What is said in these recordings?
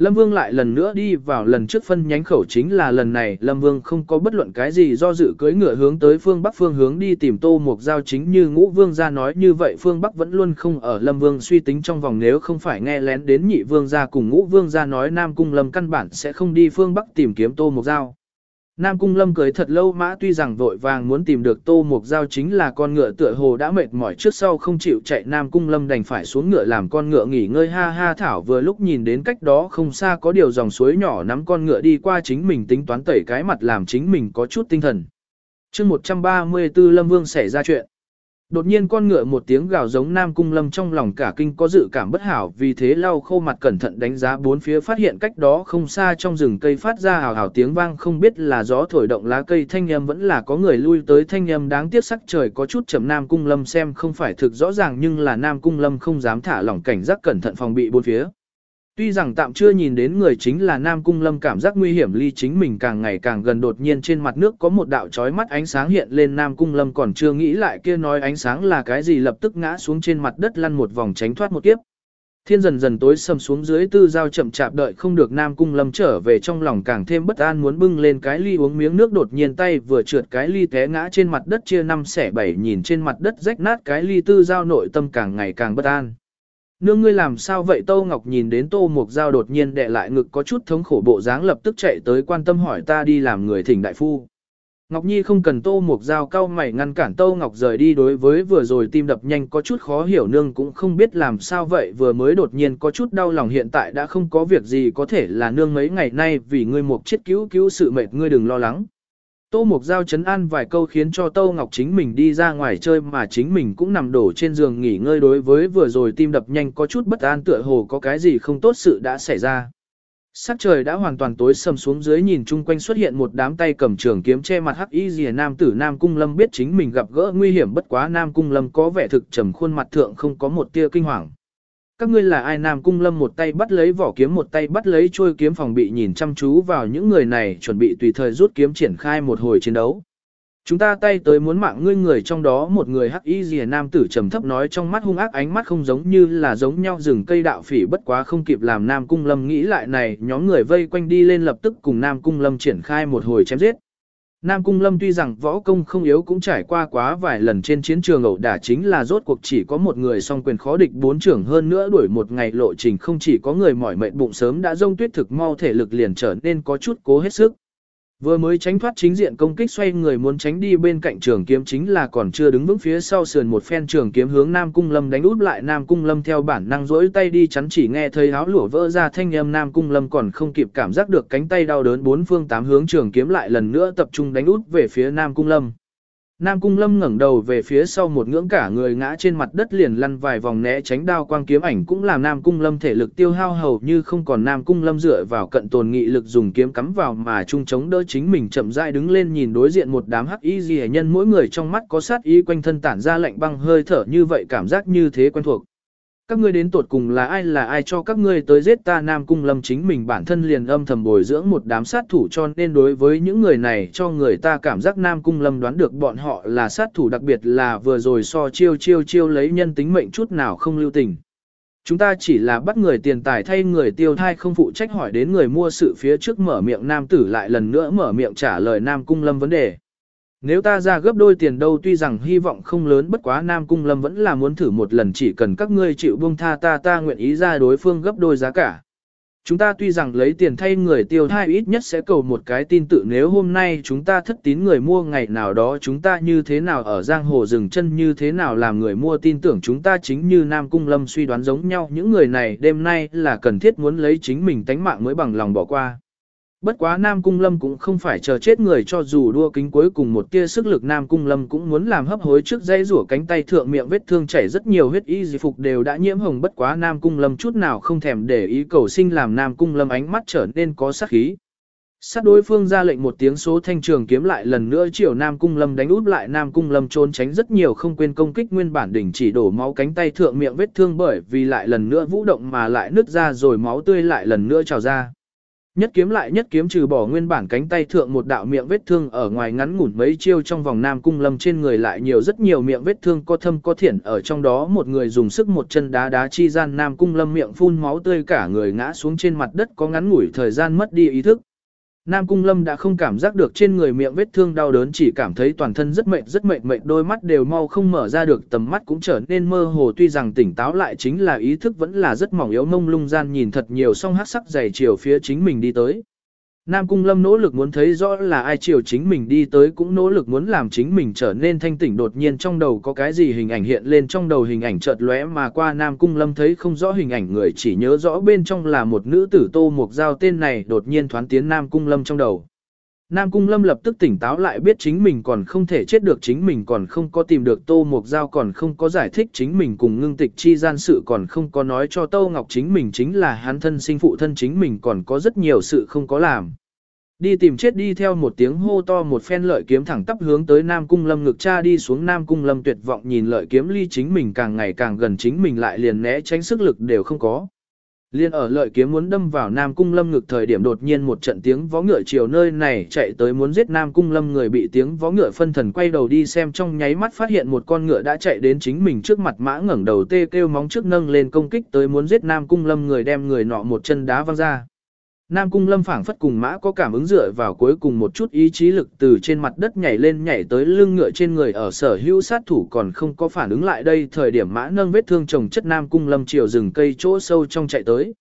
Lâm Vương lại lần nữa đi vào lần trước phân nhánh khẩu chính là lần này, Lâm Vương không có bất luận cái gì do dự cưới ngựa hướng tới phương Bắc phương hướng đi tìm Tô Mục Giao chính như Ngũ Vương ra nói như vậy, phương Bắc vẫn luôn không ở Lâm Vương suy tính trong vòng nếu không phải nghe lén đến nhị Vương ra cùng Ngũ Vương ra nói Nam Cung Lâm căn bản sẽ không đi phương Bắc tìm kiếm Tô Mục Giao. Nam Cung Lâm cười thật lâu mã tuy rằng vội vàng muốn tìm được Tô Mục Giao chính là con ngựa tựa hồ đã mệt mỏi trước sau không chịu chạy Nam Cung Lâm đành phải xuống ngựa làm con ngựa nghỉ ngơi ha ha thảo vừa lúc nhìn đến cách đó không xa có điều dòng suối nhỏ nắm con ngựa đi qua chính mình tính toán tẩy cái mặt làm chính mình có chút tinh thần. chương 134 Lâm Vương xảy ra chuyện. Đột nhiên con ngựa một tiếng gào giống Nam Cung Lâm trong lòng cả kinh có dự cảm bất hảo vì thế lau khô mặt cẩn thận đánh giá bốn phía phát hiện cách đó không xa trong rừng cây phát ra hào hào tiếng vang không biết là gió thổi động lá cây thanh âm vẫn là có người lui tới thanh âm đáng tiếc sắc trời có chút chậm Nam Cung Lâm xem không phải thực rõ ràng nhưng là Nam Cung Lâm không dám thả lỏng cảnh giác cẩn thận phòng bị bốn phía. Tuy rằng tạm chưa nhìn đến người chính là Nam Cung Lâm cảm giác nguy hiểm ly chính mình càng ngày càng gần đột nhiên trên mặt nước có một đạo chói mắt ánh sáng hiện lên Nam Cung Lâm còn chưa nghĩ lại kia nói ánh sáng là cái gì lập tức ngã xuống trên mặt đất lăn một vòng tránh thoát một kiếp. Thiên dần dần tối sầm xuống dưới tư giao chậm chạp đợi không được Nam Cung Lâm trở về trong lòng càng thêm bất an muốn bưng lên cái ly uống miếng nước đột nhiên tay vừa trượt cái ly té ngã trên mặt đất chia năm xẻ bảy nhìn trên mặt đất rách nát cái ly tư giao nội tâm càng ngày càng bất an. Nương ngươi làm sao vậy Tô Ngọc nhìn đến Tô Mục Giao đột nhiên đè lại ngực có chút thống khổ bộ dáng lập tức chạy tới quan tâm hỏi ta đi làm người thỉnh đại phu. Ngọc Nhi không cần Tô Mục Giao cao mày ngăn cản Tô Ngọc rời đi đối với vừa rồi tim đập nhanh có chút khó hiểu nương cũng không biết làm sao vậy vừa mới đột nhiên có chút đau lòng hiện tại đã không có việc gì có thể là nương mấy ngày nay vì ngươi mục chết cứu cứu sự mệt ngươi đừng lo lắng. Tô Mục Giao chấn an vài câu khiến cho Tô Ngọc chính mình đi ra ngoài chơi mà chính mình cũng nằm đổ trên giường nghỉ ngơi đối với vừa rồi tim đập nhanh có chút bất an tựa hồ có cái gì không tốt sự đã xảy ra. Sắc trời đã hoàn toàn tối sầm xuống dưới nhìn chung quanh xuất hiện một đám tay cầm trường kiếm che mặt hắc y rìa nam tử Nam Cung Lâm biết chính mình gặp gỡ nguy hiểm bất quá Nam Cung Lâm có vẻ thực trầm khuôn mặt thượng không có một tia kinh hoàng các ngươi là ai Nam Cung Lâm một tay bắt lấy vỏ kiếm một tay bắt lấy trôi kiếm phòng bị nhìn chăm chú vào những người này, chuẩn bị tùy thời rút kiếm triển khai một hồi chiến đấu. Chúng ta tay tới muốn mạng ngươi người trong đó một người hắc y rìa nam tử trầm thấp nói trong mắt hung ác ánh mắt không giống như là giống nhau rừng cây đạo phỉ bất quá không kịp làm Nam Cung Lâm nghĩ lại này, nhóm người vây quanh đi lên lập tức cùng Nam Cung Lâm triển khai một hồi chém giết. Nam Cung Lâm tuy rằng võ công không yếu cũng trải qua quá vài lần trên chiến trường ẩu đả chính là rốt cuộc chỉ có một người song quyền khó địch bốn trưởng hơn nữa đuổi một ngày lộ trình không chỉ có người mỏi mệt bụng sớm đã rông tuyết thực mau thể lực liền trở nên có chút cố hết sức. Vừa mới tránh thoát chính diện công kích xoay người muốn tránh đi bên cạnh trường kiếm chính là còn chưa đứng vững phía sau sườn một phen trường kiếm hướng Nam Cung Lâm đánh út lại Nam Cung Lâm theo bản năng rỗi tay đi chắn chỉ nghe thấy áo lụa vỡ ra thanh âm Nam Cung Lâm còn không kịp cảm giác được cánh tay đau đớn bốn phương tám hướng trường kiếm lại lần nữa tập trung đánh út về phía Nam Cung Lâm. Nam Cung Lâm ngẩng đầu về phía sau một ngưỡng cả người ngã trên mặt đất liền lăn vài vòng né tránh đao quang kiếm ảnh cũng làm Nam Cung Lâm thể lực tiêu hao hầu như không còn. Nam Cung Lâm dựa vào cận tồn nghị lực dùng kiếm cắm vào mà trung chống đỡ chính mình chậm rãi đứng lên nhìn đối diện một đám hắc y dị nhân. Mỗi người trong mắt có sát ý quanh thân tản ra lạnh băng hơi thở, như vậy cảm giác như thế quen thuộc các ngươi đến tột cùng là ai là ai cho các ngươi tới giết ta Nam Cung Lâm chính mình bản thân liền âm thầm bồi dưỡng một đám sát thủ cho nên đối với những người này cho người ta cảm giác Nam Cung Lâm đoán được bọn họ là sát thủ, đặc biệt là vừa rồi so chiêu chiêu chiêu lấy nhân tính mệnh chút nào không lưu tình. Chúng ta chỉ là bắt người tiền tài thay người tiêu thai, không phụ trách hỏi đến người mua sự phía trước mở miệng nam tử lại lần nữa mở miệng trả lời Nam Cung Lâm vấn đề. Nếu ta ra gấp đôi tiền đâu, tuy rằng hy vọng không lớn, bất quá Nam Cung Lâm vẫn là muốn thử một lần, chỉ cần các ngươi chịu buông tha ta ta nguyện ý ra đối phương gấp đôi giá cả. Chúng ta tuy rằng lấy tiền thay người tiêu thai, ít nhất sẽ cầu một cái tin tự, nếu hôm nay chúng ta thất tín người mua, ngày nào đó chúng ta như thế nào ở giang hồ rừng chân, như thế nào làm người mua, tin tưởng chúng ta chính như Nam Cung Lâm suy đoán giống nhau, những người này đêm nay là cần thiết muốn lấy chính mình tánh mạng mới bằng lòng bỏ qua. Bất quá Nam Cung Lâm cũng không phải chờ chết người cho dù đua kính cuối cùng một tia sức lực, Nam Cung Lâm cũng muốn làm hấp hối trước dây rủa cánh tay thượng miệng vết thương chảy rất nhiều huyết y dị phục đều đã nhiễm hồng bất quá Nam Cung Lâm chút nào không thèm để ý cầu sinh làm Nam Cung Lâm ánh mắt trở nên có sát khí. Sát đối phương ra lệnh một tiếng số thanh trường kiếm lại lần nữa chiều Nam Cung Lâm đánh út lại Nam Cung Lâm trốn tránh rất nhiều không quên công kích, nguyên bản đỉnh chỉ đổ máu cánh tay thượng miệng vết thương bởi vì lại lần nữa vũ động mà lại nứt ra rồi máu tươi lại lần nữa trào ra. Nhất kiếm lại nhất kiếm trừ bỏ nguyên bản cánh tay thượng một đạo miệng vết thương ở ngoài ngắn ngủn mấy chiêu trong vòng Nam Cung Lâm trên người lại nhiều rất nhiều miệng vết thương có thâm có thiển, ở trong đó một người dùng sức một chân đá đá chi gian Nam Cung Lâm miệng phun máu tươi cả người ngã xuống trên mặt đất có ngắn ngủi thời gian mất đi ý thức. Nam Cung Lâm đã không cảm giác được trên người miệng vết thương đau đớn, chỉ cảm thấy toàn thân rất mệt rất mệt mệt, đôi mắt đều mau không mở ra được, tầm mắt cũng trở nên mơ hồ tuy rằng tỉnh táo lại chính là ý thức vẫn là rất mỏng yếu, mông lung gian nhìn thật nhiều song hát sắc dày chiều phía chính mình đi tới. Nam Cung Lâm nỗ lực muốn thấy rõ là ai chiều chính mình đi tới cũng nỗ lực muốn làm chính mình trở nên thanh tỉnh đột nhiên trong đầu có cái gì hình ảnh hiện lên trong đầu hình ảnh chợt lóe mà qua Nam Cung Lâm thấy không rõ hình ảnh người chỉ nhớ rõ bên trong là một nữ tử tô mục giao, tên này đột nhiên thoán tiến Nam Cung Lâm trong đầu. Nam Cung Lâm lập tức tỉnh táo lại biết chính mình còn không thể chết được, chính mình còn không có tìm được Tô Mộc Giao, còn không có giải thích chính mình cùng ngưng tịch chi gian sự, còn không có nói cho Tô Ngọc chính mình chính là hắn thân sinh phụ thân, chính mình còn có rất nhiều sự không có làm. Đi tìm chết đi theo một tiếng hô to, một phen lợi kiếm thẳng tắp hướng tới Nam Cung Lâm ngực cha đi xuống Nam Cung Lâm tuyệt vọng nhìn lợi kiếm ly chính mình càng ngày càng gần, chính mình lại liền né tránh sức lực đều không có. Liên ở lợi kiếm muốn đâm vào Nam Cung Lâm ngực thời điểm đột nhiên một trận tiếng vó ngựa chiều nơi này chạy tới muốn giết Nam Cung Lâm người bị tiếng vó ngựa phân thần quay đầu đi xem trong nháy mắt phát hiện một con ngựa đã chạy đến chính mình trước mặt mã ngẩng đầu tê kêu móng trước nâng lên công kích tới muốn giết Nam Cung Lâm người đem người nọ một chân đá văng ra. Nam Cung Lâm phảng phất cùng mã có cảm ứng dựa vào cuối cùng một chút ý chí lực từ trên mặt đất nhảy lên nhảy tới lưng ngựa trên người ở sở hữu sát thủ còn không có phản ứng lại đây thời điểm mã nâng vết thương chồng chất Nam Cung Lâm chiều rừng cây chỗ sâu trong chạy tới.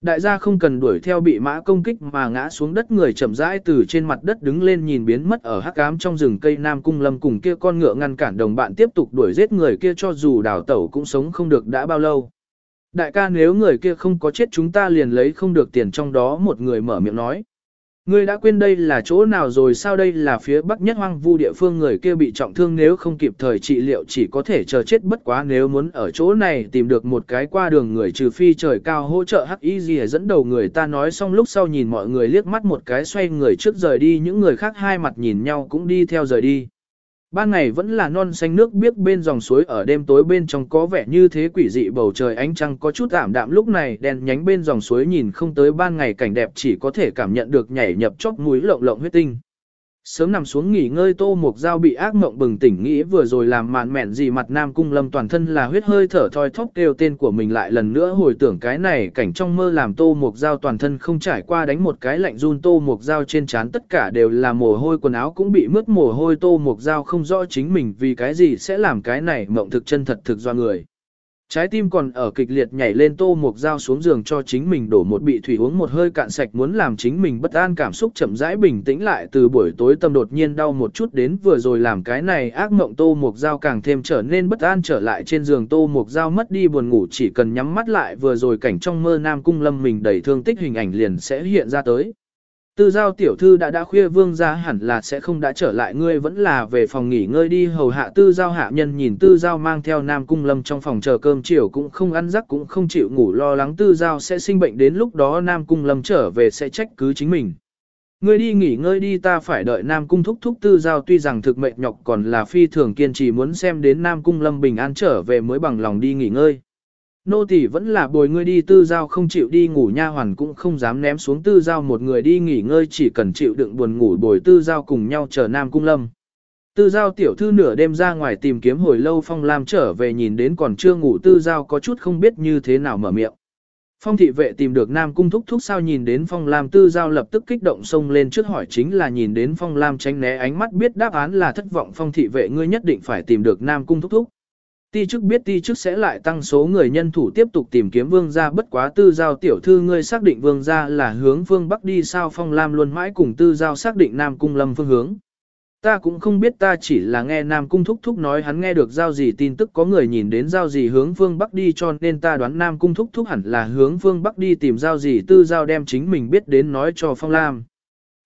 Đại gia không cần đuổi theo bị mã công kích mà ngã xuống đất, người chậm rãi từ trên mặt đất đứng lên nhìn biến mất ở hắc ám trong rừng cây Nam Cung Lâm cùng kia con ngựa ngăn cản đồng bạn tiếp tục đuổi giết người kia cho dù đào tẩu cũng sống không được đã bao lâu. Đại ca nếu người kia không có chết chúng ta liền lấy không được tiền trong đó, một người mở miệng nói. Ngươi đã quên đây là chỗ nào rồi, sao đây là phía bắc nhất hoang vu địa phương, người kia bị trọng thương nếu không kịp thời trị liệu chỉ có thể chờ chết, bất quá nếu muốn ở chỗ này tìm được một cái qua đường người trừ phi trời cao hỗ trợ hắc y gì dẫn đầu người ta nói xong lúc sau nhìn mọi người liếc mắt một cái, xoay người trước rời đi, những người khác hai mặt nhìn nhau cũng đi theo rời đi. Ban ngày vẫn là non xanh nước biếc bên dòng suối ở đêm tối bên trong có vẻ như thế quỷ dị bầu trời ánh trăng có chút ảm đạm lúc này đèn nhánh bên dòng suối nhìn không tới ban ngày cảnh đẹp chỉ có thể cảm nhận được nhảy nhập chóc mũi lộng lộng huyết tinh. Sớm nằm xuống nghỉ ngơi tô mục dao bị ác mộng bừng tỉnh nghĩ vừa rồi làm mạn mẹn gì mặt nam cung lâm toàn thân là huyết hơi thở thoi thóp kêu tên của mình lại lần nữa hồi tưởng cái này cảnh trong mơ làm tô mục dao toàn thân không trải qua đánh một cái lạnh run tô mục dao trên trán tất cả đều là mồ hôi, quần áo cũng bị mướt mồ hôi tô mục dao không rõ chính mình vì cái gì sẽ làm cái này mộng thực chân thật thực do người. Trái tim còn ở kịch liệt nhảy lên tô mục dao xuống giường cho chính mình đổ một bị thủy uống một hơi cạn sạch muốn làm chính mình bất an cảm xúc chậm rãi bình tĩnh lại từ buổi tối tâm đột nhiên đau một chút đến vừa rồi làm cái này ác mộng tô mục dao càng thêm trở nên bất an trở lại trên giường tô mục dao mất đi buồn ngủ chỉ cần nhắm mắt lại vừa rồi cảnh trong mơ nam cung lâm mình đầy thương tích hình ảnh liền sẽ hiện ra tới. Tư giao tiểu thư đã đã khuya vương ra hẳn là sẽ không đã trở lại, ngươi vẫn là về phòng nghỉ ngơi đi hầu hạ tư giao hạ nhân nhìn tư giao mang theo nam cung lâm trong phòng chờ cơm chiều cũng không ăn giấc cũng không chịu ngủ, lo lắng tư giao sẽ sinh bệnh, đến lúc đó nam cung lâm trở về sẽ trách cứ chính mình. Ngươi đi nghỉ ngơi đi, ta phải đợi Nam Cung thúc thúc tư giao tuy rằng thực mệnh nhọc còn là phi thường kiên trì, muốn xem đến Nam Cung lâm bình an trở về mới bằng lòng đi nghỉ ngơi. Nô tỳ vẫn là bồi ngươi đi tư giao không chịu đi ngủ nha hoàn cũng không dám ném xuống tư giao một người đi nghỉ ngơi, chỉ cần chịu đựng buồn ngủ bồi tư giao cùng nhau chờ Nam Cung Lâm. Tư giao tiểu thư nửa đêm ra ngoài tìm kiếm hồi lâu Phong Lam trở về nhìn đến còn chưa ngủ tư giao có chút không biết như thế nào mở miệng. Phong thị vệ tìm được Nam Cung thúc thúc sao nhìn đến Phong Lam, tư giao lập tức kích động xông lên trước hỏi chính là nhìn đến Phong Lam tránh né ánh mắt biết đáp án là thất vọng Phong thị vệ ngươi nhất định phải tìm được Nam Cung thúc thúc. Ti chức biết ti chức sẽ lại tăng số người nhân thủ tiếp tục tìm kiếm vương gia, bất quá tư giao tiểu thư ngươi xác định vương gia là hướng phương bắc đi sao phong lam luôn mãi cùng tư giao xác định nam cung lâm phương hướng. Ta cũng không biết, ta chỉ là nghe nam cung thúc thúc nói hắn nghe được giao gì, tin tức có người nhìn đến giao gì hướng phương bắc đi cho nên ta đoán nam cung thúc thúc hẳn là hướng phương bắc đi tìm giao gì, tư giao đem chính mình biết đến nói cho phong lam.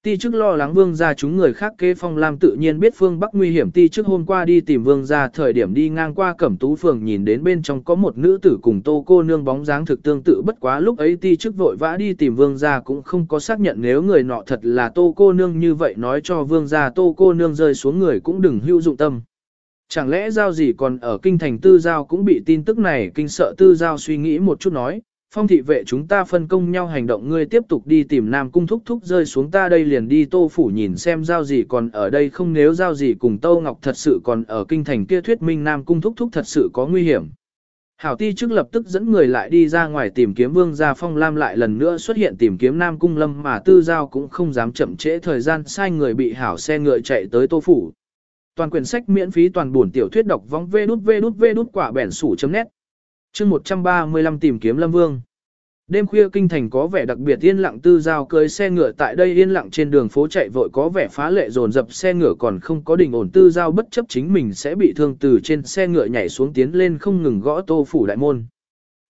Ti chức lo lắng vương gia chúng người khác kế phong lam tự nhiên biết phương bắc nguy hiểm. Ti chức hôm qua đi tìm vương gia thời điểm đi ngang qua cẩm tú phường nhìn đến bên trong có một nữ tử cùng tô cô nương bóng dáng thực tương tự. Bất quá lúc ấy ti chức vội vã đi tìm vương gia cũng không có xác nhận nếu người nọ thật là tô cô nương. Như vậy nói cho vương gia tô cô nương rơi xuống người cũng đừng hưu dụng tâm. Chẳng lẽ giao gì còn ở kinh thành tư giao cũng bị tin tức này? Kinh sợ tư giao suy nghĩ một chút nói, phong thị vệ chúng ta phân công nhau hành động, ngươi tiếp tục đi tìm Nam Cung Thúc Thúc rơi xuống ta đây liền đi tô phủ nhìn xem giao gì còn ở đây không, nếu giao gì cùng Tâu Ngọc thật sự còn ở kinh thành kia thuyết minh Nam Cung Thúc Thúc thật sự có nguy hiểm. Hảo ti trước lập tức dẫn người lại đi ra ngoài tìm kiếm vương gia phong lam lại lần nữa xuất hiện tìm kiếm Nam Cung Lâm mà tư giao cũng không dám chậm trễ thời gian, sai người bị hảo xe ngựa chạy tới tô phủ. Toàn quyển sách miễn phí toàn buồn tiểu thuyết đọc vong vê đút vê đút vê đút quả bẻn sủ chấm nét. Chương 135 tìm kiếm Lâm Vương. Đêm khuya kinh thành có vẻ đặc biệt yên lặng tư giao cưới xe ngựa tại đây yên lặng trên đường phố chạy vội có vẻ phá lệ dồn dập xe ngựa còn không có đình ổn tư giao bất chấp chính mình sẽ bị thương từ trên xe ngựa nhảy xuống tiến lên không ngừng gõ tô phủ đại môn.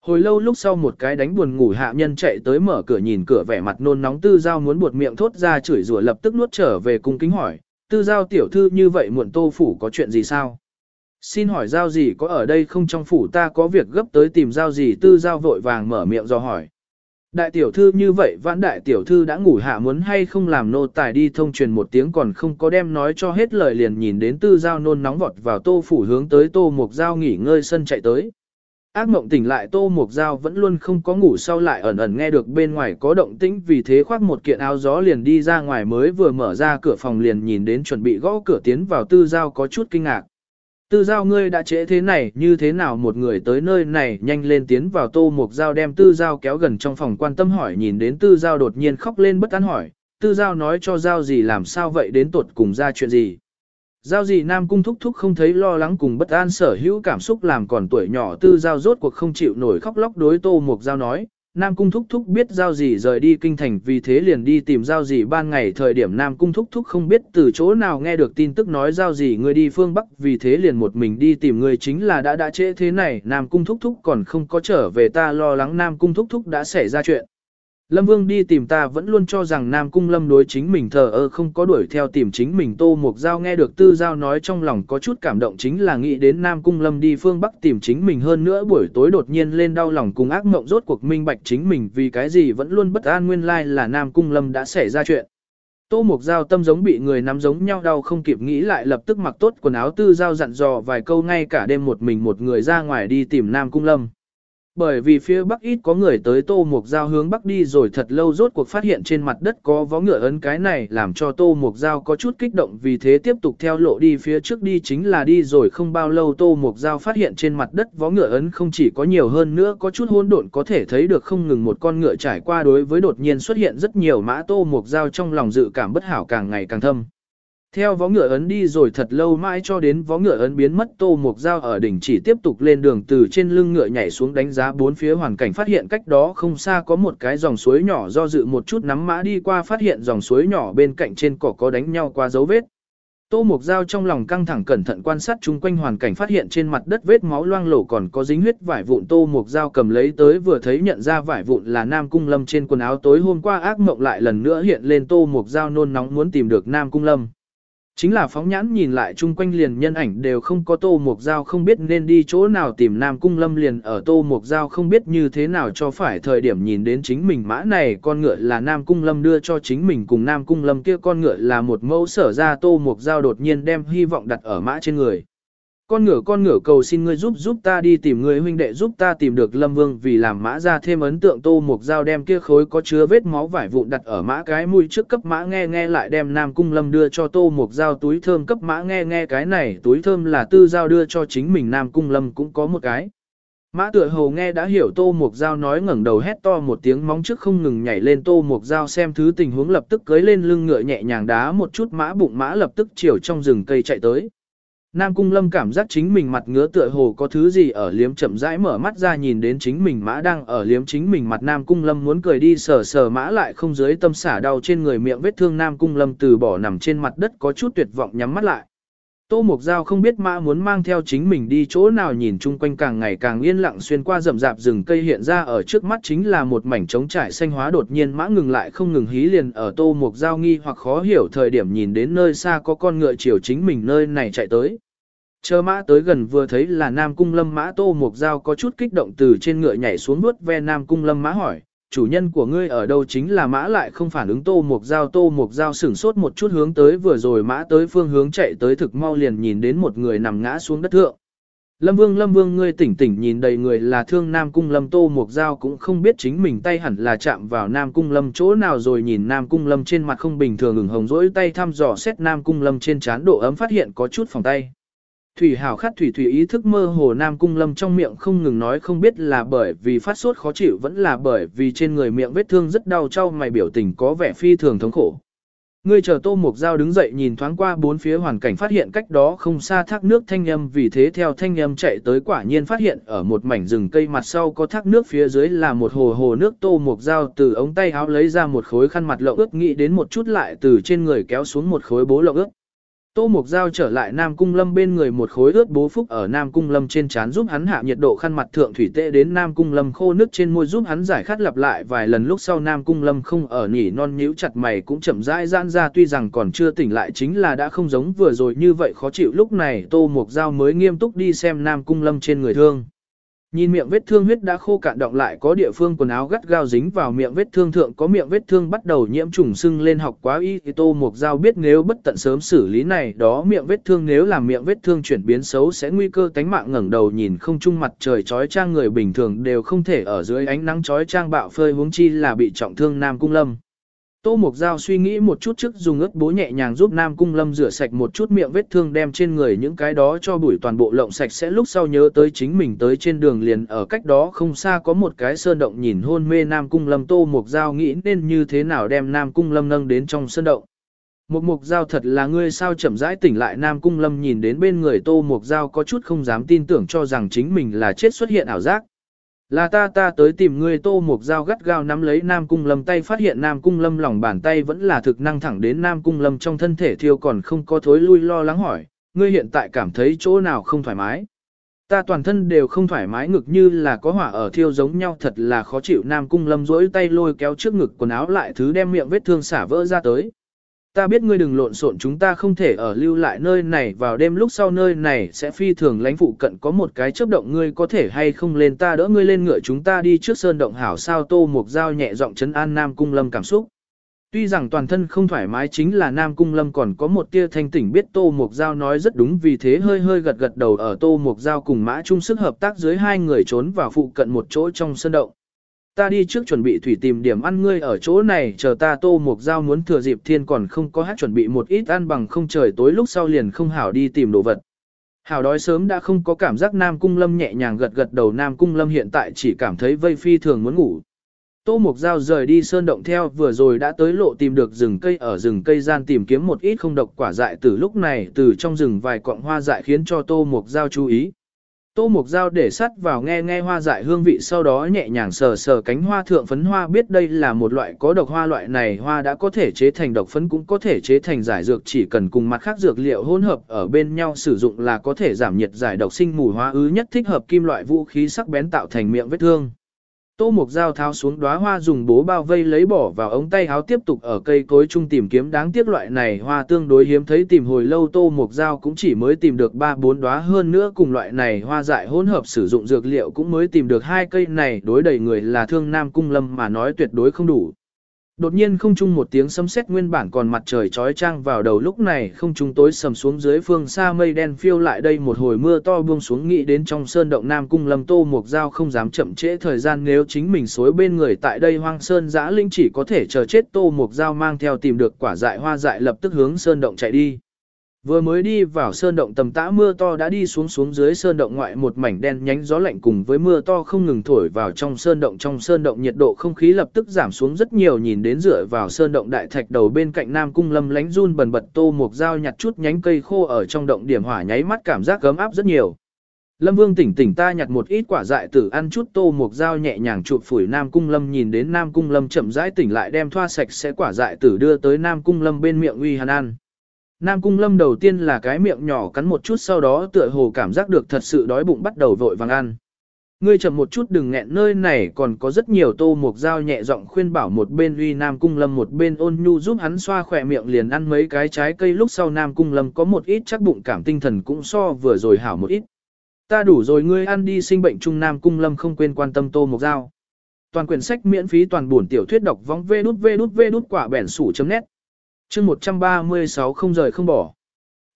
Hồi lâu lúc sau một cái đánh buồn ngủ hạ nhân chạy tới mở cửa nhìn cửa vẻ mặt nôn nóng tư giao muốn buột miệng thốt ra chửi rủa lập tức nuốt trở về cung kính hỏi, tư giao tiểu thư như vậy muộn tô phủ có chuyện gì sao? Xin hỏi giao gì có ở đây không trong phủ ta có việc gấp tới tìm giao gì tư giao vội vàng mở miệng do hỏi. Đại tiểu thư như vậy, vãn đại tiểu thư đã ngủ hạ muốn hay không làm nô tài đi thông truyền một tiếng còn không có đem nói cho hết lời liền nhìn đến tư giao nôn nóng vọt vào tô phủ hướng tới tô mục giao nghỉ ngơi sân chạy tới. Ác mộng tỉnh lại, tô mục giao vẫn luôn không có ngủ sau lại ẩn ẩn nghe được bên ngoài có động tĩnh, vì thế khoác một kiện áo gió liền đi ra ngoài mới vừa mở ra cửa phòng liền nhìn đến chuẩn bị gõ cửa tiến vào, tư giao có chút kinh ngạc. Tư giao ngươi đã trễ thế này như thế nào một người tới nơi này nhanh lên tiến vào tô mục giao đem tư giao kéo gần trong phòng quan tâm hỏi nhìn đến tư giao đột nhiên khóc lên bất an hỏi, tư giao nói cho giao gì làm sao vậy đến tuột cùng ra chuyện gì. Giao gì nam cung thúc thúc không thấy lo lắng cùng bất an sở hữu cảm xúc làm còn tuổi nhỏ tư giao rốt cuộc không chịu nổi khóc lóc đối tô mục giao nói, Nam Cung Thúc Thúc biết giao gì rời đi kinh thành, vì thế liền đi tìm giao gì ban ngày thời điểm Nam Cung Thúc Thúc không biết từ chỗ nào nghe được tin tức nói giao gì người đi phương Bắc, vì thế liền một mình đi tìm người chính là đã đã trễ thế này Nam Cung Thúc Thúc còn không có trở về, ta lo lắng Nam Cung Thúc Thúc đã xảy ra chuyện. Lâm Vương đi tìm ta vẫn luôn cho rằng Nam Cung Lâm đối chính mình thờ ơ không có đuổi theo tìm chính mình Tô Mục Giao nghe được Tư Giao nói trong lòng có chút cảm động chính là nghĩ đến Nam Cung Lâm đi phương Bắc tìm chính mình hơn nữa buổi tối đột nhiên lên đau lòng cùng ác mộng rốt cuộc minh bạch chính mình vì cái gì vẫn luôn bất an nguyên lai là Nam Cung Lâm đã xảy ra chuyện. Tô Mục Giao tâm giống bị người nắm giống nhau đau không kịp nghĩ lại lập tức mặc tốt quần áo Tư Giao dặn dò vài câu ngay cả đêm một mình một người ra ngoài đi tìm Nam Cung Lâm. Bởi vì phía bắc ít có người tới tô mục giao hướng bắc đi rồi thật lâu rốt cuộc phát hiện trên mặt đất có vó ngựa ấn cái này làm cho tô mục giao có chút kích động vì thế tiếp tục theo lộ đi phía trước đi chính là đi rồi không bao lâu tô mục giao phát hiện trên mặt đất vó ngựa ấn không chỉ có nhiều hơn nữa có chút hỗn độn có thể thấy được không ngừng một con ngựa trải qua đối với đột nhiên xuất hiện rất nhiều mã tô mục giao trong lòng dự cảm bất hảo càng ngày càng thâm. Theo vó ngựa ấn đi rồi thật lâu mãi cho đến vó ngựa ấn biến mất, tô mục dao ở đỉnh chỉ tiếp tục lên đường từ trên lưng ngựa nhảy xuống đánh giá bốn phía hoàn cảnh, phát hiện cách đó không xa có một cái dòng suối nhỏ, do dự một chút nắm mã đi qua phát hiện dòng suối nhỏ bên cạnh trên cỏ có đánh nhau qua dấu vết. Tô mục dao trong lòng căng thẳng cẩn thận quan sát chung quanh hoàn cảnh, phát hiện trên mặt đất vết máu loang lổ còn có dính huyết vải vụn tô mục dao cầm lấy tới vừa thấy nhận ra vải vụn là nam cung lâm trên quần áo, tối hôm qua ác mộng lại lần nữa hiện lên tô mục dao nôn nóng muốn tìm được nam cung lâm. Chính là phóng nhãn nhìn lại chung quanh liền nhân ảnh đều không có tô mục dao không biết nên đi chỗ nào tìm Nam Cung Lâm liền ở tô mục dao không biết như thế nào cho phải thời điểm nhìn đến chính mình mã này con ngựa là Nam Cung Lâm đưa cho chính mình cùng Nam Cung Lâm kia con ngựa là một mẫu sở ra tô mục dao đột nhiên đem hy vọng đặt ở mã trên người. Con ngựa con ngựa cầu xin ngươi giúp giúp ta đi tìm người huynh đệ giúp ta tìm được Lâm Vương vì làm mã ra thêm ấn tượng tô mục dao đem kia khối có chứa vết máu vải vụn đặt ở mã cái mũi trước cấp mã nghe nghe lại đem Nam Cung Lâm đưa cho tô mục dao túi thơm cấp mã nghe nghe cái này túi thơm là tư dao đưa cho chính mình Nam Cung Lâm cũng có một cái. Mã tựa hồ nghe đã hiểu tô mục dao nói ngẩng đầu hét to một tiếng móng trước không ngừng nhảy lên tô mục dao xem thứ tình huống lập tức cưới lên lưng ngựa nhẹ nhàng đá một chút mã bụng mã lập tức chiều trong rừng cây chạy tới. Nam Cung Lâm cảm giác chính mình mặt ngứa tựa hồ có thứ gì ở liếm chậm rãi mở mắt ra nhìn đến chính mình mã đang ở liếm chính mình mặt Nam Cung Lâm muốn cười đi, sờ sờ mã lại không dưới tâm xả đau trên người miệng vết thương Nam Cung Lâm từ bỏ nằm trên mặt đất có chút tuyệt vọng nhắm mắt lại. Tô Mục Giao không biết mã muốn mang theo chính mình đi chỗ nào nhìn chung quanh càng ngày càng yên lặng xuyên qua rậm rạp rừng cây hiện ra ở trước mắt chính là một mảnh trống trải xanh hóa đột nhiên mã ngừng lại không ngừng hí liền ở Tô Mục Giao nghi hoặc khó hiểu thời điểm nhìn đến nơi xa có con ngựa chiều chính mình nơi này chạy tới. Chờ mã tới gần vừa thấy là Nam Cung Lâm mã Tô Mục Giao có chút kích động từ trên ngựa nhảy xuống nuốt ve Nam Cung Lâm mã hỏi, chủ nhân của ngươi ở đâu chính là mã lại không phản ứng Tô Mục Giao Tô Mục Giao sửng sốt một chút hướng tới vừa rồi mã tới phương hướng chạy tới thực mau liền nhìn đến một người nằm ngã xuống đất thượng. Lâm Vương Lâm Vương ngươi tỉnh tỉnh nhìn đầy người là thương Nam Cung Lâm Tô Mục Giao cũng không biết chính mình tay hẳn là chạm vào Nam Cung Lâm chỗ nào rồi nhìn Nam Cung Lâm trên mặt không bình thường ửng hồng rỗi tay thăm dò xét Nam Cung Lâm trên trán độ ấm phát hiện có chút phòng tay. Thủy hào khát thủy thủy ý thức mơ hồ Nam Cung Lâm trong miệng không ngừng nói không biết là bởi vì phát sốt khó chịu vẫn là bởi vì trên người miệng vết thương rất đau trao mày biểu tình có vẻ phi thường thống khổ. Ngươi chờ Tô Mục Giao đứng dậy nhìn thoáng qua bốn phía hoàn cảnh phát hiện cách đó không xa thác nước thanh âm, vì thế theo thanh âm chạy tới quả nhiên phát hiện ở một mảnh rừng cây mặt sau có thác nước phía dưới là một hồ hồ nước Tô Mục Giao từ ống tay áo lấy ra một khối khăn mặt lộng ướt, nghĩ đến một chút lại từ trên người kéo xuống một khối bố lộng ướt. Tô Mục Giao trở lại Nam Cung Lâm bên người một khối ướt bố phúc ở Nam Cung Lâm trên trán giúp hắn hạ nhiệt độ khăn mặt thượng thủy tệ đến Nam Cung Lâm khô nước trên môi giúp hắn giải khát lặp lại vài lần lúc sau Nam Cung Lâm không ở nhỉ non nhíu chặt mày cũng chậm rãi giãn ra tuy rằng còn chưa tỉnh lại chính là đã không giống vừa rồi như vậy khó chịu lúc này Tô Mục Giao mới nghiêm túc đi xem Nam Cung Lâm trên người thương. Nhìn miệng vết thương huyết đã khô cạn động lại có địa phương quần áo gắt gao dính vào miệng vết thương thượng, có miệng vết thương bắt đầu nhiễm trùng sưng lên học quá y thì tô mục dao biết nếu bất tận sớm xử lý này, đó miệng vết thương nếu làm miệng vết thương chuyển biến xấu sẽ nguy cơ tánh mạng ngẩng đầu nhìn không trung mặt trời chói trang người bình thường đều không thể ở dưới ánh nắng chói trang bạo phơi huống chi là bị trọng thương nam cung lâm. Tô Mục Giao suy nghĩ một chút trước dùng ướt bố nhẹ nhàng giúp Nam Cung Lâm rửa sạch một chút miệng vết thương đem trên người những cái đó cho bụi toàn bộ lộng sạch sẽ lúc sau nhớ tới chính mình tới trên đường liền ở cách đó không xa có một cái sơn động nhìn hôn mê Nam Cung Lâm Tô Mục Giao nghĩ nên như thế nào đem Nam Cung Lâm nâng đến trong sơn động. Một mục giao thật là ngươi sao chậm rãi tỉnh lại Nam Cung Lâm nhìn đến bên người Tô Mục Giao có chút không dám tin tưởng cho rằng chính mình là chết xuất hiện ảo giác. Là ta ta tới tìm ngươi tô một dao gắt gao nắm lấy Nam Cung Lâm tay phát hiện Nam Cung Lâm lòng bàn tay vẫn là thực năng thẳng đến Nam Cung Lâm trong thân thể thiêu còn không có thối lui lo lắng hỏi, ngươi hiện tại cảm thấy chỗ nào không thoải mái. Ta toàn thân đều không thoải mái ngực như là có hỏa ở thiêu giống nhau thật là khó chịu Nam Cung Lâm rỗi tay lôi kéo trước ngực quần áo lại thứ đem miệng vết thương xả vỡ ra tới ta biết ngươi đừng lộn xộn, chúng ta không thể ở lưu lại nơi này vào đêm lúc sau nơi này sẽ phi thường lãnh phụ cận, có một cái chớp động, ngươi có thể hay không lên ta đỡ ngươi lên ngựa chúng ta đi trước sơn động hảo sao tô mục dao nhẹ giọng chấn an nam cung lâm cảm xúc. Tuy rằng toàn thân không thoải mái chính là Nam Cung Lâm còn có một tia thanh tỉnh biết Tô Mục Giao nói rất đúng, vì thế hơi hơi gật gật đầu ở Tô Mục Giao cùng Mã Trung sức hợp tác dưới hai người trốn vào phụ cận một chỗ trong sơn động. Ta đi trước chuẩn bị thủy tìm điểm ăn, ngươi ở chỗ này chờ ta tô mục dao muốn thừa dịp thiên còn không có hát chuẩn bị một ít ăn bằng không trời tối lúc sau liền không hảo đi tìm đồ vật. Hảo đói sớm đã không có cảm giác Nam Cung Lâm nhẹ nhàng gật gật đầu, Nam Cung Lâm hiện tại chỉ cảm thấy vây phi thường muốn ngủ. Tô Mục Giao rời đi sơn động theo, vừa rồi đã tới lộ tìm được rừng cây, ở rừng cây gian tìm kiếm một ít không độc quả dại, từ lúc này từ trong rừng vài cọng hoa dại khiến cho Tô Mục Giao chú ý. Tô Mục Giao để sắt vào nghe nghe hoa dại hương vị sau đó nhẹ nhàng sờ sờ cánh hoa thượng phấn hoa biết đây là một loại có độc hoa loại này, hoa đã có thể chế thành độc phấn cũng có thể chế thành giải dược, chỉ cần cùng mặt khác dược liệu hỗn hợp ở bên nhau sử dụng là có thể giảm nhiệt giải độc sinh mùi hoa ứ nhất, thích hợp kim loại vũ khí sắc bén tạo thành miệng vết thương. Tô Mục Giao tháo xuống đóa hoa dùng bố bao vây lấy bỏ vào ống tay háo tiếp tục ở cây cối chung tìm kiếm. Đáng tiếc loại này hoa tương đối hiếm thấy, tìm hồi lâu Tô Mục Giao cũng chỉ mới tìm được 3-4 đóa. Hơn nữa cùng loại này hoa dại hỗn hợp sử dụng dược liệu cũng mới tìm được hai cây này. Đối đầy người là thương Nam Cung Lâm mà nói tuyệt đối không đủ. Đột nhiên không trung một tiếng sấm sét nguyên bản còn mặt trời chói chang vào đầu lúc này không trung tối sầm xuống dưới phương xa mây đen phiêu lại đây một hồi mưa to buông xuống nghĩ đến trong sơn động Nam Cung Lâm Tô Mộc Giao không dám chậm trễ thời gian nếu chính mình xối bên người tại đây hoang sơn giã linh chỉ có thể chờ chết Tô Mộc Giao mang theo tìm được quả dại hoa dại lập tức hướng sơn động chạy đi. Vừa mới đi vào sơn động tầm tã mưa to đã đi xuống xuống dưới sơn động ngoại một mảnh đen nhánh gió lạnh cùng với mưa to không ngừng thổi vào trong sơn động trong sơn động nhiệt độ không khí lập tức giảm xuống rất nhiều, nhìn đến dựa vào sơn động đại thạch đầu bên cạnh nam cung lâm lánh run bần bật, tô một dao nhặt chút nhánh cây khô ở trong động điểm hỏa nháy mắt cảm giác gấm áp rất nhiều. Lâm Vương tỉnh tỉnh ta nhặt một ít quả dại tử ăn chút, tô một dao nhẹ nhàng chụp phủi Nam Cung Lâm, nhìn đến Nam Cung Lâm chậm rãi tỉnh lại đem thoa sạch sẽ quả dại tử đưa tới Nam Cung Lâm bên miệng uy hắn ăn. Nam Cung Lâm đầu tiên là cái miệng nhỏ cắn một chút sau đó tựa hồ cảm giác được thật sự đói bụng bắt đầu vội vàng ăn. Ngươi chậm một chút đừng nghẹn, nơi này còn có rất nhiều tô mục dao nhẹ giọng khuyên bảo một bên uy Nam Cung Lâm, một bên ôn nhu giúp hắn xoa khỏe miệng liền ăn mấy cái trái cây lúc sau Nam Cung Lâm có một ít chắc bụng cảm tinh thần cũng so vừa rồi hảo một ít. Ta đủ rồi, ngươi ăn đi, sinh bệnh chung Nam Cung Lâm không quên quan tâm tô mục dao. Toàn quyển sách miễn phí toàn buồn tiểu thuyết đọc vong vê đút vê đút vê đút quả bẻn sủ chấm nét chương 136 không rời không bỏ.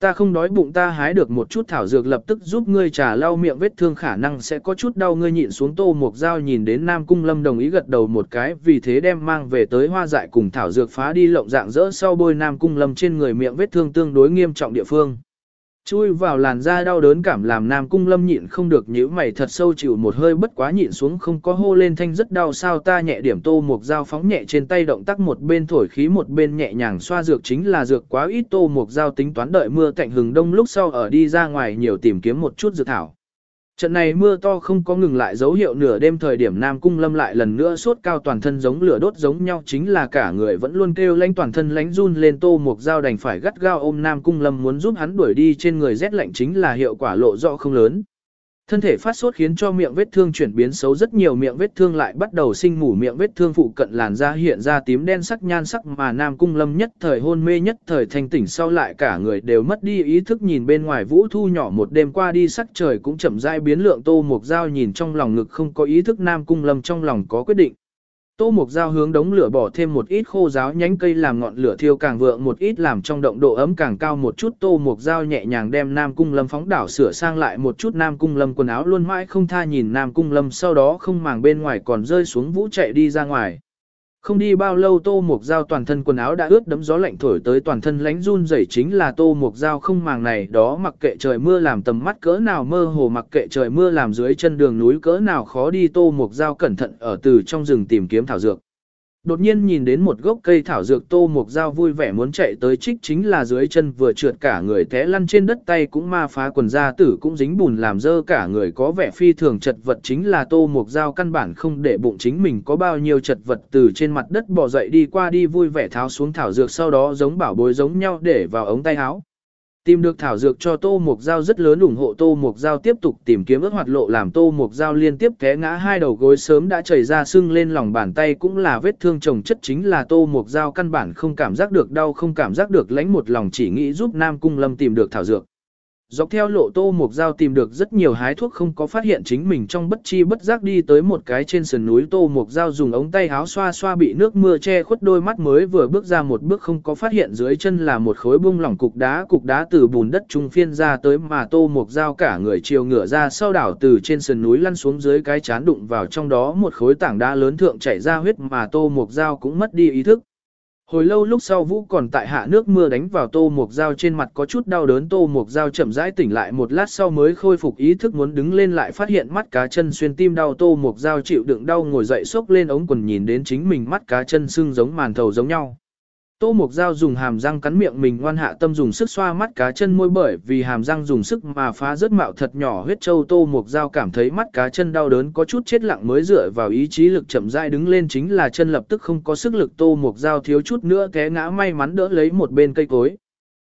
Ta không đói bụng ta hái được một chút thảo dược lập tức giúp ngươi trà lau miệng vết thương khả năng sẽ có chút đau ngươi nhịn xuống tô một dao nhìn đến Nam Cung Lâm đồng ý gật đầu một cái, vì thế đem mang về tới hoa dại cùng thảo dược phá đi lộng dạng dỡ sau bôi Nam Cung Lâm trên người miệng vết thương tương đối nghiêm trọng địa phương. Chui vào làn da đau đớn cảm làm Nam Cung Lâm nhịn không được nhíu mày thật sâu chịu một hơi bất quá nhịn xuống không có hô lên thanh rất đau sao ta nhẹ điểm tô mục dao phóng nhẹ trên tay động tác một bên thổi khí một bên nhẹ nhàng xoa dược chính là dược quá ít tô mục dao tính toán đợi mưa cạnh hừng đông lúc sau ở đi ra ngoài nhiều tìm kiếm một chút dược thảo. Trận này mưa to không có ngừng lại dấu hiệu nửa đêm thời điểm Nam Cung Lâm lại lần nữa sốt cao toàn thân giống lửa đốt giống nhau, chính là cả người vẫn luôn kêu lanh toàn thân lánh run lên, tô một dao đành phải gắt gao ôm Nam Cung Lâm muốn giúp hắn đuổi đi, trên người rét lạnh chính là hiệu quả lộ rõ không lớn. Thân thể phát sốt khiến cho miệng vết thương chuyển biến xấu, rất nhiều miệng vết thương lại bắt đầu sinh mủ miệng vết thương phụ cận làn da hiện ra tím đen sắc nhan sắc mà Nam Cung Lâm nhất thời hôn mê, nhất thời thanh tỉnh. Sau lại cả người đều mất đi ý thức, nhìn bên ngoài vũ thu nhỏ một đêm qua đi, sắc trời cũng chậm rãi biến lượng. Tô mục dao nhìn trong lòng ngực không có ý thức, Nam Cung Lâm trong lòng có quyết định. Tô Mục Giao hướng đống lửa bỏ thêm một ít khô giáo nhánh cây làm ngọn lửa thiêu càng vượng một ít, làm trong động độ ấm càng cao một chút. Tô Mục Giao nhẹ nhàng đem Nam Cung Lâm phóng đảo sửa sang lại một chút Nam Cung Lâm quần áo luôn mãi không tha nhìn Nam Cung Lâm, sau đó không màng bên ngoài còn rơi xuống vũ chạy đi ra ngoài. Không đi bao lâu Tô Mục Giao toàn thân quần áo đã ướt đấm gió lạnh thổi tới toàn thân lánh run rẩy chính là Tô Mục Giao không màng này, đó mặc kệ trời mưa làm tầm mắt cỡ nào mơ hồ, mặc kệ trời mưa làm dưới chân đường núi cỡ nào khó đi, Tô Mục Giao cẩn thận ở từ trong rừng tìm kiếm thảo dược. Đột nhiên nhìn đến một gốc cây thảo dược Tô Mục dao vui vẻ muốn chạy tới trích chính là dưới chân vừa trượt cả người té lăn trên đất tay cũng ma phá quần da tử cũng dính bùn làm dơ cả người có vẻ phi thường chật vật chính là Tô Mục dao căn bản không để bụng chính mình có bao nhiêu chật vật từ trên mặt đất bò dậy đi qua đi vui vẻ tháo xuống thảo dược sau đó giống bảo bối giống nhau để vào ống tay áo. Tìm được thảo dược cho Tô Mục Giao rất lớn ủng hộ Tô Mục Giao tiếp tục tìm kiếm ước hoạt lộ làm Tô Mục Giao liên tiếp té ngã hai đầu gối sớm đã chảy ra sưng lên lòng bàn tay cũng là vết thương chồng chất chính là Tô Mục Giao căn bản không cảm giác được đau, không cảm giác được lãnh một lòng chỉ nghĩ giúp Nam Cung Lâm tìm được thảo dược. Dọc theo lộ tô mục dao tìm được rất nhiều hái thuốc không có phát hiện chính mình trong bất chi bất giác đi tới một cái trên sườn núi tô mục dao dùng ống tay áo xoa xoa bị nước mưa che khuất đôi mắt mới vừa bước ra một bước không có phát hiện dưới chân là một khối bung lỏng cục đá cục đá từ bùn đất trung phiên ra tới mà tô mục dao cả người chiều ngửa ra sau đảo từ trên sườn núi lăn xuống dưới cái chán đụng vào trong đó một khối tảng đá lớn thượng chảy ra huyết mà tô mục dao cũng mất đi ý thức. Hồi lâu lúc sau Vũ còn tại hạ nước mưa đánh vào tô mục dao trên mặt có chút đau đớn, tô mục dao chậm rãi tỉnh lại một lát sau mới khôi phục ý thức muốn đứng lên lại phát hiện mắt cá chân xuyên tim đau tô mục dao chịu đựng đau ngồi dậy xốc lên ống quần nhìn đến chính mình mắt cá chân sưng giống màn thầu giống nhau. Tô Mục Giao dùng hàm răng cắn miệng mình ngoan hạ tâm dùng sức xoa mắt cá chân môi bởi vì hàm răng dùng sức mà phá rớt mạo thật nhỏ huyết châu Tô Mục Giao cảm thấy mắt cá chân đau đớn có chút chết lặng mới dựa vào ý chí lực chậm rãi đứng lên chính là chân lập tức không có sức lực Tô Mục Giao thiếu chút nữa té ngã may mắn đỡ lấy một bên cây cối.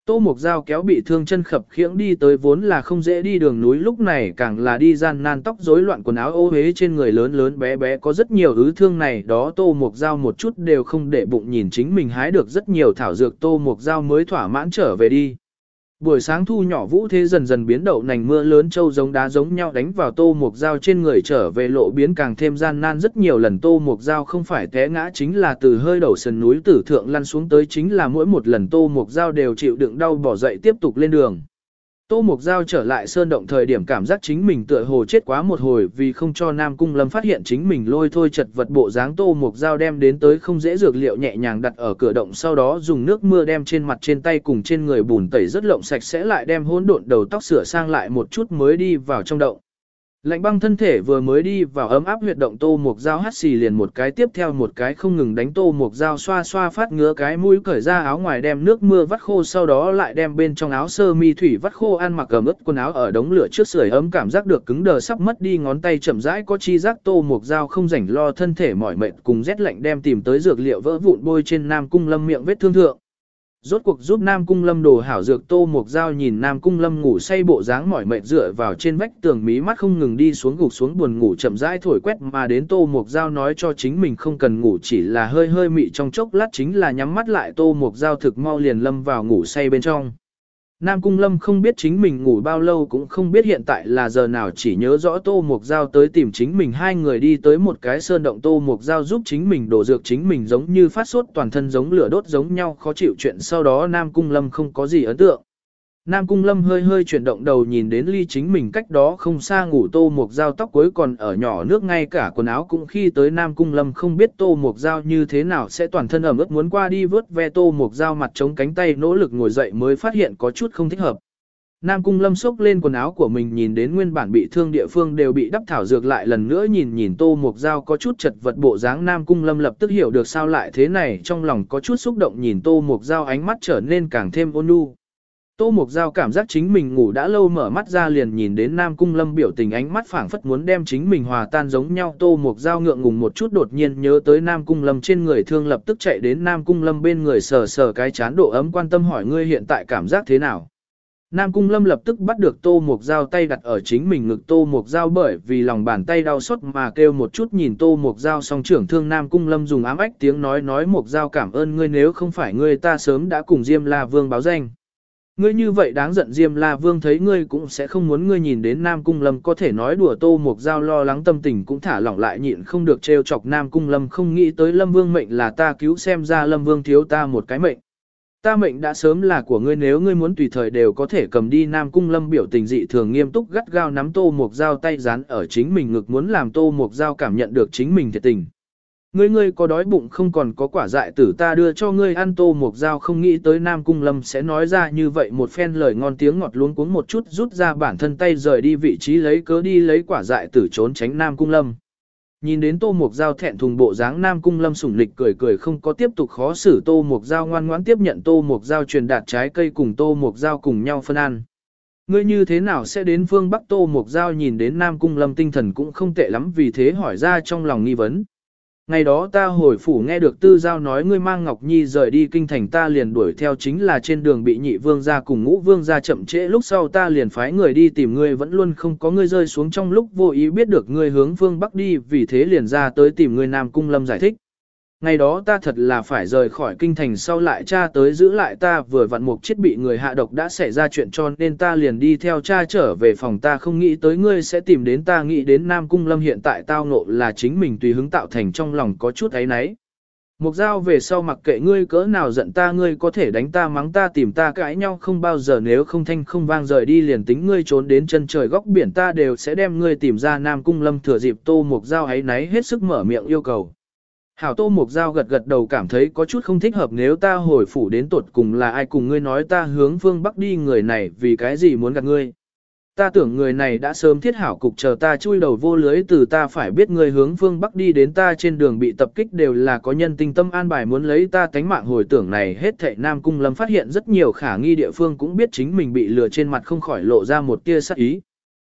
Tô Mục Giao kéo bị thương chân khập khiễng đi tới vốn là không dễ đi đường núi, lúc này càng là đi gian nan tóc rối loạn quần áo ô hế trên người lớn lớn bé bé có rất nhiều ứ thương này, đó Tô Mục Giao một chút đều không để bụng nhìn chính mình hái được rất nhiều thảo dược, Tô Mục Giao mới thỏa mãn trở về đi. Buổi sáng thu nhỏ vũ thế dần dần biến đậu nành mưa lớn châu giống đá giống nhau đánh vào tô mục dao trên người trở về lộ biến càng thêm gian nan rất nhiều lần tô mục dao không phải té ngã chính là từ hơi đầu sườn núi tử thượng lăn xuống tới chính là mỗi một lần tô mục dao đều chịu đựng đau bỏ dậy tiếp tục lên đường. Tô Mục Giao trở lại sơn động thời điểm cảm giác chính mình tựa hồ chết quá một hồi vì không cho Nam Cung Lâm phát hiện chính mình lôi thôi chật vật bộ dáng Tô Mục Giao đem đến tới không dễ dược liệu nhẹ nhàng đặt ở cửa động sau đó dùng nước mưa đem trên mặt trên tay cùng trên người bùn tẩy rất lộng sạch sẽ lại đem hỗn độn đầu tóc sửa sang lại một chút mới đi vào trong động. Lạnh băng thân thể vừa mới đi vào ấm áp huyệt động tô mục dao hắt xì liền một cái tiếp theo một cái không ngừng đánh tô mục dao xoa xoa phát ngứa cái mũi cởi ra áo ngoài đem nước mưa vắt khô sau đó lại đem bên trong áo sơ mi thủy vắt khô ăn mặc ẩm ướt quần áo ở đống lửa trước sưởi ấm cảm giác được cứng đờ sắp mất đi ngón tay chậm rãi có chi giác tô mục dao không rảnh lo thân thể mỏi mệt cùng rét lạnh đem tìm tới dược liệu vỡ vụn bôi trên nam cung lâm miệng vết thương thượng. Rốt cuộc giúp Nam Cung Lâm đồ hảo dược tô Mộc dao nhìn Nam Cung Lâm ngủ say bộ dáng mỏi mệt dựa vào trên vách tường mí mắt không ngừng đi xuống gục xuống buồn ngủ chậm rãi thổi quét mà đến tô Mộc dao nói cho chính mình không cần ngủ chỉ là hơi hơi mị trong chốc lát chính là nhắm mắt lại tô Mộc dao thực mau liền lâm vào ngủ say bên trong. Nam Cung Lâm không biết chính mình ngủ bao lâu cũng không biết hiện tại là giờ nào, chỉ nhớ rõ Tô Mộc Giao tới tìm chính mình, hai người đi tới một cái sơn động, Tô Mộc Giao giúp chính mình đổ dược, chính mình giống như phát sốt toàn thân giống lửa đốt giống nhau, khó chịu chuyện, sau đó Nam Cung Lâm không có gì ấn tượng. Nam Cung Lâm hơi hơi chuyển động đầu nhìn đến ly chính mình cách đó không xa ngủ tô một dao tóc cuối còn ở nhỏ nước ngay cả quần áo cũng khi tới Nam Cung Lâm không biết tô một dao như thế nào sẽ toàn thân ẩm ướt muốn qua đi vớt ve tô một dao mặt chống cánh tay nỗ lực ngồi dậy mới phát hiện có chút không thích hợp. Nam Cung Lâm xốc lên quần áo của mình nhìn đến nguyên bản bị thương địa phương đều bị đắp thảo dược lại lần nữa nhìn nhìn Tô Mục Giao có chút chật vật bộ dáng Nam Cung Lâm lập tức hiểu được sao lại thế này, trong lòng có chút xúc động nhìn Tô Mục Giao ánh mắt trở nên càng thêm ôn nhu. Tô Mục Giao cảm giác chính mình ngủ đã lâu mở mắt ra liền nhìn đến Nam Cung Lâm biểu tình ánh mắt phảng phất muốn đem chính mình hòa tan giống nhau. Tô Mục Giao ngượng ngùng một chút đột nhiên nhớ tới Nam Cung Lâm trên người thương lập tức chạy đến Nam Cung Lâm bên người sờ sờ cái chán độ ấm quan tâm hỏi ngươi hiện tại cảm giác thế nào. Nam Cung Lâm lập tức bắt được Tô Mục Giao tay đặt ở chính mình ngực Tô Mục Giao bởi vì lòng bàn tay đau xót mà kêu một chút nhìn Tô Mục Giao song trưởng thương Nam Cung Lâm dùng ám ách tiếng nói nói Mục Giao cảm ơn ngươi nếu không phải ngươi ta sớm đã cùng Diêm La Vương báo danh. Ngươi như vậy đáng giận Diêm La Vương thấy ngươi cũng sẽ không muốn ngươi nhìn đến Nam Cung Lâm có thể nói đùa Tô Mục Giao lo lắng tâm tình cũng thả lỏng lại nhịn không được trêu chọc Nam Cung Lâm không nghĩ tới Lâm Vương mệnh là ta cứu xem ra Lâm Vương thiếu ta một cái mệnh. Ta mệnh đã sớm là của ngươi nếu ngươi muốn tùy thời đều có thể cầm đi Nam Cung Lâm biểu tình dị thường nghiêm túc gắt gao nắm Tô Mục Giao tay dán ở chính mình ngực muốn làm Tô Mục Giao cảm nhận được chính mình thiệt tình. Ngươi ngươi có đói bụng không còn có quả dại tử ta đưa cho ngươi ăn, Tô một dao không nghĩ tới Nam Cung Lâm sẽ nói ra như vậy, một phen lời ngon tiếng ngọt luống cuống một chút, rút ra bản thân tay rời đi vị trí lấy cớ đi lấy quả dại tử trốn tránh Nam Cung Lâm. Nhìn đến Tô một dao thẹn thùng bộ dáng, Nam Cung Lâm sủng lịch cười cười không có tiếp tục khó xử Tô một dao ngoan ngoãn tiếp nhận Tô một dao truyền đạt trái cây cùng Tô một dao cùng nhau phân ăn. Ngươi như thế nào sẽ đến phương Bắc Tô Mộc Giao nhìn đến Nam Cung Lâm tinh thần cũng không tệ lắm, vì thế hỏi ra trong lòng nghi vấn. Ngày đó ta hồi phủ nghe được tư giao nói ngươi mang Ngọc Nhi rời đi kinh thành ta liền đuổi theo chính là trên đường bị nhị vương gia cùng ngũ vương gia chậm trễ, lúc sau ta liền phái người đi tìm ngươi, vẫn luôn không có ngươi rơi xuống trong lúc vô ý biết được ngươi hướng phương Bắc đi, vì thế liền ra tới tìm ngươi Nam Cung Lâm giải thích. Ngày đó ta thật là phải rời khỏi kinh thành sau lại cha tới giữ lại ta, vừa vặn mục chết bị người hạ độc đã xảy ra chuyện cho nên ta liền đi theo cha trở về phòng ta, không nghĩ tới ngươi sẽ tìm đến ta, nghĩ đến Nam Cung Lâm hiện tại tao nộ là chính mình tùy hứng tạo thành trong lòng có chút ấy nấy. Mục giao về sau mặc kệ ngươi cỡ nào giận ta, ngươi có thể đánh ta, mắng ta, tìm ta, cãi nhau không bao giờ, nếu không thanh không vang rời đi liền tính ngươi trốn đến chân trời góc biển, ta đều sẽ đem ngươi tìm ra Nam Cung Lâm thừa dịp tô mục giao ấy nấy hết sức mở miệng yêu cầu. Hảo Tô Mục Giao gật gật đầu cảm thấy có chút không thích hợp nếu ta hồi phủ đến tột cùng là ai cùng ngươi nói ta hướng phương Bắc đi người này vì cái gì muốn gặp ngươi. Ta tưởng người này đã sớm thiết hảo cục chờ ta chui đầu vô lưới từ ta phải biết người hướng phương Bắc đi đến ta trên đường bị tập kích đều là có nhân tinh tâm an bài muốn lấy ta tánh mạng hồi tưởng này hết thệ Nam Cung Lâm phát hiện rất nhiều khả nghi địa phương cũng biết chính mình bị lừa trên mặt không khỏi lộ ra một tia sắc ý.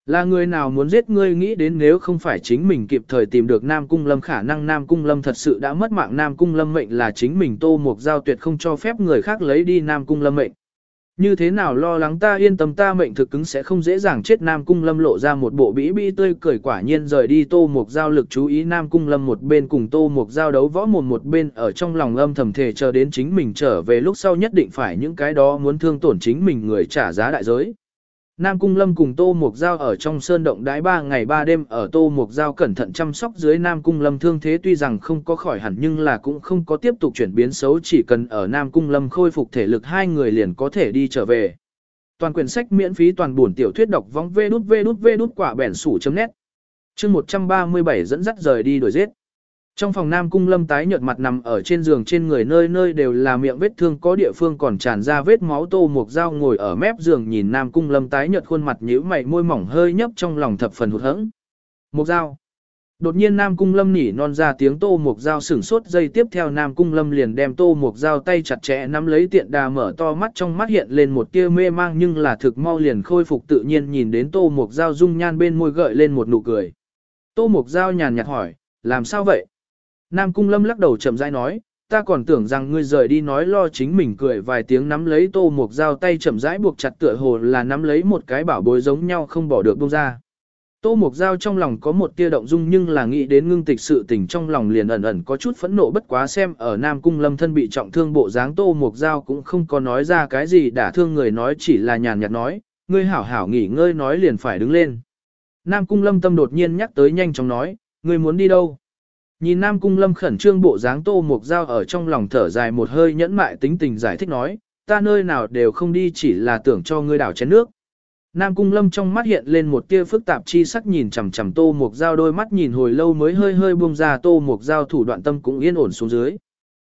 Là người nào muốn giết ngươi nghĩ đến nếu không phải chính mình kịp thời tìm được Nam Cung Lâm, khả năng Nam Cung Lâm thật sự đã mất mạng Nam Cung Lâm mệnh là chính mình tô mục giao tuyệt không cho phép người khác lấy đi Nam Cung Lâm mệnh. Như thế nào lo lắng ta, yên tâm ta mệnh thực cứng sẽ không dễ dàng chết Nam Cung Lâm lộ ra một bộ bĩ bĩ tươi cười quả nhiên rời đi tô mục giao lực chú ý Nam Cung Lâm một bên cùng tô mục giao đấu võ mồm một bên ở trong lòng âm thầm thể chờ đến chính mình trở về lúc sau nhất định phải những cái đó muốn thương tổn chính mình người trả giá đại giới. Nam Cung Lâm cùng Tô Mục Giao ở trong sơn động đái ba ngày ba đêm ở Tô Mục Giao cẩn thận chăm sóc dưới Nam Cung Lâm thương thế tuy rằng không có khỏi hẳn nhưng là cũng không có tiếp tục chuyển biến xấu, chỉ cần ở Nam Cung Lâm khôi phục thể lực hai người liền có thể đi trở về. Toàn quyển sách miễn phí toàn buồn tiểu thuyết đọc vong vê đút vê đút vê đút quả bẻn sủ chấm nét. Chương 137 dẫn dắt rời đi đổi giết. Trong phòng Nam Cung Lâm tái nhợt mặt nằm ở trên giường trên người nơi nơi đều là miệng vết thương có địa phương còn tràn ra vết máu tô mục dao ngồi ở mép giường nhìn Nam Cung Lâm tái nhợt khuôn mặt nhíu mày môi mỏng hơi nhấp trong lòng thập phần hụt hẫng. Mục dao. Đột nhiên Nam Cung Lâm nỉ non ra tiếng tô mục dao sửng sốt dây tiếp theo Nam Cung Lâm liền đem tô mục dao tay chặt chẽ nắm lấy tiện đà mở to mắt trong mắt hiện lên một tia mê mang nhưng là thực mau liền khôi phục tự nhiên nhìn đến tô mục dao dung nhan bên môi gợi lên một nụ cười. Tô mục dao nhàn nhạt hỏi, làm sao vậy? Nam Cung Lâm lắc đầu chậm rãi nói, ta còn tưởng rằng ngươi rời đi nói lo chính mình cười vài tiếng nắm lấy tô mục dao tay chậm rãi buộc chặt tựa hồ là nắm lấy một cái bảo bối giống nhau không bỏ được buông ra. Tô mục dao trong lòng có một tia động dung nhưng là nghĩ đến ngưng tịch sự tình trong lòng liền ẩn ẩn có chút phẫn nộ bất quá xem ở Nam Cung Lâm thân bị trọng thương bộ dáng tô mục dao cũng không có nói ra cái gì đả thương người nói chỉ là nhàn nhạt nói, ngươi hảo hảo nghỉ ngơi nói liền phải đứng lên. Nam Cung Lâm tâm đột nhiên nhắc tới nhanh chóng nói, ngươi muốn đi đâu? Nhìn Nam Cung Lâm khẩn trương bộ dáng Tô Mục Giao ở trong lòng thở dài một hơi nhẫn mại tính tình giải thích nói, ta nơi nào đều không đi chỉ là tưởng cho ngươi đảo chén nước. Nam Cung Lâm trong mắt hiện lên một tia phức tạp chi sắc nhìn chằm chằm Tô Mục Giao đôi mắt nhìn hồi lâu mới hơi hơi buông ra Tô Mục Giao thủ đoạn tâm cũng yên ổn xuống dưới.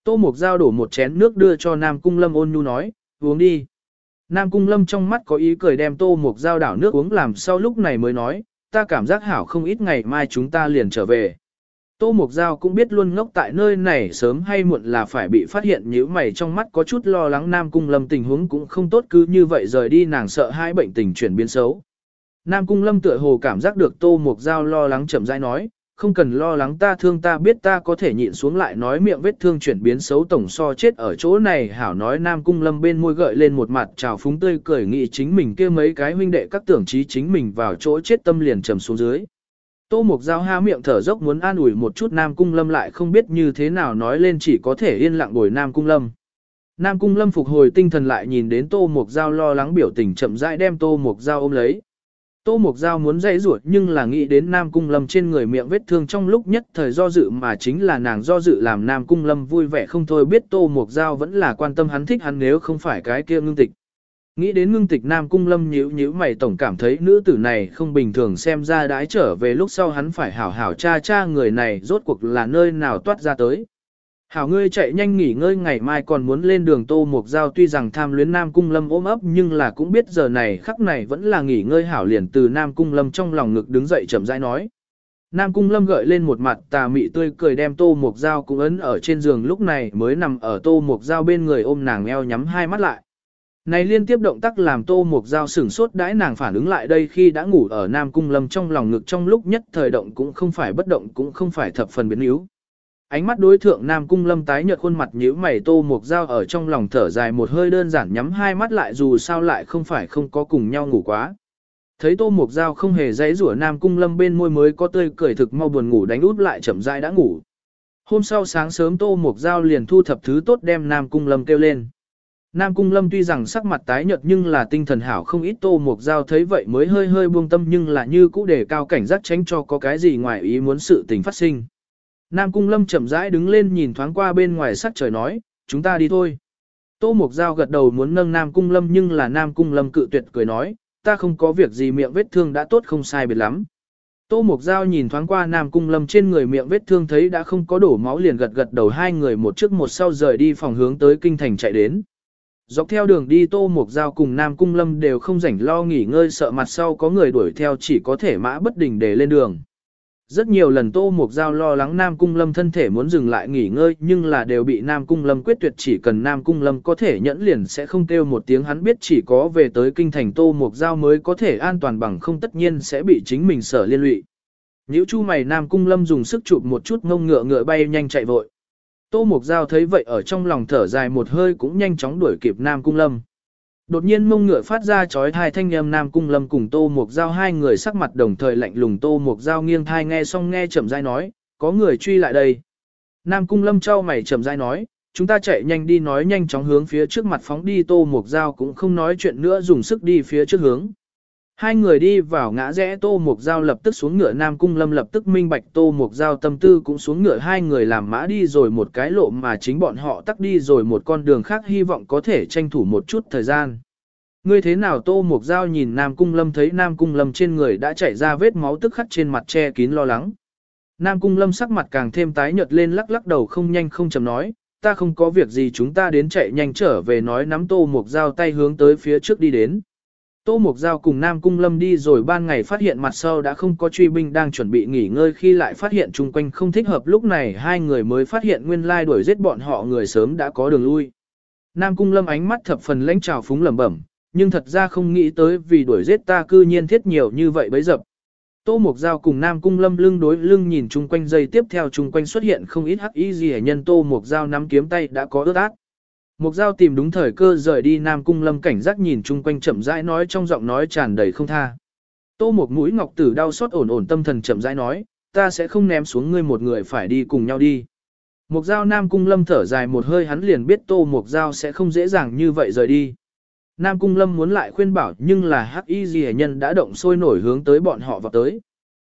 Tô Mục Giao đổ một chén nước đưa cho Nam Cung Lâm ôn nhu nói, uống đi. Nam Cung Lâm trong mắt có ý cười đem Tô Mục Giao đảo nước uống làm sau lúc này mới nói, ta cảm giác hảo không ít ngày mai chúng ta liền trở về. Tô Mục Giao cũng biết luôn ngốc tại nơi này sớm hay muộn là phải bị phát hiện như mày trong mắt có chút lo lắng Nam Cung Lâm tình huống cũng không tốt cứ như vậy rời đi nàng sợ hai bệnh tình chuyển biến xấu. Nam Cung Lâm tựa hồ cảm giác được Tô Mục Giao lo lắng chậm rãi nói, không cần lo lắng ta thương ta biết ta có thể nhịn xuống lại nói miệng vết thương chuyển biến xấu tổng so chết ở chỗ này hảo nói Nam Cung Lâm bên môi gợi lên một mặt trào phúng tươi cười nghĩ chính mình kia mấy cái huynh đệ các tưởng trí chính mình vào chỗ chết tâm liền trầm xuống dưới. Tô Mục Giao há miệng thở dốc muốn an ủi một chút Nam Cung Lâm lại không biết như thế nào nói lên chỉ có thể yên lặng bồi Nam Cung Lâm. Nam Cung Lâm phục hồi tinh thần lại nhìn đến Tô Mục Giao lo lắng biểu tình chậm rãi đem Tô Mục Giao ôm lấy. Tô Mục Giao muốn dãy ruột nhưng là nghĩ đến Nam Cung Lâm trên người miệng vết thương trong lúc nhất thời do dự mà chính là nàng do dự làm Nam Cung Lâm vui vẻ không thôi biết Tô Mục Giao vẫn là quan tâm hắn thích hắn nếu không phải cái kia ngưng tịch. Nghĩ đến ngưng tịch Nam Cung Lâm nhíu nhíu mày tổng cảm thấy nữ tử này không bình thường xem ra đãi trở về lúc sau hắn phải hảo hảo cha cha người này rốt cuộc là nơi nào toát ra tới. Hảo ngươi chạy nhanh nghỉ ngơi ngày mai còn muốn lên đường Tô Mục Giao tuy rằng tham luyến Nam Cung Lâm ôm ấp nhưng là cũng biết giờ này khắc này vẫn là nghỉ ngơi hảo liền từ Nam Cung Lâm trong lòng ngực đứng dậy chậm rãi nói. Nam Cung Lâm gợi lên một mặt tà mị tươi cười đem Tô Mục Giao cũng ấn ở trên giường lúc này mới nằm ở Tô Mục Giao bên người ôm nàng eo nhắm hai mắt lại. Này liên tiếp động tác làm Tô Mục Giao sửng sốt đãi nàng phản ứng lại đây khi đã ngủ ở Nam Cung Lâm trong lòng ngực trong lúc nhất thời động cũng không phải bất động cũng không phải thập phần biến yếu. Ánh mắt đối thượng Nam Cung Lâm tái nhợt khuôn mặt nhíu mày Tô Mục Giao ở trong lòng thở dài một hơi đơn giản nhắm hai mắt lại dù sao lại không phải không có cùng nhau ngủ quá. Thấy Tô Mục Giao không hề dãy rủa Nam Cung Lâm bên môi mới có tươi cười thực mau buồn ngủ đánh út lại chậm rãi đã ngủ. Hôm sau sáng sớm Tô Mục Giao liền thu thập thứ tốt đem Nam Cung Lâm kêu lên. Nam Cung Lâm tuy rằng sắc mặt tái nhợt nhưng là tinh thần hảo không ít Tô Mục Giao thấy vậy mới hơi hơi buông tâm nhưng là như cũ để cao cảnh giác tránh cho có cái gì ngoài ý muốn sự tình phát sinh. Nam Cung Lâm chậm rãi đứng lên nhìn thoáng qua bên ngoài sắc trời nói, chúng ta đi thôi. Tô Mục Giao gật đầu muốn nâng Nam Cung Lâm nhưng là Nam Cung Lâm cự tuyệt cười nói, ta không có việc gì miệng vết thương đã tốt không sai biệt lắm. Tô Mục Giao nhìn thoáng qua Nam Cung Lâm trên người miệng vết thương thấy đã không có đổ máu liền gật gật đầu hai người một trước một sau rời đi phòng hướng tới kinh thành chạy đến. Dọc theo đường đi Tô Mục Giao cùng Nam Cung Lâm đều không rảnh lo nghỉ ngơi sợ mặt sau có người đuổi theo chỉ có thể mã bất đình để lên đường. Rất nhiều lần Tô Mục Giao lo lắng Nam Cung Lâm thân thể muốn dừng lại nghỉ ngơi nhưng là đều bị Nam Cung Lâm quyết tuyệt chỉ cần Nam Cung Lâm có thể nhẫn liền sẽ không kêu một tiếng hắn biết chỉ có về tới kinh thành Tô Mục Giao mới có thể an toàn bằng không tất nhiên sẽ bị chính mình sở liên lụy. Nhữ chu mày Nam Cung Lâm dùng sức chụp một chút ngông ngựa ngựa bay nhanh chạy vội. Tô Mục Giao thấy vậy ở trong lòng thở dài một hơi cũng nhanh chóng đuổi kịp Nam Cung Lâm. Đột nhiên mông ngựa phát ra chói thai thanh âm Nam Cung Lâm cùng Tô Mục Giao hai người sắc mặt đồng thời lạnh lùng Tô Mục Giao nghiêng thai nghe xong nghe chậm rãi nói, có người truy lại đây. Nam Cung Lâm trao mày chậm rãi nói, chúng ta chạy nhanh đi nói nhanh chóng hướng phía trước mặt phóng đi Tô Mục Giao cũng không nói chuyện nữa dùng sức đi phía trước hướng. Hai người đi vào ngã rẽ Tô Mục Giao lập tức xuống ngựa Nam Cung Lâm lập tức minh bạch Tô Mục Giao tâm tư cũng xuống ngựa hai người làm mã đi rồi một cái lộ mà chính bọn họ tắt đi rồi một con đường khác hy vọng có thể tranh thủ một chút thời gian. Ngươi thế nào Tô Mục Giao nhìn Nam Cung Lâm thấy Nam Cung Lâm trên người đã chảy ra vết máu tức khắc trên mặt che kín lo lắng. Nam Cung Lâm sắc mặt càng thêm tái nhợt lên lắc lắc đầu không nhanh không chậm nói, ta không có việc gì chúng ta đến chạy nhanh trở về nói nắm Tô Mục Giao tay hướng tới phía trước đi đến. Tô Mục Giao cùng Nam Cung Lâm đi rồi ban ngày phát hiện mặt sau đã không có truy binh đang chuẩn bị nghỉ ngơi khi lại phát hiện chung quanh không thích hợp lúc này hai người mới phát hiện nguyên lai đuổi giết bọn họ người sớm đã có đường lui. Nam Cung Lâm ánh mắt thập phần lãnh trào phúng lẩm bẩm, nhưng thật ra không nghĩ tới vì đuổi giết ta cư nhiên thiết nhiều như vậy bấy dập. Tô Mục Giao cùng Nam Cung Lâm lưng đối lưng nhìn chung quanh dây tiếp theo chung quanh xuất hiện không ít hắc y gì nhân Tô Mục Giao nắm kiếm tay đã có ướt át. Mục Giao tìm đúng thời cơ rời đi Nam Cung Lâm cảnh giác nhìn chung quanh chậm rãi nói trong giọng nói tràn đầy không tha. Tô một mũi ngọc tử đau xót ổn ổn tâm thần chậm rãi nói, ta sẽ không ném xuống ngươi một người phải đi cùng nhau đi. Mục Giao Nam Cung Lâm thở dài một hơi hắn liền biết Tô Mục Giao sẽ không dễ dàng như vậy rời đi. Nam Cung Lâm muốn lại khuyên bảo nhưng là hắc y gì nhân đã động sôi nổi hướng tới bọn họ vào tới.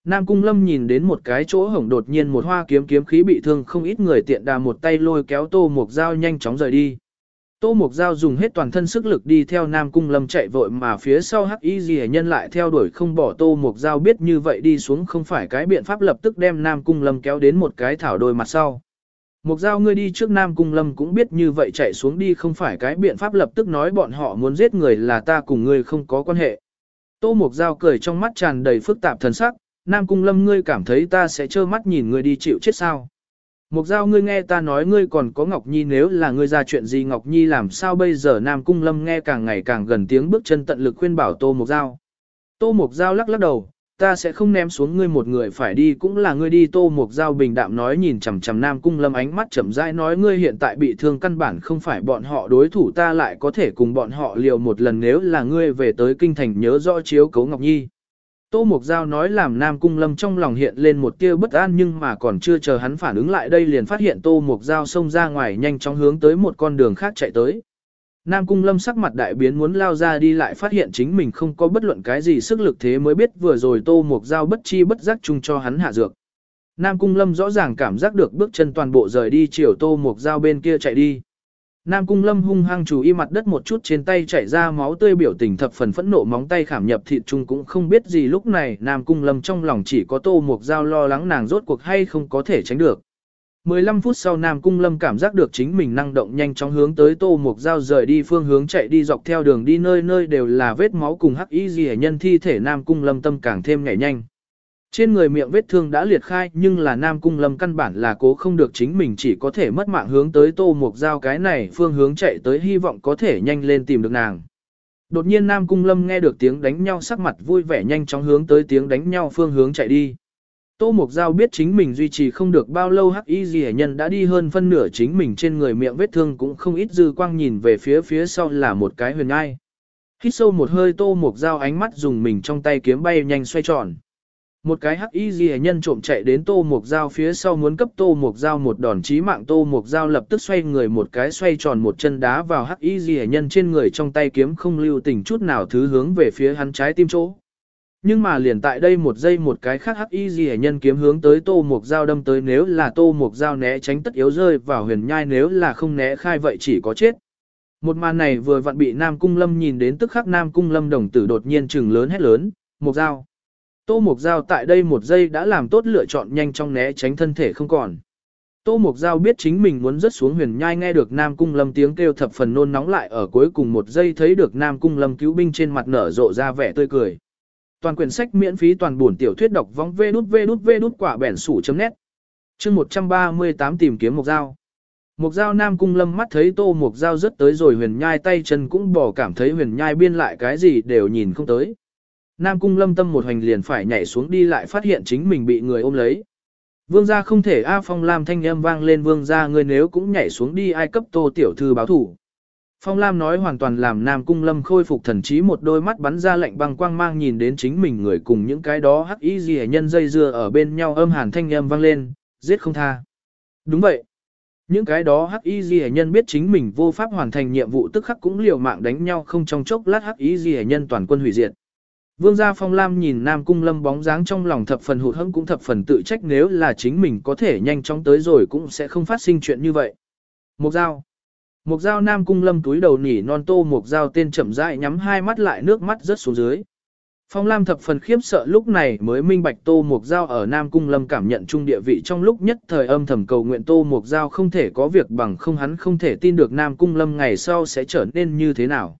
Nam Cung Lâm nhìn đến một cái chỗ hổng đột nhiên một hoa kiếm kiếm khí bị thương không ít người tiện đà một tay lôi kéo tô mục Giao nhanh chóng rời đi. Tô Mục Giao dùng hết toàn thân sức lực đi theo Nam Cung Lâm chạy vội mà phía sau hắc y gì nhân lại theo đuổi không bỏ Tô Mục Giao biết như vậy đi xuống không phải cái biện pháp lập tức đem Nam Cung Lâm kéo đến một cái thảo đôi mặt sau. Mục Giao ngươi đi trước Nam Cung Lâm cũng biết như vậy chạy xuống đi không phải cái biện pháp lập tức nói bọn họ muốn giết người là ta cùng ngươi không có quan hệ. Tô Mục Giao cười trong mắt tràn đầy phức tạp thần sắc, Nam Cung Lâm ngươi cảm thấy ta sẽ trơ mắt nhìn ngươi đi chịu chết sao. Mục giao ngươi nghe ta nói ngươi còn có Ngọc Nhi nếu là ngươi ra chuyện gì Ngọc Nhi làm sao bây giờ Nam Cung Lâm nghe càng ngày càng gần tiếng bước chân tận lực khuyên bảo Tô Mục giao. Tô Mục giao lắc lắc đầu, ta sẽ không ném xuống ngươi một người phải đi cũng là ngươi đi Tô Mục giao bình đạm nói nhìn chằm chằm Nam Cung Lâm ánh mắt chậm rãi nói ngươi hiện tại bị thương căn bản không phải bọn họ đối thủ ta lại có thể cùng bọn họ liều một lần nếu là ngươi về tới kinh thành nhớ rõ chiếu cấu Ngọc Nhi. Tô Mục Giao nói làm Nam Cung Lâm trong lòng hiện lên một tia bất an nhưng mà còn chưa chờ hắn phản ứng lại đây liền phát hiện Tô Mục Giao xông ra ngoài nhanh chóng hướng tới một con đường khác chạy tới. Nam Cung Lâm sắc mặt đại biến muốn lao ra đi lại phát hiện chính mình không có bất luận cái gì sức lực thế mới biết vừa rồi Tô Mục Giao bất chi bất giác chung cho hắn hạ dược. Nam Cung Lâm rõ ràng cảm giác được bước chân toàn bộ rời đi chiều Tô Mục Giao bên kia chạy đi. Nam Cung Lâm hung hăng chú ý mặt đất một chút trên tay chảy ra máu tươi biểu tình thập phần phẫn nộ móng tay khảm nhập thịt chung cũng không biết gì lúc này Nam Cung Lâm trong lòng chỉ có tô mục dao lo lắng nàng rốt cuộc hay không có thể tránh được. 15 phút sau Nam Cung Lâm cảm giác được chính mình năng động nhanh chóng hướng tới tô mục dao rời đi phương hướng chạy đi dọc theo đường đi nơi nơi đều là vết máu cùng hắc y gì nhân thi thể Nam Cung Lâm tâm càng thêm nhảy nhanh. Trên người miệng vết thương đã liệt khai, nhưng là Nam Cung Lâm căn bản là cố không được chính mình chỉ có thể mất mạng hướng tới tô mục giao cái này phương hướng chạy tới, hy vọng có thể nhanh lên tìm được nàng. Đột nhiên Nam Cung Lâm nghe được tiếng đánh nhau sắc mặt vui vẻ nhanh chóng hướng tới tiếng đánh nhau phương hướng chạy đi. Tô Mục Giao biết chính mình duy trì không được bao lâu, hắc y gì nhân đã đi hơn phân nửa chính mình trên người miệng vết thương cũng không ít dư quang nhìn về phía phía sau là một cái huyền ngai. Hít sâu một hơi, Tô Mục Giao ánh mắt dùng mình trong tay kiếm bay nhanh xoay tròn. Một cái hắc y ghi nhân trộm chạy đến tô mục dao phía sau muốn cấp tô mục dao một đòn chí mạng tô mục dao lập tức xoay người một cái xoay tròn một chân đá vào hắc y ghi nhân trên người trong tay kiếm không lưu tình chút nào thứ hướng về phía hắn trái tim chỗ. Nhưng mà liền tại đây một giây một cái khác hắc y ghi nhân kiếm hướng tới tô mục dao đâm tới nếu là tô mục dao né tránh tất yếu rơi vào huyền nhai nếu là không né khai vậy chỉ có chết. Một màn này vừa vặn bị Nam Cung Lâm nhìn đến tức khắc Nam Cung Lâm đồng tử đột nhiên trừng lớn hét lớn, mục dao. Tô Mục Giao tại đây một giây đã làm tốt lựa chọn nhanh trong né tránh thân thể không còn. Tô Mục Giao biết chính mình muốn rớt xuống huyền nhai nghe được Nam Cung Lâm tiếng kêu thập phần nôn nóng lại ở cuối cùng một giây thấy được Nam Cung Lâm cứu binh trên mặt nở rộ ra vẻ tươi cười. Toàn quyển sách miễn phí toàn buồn tiểu thuyết đọc vong vê đút vê đút vê đút quả bẻn sủ chấm nét. Chương 138 tìm kiếm Mục Giao. Mục Giao Nam Cung Lâm mắt thấy Tô Mục Giao rất tới rồi huyền nhai tay chân cũng bỏ cảm thấy huyền nhai biên lại cái gì đều nhìn không tới. Nam Cung lâm tâm một hành liền phải nhảy xuống đi lại phát hiện chính mình bị người ôm lấy. Vương gia không thể A Phong Lam thanh âm vang lên vương gia ngươi nếu cũng nhảy xuống đi ai cấp tô tiểu thư báo thủ. Phong Lam nói hoàn toàn làm Nam Cung Lâm khôi phục thần trí một đôi mắt bắn ra lạnh băng quang mang nhìn đến chính mình người cùng những cái đó hắc y gì nhân dây dưa ở bên nhau âm hàn thanh âm vang lên, giết không tha. Đúng vậy. Những cái đó hắc y gì nhân biết chính mình vô pháp hoàn thành nhiệm vụ tức khắc cũng liều mạng đánh nhau không trong chốc lát hắc y gì nhân toàn quân hủy diệt. Vương gia Phong Lam nhìn Nam Cung Lâm bóng dáng trong lòng thập phần hụt hẫng cũng thập phần tự trách nếu là chính mình có thể nhanh chóng tới rồi cũng sẽ không phát sinh chuyện như vậy. Mục Giao Mục Giao Nam Cung Lâm túi đầu nỉ non tô Mục Giao tên chậm rãi nhắm hai mắt lại nước mắt rớt xuống dưới. Phong Lam thập phần khiếp sợ lúc này mới minh bạch Tô Mục Giao ở Nam Cung Lâm cảm nhận trung địa vị trong lúc nhất thời âm thầm cầu nguyện Tô Mục Giao không thể có việc bằng không hắn không thể tin được Nam Cung Lâm ngày sau sẽ trở nên như thế nào.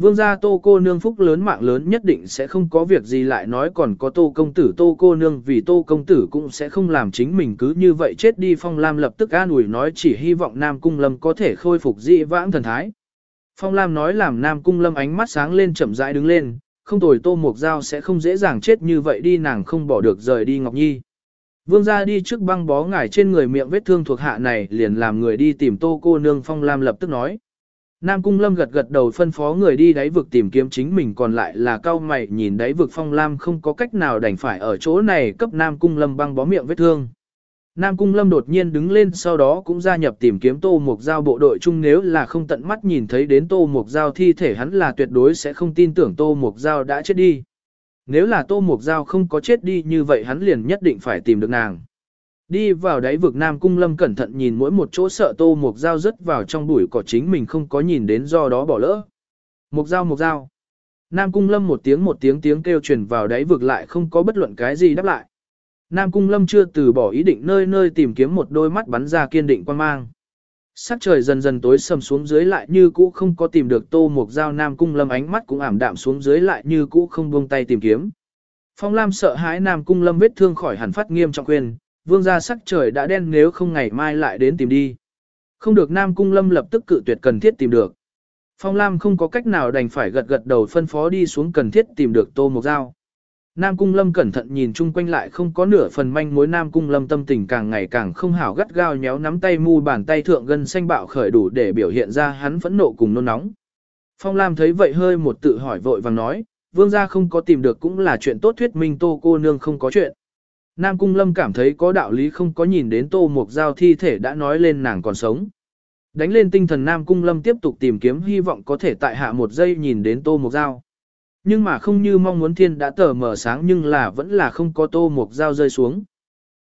Vương gia tô cô nương phúc lớn mạng lớn nhất định sẽ không có việc gì lại nói còn có tô công tử tô cô nương vì tô công tử cũng sẽ không làm chính mình cứ như vậy chết đi phong lam lập tức an ủi nói chỉ hy vọng nam cung lâm có thể khôi phục dị vãng thần thái. Phong lam nói làm nam cung lâm ánh mắt sáng lên chậm rãi đứng lên, không tồi tô mục dao sẽ không dễ dàng chết như vậy đi nàng không bỏ được rời đi ngọc nhi. Vương gia đi trước băng bó ngải trên người miệng vết thương thuộc hạ này liền làm người đi tìm tô cô nương phong lam lập tức nói. Nam Cung Lâm gật gật đầu phân phó người đi đáy vực tìm kiếm chính mình còn lại là cao mày nhìn đáy vực phong lam không có cách nào đành phải ở chỗ này cấp Nam Cung Lâm băng bó miệng vết thương. Nam Cung Lâm đột nhiên đứng lên sau đó cũng gia nhập tìm kiếm Tô Mục Giao bộ đội chung nếu là không tận mắt nhìn thấy đến Tô Mục Giao thi thể hắn là tuyệt đối sẽ không tin tưởng Tô Mục Giao đã chết đi. Nếu là Tô Mục Giao không có chết đi như vậy hắn liền nhất định phải tìm được nàng. Đi vào đáy vực Nam Cung Lâm cẩn thận nhìn mỗi một chỗ sợ tô mục dao rớt vào trong bụi cỏ chính mình không có nhìn đến do đó bỏ lỡ. Mục dao mục dao. Nam Cung Lâm một tiếng một tiếng tiếng kêu truyền vào đáy vực lại không có bất luận cái gì đáp lại. Nam Cung Lâm chưa từ bỏ ý định nơi nơi tìm kiếm một đôi mắt bắn ra kiên định quan mang. Sắc trời dần dần tối sầm xuống dưới lại như cũ không có tìm được tô mục dao Nam Cung Lâm ánh mắt cũng ảm đạm xuống dưới lại như cũ không buông tay tìm kiếm. Phong Lam sợ hãi Nam Cung Lâm vết thương khỏi hẳn phát nghiêm trọng quyền, vương gia sắc trời đã đen nếu không ngày mai lại đến tìm đi. Không được Nam Cung Lâm lập tức cự tuyệt cần thiết tìm được. Phong Lam không có cách nào đành phải gật gật đầu phân phó đi xuống cần thiết tìm được Tô Mộc Giao. Nam Cung Lâm cẩn thận nhìn chung quanh lại không có nửa phần manh mối Nam Cung Lâm tâm tình càng ngày càng không hảo gắt gao nhéo nắm tay mu bàn tay thượng gân xanh bạo khởi đủ để biểu hiện ra hắn phẫn nộ cùng nôn nóng. Phong Lam thấy vậy hơi một tự hỏi vội vàng nói, vương gia không có tìm được cũng là chuyện tốt thuyết minh tô cô nương không có chuyện. Nam Cung Lâm cảm thấy có đạo lý không có nhìn đến tô mục giao thi thể đã nói lên nàng còn sống. Đánh lên tinh thần Nam Cung Lâm tiếp tục tìm kiếm hy vọng có thể tại hạ một giây nhìn đến tô mục giao. Nhưng mà không như mong muốn thiên đã tờ mở sáng nhưng là vẫn là không có tô mục giao rơi xuống.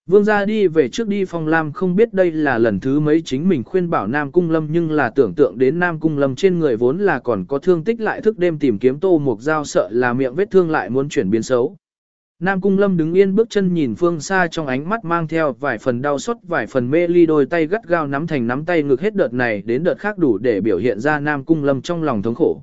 Vương gia đi về trước đi phong lam không biết đây là lần thứ mấy chính mình khuyên bảo Nam Cung Lâm nhưng là tưởng tượng đến Nam Cung Lâm trên người vốn là còn có thương tích lại thức đêm tìm kiếm tô mục dao sợ là miệng vết thương lại muốn chuyển biến xấu. Nam Cung Lâm đứng yên bước chân nhìn phương xa trong ánh mắt mang theo vài phần đau xót, vài phần mê ly đôi tay gắt gao nắm thành nắm tay ngược hết đợt này đến đợt khác đủ để biểu hiện ra Nam Cung Lâm trong lòng thống khổ.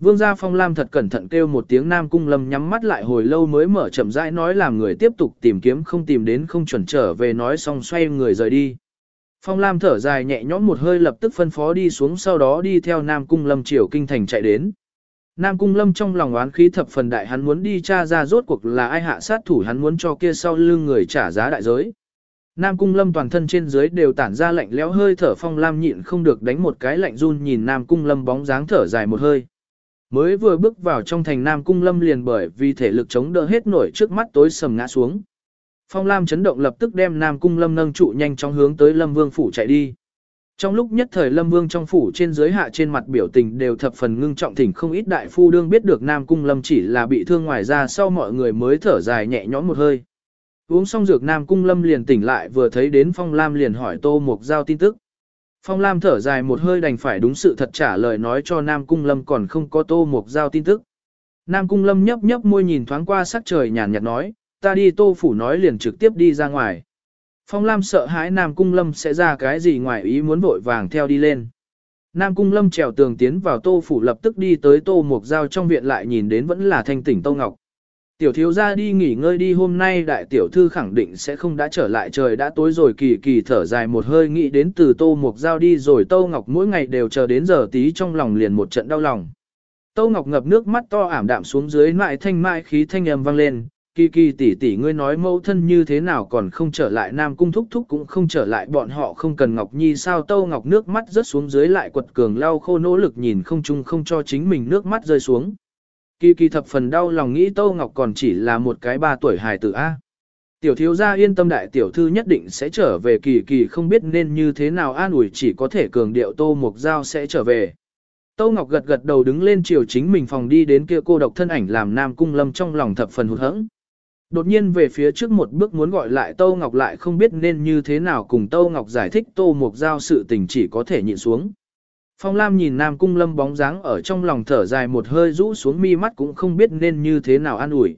Vương gia Phong Lam thật cẩn thận kêu một tiếng Nam Cung Lâm nhắm mắt lại hồi lâu mới mở chậm rãi nói làm người tiếp tục tìm kiếm, không tìm đến, không chuẩn trở về nói xong xoay người rời đi. Phong Lam thở dài nhẹ nhõm một hơi lập tức phân phó đi xuống, sau đó đi theo Nam Cung Lâm triều kinh thành chạy đến. Nam Cung Lâm trong lòng oán khí thập phần đại hắn muốn đi tra ra rốt cuộc là ai hạ sát thủ hắn muốn cho kia sau lưng người trả giá đại giới. Nam Cung Lâm toàn thân trên dưới đều tản ra lạnh lẽo hơi thở Phong Lam nhịn không được đánh một cái lạnh run nhìn Nam Cung Lâm bóng dáng thở dài một hơi. Mới vừa bước vào trong thành Nam Cung Lâm liền bởi vì thể lực chống đỡ hết nổi trước mắt tối sầm ngã xuống. Phong Lam chấn động lập tức đem Nam Cung Lâm nâng trụ nhanh chóng hướng tới Lâm Vương phủ chạy đi. Trong lúc nhất thời Lâm Vương trong phủ trên dưới hạ trên mặt biểu tình đều thập phần ngưng trọng thỉnh không ít đại phu đương biết được Nam Cung Lâm chỉ là bị thương ngoài ra sau mọi người mới thở dài nhẹ nhõm một hơi. Uống xong dược Nam Cung Lâm liền tỉnh lại vừa thấy đến Phong Lam liền hỏi Tô Mục Giao tin tức. Phong Lam thở dài một hơi đành phải đúng sự thật trả lời nói cho Nam Cung Lâm còn không có Tô Mục Giao tin tức. Nam Cung Lâm nhấp nhấp môi nhìn thoáng qua sắc trời nhàn nhạt nói, ta đi Tô Phủ nói liền trực tiếp đi ra ngoài. Phong Lam sợ hãi Nam Cung Lâm sẽ ra cái gì ngoài ý muốn vội vàng theo đi lên. Nam Cung Lâm trèo tường tiến vào Tô Phủ lập tức đi tới Tô Mục Giao trong viện lại nhìn đến vẫn là thanh tỉnh Tô Ngọc. Tiểu thiếu ra đi nghỉ ngơi đi hôm nay đại tiểu thư khẳng định sẽ không đã trở lại trời đã tối rồi kỳ kỳ thở dài một hơi nghĩ đến từ Tô Mục Giao đi rồi Tô Ngọc mỗi ngày đều chờ đến giờ tí trong lòng liền một trận đau lòng. Tô Ngọc ngập nước mắt to ảm đạm xuống dưới mại thanh mại khí thanh âm vang lên, kỳ kỳ tỷ tỷ ngươi nói mẫu thân như thế nào còn không trở lại nam cung thúc thúc cũng không trở lại, bọn họ không cần ngọc nhi sao tâu ngọc nước mắt rớt xuống dưới lại quật cường lau khô nỗ lực nhìn không chung không cho chính mình nước mắt rơi xuống. Kỳ kỳ thập phần đau lòng nghĩ tâu ngọc còn chỉ là một cái ba tuổi hài tử A. Tiểu thiếu gia yên tâm đại tiểu thư nhất định sẽ trở về, kỳ kỳ không biết nên như thế nào an ủi chỉ có thể cường điệu tô mục giao sẽ trở về. Tâu Ngọc gật gật đầu đứng lên chiều chính mình phòng đi đến kia cô độc thân ảnh làm Nam Cung Lâm trong lòng thập phần hụt hẫng. Đột nhiên về phía trước một bước muốn gọi lại Tâu Ngọc lại không biết nên như thế nào cùng Tâu Ngọc giải thích Tô Mục Giao sự tình chỉ có thể nhịn xuống. Phong Lam nhìn Nam Cung Lâm bóng dáng ở trong lòng thở dài một hơi rũ xuống mi mắt cũng không biết nên như thế nào an ủi.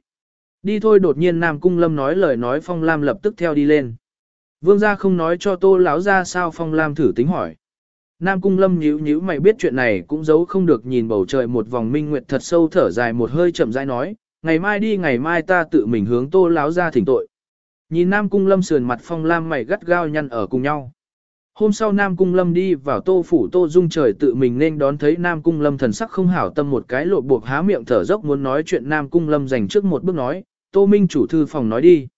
Đi thôi đột nhiên Nam Cung Lâm nói lời nói Phong Lam lập tức theo đi lên. Vương gia không nói cho tô Lão ra sao Phong Lam thử tính hỏi. Nam Cung Lâm nhíu nhíu mày biết chuyện này cũng giấu không được nhìn bầu trời một vòng minh nguyệt thật sâu thở dài một hơi chậm rãi nói, ngày mai đi ngày mai ta tự mình hướng tô láo ra thỉnh tội. Nhìn Nam Cung Lâm sườn mặt phong lam mày gắt gao nhăn ở cùng nhau. Hôm sau Nam Cung Lâm đi vào tô phủ tô dung trời tự mình nên đón thấy Nam Cung Lâm thần sắc không hảo tâm một cái lộ buộc há miệng thở dốc muốn nói chuyện Nam Cung Lâm dành trước một bước nói, tô minh chủ thư phòng nói đi.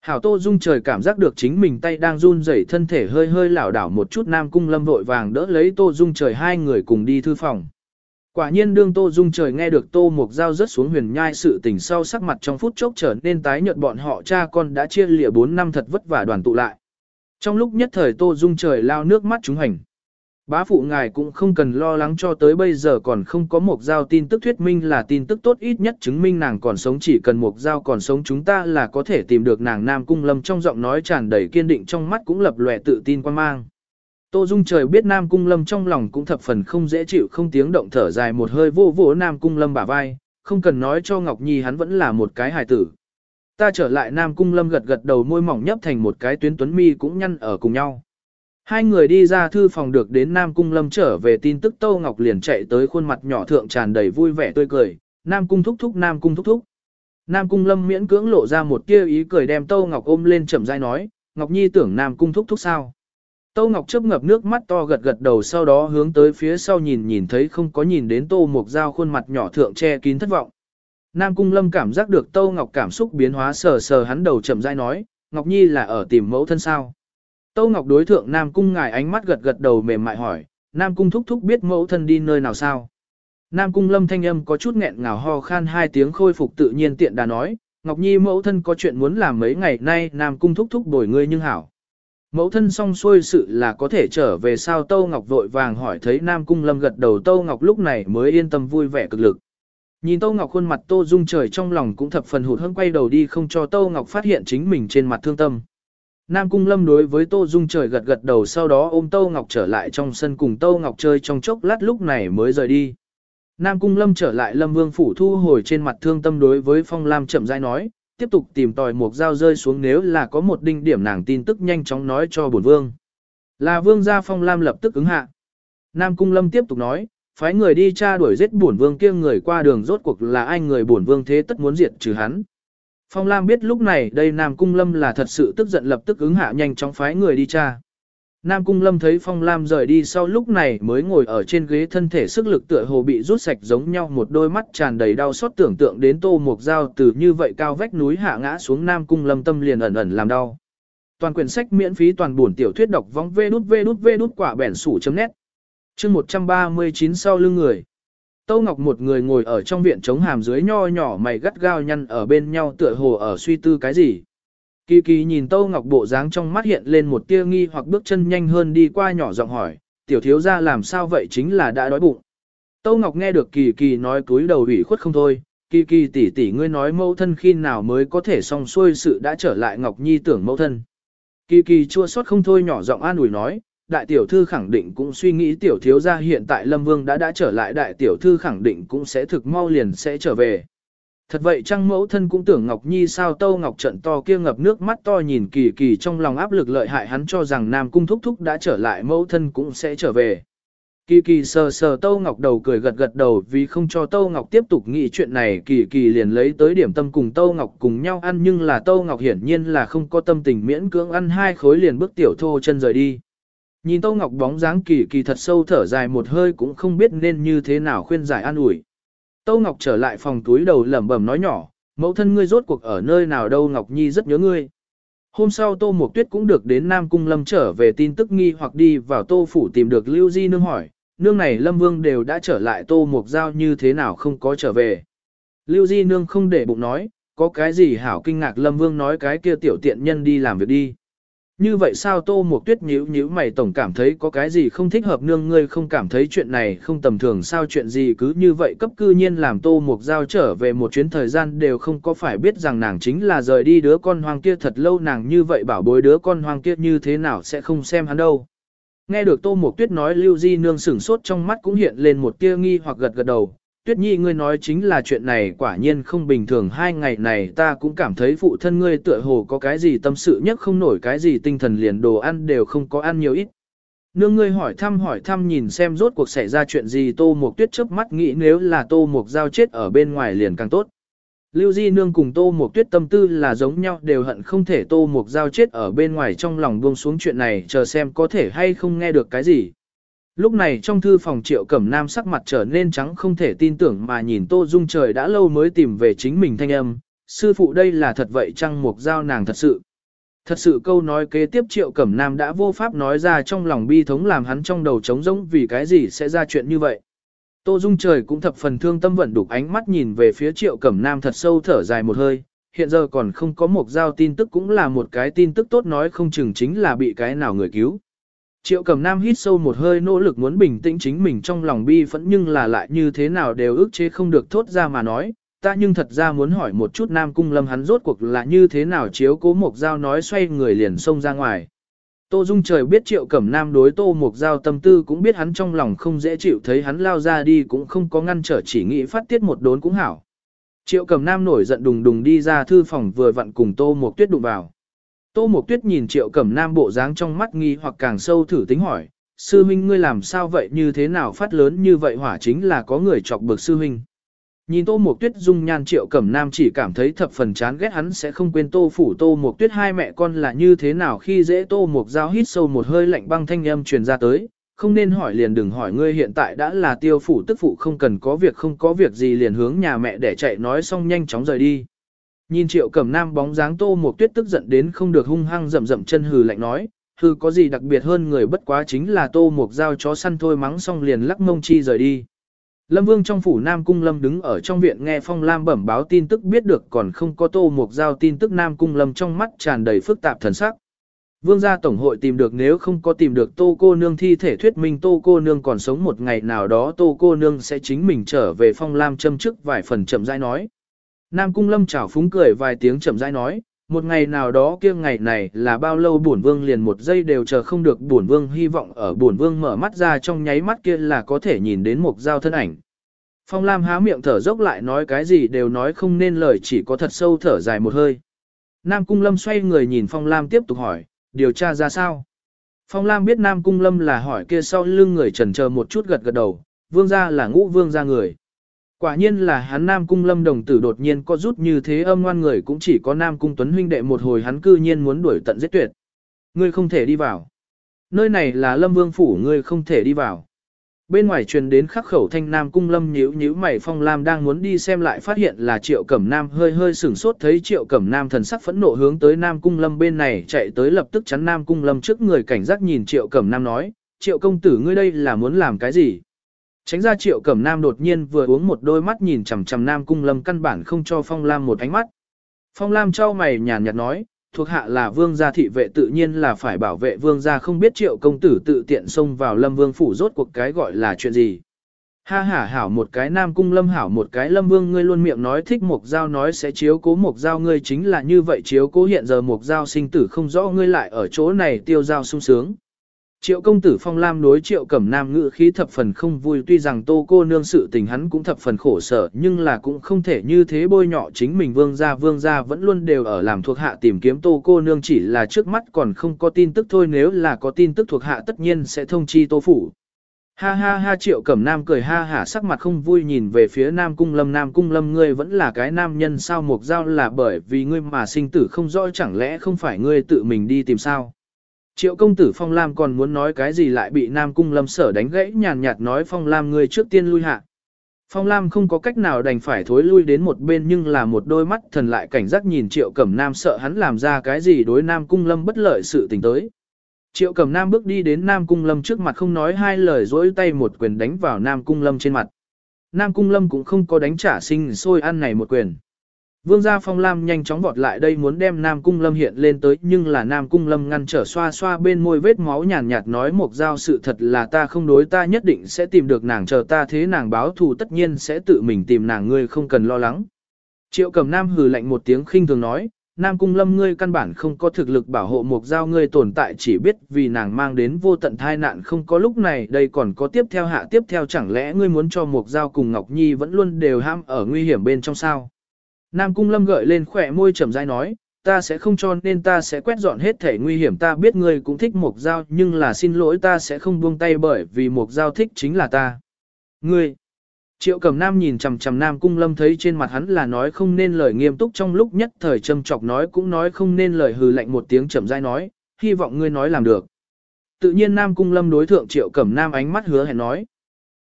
Hảo tô dung trời cảm giác được chính mình tay đang run rẩy thân thể hơi hơi lảo đảo một chút Nam Cung Lâm vội vàng đỡ lấy tô dung trời hai người cùng đi thư phòng. Quả nhiên đương Tô Dung trời nghe được Tô Mục Giao rớt xuống huyền nhai sự tình sau sắc mặt trong phút chốc trở nên tái nhợt bọn họ cha con đã chia lịa 4 năm thật vất vả đoàn tụ lại. Trong lúc nhất thời Tô Dung trời lao nước mắt chúng hành. Bá phụ ngài cũng không cần lo lắng cho tới bây giờ còn không có một giao tin tức thuyết minh là tin tức tốt ít nhất chứng minh nàng còn sống chỉ cần một giao còn sống chúng ta là có thể tìm được nàng Nam Cung Lâm trong giọng nói tràn đầy kiên định trong mắt cũng lập lòe tự tin quan mang. Tô Dung trời biết Nam Cung Lâm trong lòng cũng thập phần không dễ chịu không tiếng động thở dài một hơi vô vỗ Nam Cung Lâm bả vai, không cần nói cho Ngọc Nhi hắn vẫn là một cái hài tử. Ta trở lại Nam Cung Lâm gật gật đầu môi mỏng nhấp thành một cái tuyến tuấn mi cũng nhăn ở cùng nhau. Hai người đi ra thư phòng được đến Nam Cung Lâm trở về tin tức Tô Ngọc liền chạy tới khuôn mặt nhỏ thượng tràn đầy vui vẻ tươi cười, Nam Cung thúc thúc Nam Cung thúc thúc. Nam Cung Lâm miễn cưỡng lộ ra một tia ý cười đem Tô Ngọc ôm lên chậm rãi nói, Ngọc Nhi tưởng Nam Cung thúc thúc sao. Tô Ngọc chớp ngập nước mắt to gật gật đầu sau đó hướng tới phía sau nhìn nhìn thấy không có nhìn đến Tô Mộc Giao khuôn mặt nhỏ thượng che kín thất vọng. Nam Cung Lâm cảm giác được Tô Ngọc cảm xúc biến hóa sờ sờ hắn đầu chậm rãi nói, Ngọc Nhi là ở tìm mẫu thân sao. Tô Ngọc đối thượng Nam Cung ngài ánh mắt gật gật đầu mềm mại hỏi, Nam Cung thúc thúc biết mẫu thân đi nơi nào sao. Nam Cung Lâm thanh âm có chút nghẹn ngào ho khan hai tiếng khôi phục tự nhiên tiện đà nói, Ngọc Nhi mẫu thân có chuyện muốn làm mấy ngày nay Nam Cung thúc thúc đổi ngươi nhưng hảo. Mẫu thân xong xuôi sự là có thể trở về sao Tâu Ngọc vội vàng hỏi thấy Nam Cung Lâm gật đầu Tâu Ngọc lúc này mới yên tâm vui vẻ cực lực. Nhìn Tâu Ngọc khuôn mặt Tô Dung trời trong lòng cũng thập phần hụt hẫng quay đầu đi không cho Tâu Ngọc phát hiện chính mình trên mặt thương tâm. Nam Cung Lâm đối với Tô Dung trời gật gật đầu sau đó ôm Tâu Ngọc trở lại trong sân cùng Tâu Ngọc chơi trong chốc lát lúc này mới rời đi. Nam Cung Lâm trở lại Lâm Vương Phủ thu hồi trên mặt thương tâm đối với Phong Lam chậm rãi nói, tiếp tục tìm tòi một dao rơi xuống nếu là có một đinh điểm nàng tin tức nhanh chóng nói cho bổn vương. Là vương gia Phong Lam lập tức ứng hạ. Nam Cung Lâm tiếp tục nói, phái người đi tra đuổi giết bổn vương kia người qua đường rốt cuộc là ai người bổn vương thế tất muốn diệt trừ hắn. Phong Lam biết lúc này đây Nam Cung Lâm là thật sự tức giận lập tức ứng hạ nhanh chóng phái người đi tra. Nam Cung Lâm thấy Phong Lam rời đi sau lúc này mới ngồi ở trên ghế thân thể sức lực tựa hồ bị rút sạch giống nhau, một đôi mắt tràn đầy đau xót tưởng tượng đến tô mục dao từ như vậy cao vách núi hạ ngã xuống Nam Cung Lâm tâm liền ẩn ẩn làm đau. Toàn quyển sách miễn phí toàn buồn tiểu thuyết đọc vong vê đút vê đút vê đút quả bẻn sủ chấm nét. Chương 139 sau lưng người. Tâu Ngọc một người ngồi ở trong viện chống hàm dưới nho nhỏ mày gắt gao nhăn ở bên nhau tựa hồ ở suy tư cái gì. Kỳ kỳ nhìn Tâu Ngọc bộ dáng trong mắt hiện lên một tia nghi hoặc bước chân nhanh hơn đi qua nhỏ giọng hỏi, tiểu thiếu ra làm sao vậy chính là đã đói bụng. Tâu Ngọc nghe được kỳ kỳ nói cúi đầu ủy khuất không thôi, kỳ kỳ tỷ tỷ ngươi nói mẫu thân khi nào mới có thể xong xuôi sự đã trở lại Ngọc Nhi tưởng mẫu thân. Kỳ kỳ chua xót không thôi nhỏ giọng an ủi nói, đại tiểu thư khẳng định cũng suy nghĩ tiểu thiếu gia hiện tại Lâm Vương đã đã trở lại đại tiểu thư khẳng định cũng sẽ thực mau liền sẽ trở về. Thật vậy chăng mẫu thân cũng tưởng Ngọc Nhi sao Tâu Ngọc trận to kia ngập nước mắt to nhìn kỳ kỳ trong lòng áp lực lợi hại hắn cho rằng Nam Cung Thúc Thúc đã trở lại, mẫu thân cũng sẽ trở về. Kỳ kỳ sờ sờ Tâu Ngọc đầu cười gật gật đầu vì không cho Tâu Ngọc tiếp tục nghĩ chuyện này, kỳ kỳ liền lấy tới điểm tâm cùng Tâu Ngọc cùng nhau ăn nhưng là Tâu Ngọc hiển nhiên là không có tâm tình miễn cưỡng ăn hai khối liền bước tiểu thô chân rời đi. Nhìn Tâu Ngọc bóng dáng kỳ kỳ thật sâu thở dài một hơi cũng không biết nên như thế nào khuyên giải an ủi. Tâu Ngọc trở lại phòng túi đầu lẩm bẩm nói nhỏ, mẫu thân ngươi rốt cuộc ở nơi nào đâu Ngọc Nhi rất nhớ ngươi. Hôm sau Tô Mộc Tuyết cũng được đến Nam Cung Lâm trở về tin tức nghi hoặc đi vào Tô Phủ tìm được Lưu Di Nương hỏi, nương này Lâm Vương đều đã trở lại Tô Mộc Giao như thế nào không có trở về. Lưu Di Nương không để bụng nói, có cái gì hảo kinh ngạc Lâm Vương nói cái kia tiểu tiện nhân đi làm việc đi. Như vậy sao Tô Mộc Tuyết nhíu nhíu mày tổng cảm thấy có cái gì không thích hợp nương ngươi không cảm thấy chuyện này không tầm thường sao chuyện gì cứ như vậy cấp cư nhiên làm Tô Mộc Giao trở về một chuyến thời gian đều không có phải biết rằng nàng chính là rời đi đứa con hoang kia thật lâu nàng như vậy bảo bối đứa con hoang kia như thế nào sẽ không xem hắn đâu. Nghe được Tô Mộc Tuyết nói Lưu Di nương sửng sốt trong mắt cũng hiện lên một tia nghi hoặc gật gật đầu, Tuyết Nhi ngươi nói chính là chuyện này quả nhiên không bình thường, hai ngày này ta cũng cảm thấy phụ thân ngươi tựa hồ có cái gì tâm sự nhất không nổi, cái gì tinh thần liền đồ ăn đều không có ăn nhiều ít. Nương ngươi hỏi thăm hỏi thăm nhìn xem rốt cuộc xảy ra chuyện gì, Tô Mộc Tuyết chớp mắt nghĩ nếu là Tô Mộc Giao chết ở bên ngoài liền càng tốt. Lưu Di Nương cùng Tô Mộc Tuyết tâm tư là giống nhau, đều hận không thể Tô Mộc Giao chết ở bên ngoài trong lòng buông xuống chuyện này, chờ xem có thể hay không nghe được cái gì. Lúc này trong thư phòng triệu cẩm nam sắc mặt trở nên trắng không thể tin tưởng mà nhìn Tô Dung trời đã lâu mới tìm về chính mình thanh âm, sư phụ đây là thật vậy chăng mục giao nàng thật sự. Thật sự câu nói kế tiếp triệu cẩm nam đã vô pháp nói ra trong lòng bi thống làm hắn trong đầu trống rỗng vì cái gì sẽ ra chuyện như vậy. Tô Dung trời cũng thập phần thương tâm vận đục ánh mắt nhìn về phía triệu cẩm nam thật sâu thở dài một hơi, hiện giờ còn không có một giao tin tức cũng là một cái tin tức tốt nói không chừng chính là bị cái nào người cứu. Triệu cầm nam hít sâu một hơi nỗ lực muốn bình tĩnh chính mình trong lòng bi phẫn nhưng là lại như thế nào đều ức chế không được thốt ra mà nói, ta nhưng thật ra muốn hỏi một chút nam cung lâm hắn rốt cuộc là như thế nào chiếu cố mục giao nói xoay người liền xông ra ngoài. Tô Dung trời biết triệu cẩm nam đối tô mục giao tâm tư cũng biết hắn trong lòng không dễ chịu thấy hắn lao ra đi cũng không có ngăn trở chỉ nghĩ phát tiết một đốn cũng hảo. Triệu cẩm nam nổi giận đùng đùng đi ra thư phòng vừa vặn cùng tô mục tuyết đụng vào. Tô Mộc Tuyết nhìn Triệu Cẩm Nam bộ dáng trong mắt nghi hoặc càng sâu thử tính hỏi, sư huynh ngươi làm sao vậy như thế nào phát lớn như vậy hỏa chính là có người chọc bực sư huynh. Nhìn Tô Mộc Tuyết dung nhan Triệu Cẩm Nam chỉ cảm thấy thập phần chán ghét hắn sẽ không quên Tô phủ Tô Mộc Tuyết hai mẹ con là như thế nào khi dễ Tô Mộc Giao hít sâu một hơi lạnh băng thanh âm truyền ra tới, không nên hỏi liền đừng hỏi ngươi hiện tại đã là tiêu phủ tức phụ không cần có việc không có việc gì liền hướng nhà mẹ để chạy nói xong nhanh chóng rời đi. Nhìn triệu cẩm nam bóng dáng tô một tuyết tức giận đến không được hung hăng rậm rậm chân hừ lạnh nói, hừ có gì đặc biệt hơn người bất quá chính là tô một dao chó săn thôi mắng xong liền lắc mông chi rời đi. Lâm Vương trong phủ Nam Cung Lâm đứng ở trong viện nghe Phong Lam bẩm báo tin tức biết được còn không có tô một giao tin tức Nam Cung Lâm trong mắt tràn đầy phức tạp thần sắc. Vương gia tổng hội tìm được nếu không có tìm được tô cô nương thi thể thuyết minh tô cô nương còn sống một ngày nào đó tô cô nương sẽ chính mình trở về Phong Lam châm chức vài phần chậm rãi nói. Nam Cung Lâm chảo phúng cười vài tiếng chậm rãi nói, một ngày nào đó kia ngày này là bao lâu bổn vương liền một giây đều chờ không được bổn vương hy vọng ở bổn vương mở mắt ra trong nháy mắt kia là có thể nhìn đến một giao thân ảnh. Phong Lam há miệng thở dốc lại nói cái gì đều nói không nên lời chỉ có thật sâu thở dài một hơi. Nam Cung Lâm xoay người nhìn Phong Lam tiếp tục hỏi, điều tra ra sao? Phong Lam biết Nam Cung Lâm là hỏi kia sau lưng người trần chờ một chút gật gật đầu, vương gia là ngũ vương gia người. Quả nhiên là hắn Nam Cung Lâm đồng tử đột nhiên có rút như thế âm ngoan người cũng chỉ có Nam Cung Tuấn huynh đệ một hồi hắn cư nhiên muốn đuổi tận giết tuyệt. Ngươi không thể đi vào. Nơi này là Lâm Vương Phủ ngươi không thể đi vào. Bên ngoài truyền đến khắc khẩu thanh Nam Cung Lâm nhíu nhíu mày Phong Lam đang muốn đi xem lại phát hiện là Triệu Cẩm Nam hơi hơi sửng sốt thấy Triệu Cẩm Nam thần sắc phẫn nộ hướng tới Nam Cung Lâm bên này chạy tới lập tức chắn Nam Cung Lâm trước người cảnh giác nhìn Triệu Cẩm Nam nói, Triệu công tử ngươi đây là muốn làm cái gì? Tránh ra triệu cẩm nam đột nhiên vừa uống một đôi mắt nhìn chằm chằm nam cung lâm căn bản không cho phong lam một ánh mắt. Phong lam trao mày nhàn nhạt nói, thuộc hạ là vương gia thị vệ tự nhiên là phải bảo vệ vương gia không biết triệu công tử tự tiện xông vào lâm vương phủ rốt cuộc cái gọi là chuyện gì. Ha hả hảo một cái nam cung lâm hảo một cái lâm vương ngươi luôn miệng nói thích mục giao nói sẽ chiếu cố mục giao ngươi chính là như vậy chiếu cố hiện giờ mục giao sinh tử không rõ ngươi lại ở chỗ này tiêu giao sung sướng. Triệu công tử phong lam đối triệu cẩm nam ngữ khí thập phần không vui, tuy rằng tô cô nương sự tình hắn cũng thập phần khổ sở, nhưng là cũng không thể như thế bôi nhọ chính mình vương gia vương gia vẫn luôn đều ở làm thuộc hạ tìm kiếm tô cô nương, chỉ là trước mắt còn không có tin tức thôi, nếu là có tin tức thuộc hạ tất nhiên sẽ thông chi tô phủ. Ha ha ha, triệu cẩm nam cười ha hả, sắc mặt không vui, nhìn về phía nam cung lâm nam cung lâm, ngươi vẫn là cái nam nhân sao mục giao là bởi vì ngươi mà sinh tử không rõ, chẳng lẽ không phải ngươi tự mình đi tìm sao. Triệu công tử Phong Lam còn muốn nói cái gì lại bị Nam Cung Lâm sở đánh gãy nhàn nhạt nói Phong Lam ngươi trước tiên lui hạ. Phong Lam không có cách nào đành phải thối lui đến một bên nhưng là một đôi mắt thần lại cảnh giác nhìn Triệu Cẩm Nam sợ hắn làm ra cái gì đối Nam Cung Lâm bất lợi sự tình tới. Triệu Cẩm Nam bước đi đến Nam Cung Lâm trước mặt không nói hai lời dỗi tay một quyền đánh vào Nam Cung Lâm trên mặt. Nam Cung Lâm cũng không có đánh trả sinh sôi ăn này một quyền. Vương gia Phong Lam nhanh chóng vọt lại đây muốn đem Nam Cung Lâm hiện lên tới nhưng là Nam Cung Lâm ngăn trở xoa xoa bên môi vết máu nhàn nhạt nói một giao sự thật là ta không đối ta nhất định sẽ tìm được nàng chờ ta thế nàng báo thù tất nhiên sẽ tự mình tìm nàng ngươi không cần lo lắng. Triệu cầm Nam hừ lạnh một tiếng khinh thường nói, Nam Cung Lâm ngươi căn bản không có thực lực bảo hộ một giao ngươi tồn tại chỉ biết vì nàng mang đến vô tận thai nạn không có lúc này đây còn có tiếp theo hạ tiếp theo chẳng lẽ ngươi muốn cho một giao cùng Ngọc Nhi vẫn luôn đều ham ở nguy hiểm bên trong sao. Nam Cung Lâm gợi lên khỏe môi trầm rãi nói, ta sẽ không cho nên ta sẽ quét dọn hết thể nguy hiểm ta biết ngươi cũng thích Mộc Giao nhưng là xin lỗi ta sẽ không buông tay bởi vì Mộc Giao thích chính là ta. Ngươi! Triệu cẩm nam nhìn chằm chằm Nam Cung Lâm thấy trên mặt hắn là nói không nên lời nghiêm túc trong lúc nhất thời châm chọc nói cũng nói không nên lời hừ lạnh một tiếng chậm rãi nói, hy vọng ngươi nói làm được. Tự nhiên Nam Cung Lâm đối thượng Triệu Cẩm Nam ánh mắt hứa hẹn nói.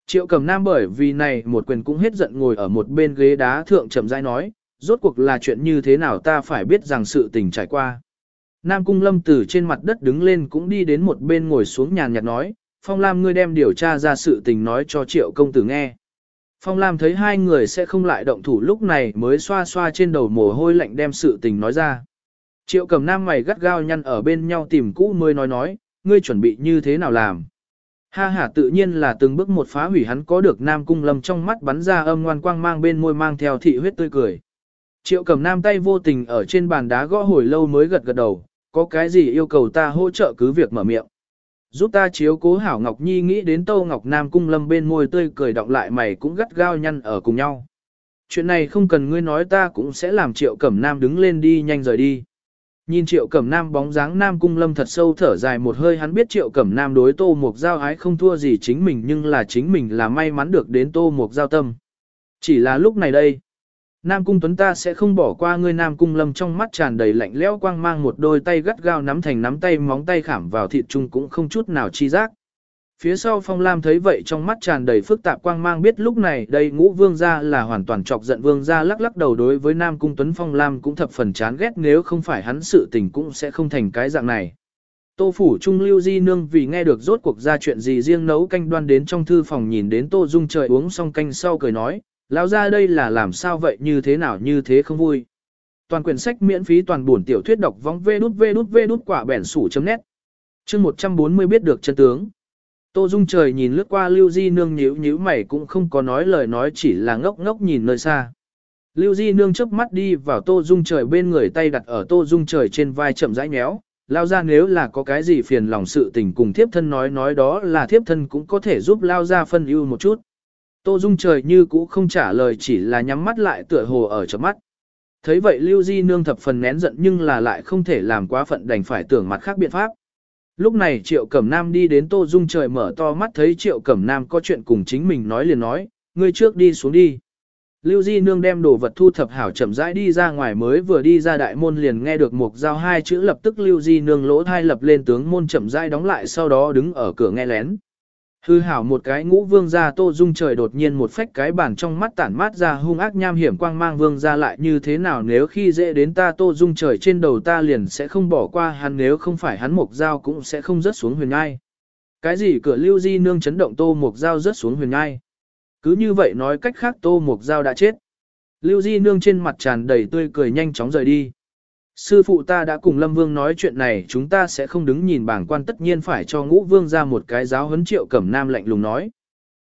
Triệu Cẩm Nam bởi vì này một quyền cũng hết giận ngồi ở một bên ghế đá thượng chậm rãi nói, rốt cuộc là chuyện như thế nào ta phải biết rằng sự tình trải qua. Nam Cung Lâm từ trên mặt đất đứng lên cũng đi đến một bên ngồi xuống nhàn nhạt nói, Phong Lam ngươi đem điều tra ra sự tình nói cho triệu công tử nghe. Phong Lam thấy hai người sẽ không lại động thủ lúc này mới xoa xoa trên đầu mồ hôi lạnh đem sự tình nói ra. Triệu cầm nam mày gắt gao nhăn ở bên nhau tìm cũ mới nói nói, ngươi chuẩn bị như thế nào làm? Ha ha tự nhiên là từng bước một phá hủy hắn có được Nam Cung Lâm trong mắt bắn ra âm ngoan quang mang bên môi mang theo thị huyết tươi cười. Triệu cầm nam tay vô tình ở trên bàn đá gõ hồi lâu mới gật gật đầu, có cái gì yêu cầu ta hỗ trợ cứ việc mở miệng. Giúp ta chiếu cố hảo Ngọc Nhi nghĩ đến Tâu Ngọc Nam Cung Lâm bên môi tươi cười đọng lại mày cũng gắt gao nhăn ở cùng nhau. Chuyện này không cần ngươi nói ta cũng sẽ làm Triệu Cẩm Nam đứng lên đi nhanh rời đi. Nhìn Triệu Cẩm Nam bóng dáng Nam Cung Lâm thật sâu thở dài một hơi hắn biết Triệu Cẩm Nam đối Tô Mục Giao ái không thua gì chính mình nhưng là chính mình là may mắn được đến Tô Mục Giao tâm. Chỉ là lúc này đây. Nam Cung Tuấn ta sẽ không bỏ qua ngươi Nam Cung Lâm trong mắt tràn đầy lạnh lẽo quang mang một đôi tay gắt gao nắm thành nắm tay móng tay khảm vào thịt chung cũng không chút nào chi giác. Phía sau Phong Lam thấy vậy trong mắt tràn đầy phức tạp quang mang biết lúc này đây ngũ vương gia là hoàn toàn chọc giận vương gia lắc lắc đầu đối với Nam Cung Tuấn Phong Lam cũng thập phần chán ghét nếu không phải hắn sự tình cũng sẽ không thành cái dạng này. Tô phủ trung lưu di nương vì nghe được rốt cuộc ra chuyện gì riêng nấu canh đoan đến trong thư phòng nhìn đến Tô Dung trời uống xong canh sau cười nói, lão ra đây là làm sao vậy, như thế nào, như thế không vui. Toàn quyển sách miễn phí toàn buồn tiểu thuyết đọc vong vê đút vê đút vê đút quả bẻn sủ chấm nét. Chương 140 biết được chân tướng. Tô Dung trời nhìn lướt qua Lưu Di Nương nhíu nhíu mày cũng không có nói lời nói, chỉ là ngốc ngốc nhìn nơi xa. Lưu Di Nương chớp mắt đi vào Tô Dung trời bên người tay đặt ở Tô Dung trời trên vai chậm rãi nhéo. Lao ra nếu là có cái gì phiền lòng sự tình cùng thiếp thân nói nói đó là thiếp thân cũng có thể giúp Lao ra phân ưu một chút. Tô Dung trời như cũ không trả lời chỉ là nhắm mắt lại tựa hồ ở chớp mắt. Thấy vậy Lưu Di Nương thập phần nén giận nhưng là lại không thể làm quá phận đành phải tưởng mặt khác biện pháp. Lúc này Triệu Cẩm Nam đi đến Tô Dung trời mở to mắt thấy Triệu Cẩm Nam có chuyện cùng chính mình nói liền nói, ngươi trước đi xuống đi. Lưu Di Nương đem đồ vật thu thập hảo chậm rãi đi ra ngoài mới vừa đi ra đại môn liền nghe được một giao hai chữ lập tức Lưu Di Nương lỗ thai lập lên tướng môn chậm rãi đóng lại sau đó đứng ở cửa nghe lén. Hư hảo một cái ngũ vương gia tô dung trời đột nhiên một phách cái bản trong mắt tản mát ra hung ác nham hiểm quang mang vương gia lại như thế nào nếu khi dễ đến ta tô dung trời trên đầu ta liền sẽ không bỏ qua hắn, nếu không phải hắn mục dao cũng sẽ không rớt xuống huyền ngai. Cái gì cửa lưu di nương chấn động tô mục dao rớt xuống huyền ngai. Cứ như vậy nói cách khác tô mục dao đã chết. Lưu di nương trên mặt tràn đầy tươi cười nhanh chóng rời đi. Sư phụ ta đã cùng Lâm Vương nói chuyện này chúng ta sẽ không đứng nhìn bảng quan tất nhiên phải cho ngũ vương ra một cái giáo huấn triệu cẩm nam lạnh lùng nói.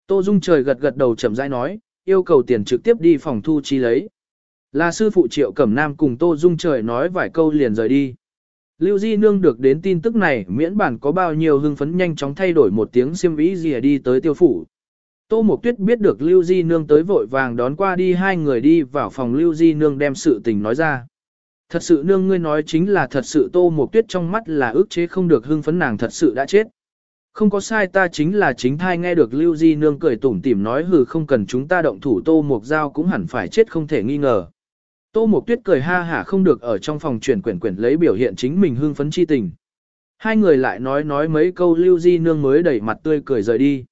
Tô Dung trời gật gật đầu chậm rãi nói, yêu cầu tiền trực tiếp đi phòng thu chi lấy. Là sư phụ triệu cẩm nam cùng Tô Dung trời nói vài câu liền rời đi. Lưu Di Nương được đến tin tức này miễn bản có bao nhiêu hưng phấn nhanh chóng thay đổi một tiếng xiêm vĩ gì đi tới tiêu phủ. Tô Mộc Tuyết biết được Lưu Di Nương tới vội vàng đón qua đi hai người đi vào phòng Lưu Di Nương đem sự tình nói ra. Thật sự nương ngươi nói chính là thật sự tô một tuyết trong mắt là ước chế không được hưng phấn nàng thật sự đã chết. Không có sai ta chính là chính thai nghe được Lưu Di nương cười tủm tỉm nói hừ không cần chúng ta động thủ tô một dao cũng hẳn phải chết không thể nghi ngờ. Tô Mộc Tuyết cười ha hả không được ở trong phòng chuyển quyển quyển lấy biểu hiện chính mình hưng phấn chi tình. Hai người lại nói nói mấy câu Lưu Di nương mới đẩy mặt tươi cười rời đi.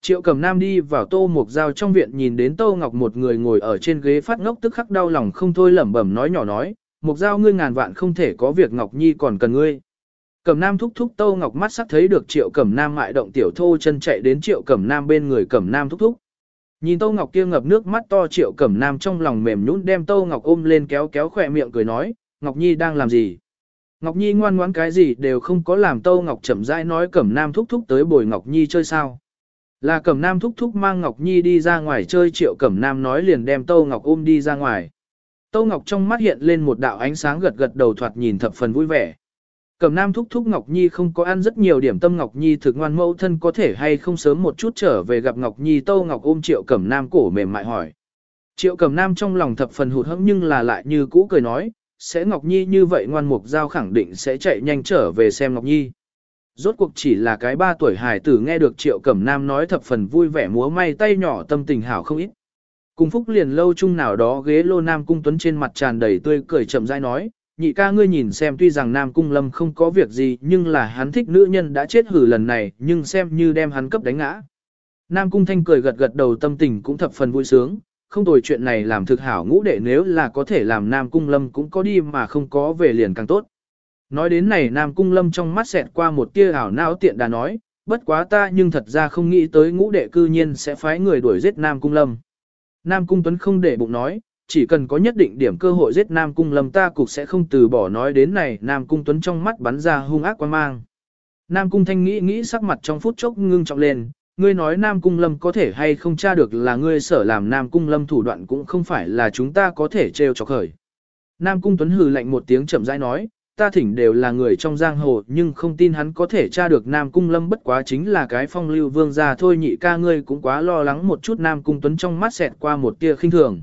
Triệu Cẩm Nam đi vào Tô Mộc Giao trong viện nhìn đến Tô Ngọc một người ngồi ở trên ghế phát ngốc tức khắc đau lòng không thôi lẩm bẩm nói nhỏ nói, Mục giao ngươi ngàn vạn không thể có việc Ngọc Nhi còn cần ngươi. Cẩm Nam thúc thúc Tô Ngọc mắt sắc thấy được Triệu Cẩm Nam mại động tiểu thô chân chạy đến Triệu Cẩm Nam bên người Cẩm Nam thúc thúc. Nhìn Tô Ngọc kia ngập nước mắt to Triệu Cẩm Nam trong lòng mềm nhũn đem Tô Ngọc ôm lên kéo kéo khỏe miệng cười nói, Ngọc Nhi đang làm gì? Ngọc Nhi ngoan ngoãn cái gì đều không có làm Tô Ngọc chậm rãi nói Cẩm Nam thúc thúc tới bồi Ngọc Nhi chơi sao? Là Cẩm Nam thúc thúc mang Ngọc Nhi đi ra ngoài chơi Triệu Cẩm Nam nói liền đem Tô Ngọc ôm đi ra ngoài. Tô Ngọc trong mắt hiện lên một đạo ánh sáng gật gật đầu thoạt nhìn thập phần vui vẻ. Cẩm Nam thúc thúc Ngọc Nhi không có ăn rất nhiều điểm tâm Ngọc Nhi thực ngoan mẫu thân có thể hay không sớm một chút trở về gặp Ngọc Nhi Tô Ngọc ôm Triệu Cẩm Nam cổ mềm mại hỏi. Triệu Cẩm Nam trong lòng thập phần hụt hẫng nhưng là lại như cũ cười nói, sẽ Ngọc Nhi như vậy ngoan mục giao khẳng định sẽ chạy nhanh trở về xem Ngọc Nhi. Rốt cuộc chỉ là cái ba tuổi hài tử nghe được Triệu Cẩm Nam nói thập phần vui vẻ múa may tay nhỏ tâm tình hảo không ít. Cùng phúc liền lâu chung nào đó ghế lô Nam Cung Tuấn trên mặt tràn đầy tươi cười chậm rãi nói, nhị ca ngươi nhìn xem tuy rằng Nam Cung Lâm không có việc gì nhưng là hắn thích nữ nhân đã chết hử lần này nhưng xem như đem hắn cấp đánh ngã. Nam Cung Thanh cười gật gật đầu tâm tình cũng thập phần vui sướng, không tồi chuyện này làm thực hảo ngũ đệ nếu là có thể làm Nam Cung Lâm cũng có đi mà không có về liền càng tốt. Nói đến này Nam Cung Lâm trong mắt xẹt qua một tia ảo não tiện đã nói, bất quá ta nhưng thật ra không nghĩ tới ngũ đệ cư nhiên sẽ phái người đuổi giết Nam Cung Lâm. Nam Cung Tuấn không để bụng nói, chỉ cần có nhất định điểm cơ hội giết Nam Cung Lâm ta cục sẽ không từ bỏ nói đến này Nam Cung Tuấn trong mắt bắn ra hung ác quan mang. Nam Cung Thanh nghĩ nghĩ sắc mặt trong phút chốc ngưng trọng lên, ngươi nói Nam Cung Lâm có thể hay không tra được là ngươi sở làm Nam Cung Lâm thủ đoạn cũng không phải là chúng ta có thể trêu cho khởi. Nam Cung Tuấn hừ lạnh một tiếng chậm rãi nói, ta thỉnh đều là người trong giang hồ nhưng không tin hắn có thể tra được Nam Cung Lâm bất quá chính là cái phong lưu vương gia thôi nhị ca ngươi cũng quá lo lắng một chút Nam Cung Tuấn trong mắt xẹt qua một tia khinh thường.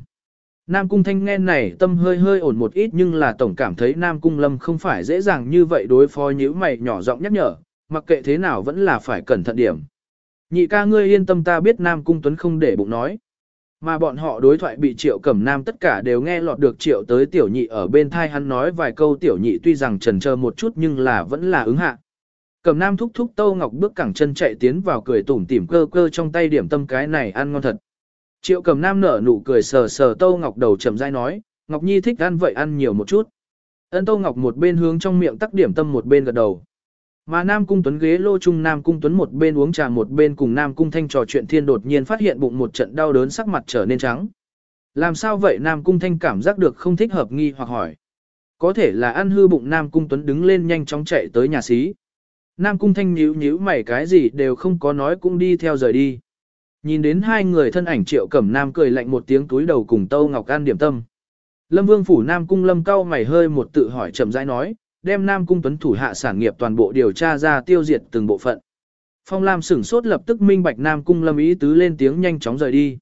Nam Cung Thanh nghe này tâm hơi hơi ổn một ít nhưng là tổng cảm thấy Nam Cung Lâm không phải dễ dàng như vậy đối phó nhíu mày nhỏ giọng nhắc nhở, mặc kệ thế nào vẫn là phải cẩn thận điểm. Nhị ca ngươi yên tâm ta biết Nam Cung Tuấn không để bụng nói. Mà bọn họ đối thoại bị triệu cẩm nam tất cả đều nghe lọt được triệu tới tiểu nhị ở bên thai hắn nói vài câu tiểu nhị tuy rằng trần chờ một chút nhưng là vẫn là ứng hạ. Cẩm nam thúc thúc tâu ngọc bước cẳng chân chạy tiến vào cười tủm tỉm cơ cơ trong tay điểm tâm cái này ăn ngon thật. Triệu cẩm nam nở nụ cười sờ sờ tâu ngọc đầu chậm rãi nói, ngọc nhi thích ăn vậy ăn nhiều một chút. Ân tâu ngọc một bên hướng trong miệng tắc điểm tâm một bên gật đầu. Mà Nam Cung Tuấn ghế lô chung Nam Cung Tuấn một bên uống trà một bên cùng Nam Cung Thanh trò chuyện thiên đột nhiên phát hiện bụng một trận đau đớn sắc mặt trở nên trắng. Làm sao vậy Nam Cung Thanh cảm giác được không thích hợp nghi hoặc hỏi. Có thể là ăn hư bụng Nam Cung Tuấn đứng lên nhanh chóng chạy tới nhà xí. Nam Cung Thanh nhíu nhíu mày cái gì đều không có nói cũng đi theo rời đi. Nhìn đến hai người thân ảnh triệu cẩm Nam cười lạnh một tiếng túi đầu cùng Tâu Ngọc An điểm tâm. Lâm Vương Phủ Nam Cung Lâm cao mày hơi một tự hỏi chậm rãi nói, đem Nam Cung Tuấn thủ hạ sản nghiệp toàn bộ điều tra ra tiêu diệt từng bộ phận. Phong Lam sửng sốt lập tức minh bạch Nam Cung Lâm ý tứ lên tiếng nhanh chóng rời đi.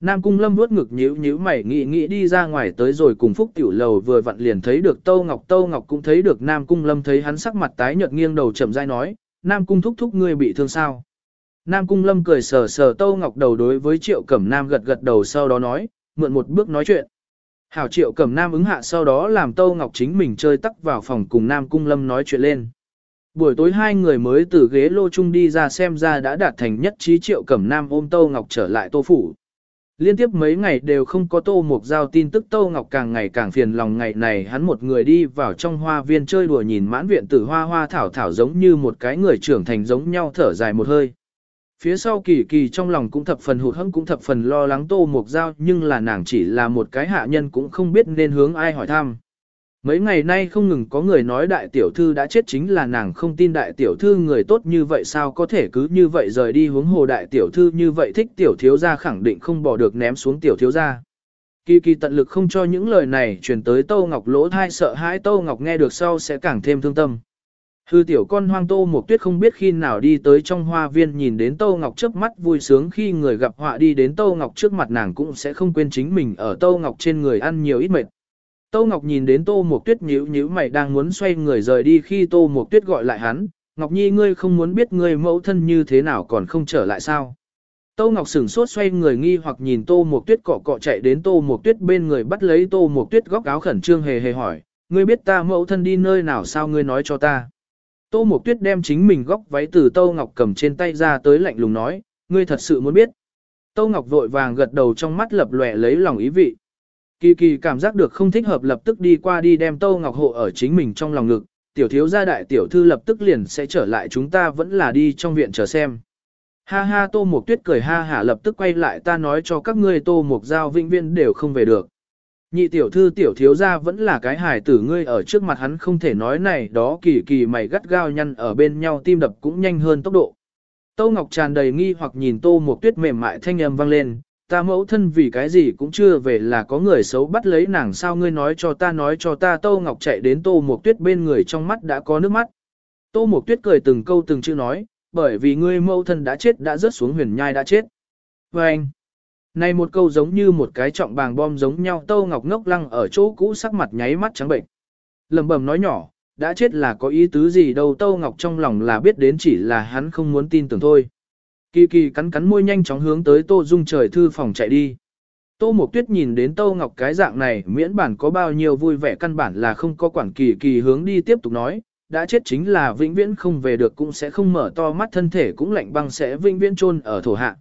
Nam Cung Lâm nuốt ngực nhíu nhíu mày nghĩ nghĩ đi ra ngoài tới rồi cùng Phúc Tiểu Lầu vừa vặn liền thấy được Tâu Ngọc Tâu Ngọc cũng thấy được Nam Cung Lâm thấy hắn sắc mặt tái nhợt nghiêng đầu chậm rãi nói, Nam Cung thúc thúc ngươi bị thương sao? Nam Cung Lâm cười sờ sờ Tâu Ngọc đầu đối với Triệu Cẩm Nam gật gật đầu sau đó nói, mượn một bước nói chuyện. Hảo triệu cầm nam ứng hạ sau đó làm Tâu Ngọc chính mình chơi tắc vào phòng cùng Nam Cung Lâm nói chuyện lên. Buổi tối hai người mới từ ghế lô chung đi ra xem ra đã đạt thành nhất trí triệu cẩm nam ôm Tâu Ngọc trở lại Tô Phủ. Liên tiếp mấy ngày đều không có Tô Mục Giao tin tức Tâu Ngọc càng ngày càng phiền lòng ngày này hắn một người đi vào trong hoa viên chơi đùa nhìn mãn viện tử hoa hoa thảo thảo giống như một cái người trưởng thành giống nhau thở dài một hơi. Phía sau kỳ kỳ trong lòng cũng thập phần hụt hẫng cũng thập phần lo lắng tô mục giao, nhưng là nàng chỉ là một cái hạ nhân cũng không biết nên hướng ai hỏi thăm. Mấy ngày nay không ngừng có người nói đại tiểu thư đã chết chính là nàng không tin đại tiểu thư người tốt như vậy sao có thể cứ như vậy rời đi hướng hồ đại tiểu thư như vậy thích tiểu thiếu gia khẳng định không bỏ được ném xuống tiểu thiếu gia. Kỳ kỳ tận lực không cho những lời này truyền tới tô Ngọc lỗ thai sợ hãi tô Ngọc nghe được sau sẽ càng thêm thương tâm. Hư tiểu con hoang tô một tuyết không biết khi nào đi tới trong hoa viên nhìn đến Tô Ngọc trước mắt vui sướng khi người gặp họa đi đến Tô Ngọc trước mặt nàng cũng sẽ không quên chính mình ở Tô Ngọc trên người ăn nhiều ít mệt. Tô Ngọc nhìn đến Tô Mộc Tuyết nhíu nhíu mày đang muốn xoay người rời đi khi Tô Mộc Tuyết gọi lại hắn, Ngọc Nhi ngươi không muốn biết ngươi mẫu thân như thế nào còn không trở lại sao. Tô Ngọc sửng sốt xoay người nghi hoặc nhìn Tô Mộc Tuyết cọ cọ chạy đến Tô Mộc Tuyết bên người bắt lấy Tô Mộc Tuyết góc áo khẩn trương hề hề hỏi, ngươi biết ta mẫu thân đi nơi nào sao ngươi nói cho ta. Tô Mộc Tuyết đem chính mình góc váy từ Tô Ngọc cầm trên tay ra tới lạnh lùng nói, ngươi thật sự muốn biết. Tô Ngọc vội vàng gật đầu trong mắt lập lòe lấy lòng ý vị. Kỳ kỳ cảm giác được không thích hợp lập tức đi qua đi đem Tô Ngọc hộ ở chính mình trong lòng ngực, tiểu thiếu gia đại tiểu thư lập tức liền sẽ trở lại chúng ta vẫn là đi trong viện chờ xem. Ha ha Tô Mộc Tuyết cười ha hả lập tức quay lại ta nói cho các ngươi Tô Mộc Giao vĩnh viên đều không về được. Nhị tiểu thư tiểu thiếu gia vẫn là cái hài tử ngươi ở trước mặt hắn không thể nói này đó kỳ kỳ mày gắt gao nhăn ở bên nhau tim đập cũng nhanh hơn tốc độ. Tô Ngọc tràn đầy nghi hoặc nhìn Tô một tuyết mềm mại thanh âm vang lên, ta mẫu thân vì cái gì cũng chưa về là có người xấu bắt lấy nàng sao ngươi nói cho ta nói cho ta Tô Ngọc chạy đến Tô một tuyết bên người trong mắt đã có nước mắt. Tô một tuyết cười từng câu từng chữ nói, bởi vì ngươi mẫu thân đã chết đã rớt xuống huyền nhai đã chết. Và anh, này một câu giống như một cái trọng bàng bom giống nhau Tâu Ngọc ngốc lăng ở chỗ cũ sắc mặt nháy mắt trắng bệnh. Lầm bầm nói nhỏ, đã chết là có ý tứ gì đâu Tâu Ngọc trong lòng là biết đến chỉ là hắn không muốn tin tưởng thôi. Kỳ kỳ cắn cắn môi nhanh chóng hướng tới Tô Dung trời thư phòng chạy đi. Tô Mộc Tuyết nhìn đến Tâu Ngọc cái dạng này miễn bản có bao nhiêu vui vẻ căn bản là không có quản kỳ kỳ hướng đi tiếp tục nói, đã chết chính là vĩnh viễn không về được cũng sẽ không mở to mắt thân thể cũng lạnh băng sẽ vĩnh viễn chôn ở thổ hạ.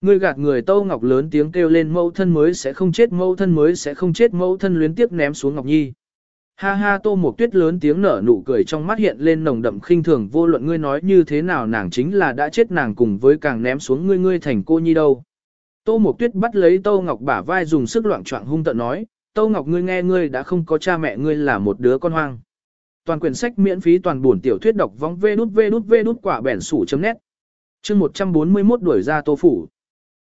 Ngươi gạt người Tâu Ngọc lớn tiếng kêu lên mẫu thân mới sẽ không chết mẫu thân mới sẽ không chết mẫu thân luyến tiếp ném xuống Ngọc Nhi. Ha ha Tô Mộc Tuyết lớn tiếng nở nụ cười trong mắt hiện lên nồng đậm khinh thường vô luận ngươi nói như thế nào nàng chính là đã chết nàng cùng với càng ném xuống ngươi ngươi thành cô nhi đâu. Tô Mộc Tuyết bắt lấy Tô Ngọc bả vai dùng sức loạn trọng hung tợn nói, Tô Ngọc ngươi nghe ngươi đã không có cha mẹ ngươi là một đứa con hoang. Toàn quyển sách miễn phí toàn buồn tiểu thuyết đọc vong vê đút vê đút vê đút quả bẻn sủ chấm nét. Chương 141 đuổi ra Tô phủ.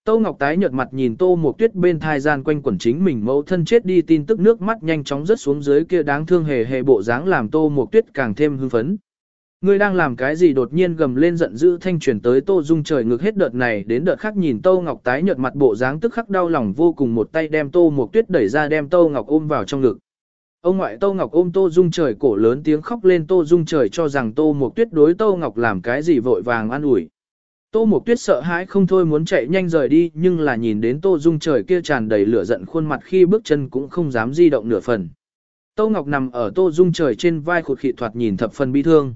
Tô Ngọc tái nhợt mặt nhìn Tô Mộc Tuyết bên thai gian quanh quẩn chính mình mẫu thân chết đi tin tức nước mắt nhanh chóng rớt xuống dưới kia đáng thương hề hề bộ dáng làm Tô Mộc Tuyết càng thêm hưng phấn. Ngươi đang làm cái gì đột nhiên gầm lên giận dữ thanh truyền tới Tô Dung trời ngược hết đợt này đến đợt khác nhìn Tô Ngọc tái nhợt mặt bộ dáng tức khắc đau lòng vô cùng một tay đem Tô Mộc Tuyết đẩy ra đem Tô Ngọc ôm vào trong ngực. Ông ngoại Tô Ngọc ôm Tô Dung trời cổ lớn tiếng khóc lên Tô Dung trời cho rằng Tô Mộc Tuyết đối Tô Ngọc làm cái gì vội vàng an ủi. Tô Mộc Tuyết sợ hãi không thôi muốn chạy nhanh rời đi nhưng là nhìn đến Tô Dung trời kia tràn đầy lửa giận khuôn mặt khi bước chân cũng không dám di động nửa phần. Tô Ngọc nằm ở Tô Dung trời trên vai khụt khị thoạt nhìn thập phần bi thương.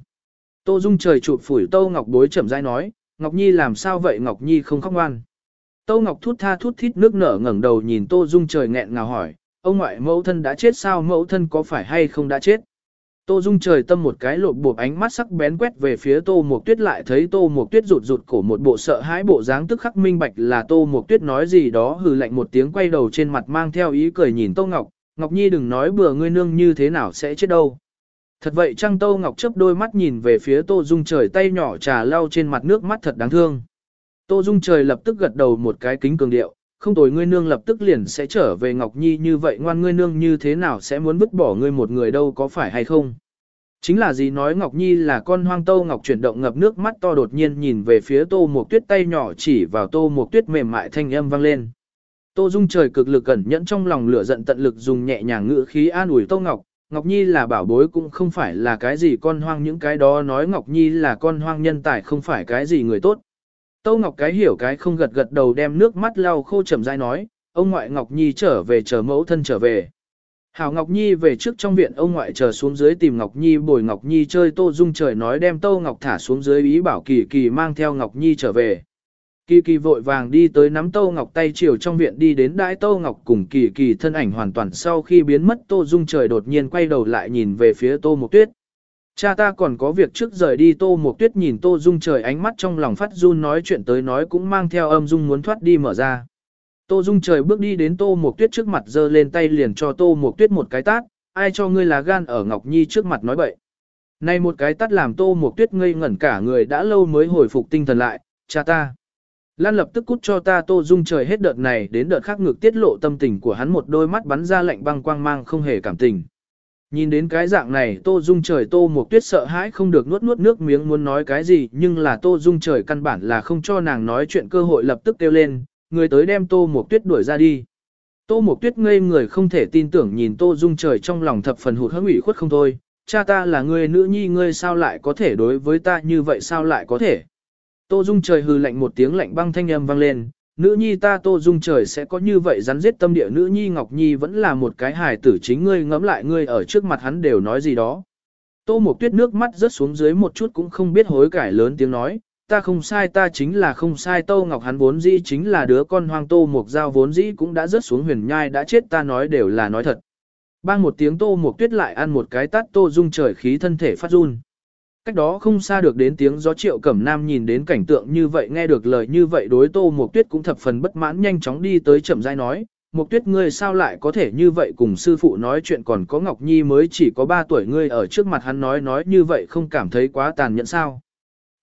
Tô Dung trời chụp phủi Tô Ngọc bối chậm rãi nói, Ngọc Nhi làm sao vậy Ngọc Nhi không khóc ngoan. Tô Ngọc thút tha thút thít nước nở ngẩng đầu nhìn Tô Dung trời nghẹn ngào hỏi, ông ngoại mẫu thân đã chết sao mẫu thân có phải hay không đã chết. Tô Dung trời tâm một cái lột bộp ánh mắt sắc bén quét về phía Tô Mộc Tuyết lại thấy Tô Mộc Tuyết rụt rụt cổ một bộ sợ hãi bộ dáng tức khắc minh bạch là Tô Mộc Tuyết nói gì đó hừ lạnh một tiếng quay đầu trên mặt mang theo ý cười nhìn Tô Ngọc, Ngọc Nhi đừng nói bừa ngươi nương như thế nào sẽ chết đâu. Thật vậy Trăng Tô Ngọc chớp đôi mắt nhìn về phía Tô Dung trời tay nhỏ trà lau trên mặt nước mắt thật đáng thương. Tô Dung trời lập tức gật đầu một cái kính cường điệu, không tồi ngươi nương lập tức liền sẽ trở về Ngọc Nhi như vậy ngoan ngươi nương như thế nào sẽ muốn vứt bỏ ngươi một người đâu có phải hay không. Chính là gì nói Ngọc Nhi là con hoang tâu Ngọc chuyển động ngập nước mắt to đột nhiên nhìn về phía Tô Mộc Tuyết tay nhỏ chỉ vào Tô Mộc Tuyết mềm mại thanh âm vang lên. Tô Dung trời cực lực cẩn nhẫn trong lòng lửa giận tận lực dùng nhẹ nhàng ngữ khí an ủi Tô Ngọc, Ngọc Nhi là bảo bối cũng không phải là cái gì con hoang những cái đó nói Ngọc Nhi là con hoang nhân tài không phải cái gì người tốt. Tô Ngọc cái hiểu cái không gật gật đầu đem nước mắt lau khô chậm rãi nói, ông ngoại Ngọc Nhi trở về chờ mẫu thân trở về. Hảo Ngọc Nhi về trước trong viện ông ngoại chờ xuống dưới tìm Ngọc Nhi bồi Ngọc Nhi chơi Tô Dung trời nói đem Tô Ngọc thả xuống dưới ý bảo Kỳ Kỳ mang theo Ngọc Nhi trở về. Kỳ Kỳ vội vàng đi tới nắm Tô Ngọc tay chiều trong viện đi đến đãi Tô Ngọc cùng Kỳ Kỳ thân ảnh hoàn toàn sau khi biến mất Tô Dung trời đột nhiên quay đầu lại nhìn về phía Tô Mộc Tuyết. Cha ta còn có việc trước rời đi Tô Mộc Tuyết nhìn Tô Dung trời ánh mắt trong lòng phát run nói chuyện tới nói cũng mang theo âm dung muốn thoát đi mở ra. Tô Dung trời bước đi đến Tô Mộc Tuyết trước mặt giơ lên tay liền cho Tô Mộc Tuyết một cái tát, ai cho ngươi là gan ở Ngọc Nhi trước mặt nói bậy. Này một cái tát làm Tô Mộc Tuyết ngây ngẩn cả người đã lâu mới hồi phục tinh thần lại, cha ta. Lan lập tức cút cho ta Tô Dung trời hết đợt này đến đợt khác ngược tiết lộ tâm tình của hắn một đôi mắt bắn ra lạnh băng quang mang không hề cảm tình. Nhìn đến cái dạng này Tô Dung trời Tô Mộc Tuyết sợ hãi không được nuốt nuốt nước miếng muốn nói cái gì nhưng là Tô Dung trời căn bản là không cho nàng nói chuyện cơ hội lập tức kêu lên, người tới đem Tô Mộc Tuyết đuổi ra đi. Tô Mộc Tuyết ngây người không thể tin tưởng nhìn Tô Dung trời trong lòng thập phần hụt hẫng ủy khuất không thôi, cha ta là người nữ nhi ngươi sao lại có thể đối với ta như vậy sao lại có thể. Tô Dung trời hừ lạnh một tiếng lạnh băng thanh âm vang lên, nữ nhi ta Tô Dung trời sẽ có như vậy rắn giết tâm địa nữ nhi Ngọc Nhi vẫn là một cái hài tử chính ngươi ngẫm lại ngươi ở trước mặt hắn đều nói gì đó. Tô Mộc Tuyết nước mắt rớt xuống dưới một chút cũng không biết hối cải lớn tiếng nói, ta không sai ta chính là không sai Tô Ngọc hắn vốn dĩ chính là đứa con hoang Tô Mộc Giao vốn dĩ cũng đã rớt xuống huyền nhai đã chết ta nói đều là nói thật. Bang một tiếng Tô Mộc Tuyết lại ăn một cái tát Tô Dung trời khí thân thể phát run. Cách đó không xa được đến tiếng gió triệu cẩm nam nhìn đến cảnh tượng như vậy, nghe được lời như vậy đối Tô mục Tuyết cũng thập phần bất mãn, nhanh chóng đi tới chậm rãi nói. mục Tuyết, ngươi sao lại có thể như vậy cùng sư phụ nói chuyện còn có Ngọc Nhi mới chỉ có 3 tuổi, ngươi ở trước mặt hắn nói nói như vậy không cảm thấy quá tàn nhẫn sao.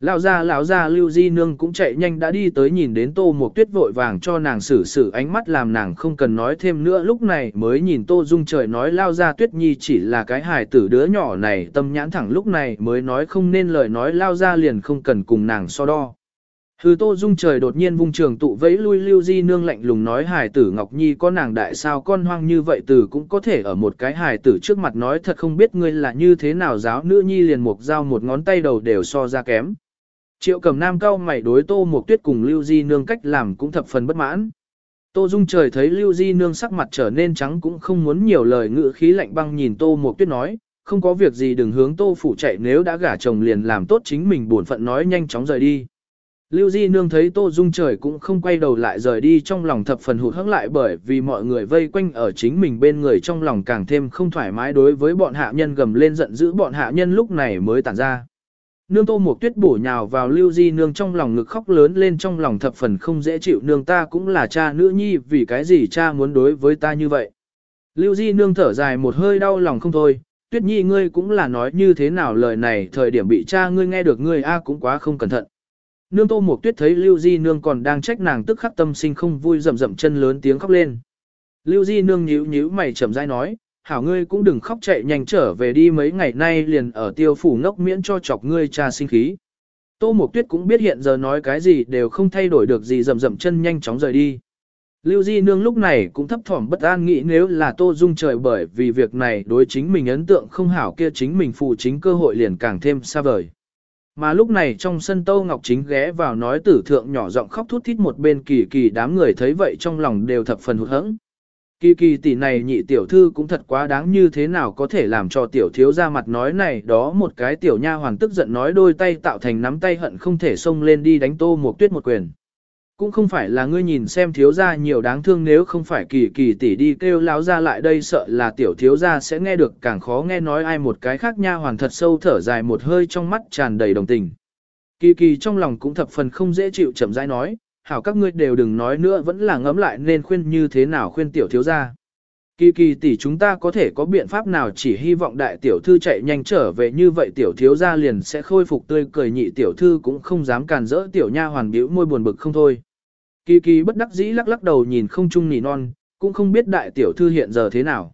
Lão gia lão gia Lưu Di Nương cũng chạy nhanh đã đi tới nhìn đến Tô Mộc Tuyết vội vàng cho nàng xử xử ánh mắt làm nàng không cần nói thêm nữa lúc này mới nhìn Tô Dung trời nói lao gia Tuyết Nhi chỉ là cái hài tử đứa nhỏ này, tâm nhãn thẳng lúc này mới nói không nên lời nói lao gia liền không cần cùng nàng so đo. Hư Tô Dung trời đột nhiên vung trường tụ vẫy lui Lưu Di Nương lạnh lùng nói hài tử Ngọc Nhi có nàng đại sao con hoang như vậy tử cũng có thể ở một cái hài tử trước mặt nói thật không biết ngươi là như thế nào, giáo nữ nhi liền mục dao một ngón tay đầu đều so ra kém. Triệu cầm nam cao mày đối tô một tuyết cùng Lưu Di Nương cách làm cũng thập phần bất mãn. Tô Dung trời thấy Lưu Di Nương sắc mặt trở nên trắng cũng không muốn nhiều lời ngữ khí lạnh băng nhìn Tô một tuyết nói, không có việc gì đừng hướng Tô phủ chạy nếu đã gả chồng liền làm tốt chính mình buồn phận nói nhanh chóng rời đi. Lưu Di Nương thấy Tô Dung trời cũng không quay đầu lại rời đi trong lòng thập phần hụt hẫng lại bởi vì mọi người vây quanh ở chính mình bên người trong lòng càng thêm không thoải mái đối với bọn hạ nhân gầm lên giận dữ bọn hạ nhân lúc này mới tản ra. Nương tô một tuyết bổ nhào vào lưu di nương trong lòng ngực khóc lớn lên trong lòng thập phần không dễ chịu nương ta cũng là cha nữ nhi vì cái gì cha muốn đối với ta như vậy. Lưu di nương thở dài một hơi đau lòng không thôi, tuyết nhi ngươi cũng là nói như thế nào lời này thời điểm bị cha ngươi nghe được ngươi a à cũng quá không cẩn thận. Nương tô một tuyết thấy Lưu Di nương còn đang trách nàng tức khắc tâm sinh không vui rầm rầm chân lớn tiếng khóc lên. Lưu Di nương nhíu nhíu mày chậm rãi nói, hảo ngươi cũng đừng khóc chạy nhanh trở về đi mấy ngày nay liền ở tiêu phủ ngốc miễn cho chọc ngươi cha sinh khí. Tô Mộc Tuyết cũng biết hiện giờ nói cái gì đều không thay đổi được gì, rầm rầm chân nhanh chóng rời đi. Lưu Di Nương lúc này cũng thấp thỏm bất an nghĩ nếu là Tô Dung trời bởi vì việc này đối chính mình ấn tượng không hảo kia chính mình phụ chính cơ hội liền càng thêm xa vời. Mà lúc này trong sân Tô Ngọc Chính ghé vào nói tử thượng nhỏ giọng khóc thút thít một bên kỳ kỳ đám người thấy vậy trong lòng đều thập phần hụt hẫng. Kỳ kỳ tỷ này nhị tiểu thư cũng thật quá đáng như thế nào có thể làm cho tiểu thiếu ra mặt nói này đó một cái tiểu nha hoàn tức giận nói đôi tay tạo thành nắm tay hận không thể xông lên đi đánh tô một tuyết một quyền. Cũng không phải là ngươi nhìn xem thiếu gia nhiều đáng thương nếu không phải kỳ kỳ tỷ đi kêu láo ra lại đây sợ là tiểu thiếu gia sẽ nghe được càng khó nghe nói ai một cái khác nha hoàn thật sâu thở dài một hơi trong mắt tràn đầy đồng tình. Kỳ kỳ trong lòng cũng thập phần không dễ chịu chậm rãi nói, hảo các ngươi đều đừng nói nữa vẫn là ngấm lại nên khuyên như thế nào khuyên tiểu thiếu gia. Kỳ kỳ tỷ chúng ta có thể có biện pháp nào chỉ hy vọng đại tiểu thư chạy nhanh trở về như vậy tiểu thiếu gia liền sẽ khôi phục tươi cười nhị tiểu thư cũng không dám càn rỡ tiểu nha hoàn bĩu môi buồn bực không thôi. Kỳ kỳ bất đắc dĩ lắc lắc đầu nhìn không chung nỉ non, cũng không biết đại tiểu thư hiện giờ thế nào.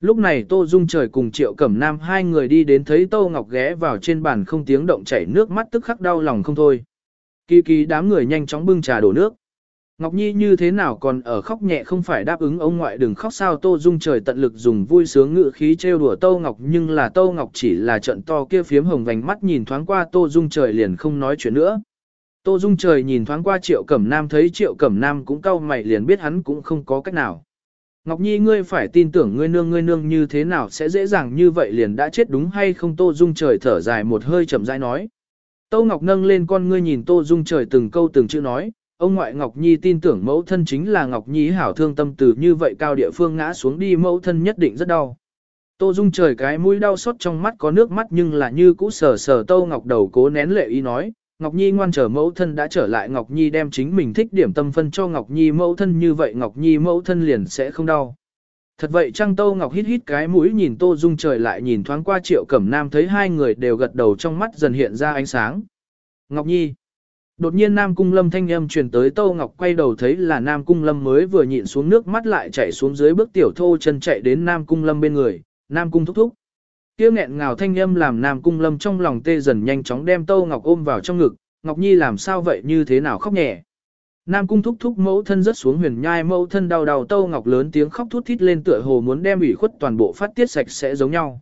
Lúc này Tô Dung trời cùng Triệu Cẩm Nam hai người đi đến thấy Tô Ngọc ghé vào trên bàn không tiếng động chảy nước mắt tức khắc đau lòng không thôi. Kỳ kỳ đám người nhanh chóng bưng trà đổ nước. Ngọc Nhi như thế nào còn ở khóc nhẹ không phải đáp ứng ông ngoại đừng khóc sao Tô Dung trời tận lực dùng vui sướng ngự khí trêu đùa Tô Ngọc nhưng là Tô Ngọc chỉ là trận to kia phiếm hồng vành mắt nhìn thoáng qua Tô Dung trời liền không nói chuyện nữa. Tô Dung trời nhìn thoáng qua Triệu Cẩm Nam thấy Triệu Cẩm Nam cũng cau mày liền biết hắn cũng không có cách nào. Ngọc Nhi ngươi phải tin tưởng ngươi nương ngươi nương như thế nào sẽ dễ dàng như vậy liền đã chết đúng hay không Tô Dung trời thở dài một hơi chậm rãi nói. Tô Ngọc nâng lên con ngươi nhìn Tô Dung trời từng câu từng chữ nói, ông ngoại Ngọc Nhi tin tưởng mẫu thân chính là Ngọc Nhi hảo thương tâm từ như vậy cao địa phương ngã xuống đi mẫu thân nhất định rất đau. Tô Dung trời cái mũi đau xót trong mắt có nước mắt nhưng là như cũ sờ sờ Tô Ngọc đầu cố nén lệ ý nói, Ngọc Nhi ngoan trở mẫu thân đã trở lại Ngọc Nhi đem chính mình thích điểm tâm phân cho Ngọc Nhi mẫu thân như vậy Ngọc Nhi mẫu thân liền sẽ không đau. Thật vậy Trang Tô Ngọc hít hít cái mũi nhìn Tô Dung trời lại nhìn thoáng qua Triệu Cẩm Nam thấy hai người đều gật đầu trong mắt dần hiện ra ánh sáng. Ngọc Nhi. Đột nhiên Nam Cung Lâm thanh âm truyền tới Tô Ngọc quay đầu thấy là Nam Cung Lâm mới vừa nhịn xuống nước mắt lại chạy xuống dưới bước tiểu thô chân chạy đến Nam Cung Lâm bên người, Nam Cung thúc thúc. Kia nghẹn ngào thanh âm làm Nam Cung Lâm trong lòng tê dần nhanh chóng đem Tô Ngọc ôm vào trong ngực, Ngọc Nhi làm sao vậy như thế nào khóc nhẹ. Nam Cung thúc thúc mẫu thân rất xuống huyền nhai mẫu thân đau đầu tâu Ngọc lớn tiếng khóc thút thít lên tựa hồ muốn đem ủy khuất toàn bộ phát tiết sạch sẽ giống nhau.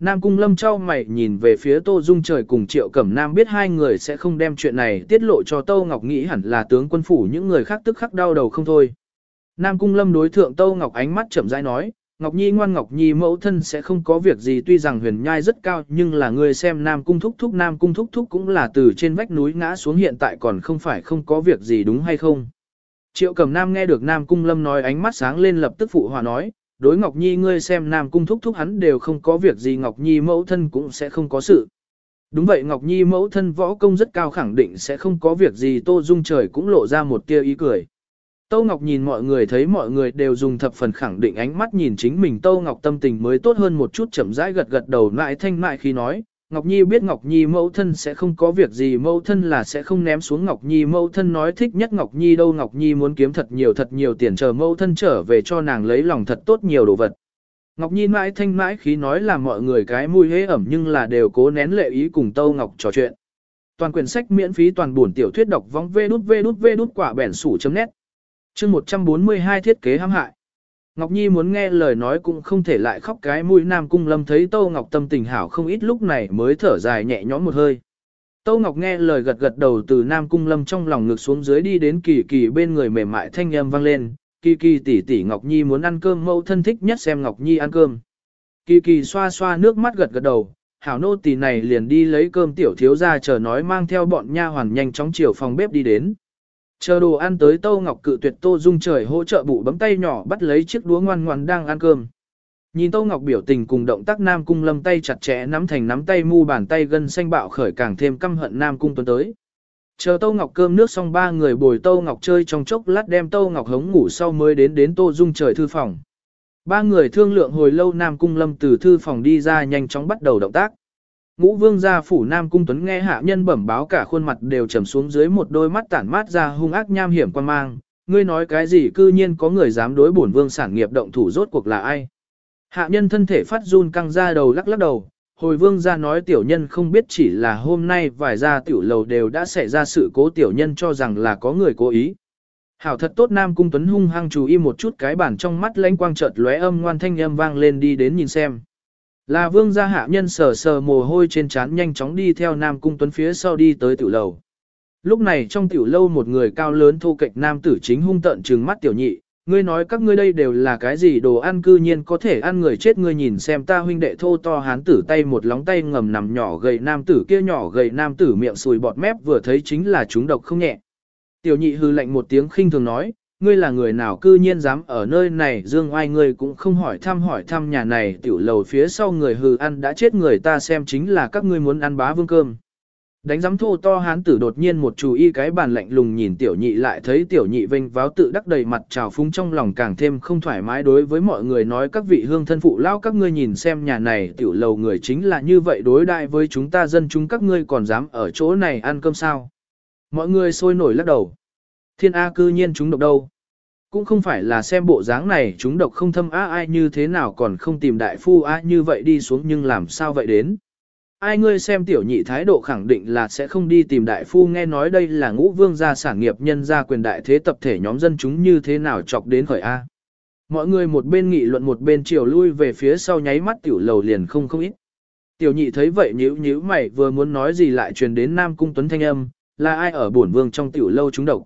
Nam Cung Lâm trao mày nhìn về phía Tô Dung trời cùng Triệu Cẩm Nam biết hai người sẽ không đem chuyện này tiết lộ cho tâu Ngọc nghĩ hẳn là tướng quân phủ những người khác tức khắc đau đầu không thôi. Nam Cung Lâm đối thượng tâu Ngọc ánh mắt chậm rãi nói, Ngọc Nhi ngoan Ngọc Nhi mẫu thân sẽ không có việc gì tuy rằng huyền nhai rất cao nhưng là người xem Nam Cung Thúc Thúc Nam Cung Thúc Thúc cũng là từ trên vách núi ngã xuống hiện tại còn không phải không có việc gì đúng hay không. Triệu Cẩm Nam nghe được Nam Cung Lâm nói ánh mắt sáng lên lập tức phụ hòa nói, đối Ngọc Nhi ngươi xem Nam Cung thúc thúc hắn đều không có việc gì Ngọc Nhi mẫu thân cũng sẽ không có sự. Đúng vậy Ngọc Nhi mẫu thân võ công rất cao khẳng định sẽ không có việc gì Tô Dung trời cũng lộ ra một tia ý cười. Tâu Ngọc nhìn mọi người thấy mọi người đều dùng thập phần khẳng định ánh mắt nhìn chính mình Tâu Ngọc tâm tình mới tốt hơn một chút chậm rãi gật gật đầu lại thanh mại khi nói, Ngọc Nhi biết Ngọc Nhi mẫu thân sẽ không có việc gì mẫu thân là sẽ không ném xuống Ngọc Nhi mẫu thân nói thích nhất Ngọc Nhi đâu Ngọc Nhi muốn kiếm thật nhiều thật nhiều tiền chờ mẫu thân trở về cho nàng lấy lòng thật tốt nhiều đồ vật. Ngọc Nhi mãi thanh mãi khí nói là mọi người cái mùi hế ẩm nhưng là đều cố nén lệ ý cùng Tâu Ngọc trò chuyện. Toàn quyển sách miễn phí toàn buồn tiểu thuyết đọc vong vê đút vê đút vê đút quả bẻn sủ chấm nét. Chương 142 thiết kế hãm hại. Ngọc Nhi muốn nghe lời nói cũng không thể lại khóc cái mũi Nam Cung Lâm thấy Tô Ngọc tâm tình hảo không ít lúc này mới thở dài nhẹ nhõm một hơi. Tô Ngọc nghe lời gật gật đầu từ Nam Cung Lâm trong lòng ngực xuống dưới đi đến kỳ kỳ bên người mềm mại thanh âm vang lên, kỳ kỳ tỷ tỷ Ngọc Nhi muốn ăn cơm mẫu thân thích nhất xem Ngọc Nhi ăn cơm. Kỳ kỳ xoa xoa nước mắt gật gật đầu, hảo nô tỷ này liền đi lấy cơm tiểu thiếu ra chờ nói mang theo bọn nha hoàn nhanh chóng chiều phòng bếp đi đến. Chờ đồ ăn tới Tô Ngọc cự tuyệt Tô Dung trời hỗ trợ bụ bấm tay nhỏ bắt lấy chiếc đũa ngoan ngoan đang ăn cơm. Nhìn Tô Ngọc biểu tình cùng động tác Nam Cung lâm tay chặt chẽ nắm thành nắm tay mu bàn tay gân xanh bạo khởi càng thêm căm hận Nam Cung tuấn tới. Chờ Tô Ngọc cơm nước xong ba người bồi Tô Ngọc chơi trong chốc lát đem Tô Ngọc hống ngủ sau mới đến đến Tô Dung trời thư phòng. Ba người thương lượng hồi lâu Nam Cung Lâm từ thư phòng đi ra nhanh chóng bắt đầu động tác. Ngũ vương gia phủ Nam Cung Tuấn nghe hạ nhân bẩm báo cả khuôn mặt đều trầm xuống dưới một đôi mắt tản mát ra hung ác nham hiểm quan mang. Ngươi nói cái gì cư nhiên có người dám đối bổn vương sản nghiệp động thủ rốt cuộc là ai? Hạ nhân thân thể phát run căng ra đầu lắc lắc đầu, hồi vương gia nói tiểu nhân không biết chỉ là hôm nay vài gia tiểu lầu đều đã xảy ra sự cố tiểu nhân cho rằng là có người cố ý. Hảo thật tốt Nam Cung Tuấn hung hăng chú ý một chút cái bản trong mắt lãnh quang chợt lóe âm ngoan thanh âm vang lên đi đến nhìn xem. Là vương gia hạ nhân sờ sờ mồ hôi trên trán nhanh chóng đi theo Nam Cung Tuấn phía sau đi tới tiểu lầu. Lúc này trong tiểu lâu một người cao lớn thô kệch nam tử chính hung tận trừng mắt tiểu nhị, ngươi nói các ngươi đây đều là cái gì đồ ăn cư nhiên có thể ăn người chết ngươi nhìn xem ta huynh đệ thô to hán tử tay một lóng tay ngầm nằm nhỏ gầy nam tử kia nhỏ gầy nam tử miệng sùi bọt mép vừa thấy chính là chúng độc không nhẹ. Tiểu nhị hư lạnh một tiếng khinh thường nói, ngươi là người nào cư nhiên dám ở nơi này, dương oai ngươi cũng không hỏi thăm hỏi thăm nhà này, tiểu lầu phía sau người hư ăn đã chết người ta xem chính là các ngươi muốn ăn bá vương cơm. Đánh giám thô to hán tử đột nhiên một chú y cái bàn lạnh lùng nhìn tiểu nhị lại thấy tiểu nhị vinh váo tự đắc đầy mặt trào phúng trong lòng càng thêm không thoải mái đối với mọi người nói, các vị hương thân phụ lao các ngươi nhìn xem nhà này tiểu lầu người chính là như vậy đối đại với chúng ta dân chúng, các ngươi còn dám ở chỗ này ăn cơm sao. Mọi người sôi nổi lắc đầu. Thiên A cư nhiên chúng độc đâu. Cũng không phải là xem bộ dáng này chúng độc không thâm á ai như thế nào còn không tìm đại phu á như vậy đi xuống nhưng làm sao vậy đến. Ai ngươi xem tiểu nhị thái độ khẳng định là sẽ không đi tìm đại phu nghe nói đây là ngũ vương gia sản nghiệp nhân gia quyền đại thế tập thể nhóm dân chúng như thế nào chọc đến khởi A. Mọi người một bên nghị luận một bên chiều lui về phía sau nháy mắt tiểu lầu liền không không ít. Tiểu nhị thấy vậy nhíu nhíu mày vừa muốn nói gì lại truyền đến Nam Cung Tuấn Thanh Âm, là ai ở bổn vương trong tiểu lâu chúng độc.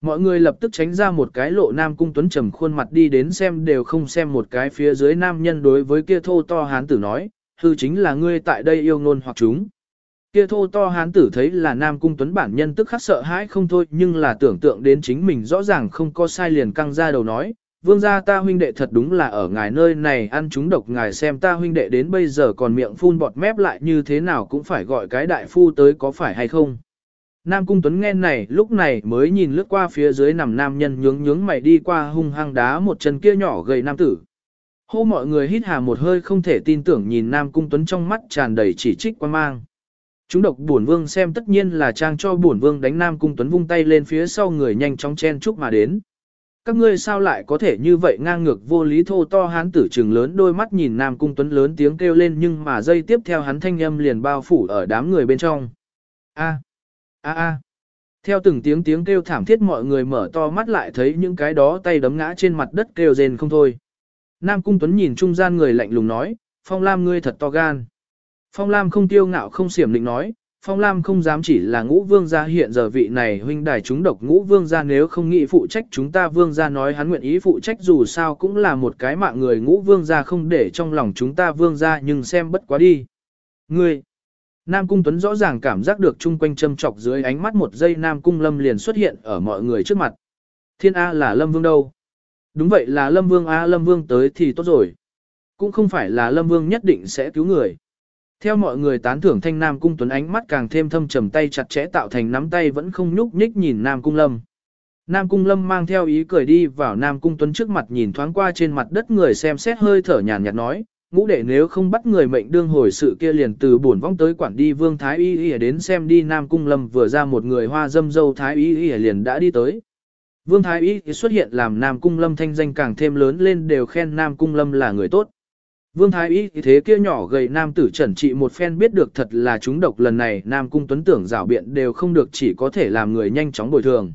Mọi người lập tức tránh ra một cái lộ Nam Cung Tuấn trầm khuôn mặt đi đến xem đều không xem một cái phía dưới nam nhân đối với kia thô to hán tử nói, hư chính là ngươi tại đây yêu ngôn hoặc chúng. Kia thô to hán tử thấy là Nam Cung Tuấn bản nhân tức khắc sợ hãi không thôi nhưng là tưởng tượng đến chính mình rõ ràng không có sai liền căng ra đầu nói, vương gia ta huynh đệ thật đúng là ở ngài nơi này ăn chúng độc ngài xem ta huynh đệ đến bây giờ còn miệng phun bọt mép lại như thế nào cũng phải gọi cái đại phu tới có phải hay không. Nam Cung Tuấn nghe này, lúc này mới nhìn lướt qua phía dưới nằm nam nhân nhướng nhướng mày đi qua hung hăng đá một chân kia nhỏ gầy nam tử. Hô mọi người hít hà một hơi không thể tin tưởng nhìn Nam Cung Tuấn trong mắt tràn đầy chỉ trích quan mang. Chúng độc bổn vương xem tất nhiên là trang cho bổn vương đánh Nam Cung Tuấn vung tay lên phía sau người nhanh chóng chen chúc mà đến. Các ngươi sao lại có thể như vậy ngang ngược vô lý thô to hán tử trừng lớn đôi mắt nhìn Nam Cung Tuấn lớn tiếng kêu lên nhưng mà dây tiếp theo hắn thanh âm liền bao phủ ở đám người bên trong. A. A a. Theo từng tiếng tiếng kêu thảm thiết mọi người mở to mắt lại thấy những cái đó tay đấm ngã trên mặt đất kêu rên không thôi. Nam Cung Tuấn nhìn trung gian người lạnh lùng nói, Phong Lam ngươi thật to gan. Phong Lam không tiêu ngạo không xiểm định nói, Phong Lam không dám chỉ là ngũ vương gia hiện giờ vị này huynh đài chúng độc ngũ vương gia nếu không nghĩ phụ trách chúng ta vương gia nói hắn nguyện ý phụ trách dù sao cũng là một cái mạng người ngũ vương gia không để trong lòng chúng ta vương gia nhưng xem bất quá đi. Ngươi, Nam Cung Tuấn rõ ràng cảm giác được chung quanh châm chọc dưới ánh mắt một giây Nam Cung Lâm liền xuất hiện ở mọi người trước mặt. Thiên A là Lâm Vương đâu? Đúng vậy là Lâm Vương A Lâm Vương tới thì tốt rồi. Cũng không phải là Lâm Vương nhất định sẽ cứu người. Theo mọi người tán thưởng thanh Nam Cung Tuấn ánh mắt càng thêm thâm trầm tay chặt chẽ tạo thành nắm tay vẫn không nhúc nhích nhìn Nam Cung Lâm. Nam Cung Lâm mang theo ý cười đi vào Nam Cung Tuấn trước mặt nhìn thoáng qua trên mặt đất người xem xét hơi thở nhàn nhạt nói, ngũ đệ nếu không bắt người mệnh đương hồi sự kia liền từ bổn vong tới quản đi vương thái y y đến xem đi, nam cung lâm vừa ra một người hoa dâm dâu thái y y liền đã đi tới. Vương thái y xuất hiện làm nam cung lâm thanh danh càng thêm lớn lên, đều khen nam cung lâm là người tốt. Vương thái y thế kia nhỏ gầy nam tử trần trị một phen biết được thật là chúng độc, lần này nam cung tuấn tưởng rảo biện đều không được, chỉ có thể làm người nhanh chóng bồi thường.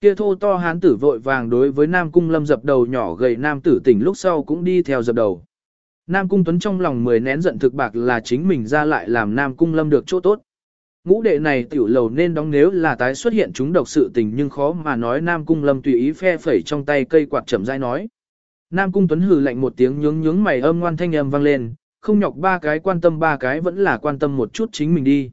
Kia thô to hán tử vội vàng đối với nam cung lâm dập đầu, nhỏ gầy nam tử tỉnh lúc sau cũng đi theo dập đầu. Nam Cung Tuấn trong lòng mười nén giận thực bạc là chính mình ra lại làm Nam Cung Lâm được chỗ tốt. Ngũ đệ này tiểu lầu nên đóng nếu là tái xuất hiện chúng độc sự tình nhưng khó mà nói Nam Cung Lâm tùy ý phe phẩy trong tay cây quạt chậm rãi nói. Nam Cung Tuấn hừ lạnh một tiếng nhướng nhướng mày âm ngoan thanh âm vang lên, không nhọc ba cái quan tâm ba cái vẫn là quan tâm một chút chính mình đi.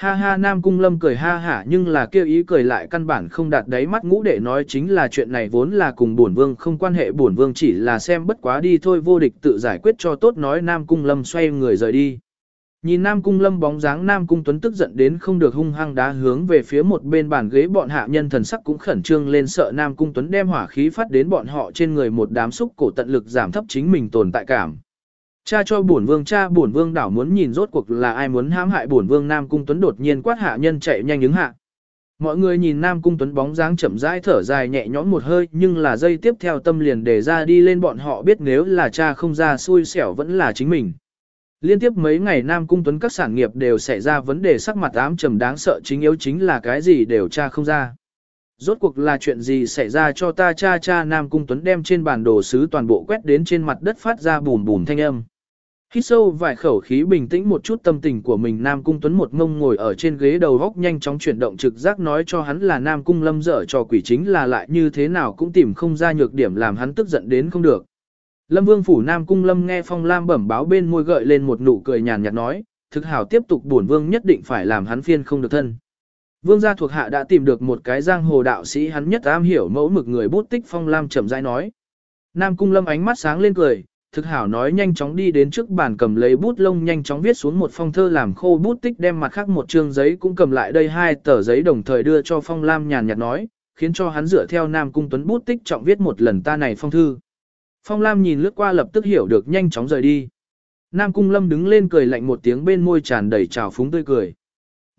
Ha ha, Nam Cung Lâm cười ha hả, nhưng là kêu ý cười lại căn bản không đạt đáy mắt ngũ đệ nói chính là chuyện này vốn là cùng bổn vương không quan hệ, bổn vương chỉ là xem bất quá đi thôi, vô địch tự giải quyết cho tốt nói, Nam Cung Lâm xoay người rời đi. Nhìn Nam Cung Lâm bóng dáng, Nam Cung Tuấn tức giận đến không được hung hăng đá hướng về phía một bên bàn ghế, bọn hạ nhân thần sắc cũng khẩn trương lên, sợ Nam Cung Tuấn đem hỏa khí phát đến bọn họ trên người, một đám xúc cổ tận lực giảm thấp chính mình tồn tại cảm. Cha cho bổn vương, cha bổn vương đảo muốn nhìn rốt cuộc là ai muốn hãm hại bổn vương Nam Cung Tuấn đột nhiên quát hạ nhân chạy nhanh ứng hạ. Mọi người nhìn Nam Cung Tuấn bóng dáng chậm rãi thở dài nhẹ nhõm một hơi, nhưng là dây tiếp theo tâm liền để ra đi lên bọn họ biết nếu là cha không ra xui xẻo vẫn là chính mình. Liên tiếp mấy ngày Nam Cung Tuấn các sản nghiệp đều xảy ra vấn đề sắc mặt ám trầm đáng sợ chính yếu chính là cái gì đều cha không ra. Rốt cuộc là chuyện gì xảy ra cho ta cha cha Nam Cung Tuấn đem trên bản đồ sứ toàn bộ quét đến trên mặt đất phát ra bùn bùn thanh âm. Hít sâu vài khẩu khí bình tĩnh một chút tâm tình của mình Nam Cung Tuấn một ngông ngồi ở trên ghế đầu góc nhanh chóng chuyển động trực giác nói cho hắn là Nam Cung lâm dở cho quỷ chính là lại như thế nào cũng tìm không ra nhược điểm làm hắn tức giận đến không được. Lâm Vương phủ Nam Cung Lâm nghe Phong Lam bẩm báo bên môi gợi lên một nụ cười nhàn nhạt nói, thực hảo tiếp tục bổn vương nhất định phải làm hắn phiên không được thân. Vương gia thuộc hạ đã tìm được một cái giang hồ đạo sĩ hắn nhất am hiểu mẫu mực người bút tích Phong Lam chậm rãi nói. Nam Cung Lâm ánh mắt sáng lên cười, thực hảo nói nhanh chóng đi đến trước bàn cầm lấy bút lông nhanh chóng viết xuống một phong thơ làm khô bút tích đem mặt khác một chương giấy cũng cầm lại đây hai tờ giấy đồng thời đưa cho Phong Lam nhàn nhạt nói, khiến cho hắn dựa theo Nam Cung Tuấn bút tích trọng viết một lần ta này phong thư. Phong Lam nhìn lướt qua lập tức hiểu được nhanh chóng rời đi. Nam Cung Lâm đứng lên cười lạnh một tiếng bên môi tràn đầy trào phúng tươi cười.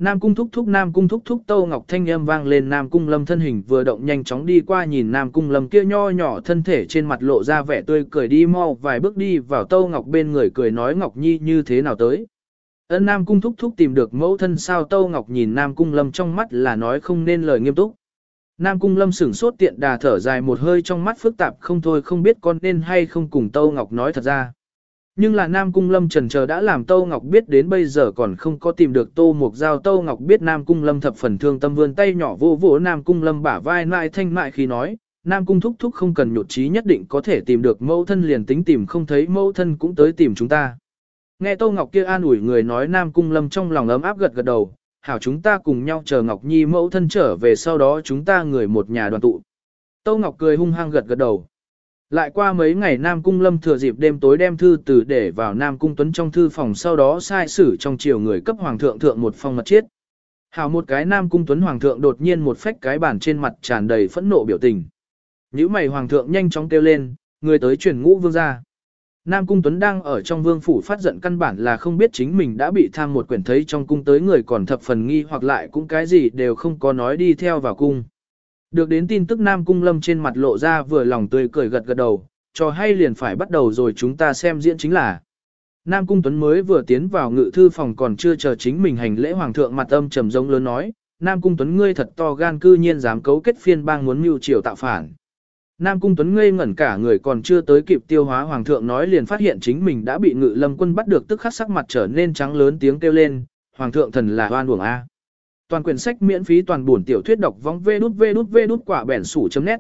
Nam Cung thúc thúc, Nam Cung thúc thúc, Tâu Ngọc Thanh âm vang lên, Nam Cung Lâm thân hình vừa động nhanh chóng đi qua, nhìn Nam Cung Lâm kia nho nhỏ thân thể trên mặt lộ ra vẻ tươi cười đi mau vài bước đi vào Tâu Ngọc bên người cười nói, Ngọc Nhi, như thế nào tới. Ân Nam Cung thúc thúc tìm được mẫu thân sao Tâu Ngọc nhìn Nam Cung Lâm trong mắt là nói không nên lời nghiêm túc. Nam Cung Lâm sửng sốt tiện đà thở dài một hơi, trong mắt phức tạp không thôi, không biết con nên hay không cùng Tâu Ngọc nói thật ra. Nhưng là Nam Cung Lâm trần chờ đã làm Tâu Ngọc biết đến bây giờ còn không có tìm được Tô Mục Giao Tâu Ngọc biết Nam Cung Lâm thập phần thương tâm vươn tay nhỏ vô vỗ Nam Cung Lâm bả vai lại thanh mại khi nói, Nam Cung thúc thúc không cần nhột trí nhất định có thể tìm được mẫu thân liền tính tìm không thấy mẫu thân cũng tới tìm chúng ta. Nghe Tâu Ngọc kia an ủi người nói Nam Cung Lâm trong lòng ấm áp gật gật đầu, hảo chúng ta cùng nhau chờ Ngọc Nhi mẫu thân trở về sau đó chúng ta người một nhà đoàn tụ. Tâu Ngọc cười hung hăng gật gật đầu. Lại qua mấy ngày Nam Cung Lâm thừa dịp đêm tối đem thư từ để vào Nam Cung Tuấn trong thư phòng sau đó sai sử trong chiều người cấp Hoàng thượng thượng một phong mật chiết. Hảo một cái Nam Cung Tuấn Hoàng thượng đột nhiên một phách cái bản trên mặt tràn đầy phẫn nộ biểu tình. Nhữ mày Hoàng thượng nhanh chóng kêu lên, người tới truyền ngũ vương ra. Nam Cung Tuấn đang ở trong vương phủ phát giận căn bản là không biết chính mình đã bị tham một quyển thấy trong cung tới người còn thập phần nghi hoặc lại cũng cái gì đều không có nói đi theo vào cung. Được đến tin tức Nam Cung Lâm trên mặt lộ ra vừa lòng tươi cười gật gật đầu, cho hay liền phải bắt đầu rồi chúng ta xem diễn chính là. Nam Cung Tuấn mới vừa tiến vào ngự thư phòng còn chưa chờ chính mình hành lễ hoàng thượng mặt âm trầm giống lớn nói, Nam Cung Tuấn ngươi thật to gan cư nhiên dám cấu kết phiên bang muốn mưu triều tạo phản. Nam Cung Tuấn ngây ngẩn cả người còn chưa tới kịp tiêu hóa hoàng thượng nói liền phát hiện chính mình đã bị ngự lâm quân bắt được tức khắc sắc mặt trở nên trắng lớn tiếng kêu lên, hoàng thượng thần là oan uổng a. Toàn quyển sách miễn phí toàn buồn tiểu thuyết đọc vong vê đút vê đút vê đút quả bẻn sủ chấm nét.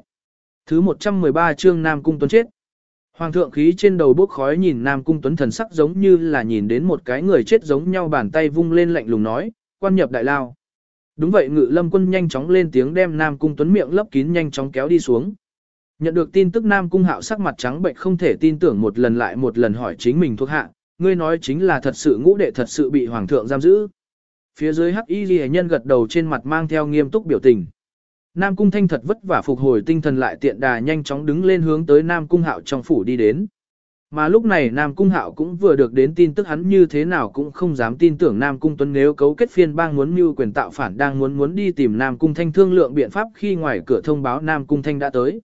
Thứ 113 chương Nam Cung Tuấn chết. Hoàng thượng khí trên đầu bốc khói nhìn Nam Cung Tuấn thần sắc giống như là nhìn đến một cái người chết giống nhau bàn tay vung lên lạnh lùng nói, quan nhập đại lao. Đúng vậy ngự lâm quân nhanh chóng lên tiếng đem Nam Cung Tuấn miệng lấp kín nhanh chóng kéo đi xuống. Nhận được tin tức Nam Cung Hạo sắc mặt trắng bệnh không thể tin tưởng một lần lại một lần hỏi chính mình thuộc hạ, ngươi nói chính là thật sự ngũ đệ thật sự bị hoàng thượng giam giữ. Phía dưới hắc y ghi nhân gật đầu trên mặt mang theo nghiêm túc biểu tình. Nam Cung Thanh thật vất vả phục hồi tinh thần lại tiện đà nhanh chóng đứng lên hướng tới Nam Cung Hạo trong phủ đi đến. Mà lúc này Nam Cung Hạo cũng vừa được đến tin tức hắn như thế nào cũng không dám tin tưởng Nam Cung Tuấn nếu cấu kết phiên bang muốn mưu quyền tạo phản đang muốn muốn đi tìm Nam Cung Thanh thương lượng biện pháp khi ngoài cửa thông báo Nam Cung Thanh đã tới.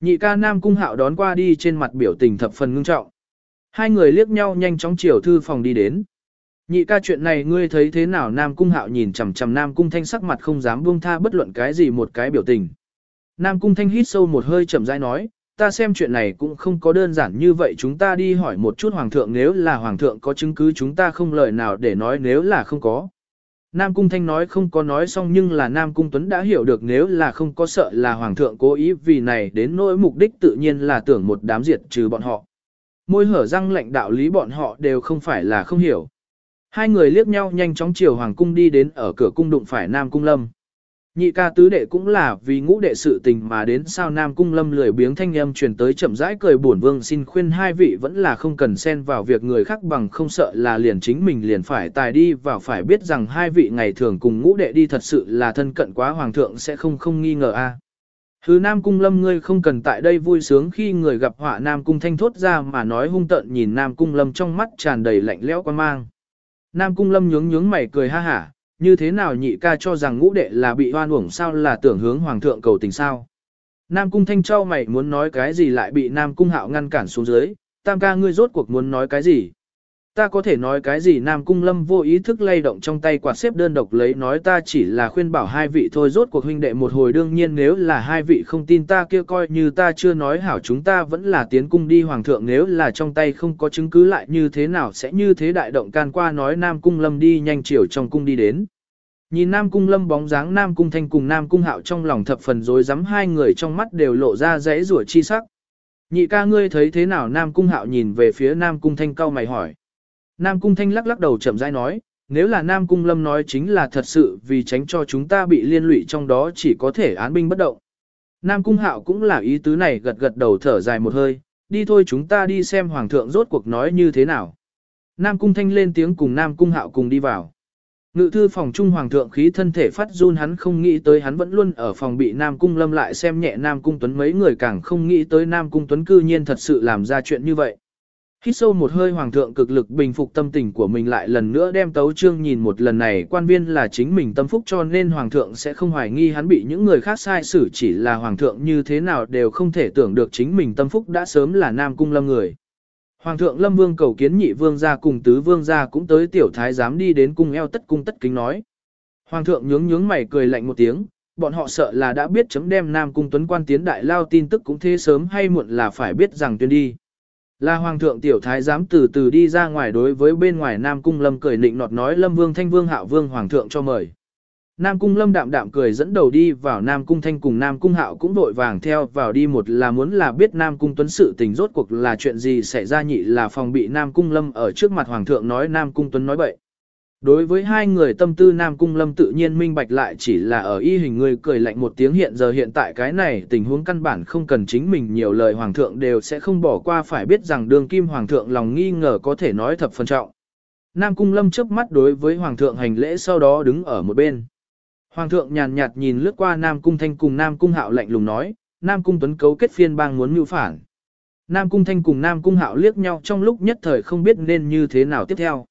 Nhị ca Nam Cung Hạo đón qua đi trên mặt biểu tình thập phần ngưng trọng. Hai người liếc nhau nhanh chóng chiều thư phòng đi đến. Nhị ca chuyện này ngươi thấy thế nào Nam Cung Hạo nhìn chằm chằm Nam Cung Thanh sắc mặt không dám buông tha bất luận cái gì một cái biểu tình. Nam Cung Thanh hít sâu một hơi chậm rãi nói, ta xem chuyện này cũng không có đơn giản như vậy chúng ta đi hỏi một chút Hoàng thượng nếu là Hoàng thượng có chứng cứ chúng ta không lời nào để nói nếu là không có. Nam Cung Thanh nói không có nói xong nhưng là Nam Cung Tuấn đã hiểu được nếu là không có sợ là Hoàng thượng cố ý vì này đến nỗi mục đích tự nhiên là tưởng một đám diệt trừ bọn họ. Môi hở răng lệnh đạo lý bọn họ đều không phải là không hiểu. Hai người liếc nhau nhanh chóng chiều Hoàng Cung đi đến ở cửa cung đụng phải Nam Cung Lâm. Nhị ca tứ đệ cũng là vì ngũ đệ sự tình mà đến sao Nam Cung Lâm lười biếng thanh âm truyền tới chậm rãi cười buồn vương xin khuyên hai vị vẫn là không cần xen vào việc người khác bằng không sợ là liền chính mình liền phải tài đi vào phải biết rằng hai vị ngày thường cùng ngũ đệ đi thật sự là thân cận quá hoàng thượng sẽ không không nghi ngờ a. Hứ Nam Cung Lâm ngươi không cần tại đây vui sướng khi người gặp họa Nam Cung Thanh thốt ra mà nói hung tợn nhìn Nam Cung Lâm trong mắt tràn đầy lạnh lẽo quan mang. Nam Cung Lâm nhướng nhướng mày cười ha hả, như thế nào nhị ca cho rằng ngũ đệ là bị hoan uổng sao là tưởng hướng hoàng thượng cầu tình sao. Nam cung thanh châu mày muốn nói cái gì lại bị Nam cung hạo ngăn cản xuống dưới, tam ca ngươi rốt cuộc muốn nói cái gì. Ta có thể nói cái gì Nam Cung Lâm vô ý thức lay động trong tay quạt xếp đơn độc lấy nói ta chỉ là khuyên bảo hai vị thôi, rốt cuộc huynh đệ một hồi đương nhiên nếu là hai vị không tin ta kia coi như ta chưa nói hảo chúng ta vẫn là tiến cung đi hoàng thượng, nếu là trong tay không có chứng cứ lại như thế nào sẽ như thế đại động can qua nói Nam Cung Lâm đi nhanh chiều trong cung đi đến. Nhìn Nam Cung Lâm bóng dáng Nam Cung Thanh cùng Nam Cung Hạo trong lòng thập phần rối rắm, hai người trong mắt đều lộ ra rẽ rủa chi sắc. Nhị ca ngươi thấy thế nào Nam Cung Hạo nhìn về phía Nam Cung Thanh cau mày hỏi. Nam Cung Thanh lắc lắc đầu chậm rãi nói, nếu là Nam Cung Lâm nói chính là thật sự vì tránh cho chúng ta bị liên lụy trong đó chỉ có thể án binh bất động. Nam Cung Hạo cũng là ý tứ này gật gật đầu thở dài một hơi, đi thôi chúng ta đi xem Hoàng thượng rốt cuộc nói như thế nào. Nam Cung Thanh lên tiếng cùng Nam Cung Hạo cùng đi vào. Ngự thư phòng trung hoàng thượng khí thân thể phát run hắn không nghĩ tới hắn vẫn luôn ở phòng bị Nam Cung Lâm lại xem nhẹ Nam Cung Tuấn mấy người càng không nghĩ tới Nam Cung Tuấn cư nhiên thật sự làm ra chuyện như vậy. Hít sâu một hơi hoàng thượng cực lực bình phục tâm tình của mình lại lần nữa đem tấu trương nhìn một lần này quan viên là chính mình tâm phúc cho nên hoàng thượng sẽ không hoài nghi hắn bị những người khác sai xử chỉ là hoàng thượng như thế nào đều không thể tưởng được chính mình tâm phúc đã sớm là nam cung lâm người. Hoàng thượng lâm vương cầu kiến nhị vương gia cùng tứ vương gia cũng tới tiểu thái giám đi đến cung eo tất cung tất kính nói. Hoàng thượng nhướng nhướng mày cười lạnh một tiếng, bọn họ sợ là đã biết chấm đem nam cung tuấn quan tiến đại lao tin tức cũng thế sớm hay muộn là phải biết rằng tuyên đi. Là hoàng thượng tiểu thái giám từ từ đi ra ngoài đối với bên ngoài Nam Cung Lâm cười nịnh nọt nói, Lâm Vương Thanh Vương Hạo Vương hoàng thượng cho mời. Nam Cung Lâm đạm đạm cười dẫn đầu đi vào Nam Cung Thanh cùng Nam Cung Hạo cũng vội vàng theo vào đi, một là muốn là biết Nam Cung Tuấn sự tình rốt cuộc là chuyện gì xảy ra, nhị là phòng bị Nam Cung Lâm ở trước mặt hoàng thượng nói, Nam Cung Tuấn nói bậy. Đối với hai người tâm tư Nam Cung Lâm tự nhiên minh bạch lại chỉ là ở y hình người cười lạnh một tiếng hiện giờ hiện tại cái này tình huống căn bản không cần chính mình nhiều lời Hoàng thượng đều sẽ không bỏ qua phải biết rằng đường kim Hoàng thượng lòng nghi ngờ có thể nói thập phần trọng. Nam Cung Lâm chớp mắt đối với Hoàng thượng hành lễ sau đó đứng ở một bên. Hoàng thượng nhàn nhạt nhìn lướt qua Nam Cung Thanh cùng Nam Cung Hạo lạnh lùng nói, Nam Cung Tuấn cấu kết phiên bang muốn mưu phản. Nam Cung Thanh cùng Nam Cung Hạo liếc nhau trong lúc nhất thời không biết nên như thế nào tiếp theo.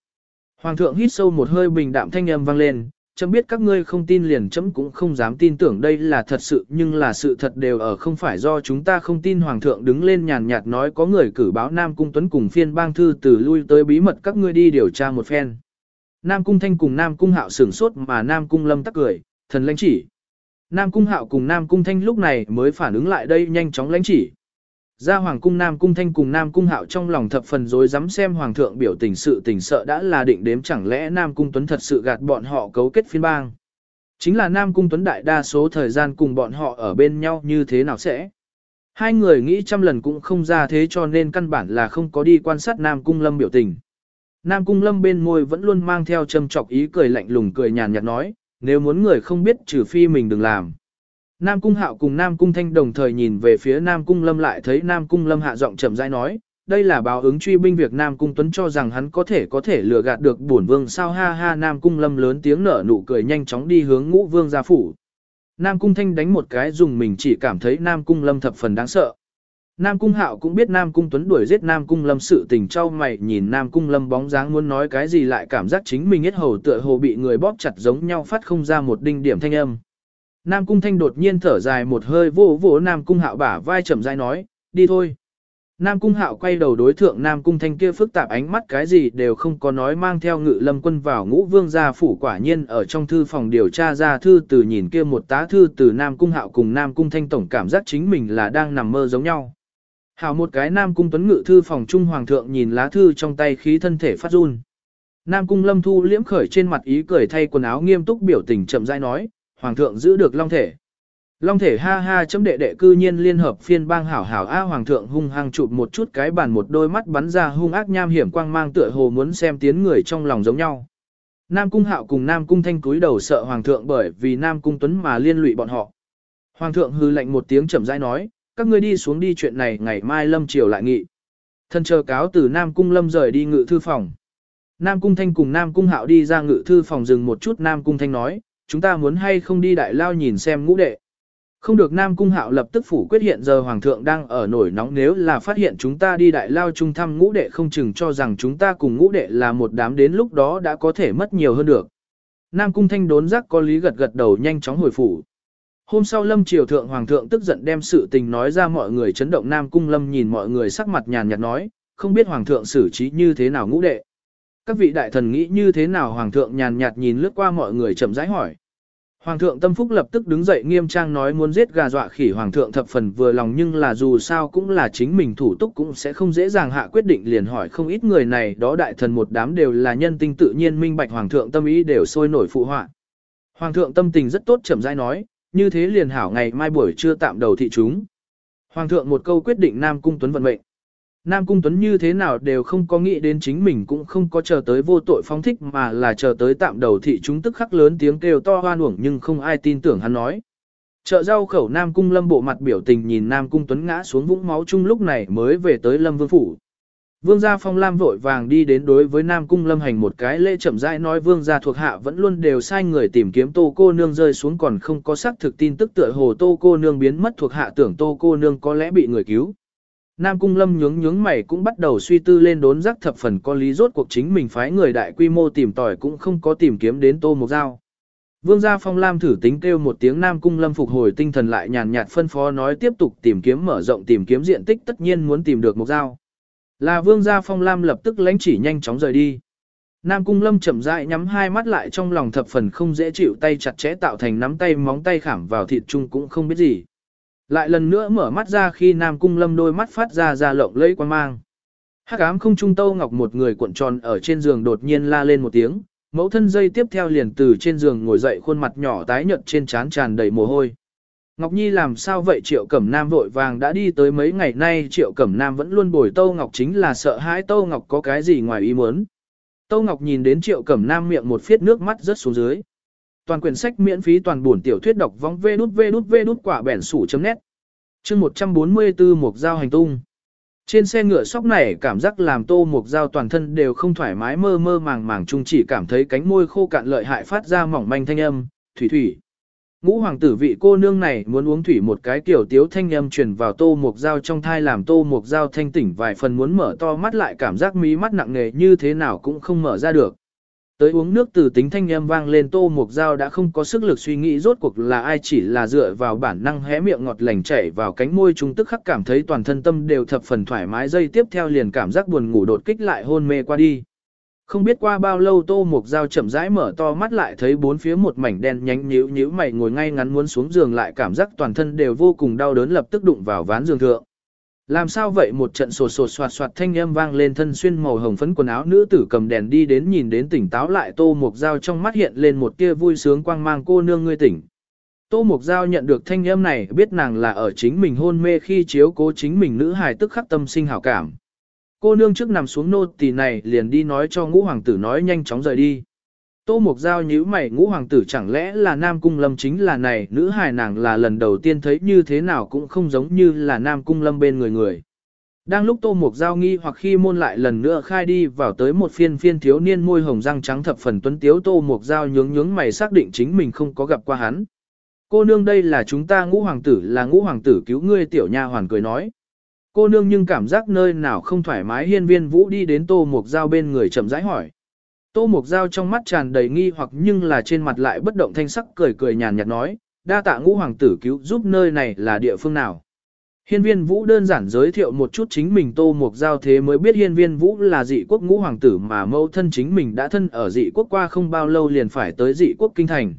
Hoàng thượng hít sâu một hơi bình đạm thanh âm vang lên, chấm biết các ngươi không tin liền chấm cũng không dám tin tưởng đây là thật sự nhưng là sự thật đều ở không phải do chúng ta không tin Hoàng thượng đứng lên nhàn nhạt nói có người cử báo Nam Cung Tuấn cùng phiên bang thư từ lui tới bí mật các ngươi đi điều tra một phen. Nam Cung Thanh cùng Nam Cung Hạo sửng sốt mà Nam Cung Lâm tắc cười, thần lãnh chỉ. Nam Cung Hạo cùng Nam Cung Thanh lúc này mới phản ứng lại đây nhanh chóng lãnh chỉ. Ra Hoàng cung Nam cung Thanh cùng Nam cung Hạo trong lòng thập phần rối rắm xem Hoàng thượng biểu tình sự tình sợ đã là định đếm chẳng lẽ Nam cung Tuấn thật sự gạt bọn họ cấu kết phiên bang. Chính là Nam cung Tuấn đại đa số thời gian cùng bọn họ ở bên nhau như thế nào sẽ. Hai người nghĩ trăm lần cũng không ra thế cho nên căn bản là không có đi quan sát Nam cung Lâm biểu tình. Nam cung Lâm bên môi vẫn luôn mang theo châm chọc ý cười lạnh lùng cười nhàn nhạt nói, nếu muốn người không biết trừ phi mình đừng làm. Nam Cung Hạo cùng Nam Cung Thanh đồng thời nhìn về phía Nam Cung Lâm lại thấy Nam Cung Lâm hạ giọng chậm rãi nói, đây là báo ứng truy binh việc Nam Cung Tuấn cho rằng hắn có thể có thể lừa gạt được bổn vương sao ha ha Nam Cung Lâm lớn tiếng nở nụ cười nhanh chóng đi hướng ngũ vương gia phủ. Nam Cung Thanh đánh một cái dùng mình chỉ cảm thấy Nam Cung Lâm thập phần đáng sợ. Nam Cung Hạo cũng biết Nam Cung Tuấn đuổi giết Nam Cung Lâm sự tình trao mày nhìn Nam Cung Lâm bóng dáng muốn nói cái gì lại cảm giác chính mình hết hầu tựa hồ bị người bóp chặt giống nhau phát không ra một đinh điểm thanh âm. Nam Cung Thanh đột nhiên thở dài một hơi vô vỗ Nam Cung Hạo bả vai chậm rãi nói, đi thôi. Nam Cung Hạo quay đầu đối thượng Nam Cung Thanh kia phức tạp ánh mắt cái gì đều không có nói mang theo ngự lâm quân vào ngũ vương gia phủ quả nhiên ở trong thư phòng điều tra ra thư từ nhìn kia một tá thư từ Nam Cung Hạo cùng Nam Cung Thanh tổng cảm giác chính mình là đang nằm mơ giống nhau. Hảo một cái Nam Cung Tuấn ngự thư phòng trung hoàng thượng nhìn lá thư trong tay khí thân thể phát run. Nam Cung Lâm Thu liễm khởi trên mặt ý cười thay quần áo nghiêm túc biểu tình chậm rãi nói, hoàng thượng giữ được long thể. Long thể ha ha chấm đệ đệ cư nhiên liên hợp phiên bang hảo hảo a hoàng thượng hung hăng chụp một chút cái bàn một đôi mắt bắn ra hung ác nham hiểm quang mang tựa hồ muốn xem tiến người trong lòng giống nhau. Nam Cung Hạo cùng Nam Cung Thanh cúi đầu sợ Hoàng thượng bởi vì Nam Cung Tuấn mà liên lụy bọn họ. Hoàng thượng hư lệnh một tiếng chậm rãi nói, các ngươi đi xuống đi chuyện này ngày mai lâm triều lại nghị. Thân chờ cáo từ Nam Cung lâm rời đi ngự thư phòng. Nam Cung Thanh cùng Nam Cung Hạo đi ra ngự thư phòng dừng một chút Nam Cung Thanh nói, chúng ta muốn hay không đi đại lao nhìn xem ngũ đệ. Không được Nam Cung Hạo lập tức phủ quyết hiện giờ Hoàng thượng đang ở nổi nóng nếu là phát hiện chúng ta đi đại lao trung thăm ngũ đệ không chừng cho rằng chúng ta cùng ngũ đệ là một đám đến lúc đó đã có thể mất nhiều hơn được. Nam Cung Thanh đốn giác có lý gật gật đầu nhanh chóng hồi phủ. Hôm sau Lâm Triều Thượng Hoàng thượng tức giận đem sự tình nói ra mọi người chấn động Nam Cung Lâm nhìn mọi người sắc mặt nhàn nhạt nói, không biết Hoàng thượng xử trí như thế nào ngũ đệ. Các vị đại thần nghĩ như thế nào Hoàng thượng nhàn nhạt nhìn lướt qua mọi người chậm rãi hỏi. Hoàng thượng Tâm Phúc lập tức đứng dậy nghiêm trang nói muốn giết gà dọa khỉ Hoàng thượng thập phần vừa lòng nhưng là dù sao cũng là chính mình thủ túc cũng sẽ không dễ dàng hạ quyết định liền hỏi không ít người này đó đại thần một đám đều là nhân tinh tự nhiên minh bạch Hoàng thượng tâm ý đều sôi nổi phụ họa. Hoàng thượng tâm tình rất tốt chậm rãi nói, như thế liền hảo ngày mai buổi trưa tạm đầu thị chúng. Hoàng thượng một câu quyết định Nam Cung Tuấn vận mệnh. Nam Cung Tuấn như thế nào đều không có nghĩ đến chính mình cũng không có chờ tới vô tội phóng thích mà là chờ tới tạm đầu thị chúng tức khắc lớn tiếng kêu to hoan uổng nhưng không ai tin tưởng hắn nói. Chợ rau khẩu Nam Cung Lâm bộ mặt biểu tình nhìn Nam Cung Tuấn ngã xuống vũng máu chung lúc này mới về tới Lâm Vương Phủ. Vương gia phong lam vội vàng đi đến đối với Nam Cung Lâm hành một cái lễ chậm rãi nói vương gia thuộc hạ vẫn luôn đều sai người tìm kiếm tô cô nương rơi xuống còn không có xác thực tin tức tựa hồ tô cô nương biến mất thuộc hạ tưởng tô cô nương có lẽ bị người cứu. Nam Cung Lâm nhướng nhướng mày cũng bắt đầu suy tư lên đốn giác thập phần có lý rốt cuộc chính mình phái người đại quy mô tìm tòi cũng không có tìm kiếm đến Tô Mộc Giao. Vương gia Phong Lam thử tính kêu một tiếng Nam Cung Lâm phục hồi tinh thần lại nhàn nhạt phân phó nói tiếp tục tìm kiếm mở rộng tìm kiếm diện tích tất nhiên muốn tìm được Mộc Giao. Là Vương gia Phong Lam lập tức lãnh chỉ nhanh chóng rời đi. Nam Cung Lâm chậm rãi nhắm hai mắt lại trong lòng thập phần không dễ chịu tay chặt chẽ tạo thành nắm tay móng tay khảm vào thịt chung cũng không biết gì. Lại lần nữa mở mắt ra khi Nam Cung Lâm đôi mắt phát ra ra lộng lẫy quan mang. Hắc ám không trung tâu ngọc một người cuộn tròn ở trên giường đột nhiên la lên một tiếng, mẫu thân dây tiếp theo liền từ trên giường ngồi dậy khuôn mặt nhỏ tái nhợt trên trán tràn đầy mồ hôi. Ngọc Nhi làm sao vậy Triệu Cẩm Nam vội vàng đã đi tới mấy ngày nay Triệu Cẩm Nam vẫn luôn bồi Tâu Ngọc chính là sợ hãi Tâu Ngọc có cái gì ngoài ý muốn. Tâu Ngọc nhìn đến Triệu Cẩm Nam miệng một phiết nước mắt rớt xuống dưới. Toàn quyển sách miễn phí toàn buồn tiểu thuyết đọc vong vê đút vê đút vê đút quả bẻn sủ chấm nét. Chương 144 Mục Giao hành tung. Trên xe ngựa sóc này cảm giác làm tô mục dao toàn thân đều không thoải mái mơ mơ màng màng chung chỉ cảm thấy cánh môi khô cạn lợi hại phát ra mỏng manh thanh âm, thủy thủy. Ngũ hoàng tử vị cô nương này muốn uống thủy một cái kiểu tiếu thanh âm truyền vào tô mục dao trong thai làm tô mục dao thanh tỉnh vài phần muốn mở to mắt lại cảm giác mí mắt nặng nề như thế nào cũng không mở ra được. Tới uống nước từ tính thanh âm vang lên tô mục dao đã không có sức lực suy nghĩ rốt cuộc là ai chỉ là dựa vào bản năng hé miệng ngọt lành chảy vào cánh môi chúng tức khắc cảm thấy toàn thân tâm đều thập phần thoải mái dây tiếp theo liền cảm giác buồn ngủ đột kích lại hôn mê qua đi. Không biết qua bao lâu tô mục dao chậm rãi mở to mắt lại thấy bốn phía một mảnh đen nhánh nhíu nhíu mày ngồi ngay ngắn muốn xuống giường lại cảm giác toàn thân đều vô cùng đau đớn lập tức đụng vào ván giường thượng. Làm sao vậy một trận sột sột soạt soạt thanh âm vang lên thân xuyên màu hồng phấn quần áo nữ tử cầm đèn đi đến nhìn đến tỉnh táo lại tô mục dao trong mắt hiện lên một tia vui sướng quang mang, cô nương ngươi tỉnh. Tô mục dao nhận được thanh âm này, biết nàng là ở chính mình hôn mê khi chiếu cố chính mình nữ hài tức khắc tâm sinh hảo cảm. Cô nương trước nằm xuống nô tỳ này liền đi nói cho ngũ hoàng tử nói nhanh chóng rời đi. Tô Mục Giao nhíu mày ngũ hoàng tử chẳng lẽ là Nam Cung Lâm chính là này, nữ hài nàng là lần đầu tiên thấy như thế nào cũng không giống như là Nam Cung Lâm bên người người. Đang lúc Tô Mục Giao nghi hoặc khi môn lại lần nữa khai đi vào tới một phiên phiên thiếu niên môi hồng răng trắng thập phần tuấn tiếu Tô Mục Giao nhướng nhướng mày xác định chính mình không có gặp qua hắn. Cô nương đây là chúng ta ngũ hoàng tử là ngũ hoàng tử cứu ngươi tiểu nha hoàn cười nói. Cô nương nhưng cảm giác nơi nào không thoải mái hiên viên vũ đi đến Tô Mục Giao bên người chậm rãi hỏi. Tô Mục Giao trong mắt tràn đầy nghi hoặc nhưng là trên mặt lại bất động thanh sắc cười cười nhàn nhạt nói, đa tạ ngũ hoàng tử cứu giúp nơi này là địa phương nào. Hiên viên vũ đơn giản giới thiệu một chút chính mình Tô Mục Giao thế mới biết hiên viên vũ là dị quốc ngũ hoàng tử mà mẫu thân chính mình đã thân ở dị quốc qua không bao lâu liền phải tới dị quốc kinh thành.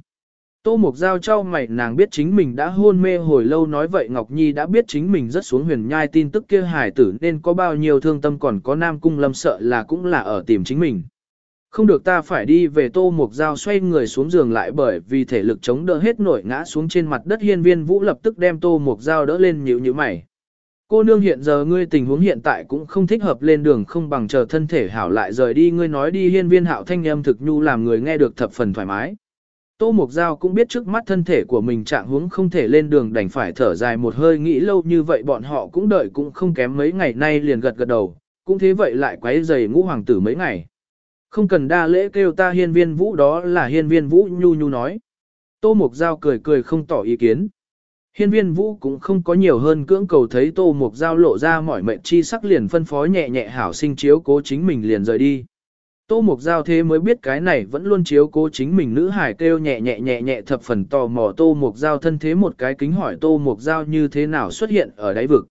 Tô Mục Giao cho mày nàng biết chính mình đã hôn mê hồi lâu nói vậy Ngọc Nhi đã biết chính mình rất xuống huyền nhai tin tức kia hải tử nên có bao nhiêu thương tâm còn có Nam Cung Lâm sợ là cũng là ở tìm chính mình. Không được ta phải đi về tô mục dao xoay người xuống giường lại bởi vì thể lực chống đỡ hết nổi ngã xuống trên mặt đất hiên viên vũ lập tức đem tô mục dao đỡ lên nhịu như mày. Cô nương hiện giờ ngươi tình huống hiện tại cũng không thích hợp lên đường không bằng chờ thân thể hảo lại rời đi ngươi nói đi hiên viên hạo thanh âm thực nhu làm người nghe được thập phần thoải mái. Tô Mục Giao cũng biết trước mắt thân thể của mình trạng huống không thể lên đường đành phải thở dài một hơi nghĩ lâu như vậy bọn họ cũng đợi cũng không kém mấy ngày nay liền gật gật đầu, cũng thế vậy lại quấy giày ngũ hoàng tử mấy ngày. Không cần đa lễ kêu ta hiên viên vũ đó là hiên viên vũ nhu nhu nói. Tô Mục Giao cười cười không tỏ ý kiến. Hiên viên vũ cũng không có nhiều hơn cưỡng cầu thấy Tô Mục Giao lộ ra mỏi mệnh chi sắc liền phân phó nhẹ nhẹ hảo sinh chiếu cố chính mình liền rời đi. Tô Mục Giao thế mới biết cái này vẫn luôn chiếu cố chính mình nữ hải kêu nhẹ nhẹ nhẹ nhẹ thập phần tò mò Tô Mục Giao thân thế một cái kính hỏi Tô Mục Giao như thế nào xuất hiện ở đáy vực.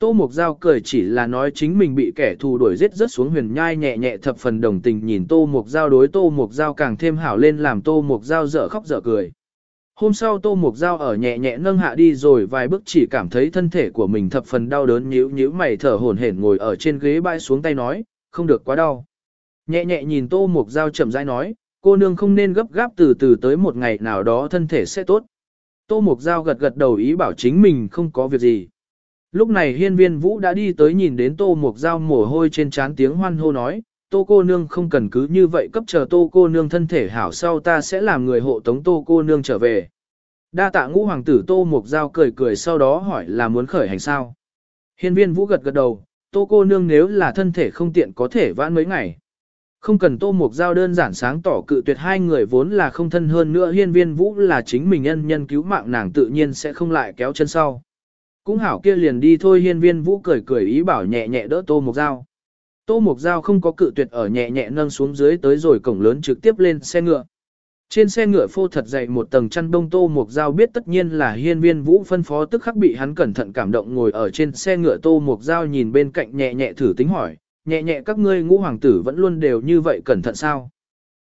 Tô Mục Giao cười chỉ là nói chính mình bị kẻ thù đuổi giết rất xuống huyền nhai nhẹ nhẹ thập phần đồng tình nhìn Tô Mục Giao đối Tô Mục Giao càng thêm hảo lên làm Tô Mục Giao dở khóc dở cười. Hôm sau Tô Mục Giao ở nhẹ nhẹ nâng hạ đi rồi vài bước chỉ cảm thấy thân thể của mình thập phần đau đớn nhíu nhíu mày thở hổn hển ngồi ở trên ghế bãi xuống tay nói, không được quá đau. Nhẹ nhẹ nhìn Tô Mục Giao chậm rãi nói, cô nương không nên gấp gáp từ từ tới một ngày nào đó thân thể sẽ tốt. Tô Mục Giao gật gật đầu ý bảo chính mình không có việc gì. Lúc này hiên viên vũ đã đi tới nhìn đến Tô Mục Giao mồ hôi trên trán tiếng hoan hô nói, Tô cô nương không cần cứ như vậy cấp chờ Tô cô nương thân thể hảo sau ta sẽ làm người hộ tống Tô cô nương trở về. Đa tạ ngũ hoàng tử Tô Mục Giao cười cười sau đó hỏi là muốn khởi hành sao. Hiên viên vũ gật gật đầu, Tô cô nương nếu là thân thể không tiện có thể vãn mấy ngày. Không cần Tô Mục Giao đơn giản sáng tỏ cự tuyệt hai người vốn là không thân hơn nữa hiên viên vũ là chính mình nhân nhân cứu mạng nàng tự nhiên sẽ không lại kéo chân sau. Cũng hảo kia liền đi thôi hiên viên vũ cười cười ý bảo nhẹ nhẹ đỡ Tô Mục dao. Tô Mục dao không có cự tuyệt ở nhẹ nhẹ nâng xuống dưới tới rồi cổng lớn trực tiếp lên xe ngựa. Trên xe ngựa phô thật dày một tầng chăn bông Tô Mục dao biết tất nhiên là hiên viên vũ phân phó tức khắc bị hắn cẩn thận cảm động ngồi ở trên xe ngựa Tô Mục dao nhìn bên cạnh nhẹ nhẹ thử tính hỏi, nhẹ nhẹ các ngươi ngũ hoàng tử vẫn luôn đều như vậy cẩn thận sao.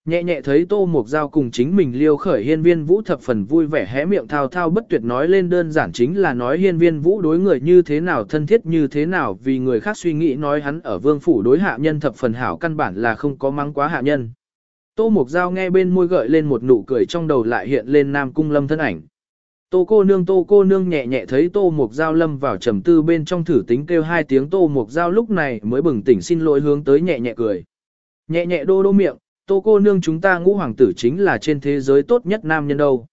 Nhẹ nhẹ thấy Tô Mục Giao cùng chính mình liêu khởi hiên viên vũ thập phần vui vẻ hé miệng thao thao bất tuyệt nói lên đơn giản chính là nói hiên viên vũ đối người như thế nào thân thiết như thế nào vì người khác suy nghĩ nói hắn ở vương phủ đối hạ nhân thập phần hảo căn bản là không có mắng quá hạ nhân. Tô Mục Giao nghe bên môi gợi lên một nụ cười trong đầu lại hiện lên Nam Cung Lâm thân ảnh. Tô cô nương tô cô nương nhẹ nhẹ thấy tô mục dao lâm vào trầm tư bên trong thử tính kêu hai tiếng tô mục dao lúc này mới bừng tỉnh xin lỗi hướng tới nhẹ nhẹ cười. Nhẹ nhẹ đô đô miệng, tô cô nương chúng ta ngũ hoàng tử chính là trên thế giới tốt nhất nam nhân đâu.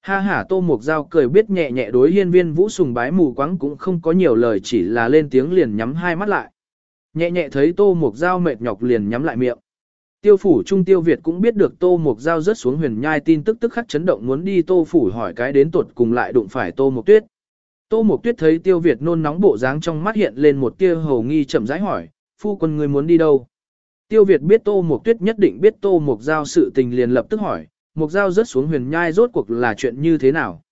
Ha ha tô mục dao cười biết nhẹ nhẹ đối hiên viên vũ sùng bái mù quáng cũng không có nhiều lời chỉ là lên tiếng liền nhắm hai mắt lại. Nhẹ nhẹ thấy tô mục dao mệt nhọc liền nhắm lại miệng. Tiêu phủ Trung Tiêu Việt cũng biết được Tô Mục Giao rớt xuống huyền nhai tin tức tức khắc chấn động muốn đi Tô phủ hỏi cái đến tuột cùng lại đụng phải Tô Mục Tuyết. Tô Mục Tuyết thấy Tiêu Việt nôn nóng bộ dáng trong mắt hiện lên một tia hầu nghi chậm rãi hỏi, phu quân người muốn đi đâu? Tiêu Việt biết Tô Mộc Tuyết nhất định biết Tô Mộc Giao sự tình liền lập tức hỏi, Mộc Giao rớt xuống huyền nhai rốt cuộc là chuyện như thế nào?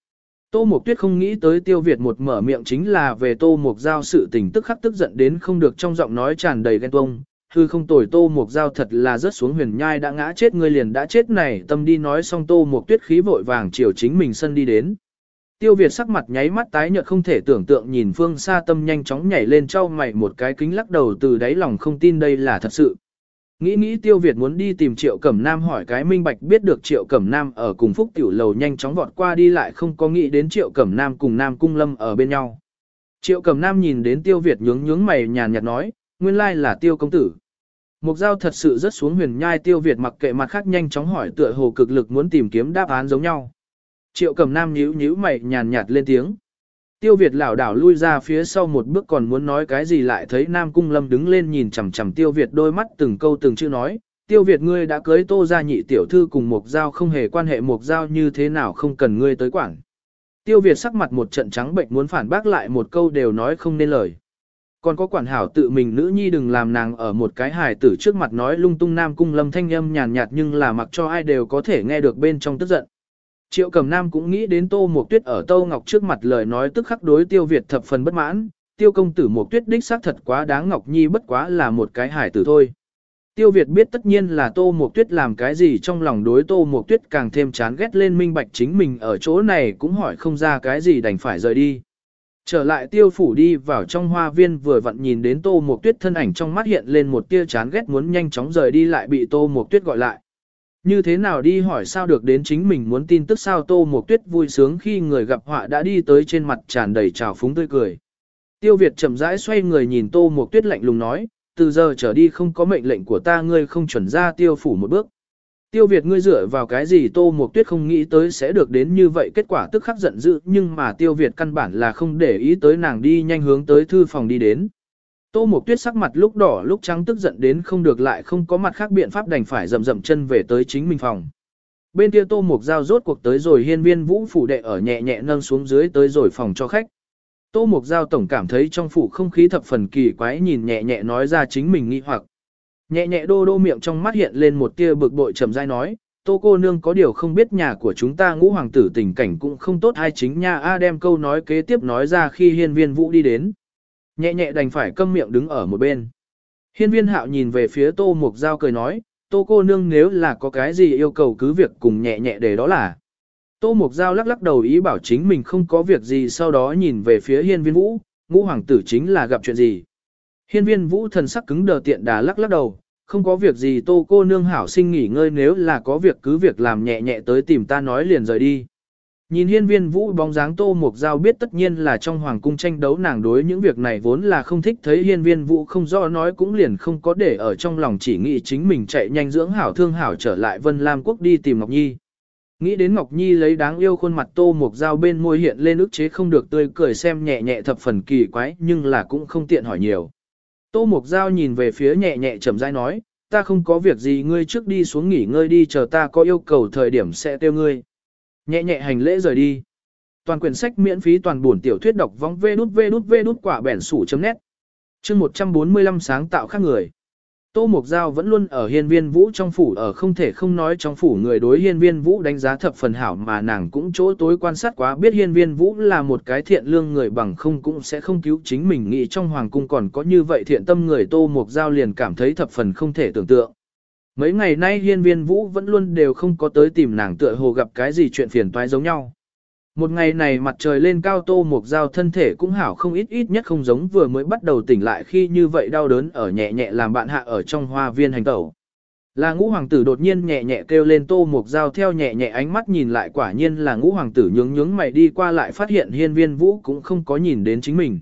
Tô Mộc Tuyết không nghĩ tới Tiêu Việt một mở miệng chính là về Tô Mộc Giao sự tình tức khắc tức giận đến không được trong giọng nói tràn đầy ghen tuông, hư không tồi tô Mộc Giao thật là rớt xuống huyền nhai đã ngã chết người liền đã chết này tâm đi nói xong tô Mộc tuyết khí vội vàng chiều chính mình sân đi đến. Tiêu Việt sắc mặt nháy mắt tái nhợt không thể tưởng tượng nhìn phương xa tâm nhanh chóng nhảy lên trao mày một cái kính lắc đầu từ đáy lòng không tin đây là thật sự. Nghĩ nghĩ Tiêu Việt muốn đi tìm Triệu Cẩm Nam hỏi cái minh bạch biết được Triệu Cẩm Nam ở cùng Phúc Tiểu Lầu nhanh chóng vọt qua đi lại không có nghĩ đến Triệu Cẩm Nam cùng Nam Cung Lâm ở bên nhau. Triệu Cẩm Nam nhìn đến Tiêu Việt nhướng nhướng mày nhàn nhạt nói, nguyên lai là Tiêu Công Tử. Mục Giao thật sự rất xuống huyền nhai tiêu Việt mặc kệ mặt khác nhanh chóng hỏi tựa hồ cực lực muốn tìm kiếm đáp án giống nhau. Triệu cẩm nam nhíu nhíu mày nhàn nhạt lên tiếng. Tiêu Việt lảo đảo lui ra phía sau một bước còn muốn nói cái gì lại thấy Nam Cung Lâm đứng lên nhìn chằm chằm Tiêu Việt đôi mắt từng câu từng chữ nói, Tiêu Việt ngươi đã cưới tô gia nhị tiểu thư cùng Mục Giao không hề quan hệ Mục Giao như thế nào không cần ngươi tới quản. Tiêu Việt sắc mặt một trận trắng bệnh muốn phản bác lại một câu đều nói không nên lời. Còn có quản hảo tự mình nữ nhi đừng làm nàng ở một cái hài tử trước mặt nói lung tung nam cung lâm thanh âm nhàn nhạt nhưng là mặc cho ai đều có thể nghe được bên trong tức giận. Triệu cầm nam cũng nghĩ đến tô Mộc tuyết ở tô ngọc trước mặt lời nói tức khắc đối tiêu Việt thập phần bất mãn, tiêu công tử Mộc tuyết đích xác thật quá đáng ngọc nhi bất quá là một cái hải tử thôi. Tiêu Việt biết tất nhiên là Tô Mộc Tuyết làm cái gì trong lòng đối Tô Mộc Tuyết càng thêm chán ghét lên minh bạch chính mình ở chỗ này cũng hỏi không ra cái gì đành phải rời đi. Trở lại tiêu phủ đi vào trong hoa viên vừa vặn nhìn đến tô Mộc tuyết thân ảnh trong mắt hiện lên một tia chán ghét muốn nhanh chóng rời đi lại bị tô Mộc tuyết gọi lại. Như thế nào đi hỏi sao được đến chính mình muốn tin tức sao tô Mộc tuyết vui sướng khi người gặp họa đã đi tới trên mặt tràn đầy trào phúng tươi cười. Tiêu Việt chậm rãi xoay người nhìn Tô Mộc Tuyết lạnh lùng nói, từ giờ trở đi không có mệnh lệnh của ta ngươi không chuẩn ra tiêu phủ một bước. Tiêu Việt ngươi dựa vào cái gì Tô Mộc Tuyết không nghĩ tới sẽ được đến như vậy kết quả tức khắc giận dữ nhưng mà Tiêu Việt căn bản là không để ý tới nàng đi nhanh hướng tới thư phòng đi đến. Tô Mộc Tuyết sắc mặt lúc đỏ lúc trắng tức giận đến không được lại không có mặt khác biện pháp đành phải rầm rầm chân về tới chính mình phòng. Bên kia Tô Mộc Giao rốt cuộc tới rồi hiên viên vũ phủ đệ ở nhẹ nhẹ nâng xuống dưới tới rồi phòng cho khách. Tô Mộc Giao tổng cảm thấy trong phủ không khí thập phần kỳ quái nhìn nhẹ nhẹ nói ra chính mình nghi hoặc. Nhẹ nhẹ đô đô miệng trong mắt hiện lên một tia bực bội trầm dai nói, Tô cô nương có điều không biết nhà của chúng ta ngũ hoàng tử tình cảnh cũng không tốt hay chính nha A đem câu nói kế tiếp nói ra khi hiên viên vũ đi đến. Nhẹ nhẹ đành phải câm miệng đứng ở một bên. Hiên viên hạo nhìn về phía Tô Mộc Giao cười nói, Tô cô nương nếu là có cái gì yêu cầu cứ việc cùng nhẹ nhẹ để đó là. Tô Mộc Giao lắc lắc đầu ý bảo chính mình không có việc gì sau đó nhìn về phía hiên viên vũ, ngũ hoàng tử chính là gặp chuyện gì. Hiên viên vũ thần sắc cứng đờ tiện đà lắc lắc đầu, không có việc gì tô cô nương hảo sinh nghỉ ngơi nếu là có việc cứ việc làm nhẹ nhẹ tới tìm ta nói liền rời đi. Nhìn hiên viên vũ bóng dáng tô mục giao biết tất nhiên là trong hoàng cung tranh đấu nàng đối những việc này vốn là không thích thấy hiên viên vũ không do nói cũng liền không có để ở trong lòng chỉ nghĩ chính mình chạy nhanh dưỡng hảo thương hảo trở lại Vân Lam Quốc đi tìm Ngọc Nhi. Nghĩ đến Ngọc Nhi lấy đáng yêu khuôn mặt tô mục giao bên môi hiện lên ức chế không được tươi cười xem nhẹ nhẹ thập phần kỳ quái nhưng là cũng không tiện hỏi nhiều. Tô mục giao nhìn về phía nhẹ nhẹ chậm rãi nói, ta không có việc gì ngươi trước đi xuống nghỉ ngơi đi chờ ta có yêu cầu thời điểm sẽ tiêu ngươi. Nhẹ nhẹ hành lễ rời đi. Toàn quyển sách miễn phí toàn buồn tiểu thuyết đọc vong vê đút vê đút vê đút quả bẻn sủ chấm nét. Chương 145 sáng tạo khác người. Tô Mục Giao vẫn luôn ở hiên viên vũ trong phủ, ở không thể không nói trong phủ người đối hiên viên vũ đánh giá thập phần hảo mà nàng cũng chỗ tối quan sát quá, biết hiên viên vũ là một cái thiện lương người bằng không cũng sẽ không cứu chính mình, nghĩ trong hoàng cung còn có như vậy thiện tâm người, Tô Mục Giao liền cảm thấy thập phần không thể tưởng tượng. Mấy ngày nay hiên viên vũ vẫn luôn đều không có tới tìm nàng tựa hồ gặp cái gì chuyện phiền toái giống nhau. Một ngày này mặt trời lên cao tô một dao thân thể cũng hảo không ít ít nhất không giống vừa mới bắt đầu tỉnh lại khi như vậy đau đớn ở nhẹ nhẹ làm bạn hạ ở trong hoa viên hành tẩu. Là ngũ hoàng tử đột nhiên nhẹ nhẹ kêu lên tô một dao theo nhẹ nhẹ ánh mắt nhìn lại quả nhiên là ngũ hoàng tử nhướng nhướng mày đi qua lại phát hiện hiên viên vũ cũng không có nhìn đến chính mình.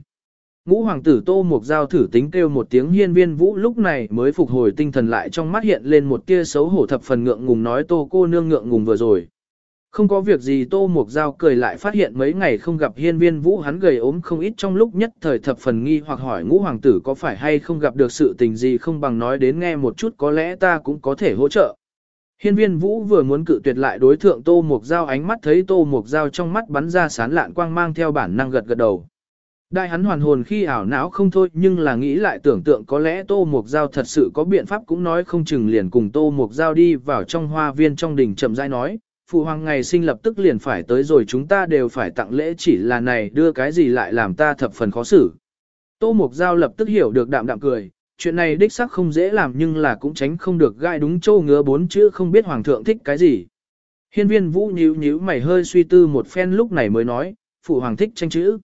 Ngũ hoàng tử tô một giao thử tính kêu một tiếng hiên viên vũ lúc này mới phục hồi tinh thần lại trong mắt hiện lên một tia xấu hổ thập phần ngượng ngùng nói tô cô nương ngượng ngùng vừa rồi. Không có việc gì tô một giao cười lại phát hiện mấy ngày không gặp hiên viên vũ hắn gầy ốm không ít trong lúc nhất thời thập phần nghi hoặc hỏi ngũ hoàng tử có phải hay không gặp được sự tình gì không bằng nói đến nghe một chút có lẽ ta cũng có thể hỗ trợ. Hiên viên vũ vừa muốn cự tuyệt lại đối thượng tô một giao ánh mắt thấy tô một giao trong mắt bắn ra sán lạn quang mang theo bản năng gật gật đầu. Đại hắn hoàn hồn khi ảo não không thôi nhưng là nghĩ lại tưởng tượng có lẽ Tô Mục Giao thật sự có biện pháp cũng nói không chừng liền cùng Tô Mục Giao đi vào trong hoa viên trong đình chậm rãi nói, phụ hoàng ngày sinh lập tức liền phải tới rồi chúng ta đều phải tặng lễ chỉ là này đưa cái gì lại làm ta thập phần khó xử. Tô Mục Giao lập tức hiểu được đạm đạm cười, chuyện này đích xác không dễ làm nhưng là cũng tránh không được gai đúng châu ngứa bốn chữ không biết hoàng thượng thích cái gì. Hiên viên vũ nhíu nhíu mày hơi suy tư một phen lúc này mới nói, phụ hoàng thích tranh chữ.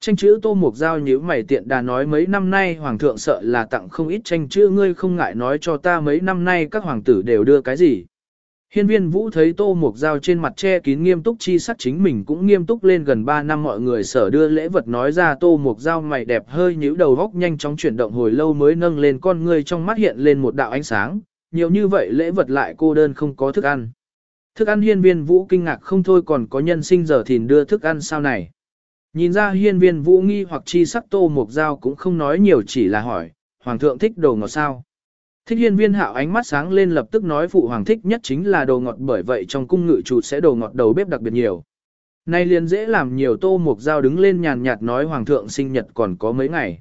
Tranh chữ tô mục giao nhíu mày tiện đà nói mấy năm nay hoàng thượng sợ là tặng không ít tranh chữ ngươi không ngại nói cho ta mấy năm nay các hoàng tử đều đưa cái gì. Hiên viên vũ thấy tô mục giao trên mặt che kín nghiêm túc chi sắc chính mình cũng nghiêm túc lên gần 3 năm mọi người sở đưa lễ vật nói ra tô mục giao mày đẹp hơi nhíu đầu góc nhanh chóng chuyển động hồi lâu mới nâng lên con ngươi trong mắt hiện lên một đạo ánh sáng, nhiều như vậy lễ vật lại cô đơn không có thức ăn. Thức ăn hiên viên vũ kinh ngạc không thôi còn có nhân sinh giờ thìn đưa thức ăn sao này. Nhìn ra hiên viên vũ nghi hoặc chi sắc tô mục dao cũng không nói nhiều chỉ là hỏi, hoàng thượng thích đồ ngọt sao. Thích hiên viên hạo ánh mắt sáng lên lập tức nói phụ hoàng thích nhất chính là đồ ngọt bởi vậy trong cung ngự chủ sẽ đồ ngọt đầu bếp đặc biệt nhiều. Nay liền dễ làm nhiều tô mục dao đứng lên nhàn nhạt nói hoàng thượng sinh nhật còn có mấy ngày.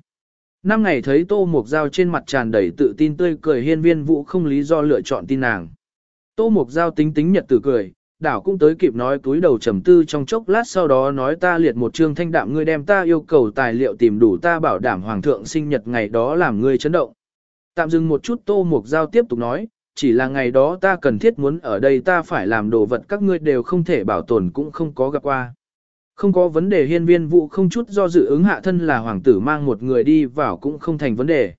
Năm ngày thấy tô mục dao trên mặt tràn đầy tự tin tươi cười hiên viên vũ không lý do lựa chọn tin nàng. Tô mục dao tính tính nhật tử cười, đảo cũng tới kịp nói túi đầu trầm tư trong chốc lát sau đó nói ta liệt một chương thanh đạm ngươi đem ta yêu cầu tài liệu tìm đủ ta bảo đảm hoàng thượng sinh nhật ngày đó làm ngươi chấn động. Tạm dừng một chút tô mục giao tiếp tục nói, chỉ là ngày đó ta cần thiết muốn ở đây ta phải làm đồ vật các ngươi đều không thể bảo tồn cũng không có gặp qua. Không có vấn đề hiên viên vụ không chút do dự ứng hạ thân là hoàng tử mang một người đi vào cũng không thành vấn đề.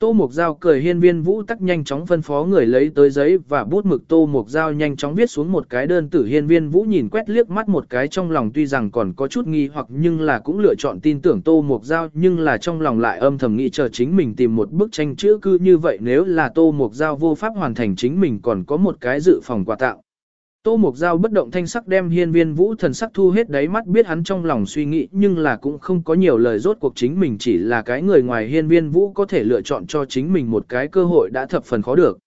Tô Mục Giao cười hiên viên vũ tắc nhanh chóng phân phó người lấy tới giấy và bút mực. Tô Mục Giao nhanh chóng viết xuống một cái đơn tử. Hiên viên vũ nhìn quét liếc mắt một cái trong lòng tuy rằng còn có chút nghi hoặc nhưng là cũng lựa chọn tin tưởng Tô Mục Giao, nhưng là trong lòng lại âm thầm nghĩ chờ chính mình tìm một bức tranh chữ cư như vậy. Nếu là Tô Mục Giao vô pháp hoàn thành chính mình còn có một cái dự phòng quà tặng. Tô Mục Giao bất động thanh sắc đem hiên viên vũ thần sắc thu hết đáy mắt biết hắn trong lòng suy nghĩ, nhưng là cũng không có nhiều lời rốt cuộc chính mình chỉ là cái người ngoài hiên viên vũ có thể lựa chọn cho chính mình một cái cơ hội đã thập phần khó được.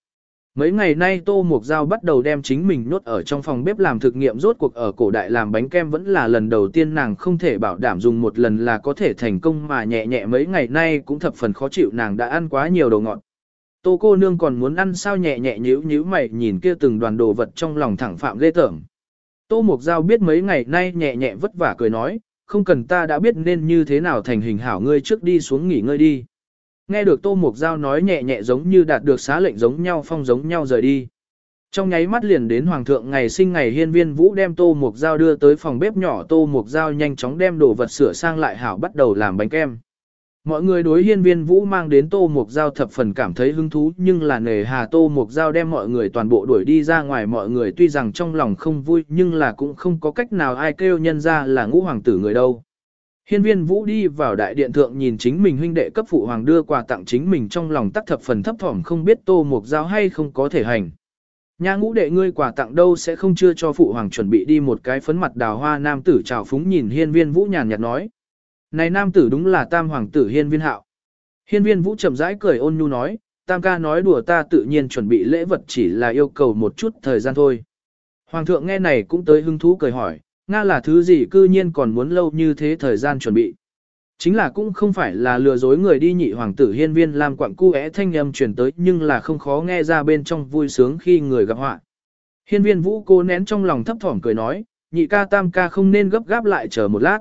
Mấy ngày nay Tô Mục Giao bắt đầu đem chính mình nốt ở trong phòng bếp làm thực nghiệm rốt cuộc ở cổ đại làm bánh kem vẫn là lần đầu tiên nàng không thể bảo đảm dùng một lần là có thể thành công mà nhẹ nhẹ mấy ngày nay cũng thập phần khó chịu, nàng đã ăn quá nhiều đồ ngọt. Tô cô nương còn muốn ăn sao nhẹ nhẹ nhíu nhíu mày nhìn kia từng đoàn đồ vật trong lòng thẳng phạm ghê tởm. Tô Mục Giao biết mấy ngày nay nhẹ nhẹ vất vả cười nói, không cần ta đã biết nên như thế nào thành hình hảo ngươi trước đi xuống nghỉ ngơi đi. Nghe được Tô Mục Giao nói nhẹ nhẹ giống như đạt được xá lệnh giống nhau phong giống nhau rời đi. Trong nháy mắt liền đến Hoàng thượng ngày sinh ngày hiên viên vũ đem Tô Mục Giao đưa tới phòng bếp nhỏ Tô Mục Giao nhanh chóng đem đồ vật sửa sang lại hảo bắt đầu làm bánh kem. Mọi người đối hiên viên vũ mang đến tô mục giao thập phần cảm thấy hứng thú, nhưng là nề hà tô mục giao đem mọi người toàn bộ đuổi đi ra ngoài, mọi người tuy rằng trong lòng không vui, nhưng là cũng không có cách nào ai kêu nhân ra là ngũ hoàng tử người đâu. Hiên viên vũ đi vào đại điện thượng nhìn chính mình huynh đệ cấp phụ hoàng đưa quà tặng chính mình trong lòng tắc thập phần thấp thỏm, không biết tô mục giao hay không có thể hành. Nhà ngũ đệ ngươi quà tặng đâu sẽ không chưa cho phụ hoàng chuẩn bị đi một cái phấn mặt đào hoa nam tử chào phúng nhìn hiên viên vũ nhàn nhạt nói. Này nam tử đúng là tam hoàng tử hiên viên hạo. Hiên viên vũ chậm rãi cười ôn nhu nói, tam ca nói đùa ta tự nhiên chuẩn bị lễ vật chỉ là yêu cầu một chút thời gian thôi. Hoàng thượng nghe này cũng tới hứng thú cười hỏi, Nga là thứ gì cư nhiên còn muốn lâu như thế thời gian chuẩn bị. Chính là cũng không phải là lừa dối người đi nhị hoàng tử hiên viên làm quặng cu é thanh âm truyền tới nhưng là không khó nghe ra bên trong vui sướng khi người gặp họa. Hiên viên vũ cố nén trong lòng thấp thỏm cười nói, nhị ca tam ca không nên gấp gáp lại chờ một lát.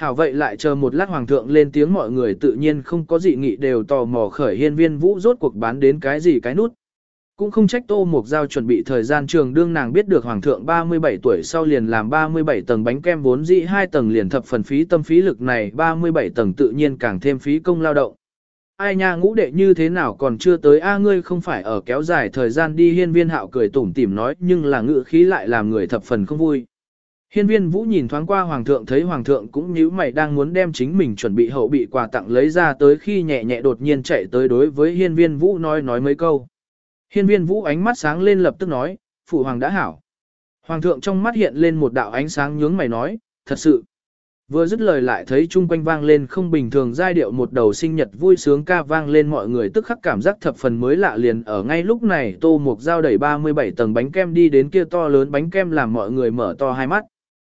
Hảo vậy lại chờ một lát hoàng thượng lên tiếng mọi người tự nhiên không có dị nghị đều tò mò khởi hiên viên vũ rốt cuộc bán đến cái gì cái nút. Cũng không trách tô mục giao chuẩn bị thời gian trường đương nàng biết được hoàng thượng 37 tuổi sau liền làm 37 tầng bánh kem vốn dĩ hai tầng liền thập phần phí tâm phí lực này 37 tầng tự nhiên càng thêm phí công lao động. Ai nha ngũ đệ như thế nào còn chưa tới, a ngươi không phải ở kéo dài thời gian đi, hiên viên hạo cười tủm tỉm nói, nhưng là ngự khí lại làm người thập phần không vui. Hiên viên vũ nhìn thoáng qua hoàng thượng thấy hoàng thượng cũng như mày đang muốn đem chính mình chuẩn bị hậu bị quà tặng lấy ra tới khi nhẹ nhẹ đột nhiên chạy tới đối với hiên viên vũ nói nói mấy câu. Hiên viên vũ ánh mắt sáng lên lập tức nói, phụ hoàng đã hảo. Hoàng thượng trong mắt hiện lên một đạo ánh sáng nhướng mày nói, thật sự. Vừa dứt lời lại thấy chung quanh vang lên không bình thường giai điệu một đầu sinh nhật vui sướng ca vang lên mọi người tức khắc cảm giác thập phần mới lạ liền ở ngay lúc này tô mục dao đẩy 37 tầng bánh kem đi đến kia to lớn bánh kem làm mọi người mở to hai mắt.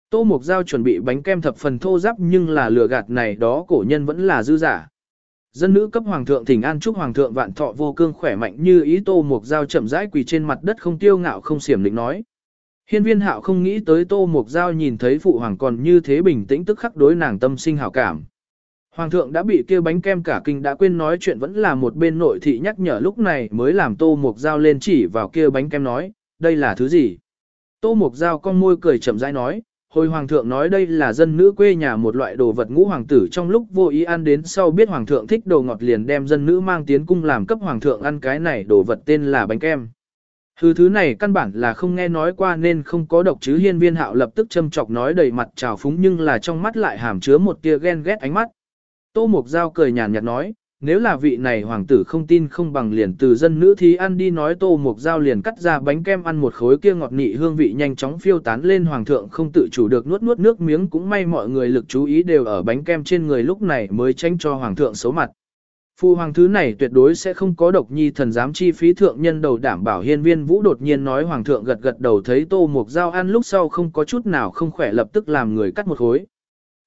Tô Mục Giao chuẩn bị bánh kem thập phần thô giáp nhưng là lừa gạt này đó cổ nhân vẫn là dư giả. Dân nữ cấp hoàng thượng thỉnh an chúc hoàng thượng vạn thọ vô cương khỏe mạnh như ý Tô Mục Giao chậm rãi quỳ trên mặt đất không tiêu ngạo không xiểm định nói. Hiên viên hạo không nghĩ tới Tô Mục Giao nhìn thấy phụ hoàng còn như thế bình tĩnh tức khắc đối nàng tâm sinh hảo cảm. Hoàng thượng đã bị kia bánh kem cả kinh đã quên nói chuyện vẫn là một bên nội thị nhắc nhở lúc này mới làm Tô Mục Giao lên chỉ vào kia bánh kem nói, đây là thứ gì? Tô Mục Giao con môi cười chậm rãi nói, Hồi hoàng thượng nói đây là dân nữ quê nhà một loại đồ vật ngũ hoàng tử trong lúc vô ý ăn đến sau biết hoàng thượng thích đồ ngọt liền đem dân nữ mang tiến cung làm cấp hoàng thượng ăn cái này đồ vật tên là bánh kem. thứ thứ này căn bản là không nghe nói qua nên không có độc chứ hiên viên hạo lập tức châm chọc nói đầy mặt trào phúng nhưng là trong mắt lại hàm chứa một tia ghen ghét ánh mắt. Tô mộc Giao cười nhàn nhạt nói, nếu là vị này hoàng tử không tin không bằng liền từ dân nữ thí ăn đi nói tô mục dao liền cắt ra bánh kem ăn một khối kia ngọt nị hương vị nhanh chóng phiêu tán lên hoàng thượng không tự chủ được nuốt nuốt nước miếng cũng may mọi người lực chú ý đều ở bánh kem trên người lúc này mới tránh cho hoàng thượng xấu mặt. Phu hoàng thứ này tuyệt đối sẽ không có độc nhi thần dám chi phí thượng nhân đầu đảm bảo hiên viên vũ đột nhiên nói hoàng thượng gật gật đầu thấy tô mục dao ăn lúc sau không có chút nào không khỏe lập tức làm người cắt một khối.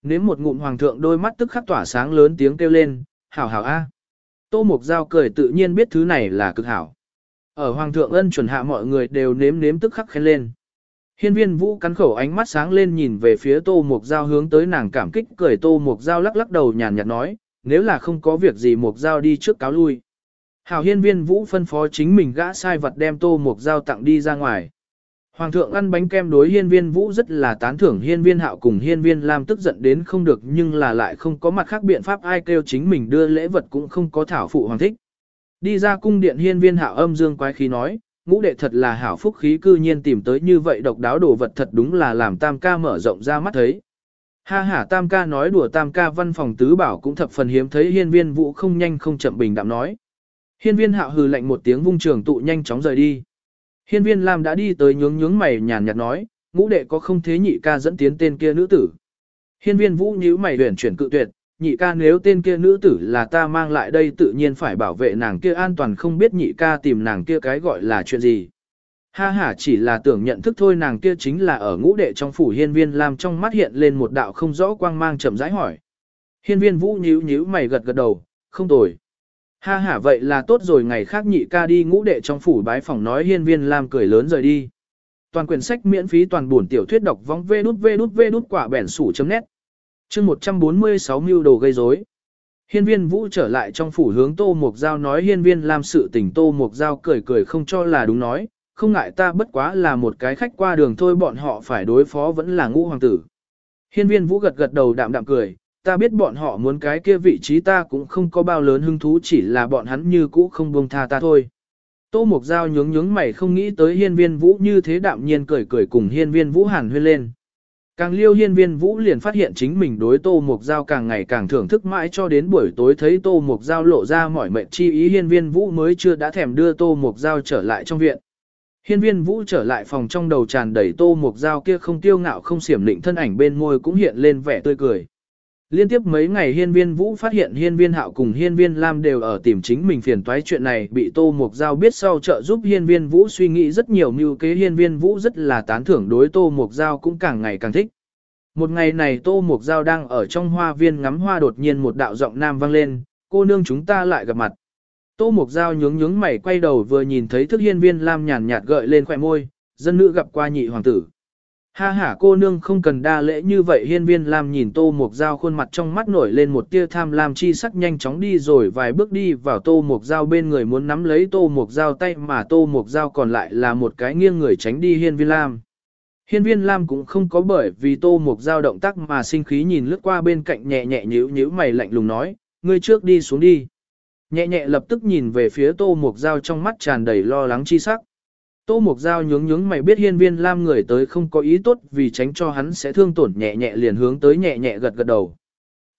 Nếm một ngụm hoàng thượng đôi mắt tức khắc tỏa sáng lớn tiếng kêu lên, hảo hảo a. Tô Mục Giao cười tự nhiên biết thứ này là cực hảo. Ở Hoàng thượng ân chuẩn hạ mọi người đều nếm nếm tức khắc khen lên. Hiên viên vũ cắn khẩu ánh mắt sáng lên nhìn về phía Tô Mục Giao hướng tới nàng cảm kích cười Tô Mục Giao lắc lắc đầu nhàn nhạt nói, nếu là không có việc gì Mục Giao đi trước cáo lui. Hảo hiên viên vũ phân phó chính mình gã sai vật đem Tô Mục Giao tặng đi ra ngoài. Hoàng thượng ăn bánh kem đối hiên viên vũ rất là tán thưởng hiên viên hạo cùng hiên viên làm tức giận đến không được nhưng là lại không có mặt khác biện pháp ai kêu chính mình đưa lễ vật cũng không có thảo phụ hoàng thích. Đi ra cung điện hiên viên hạo âm dương quái khí nói, ngũ đệ thật là hảo phúc khí cư nhiên tìm tới như vậy độc đáo đồ vật thật đúng là làm tam ca mở rộng ra mắt thấy. Ha ha tam ca nói đùa tam ca văn phòng tứ bảo cũng thập phần hiếm thấy hiên viên vũ không nhanh không chậm bình đạm nói. Hiên viên hạo hừ lạnh một tiếng vung trường tụ nhanh chóng rời đi. Hiên viên Lam đã đi tới nhướng nhướng mày nhàn nhạt nói, ngũ đệ có không thế nhị ca dẫn tiến tên kia nữ tử. Hiên viên vũ nhíu mày huyển chuyển cự tuyệt, nhị ca nếu tên kia nữ tử là ta mang lại đây tự nhiên phải bảo vệ nàng kia an toàn không biết nhị ca tìm nàng kia cái gọi là chuyện gì. Ha ha chỉ là tưởng nhận thức thôi nàng kia chính là ở ngũ đệ trong phủ hiên viên Lam trong mắt hiện lên một đạo không rõ quang mang chậm rãi hỏi. Hiên viên vũ nhíu nhíu mày gật gật đầu, không tồi. Ha ha vậy là tốt rồi ngày khác nhị ca đi ngũ đệ trong phủ bái phòng nói hiên viên làm cười lớn rời đi. Toàn quyển sách miễn phí toàn buồn tiểu thuyết đọc vong vê đút vê đút vê đút quả bẻn sủ chấm nét. Chương 146 mưu đồ gây rối. Hiên viên vũ trở lại trong phủ hướng Tô Mục Giao nói hiên viên làm sự tình Tô Mục Giao cười cười không cho là đúng nói, không ngại ta bất quá là một cái khách qua đường thôi bọn họ phải đối phó vẫn là ngũ hoàng tử. Hiên viên vũ gật gật đầu đạm đạm cười, ta biết bọn họ muốn cái kia vị trí ta cũng không có bao lớn hứng thú, chỉ là bọn hắn như cũ không buông tha ta thôi. Tô mộc Giao nhướng nhướng mày không nghĩ tới hiên viên vũ như thế đạm nhiên cười cười cùng hiên viên vũ hàn huyên lên. Càng liêu hiên viên vũ liền phát hiện chính mình đối tô mộc giao càng ngày càng thưởng thức mãi cho đến buổi tối thấy tô mộc giao lộ ra mỏi mệt chi ý, hiên viên vũ mới chưa đã thèm đưa tô mộc giao trở lại trong viện. Hiên viên vũ trở lại phòng trong đầu tràn đầy tô mộc giao kia không tiêu ngạo không xiểm định thân ảnh bên môi cũng hiện lên vẻ tươi cười. Liên tiếp mấy ngày hiên viên vũ phát hiện hiên viên hạo cùng hiên viên lam đều ở tìm chính mình phiền toái chuyện này bị tô mục giao biết sau trợ giúp hiên viên vũ suy nghĩ rất nhiều mưu kế hiên viên vũ rất là tán thưởng đối tô mục giao cũng càng ngày càng thích. Một ngày này tô mục giao đang ở trong hoa viên ngắm hoa đột nhiên một đạo giọng nam vang lên, cô nương chúng ta lại gặp mặt. Tô mục giao nhướng nhướng mày quay đầu vừa nhìn thấy thức hiên viên lam nhàn nhạt gợi lên khỏe môi, dân nữ gặp qua nhị hoàng tử. Ha ha cô nương không cần đa lễ như vậy hiên viên lam nhìn tô mục dao khuôn mặt trong mắt nổi lên một tia tham lam chi sắc nhanh chóng đi rồi vài bước đi vào tô mục dao bên người muốn nắm lấy tô mục dao tay mà tô mục dao còn lại là một cái nghiêng người tránh đi hiên viên lam. Hiên viên lam cũng không có bởi vì tô mục dao động tác mà sinh khí nhìn lướt qua bên cạnh nhẹ nhẹ nhíu nhíu mày lạnh lùng nói, ngươi trước đi xuống đi. Nhẹ nhẹ lập tức nhìn về phía tô mục dao trong mắt tràn đầy lo lắng chi sắc. Tô Mục Giao nhướng nhướng mày biết hiên viên lam người tới không có ý tốt vì tránh cho hắn sẽ thương tổn nhẹ nhẹ liền hướng tới nhẹ nhẹ gật gật đầu.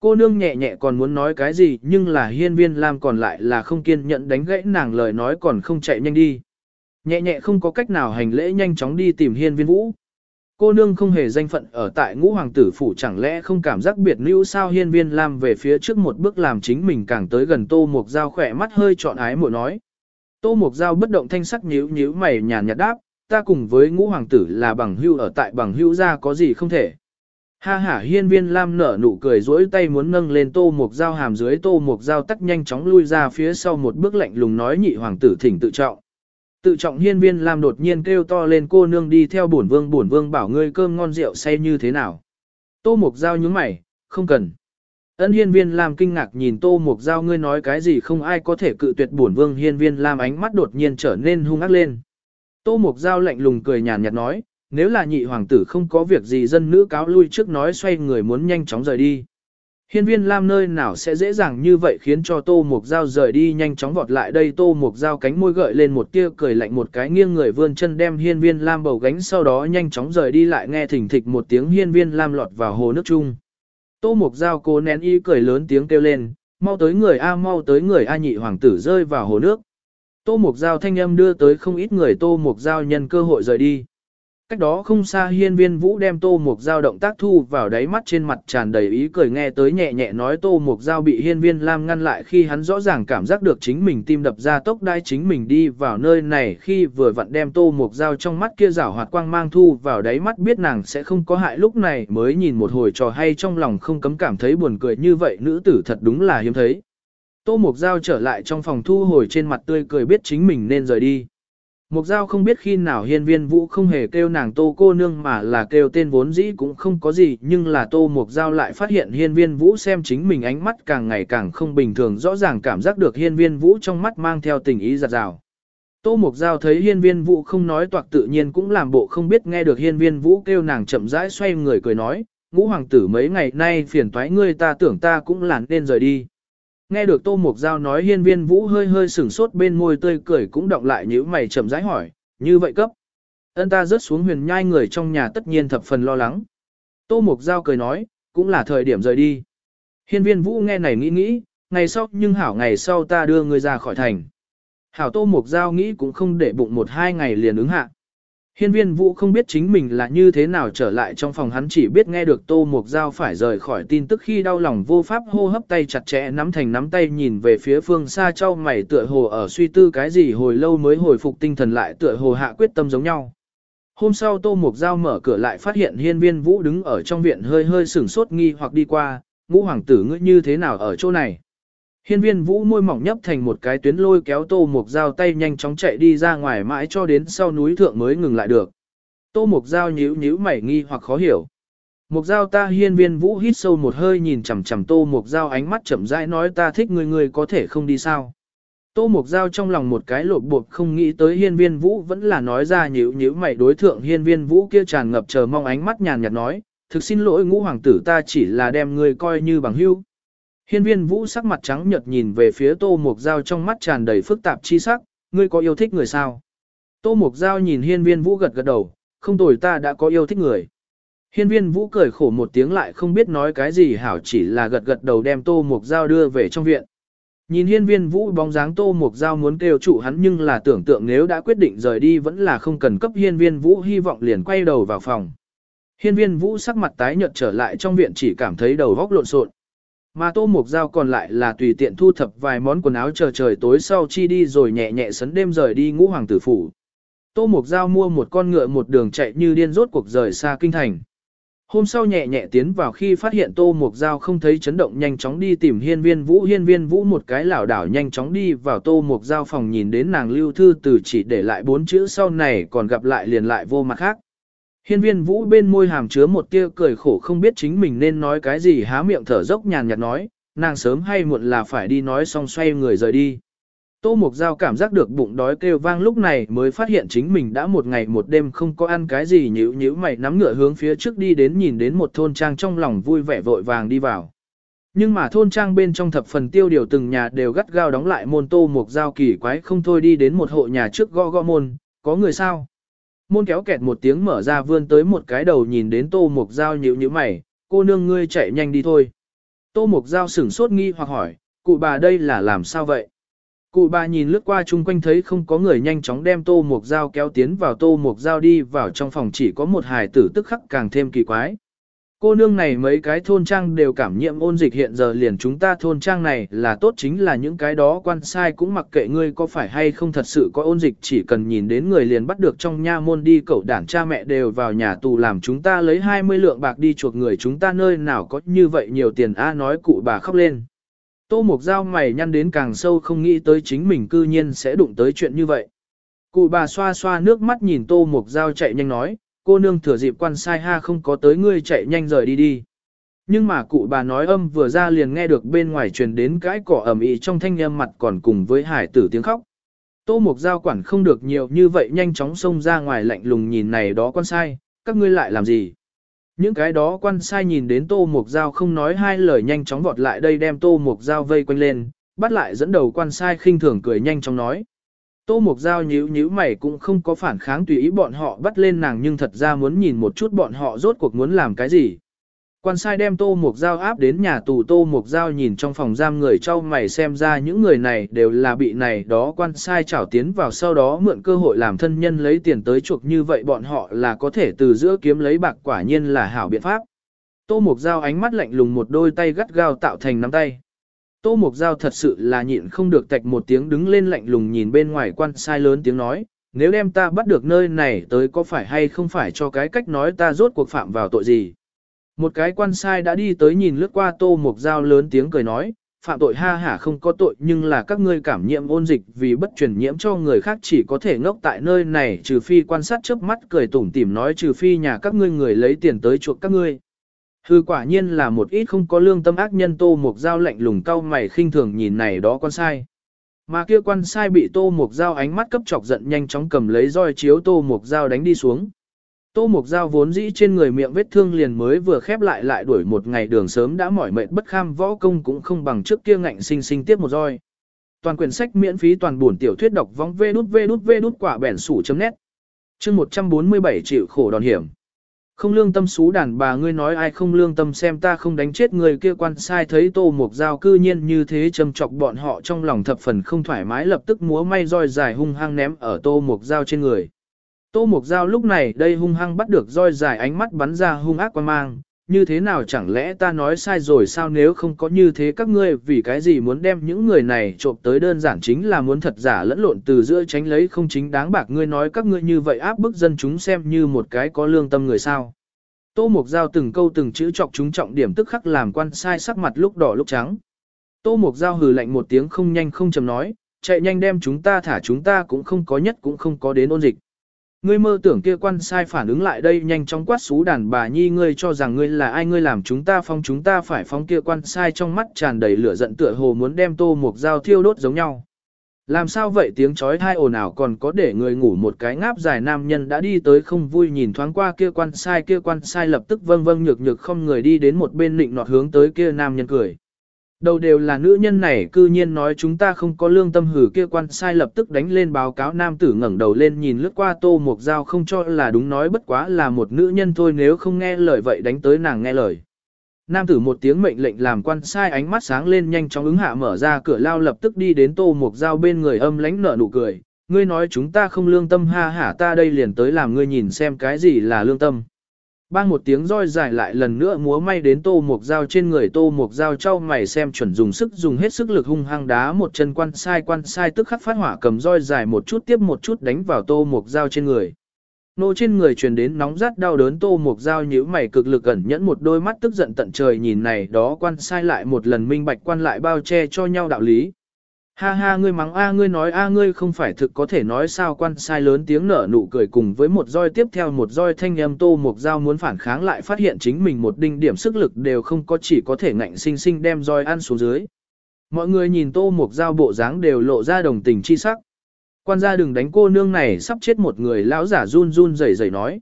Cô nương nhẹ nhẹ còn muốn nói cái gì nhưng là hiên viên lam còn lại là không kiên nhẫn đánh gãy nàng lời nói còn không chạy nhanh đi. Nhẹ nhẹ không có cách nào hành lễ nhanh chóng đi tìm hiên viên vũ. Cô nương không hề danh phận ở tại ngũ hoàng tử phủ chẳng lẽ không cảm giác biệt lưu sao hiên viên lam về phía trước một bước làm chính mình càng tới gần tô mục dao khỏe mắt hơi trọn ái mội nói. Tô Mục Giao bất động thanh sắc nhíu nhíu mày nhàn nhạt đáp, ta cùng với ngũ hoàng tử là bằng hưu ở tại bằng hưu ra có gì không thể. Ha ha hiên viên lam nở nụ cười dỗi tay muốn nâng lên tô mục dao hàm dưới tô mục dao tắt nhanh chóng lui ra phía sau một bước lạnh lùng nói nhị hoàng tử thỉnh tự trọng. Tự trọng hiên viên lam đột nhiên kêu to lên cô nương đi theo bổn vương bổn vương bảo ngươi cơm ngon rượu say như thế nào. Tô mục dao nhúng mày, không cần. Ân hiên viên Lam kinh ngạc nhìn tô mục giao ngươi nói cái gì không ai có thể cự tuyệt bổn vương hiên viên Lam ánh mắt đột nhiên trở nên hung ác lên. Tô mục giao lạnh lùng cười nhàn nhạt nói, nếu là nhị hoàng tử không có việc gì dân nữ cáo lui trước nói xoay người muốn nhanh chóng rời đi. Hiên viên Lam nơi nào sẽ dễ dàng như vậy khiến cho Tô Mục Giao rời đi nhanh chóng vọt lại đây Tô Mục Giao cánh môi gợi lên một tia cười lạnh một cái nghiêng người vươn chân đem hiên viên Lam bầu gánh sau đó nhanh chóng rời đi lại nghe thỉnh thịch một tiếng hiên viên Lam lọt vào hồ nước chung. Tô Mục Giao cố nén ý cười lớn tiếng kêu lên, mau tới người A mau tới người A nhị hoàng tử rơi vào hồ nước. Tô Mục Giao thanh âm đưa tới không ít người Tô Mục Giao nhân cơ hội rời đi. Cách đó không xa hiên viên vũ đem tô mục dao động tác thu vào đáy mắt trên mặt tràn đầy ý cười nghe tới nhẹ nhẹ nói tô mục dao bị hiên viên lam ngăn lại khi hắn rõ ràng cảm giác được chính mình tim đập ra tốc đai chính mình đi vào nơi này khi vừa vặn đem tô mục dao trong mắt kia rảo hoạt quang mang thu vào đáy mắt biết nàng sẽ không có hại lúc này mới nhìn một hồi trò hay trong lòng không cấm cảm thấy buồn cười như vậy nữ tử thật đúng là hiếm thấy. Tô mục dao trở lại trong phòng thu hồi trên mặt tươi cười biết chính mình nên rời đi. Mục giao không biết khi nào hiên viên vũ không hề kêu nàng tô cô nương mà là kêu tên vốn dĩ cũng không có gì nhưng là tô mục giao lại phát hiện hiên viên vũ xem chính mình ánh mắt càng ngày càng không bình thường rõ ràng cảm giác được hiên viên vũ trong mắt mang theo tình ý giặt rào. Tô mục giao thấy hiên viên vũ không nói toạc tự nhiên cũng làm bộ không biết nghe được hiên viên vũ kêu nàng chậm rãi xoay người cười nói, ngũ hoàng tử mấy ngày nay phiền toái ngươi ta tưởng ta cũng làn nên rời đi. Nghe được Tô Mục Giao nói hiên viên vũ hơi hơi sửng sốt bên môi tươi cười cũng động lại như mày chậm rãi hỏi, như vậy cấp. Ân ta rớt xuống huyền nhai người trong nhà tất nhiên thập phần lo lắng. Tô Mục Giao cười nói, cũng là thời điểm rời đi. Hiên viên vũ nghe này nghĩ nghĩ, ngày sau nhưng hảo ngày sau ta đưa người ra khỏi thành. Hảo Tô Mục Giao nghĩ cũng không để bụng một hai ngày liền ứng hạ. Hiên viên vũ không biết chính mình là như thế nào trở lại trong phòng hắn chỉ biết nghe được Tô Mục Giao phải rời khỏi tin tức khi đau lòng vô pháp hô hấp tay chặt chẽ nắm thành nắm tay nhìn về phía phương xa trao mày tựa hồ ở suy tư cái gì hồi lâu mới hồi phục tinh thần lại tựa hồ hạ quyết tâm giống nhau. Hôm sau Tô Mục Giao mở cửa lại phát hiện hiên viên vũ đứng ở trong viện hơi hơi sửng sốt nghi hoặc đi qua, ngũ hoàng tử ngươi như thế nào ở chỗ này. Hiên viên vũ môi mỏng nhấp thành một cái tuyến lôi kéo tô mục dao tay nhanh chóng chạy đi ra ngoài mãi cho đến sau núi thượng mới ngừng lại được. Tô mục dao nhíu nhíu mảy nghi hoặc khó hiểu. Mục dao ta hiên viên vũ hít sâu một hơi nhìn chằm chằm tô mục dao ánh mắt chậm rãi nói ta thích người người có thể không đi sao. Tô mục dao trong lòng một cái lột bột không nghĩ tới hiên viên vũ vẫn là nói ra nhíu nhíu mảy đối thượng hiên viên vũ kia tràn ngập chờ mong ánh mắt nhàn nhạt nói, thực xin lỗi ngũ hoàng tử ta chỉ là đem người coi như bằng hữu. Hiên viên vũ sắc mặt trắng nhợt nhìn về phía tô mục dao trong mắt tràn đầy phức tạp chi sắc, ngươi có yêu thích người sao? Tô mục dao nhìn hiên viên vũ gật gật đầu, không tồi ta đã có yêu thích người. Hiên viên vũ cười khổ một tiếng lại không biết nói cái gì hảo chỉ là gật gật đầu đem tô mục dao đưa về trong viện. Nhìn hiên viên vũ bóng dáng tô mục dao muốn kêu trụ hắn nhưng là tưởng tượng nếu đã quyết định rời đi vẫn là không cần cấp hiên viên vũ hy vọng liền quay đầu vào phòng. Hiên viên vũ sắc mặt tái nhợt trở lại trong viện chỉ cảm thấy đầu góc lộn xộn. Mà tô mục dao còn lại là tùy tiện thu thập vài món quần áo chờ trời tối sau chi đi rồi nhẹ nhẹ sấn đêm rời đi ngũ hoàng tử phủ. Tô mục dao mua một con ngựa một đường chạy như điên rốt cuộc rời xa kinh thành. Hôm sau nhẹ nhẹ tiến vào khi phát hiện tô mục dao không thấy chấn động nhanh chóng đi tìm hiên viên vũ hiên viên vũ một cái lảo đảo nhanh chóng đi vào tô mục dao phòng nhìn đến nàng lưu thư từ chỉ để lại bốn chữ sau này còn gặp lại liền lại vô mặt khác. Hiên viên vũ bên môi hàm chứa một tia cười khổ không biết chính mình nên nói cái gì há miệng thở dốc nhàn nhạt nói, nàng sớm hay muộn là phải đi nói xong xoay người rời đi. Tô Mục Giao cảm giác được bụng đói kêu vang lúc này mới phát hiện chính mình đã một ngày một đêm không có ăn cái gì nhíu nhíu mày nắm ngựa hướng phía trước đi đến nhìn đến một thôn trang trong lòng vui vẻ vội vàng đi vào. Nhưng mà thôn trang bên trong thập phần tiêu điều từng nhà đều gắt gao đóng lại môn Tô Mục Giao kỳ quái không thôi đi đến một hộ nhà trước gõ gõ môn, có người sao? Môn kéo kẹt một tiếng mở ra vươn tới một cái đầu nhìn đến tô mục dao nhíu nhíu mày, cô nương ngươi chạy nhanh đi thôi. Tô mục dao sửng sốt nghi hoặc hỏi, cụ bà đây là làm sao vậy? Cụ bà nhìn lướt qua chung quanh thấy không có người nhanh chóng đem tô mục dao kéo tiến vào tô mục dao đi vào trong phòng chỉ có một hài tử tức khắc càng thêm kỳ quái. Cô nương này mấy cái thôn trang đều cảm nhiễm ôn dịch hiện giờ liền chúng ta thôn trang này là tốt chính là những cái đó quan sai cũng mặc kệ ngươi có phải hay không thật sự có ôn dịch chỉ cần nhìn đến người liền bắt được trong nha môn đi cậu đảng cha mẹ đều vào nhà tù làm chúng ta lấy 20 lượng bạc đi chuộc người chúng ta nơi nào có như vậy nhiều tiền a nói cụ bà khóc lên. Tô mộc Giao mày nhăn đến càng sâu không nghĩ tới chính mình cư nhiên sẽ đụng tới chuyện như vậy. Cụ bà xoa xoa nước mắt nhìn Tô mộc Giao chạy nhanh nói, cô nương thừa dịp quan sai ha không có tới ngươi chạy nhanh rời đi đi. Nhưng mà cụ bà nói âm vừa ra liền nghe được bên ngoài truyền đến cái cỏ ẩm ĩ trong thanh âm mặt còn cùng với hải tử tiếng khóc. Tô Mục Giao quản không được nhiều như vậy nhanh chóng xông ra ngoài lạnh lùng nhìn này đó quan sai, các ngươi lại làm gì? Những cái đó quan sai nhìn đến Tô Mục Giao không nói hai lời nhanh chóng vọt lại đây đem Tô Mục Giao vây quanh lên, bắt lại dẫn đầu quan sai khinh thường cười nhanh chóng nói. Tô Mục Giao nhíu nhíu mày cũng không có phản kháng tùy ý bọn họ bắt lên nàng nhưng thật ra muốn nhìn một chút bọn họ rốt cuộc muốn làm cái gì. Quan sai đem Tô Mục Giao áp đến nhà tù, Tô Mục Giao nhìn trong phòng giam người trao mày xem ra những người này đều là bị này đó quan sai trảo tiến vào sau đó mượn cơ hội làm thân nhân lấy tiền tới chuộc như vậy bọn họ là có thể từ giữa kiếm lấy bạc quả nhiên là hảo biện pháp. Tô Mục Giao ánh mắt lạnh lùng một đôi tay gắt gao tạo thành nắm tay. Tô Mục Giao thật sự là nhịn không được tạch một tiếng đứng lên lạnh lùng nhìn bên ngoài quan sai lớn tiếng nói, nếu đem ta bắt được nơi này tới có phải hay không phải cho cái cách nói ta rốt cuộc phạm vào tội gì. Một cái quan sai đã đi tới nhìn lướt qua Tô Mục Giao lớn tiếng cười nói, phạm tội ha hả không có tội nhưng là các ngươi cảm nhiễm ôn dịch vì bất truyền nhiễm cho người khác chỉ có thể ngốc tại nơi này trừ phi quan sát trước mắt cười tủm tỉm nói trừ phi nhà các ngươi người lấy tiền tới chuộc các ngươi. Hư quả nhiên là một ít không có lương tâm ác nhân tô mục dao lạnh lùng cau mày khinh thường nhìn này đó con sai. Mà kia quan sai bị tô mục dao ánh mắt cấp chọc giận nhanh chóng cầm lấy roi chiếu tô mục dao đánh đi xuống. Tô Mục Giao vốn dĩ trên người miệng vết thương liền mới vừa khép lại lại đuổi một ngày đường sớm đã mỏi mệt bất kham, võ công cũng không bằng trước kia ngạnh sinh sinh tiếp một roi. Toàn quyển sách miễn phí toàn buồn tiểu thuyết đọc vong vê đút vê đút vê đút quả bẻn sủ chấm nét. Chương 147 triệu khổ đòn hiểm. Không lương tâm xú đàn bà ngươi nói ai không lương tâm xem ta không đánh chết người kia quan sai thấy tô mục dao cư nhiên như thế châm chọc bọn họ trong lòng thập phần không thoải mái lập tức múa may roi dài hung hăng ném ở tô mục dao trên người. Tô mục dao lúc này đây hung hăng bắt được roi dài ánh mắt bắn ra hung ác quan mang, như thế nào chẳng lẽ ta nói sai rồi sao nếu không có như thế các ngươi vì cái gì muốn đem những người này trộm tới đơn giản chính là muốn thật giả lẫn lộn từ giữa tránh lấy không chính đáng bạc ngươi nói các ngươi như vậy áp bức dân chúng xem như một cái có lương tâm người sao. Tô Mục Giao từng câu từng chữ chọc chúng trọng điểm tức khắc làm quan sai sắc mặt lúc đỏ lúc trắng. Tô Mục Giao hừ lạnh một tiếng không nhanh không chầm nói, chạy nhanh đem chúng ta thả chúng ta cũng không có nhất cũng không có đến ôn dịch. Ngươi mơ tưởng kia quan sai phản ứng lại đây nhanh chóng quát xú đàn bà nhi, ngươi cho rằng ngươi là ai, ngươi làm chúng ta phong chúng ta phải phong kia quan sai trong mắt tràn đầy lửa giận, tựa hồ muốn đem tô mục dao thiêu đốt giống nhau. Làm sao vậy tiếng chói tai ồn ào còn có để người ngủ một cái ngáp dài nam nhân đã đi tới không vui nhìn thoáng qua kia quan sai, kia quan sai lập tức vâng vâng nhược nhược không người đi đến một bên nịnh nọt hướng tới kia nam nhân cười. Đầu đều là nữ nhân này cư nhiên nói chúng ta không có lương tâm hử kia quan sai lập tức đánh lên báo cáo nam tử ngẩng đầu lên nhìn lướt qua tô mục dao không cho là đúng nói bất quá là một nữ nhân thôi nếu không nghe lời vậy đánh tới nàng nghe lời. Nam tử một tiếng mệnh lệnh làm quan sai ánh mắt sáng lên nhanh chóng ứng hạ mở ra cửa lao lập tức đi đến tô mục dao bên người âm lánh nở nụ cười. Ngươi nói chúng ta không lương tâm ha hả ta đây liền tới làm ngươi nhìn xem cái gì là lương tâm. Bang một tiếng roi dài lại lần nữa múa may đến tô mục dao trên người tô mục dao trao mày xem chuẩn dùng sức, dùng hết sức lực hung hăng đá một chân quan sai quan sai tức khắc phát hỏa cầm roi dài một chút tiếp một chút đánh vào tô mục dao trên người. Nô trên người truyền đến nóng rát đau đớn tô mục dao nhíu mày cực lực ẩn nhẫn một đôi mắt tức giận tận trời nhìn này, đó quan sai lại một lần minh bạch quan lại bao che cho nhau đạo lý. Ha ha ngươi mắng a ngươi nói a ngươi không phải thực có thể nói sao quan sai lớn tiếng nở nụ cười cùng với một roi tiếp theo một roi thanh âm tô mục dao muốn phản kháng lại phát hiện chính mình một đinh điểm sức lực đều không có chỉ có thể ngạnh sinh sinh đem roi ăn xuống dưới. Mọi người nhìn tô mục dao bộ dáng đều lộ ra đồng tình chi sắc. Quan gia đừng đánh cô nương này sắp chết một người lão giả run run rẩy rẩy nói.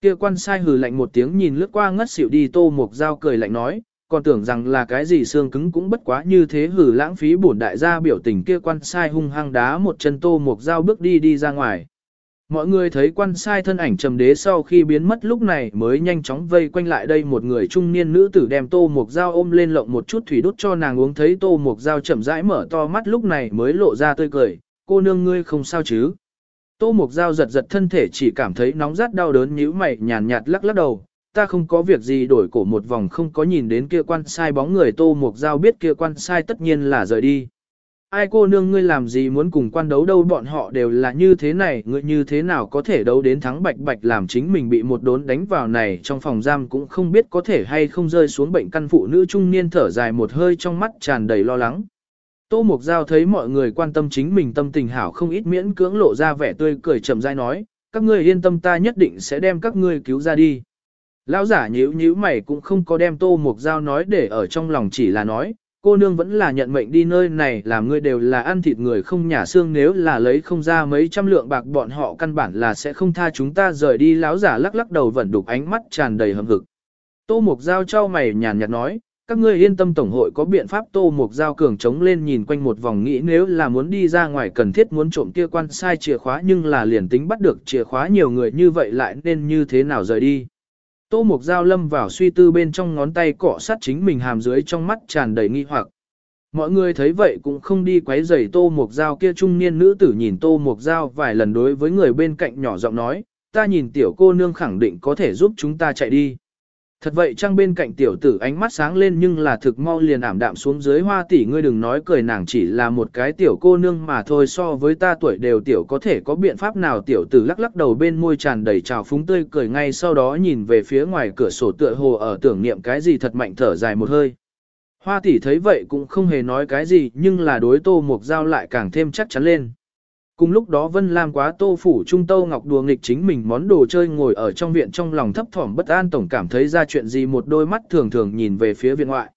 Kia quan sai hừ lạnh một tiếng nhìn lướt qua ngất xỉu đi tô mục dao cười lạnh nói, còn tưởng rằng là cái gì xương cứng cũng bất quá như thế hử lãng phí bổn đại gia biểu tình kia quan sai hung hăng đá một chân tô một dao bước đi đi ra ngoài. Mọi người thấy quan sai thân ảnh trầm đế sau khi biến mất lúc này mới nhanh chóng vây quanh lại đây một người trung niên nữ tử đem tô mục dao ôm lên lộng một chút thủy đút cho nàng uống thấy tô mục dao chậm rãi mở to mắt lúc này mới lộ ra tươi cười, cô nương ngươi không sao chứ. Tô mục dao giật giật thân thể chỉ cảm thấy nóng rát đau đớn nhíu mày nhàn nhạt lắc lắc đầu, ta không có việc gì đổi cổ một vòng không có nhìn đến kia quan sai bóng người tô mục dao biết kia quan sai tất nhiên là rời đi. Ai cô nương ngươi làm gì muốn cùng quan đấu đâu bọn họ đều là như thế này, ngươi như thế nào có thể đấu đến thắng bạch bạch làm chính mình bị một đốn đánh vào này trong phòng giam cũng không biết có thể hay không rơi xuống bệnh căn phụ nữ trung niên thở dài một hơi trong mắt tràn đầy lo lắng. Tô Mục Giao thấy mọi người quan tâm chính mình tâm tình hảo không ít miễn cưỡng lộ ra vẻ tươi cười chậm rãi nói, các ngươi yên tâm ta nhất định sẽ đem các ngươi cứu ra đi. Lão giả nhíu nhíu mày cũng không có đem tô mục dao nói để ở trong lòng chỉ là nói, cô nương vẫn là nhận mệnh đi nơi này làm ngươi đều là ăn thịt người không nhả xương nếu là lấy không ra mấy trăm lượng bạc bọn họ căn bản là sẽ không tha chúng ta rời đi lão giả lắc lắc đầu vẫn đục ánh mắt tràn đầy hầm hực. Tô mục dao trao mày nhàn nhạt nói, các ngươi yên tâm tổng hội có biện pháp tô mục dao cường trống lên nhìn quanh một vòng nghĩ nếu là muốn đi ra ngoài cần thiết muốn trộm kia quan sai chìa khóa nhưng là liền tính bắt được chìa khóa nhiều người như vậy lại nên như thế nào rời đi. Tô Mục Giao lâm vào suy tư bên trong ngón tay cọ sát chính mình hàm dưới trong mắt tràn đầy nghi hoặc. Mọi người thấy vậy cũng không đi quấy rầy Tô Mục Giao kia trung niên nữ tử nhìn Tô Mục Giao vài lần đối với người bên cạnh nhỏ giọng nói, ta nhìn tiểu cô nương khẳng định có thể giúp chúng ta chạy đi. Thật vậy trang bên cạnh tiểu tử ánh mắt sáng lên nhưng là thực mau liền ảm đạm xuống dưới hoa tỷ ngươi đừng nói cười nàng chỉ là một cái tiểu cô nương mà thôi, so với ta tuổi đều tiểu có thể có biện pháp nào tiểu tử lắc lắc đầu bên môi tràn đầy trào phúng tươi cười ngay sau đó nhìn về phía ngoài cửa sổ tựa hồ ở tưởng niệm cái gì thật mạnh thở dài một hơi. Hoa tỷ thấy vậy cũng không hề nói cái gì, nhưng là đối tô mục dao lại càng thêm chắc chắn lên. Cùng lúc đó Vân Lam quá tô phủ trung tâu ngọc đùa nghịch chính mình món đồ chơi ngồi ở trong viện trong lòng thấp thỏm bất an tổng cảm thấy ra chuyện gì một đôi mắt thường thường nhìn về phía viện ngoại.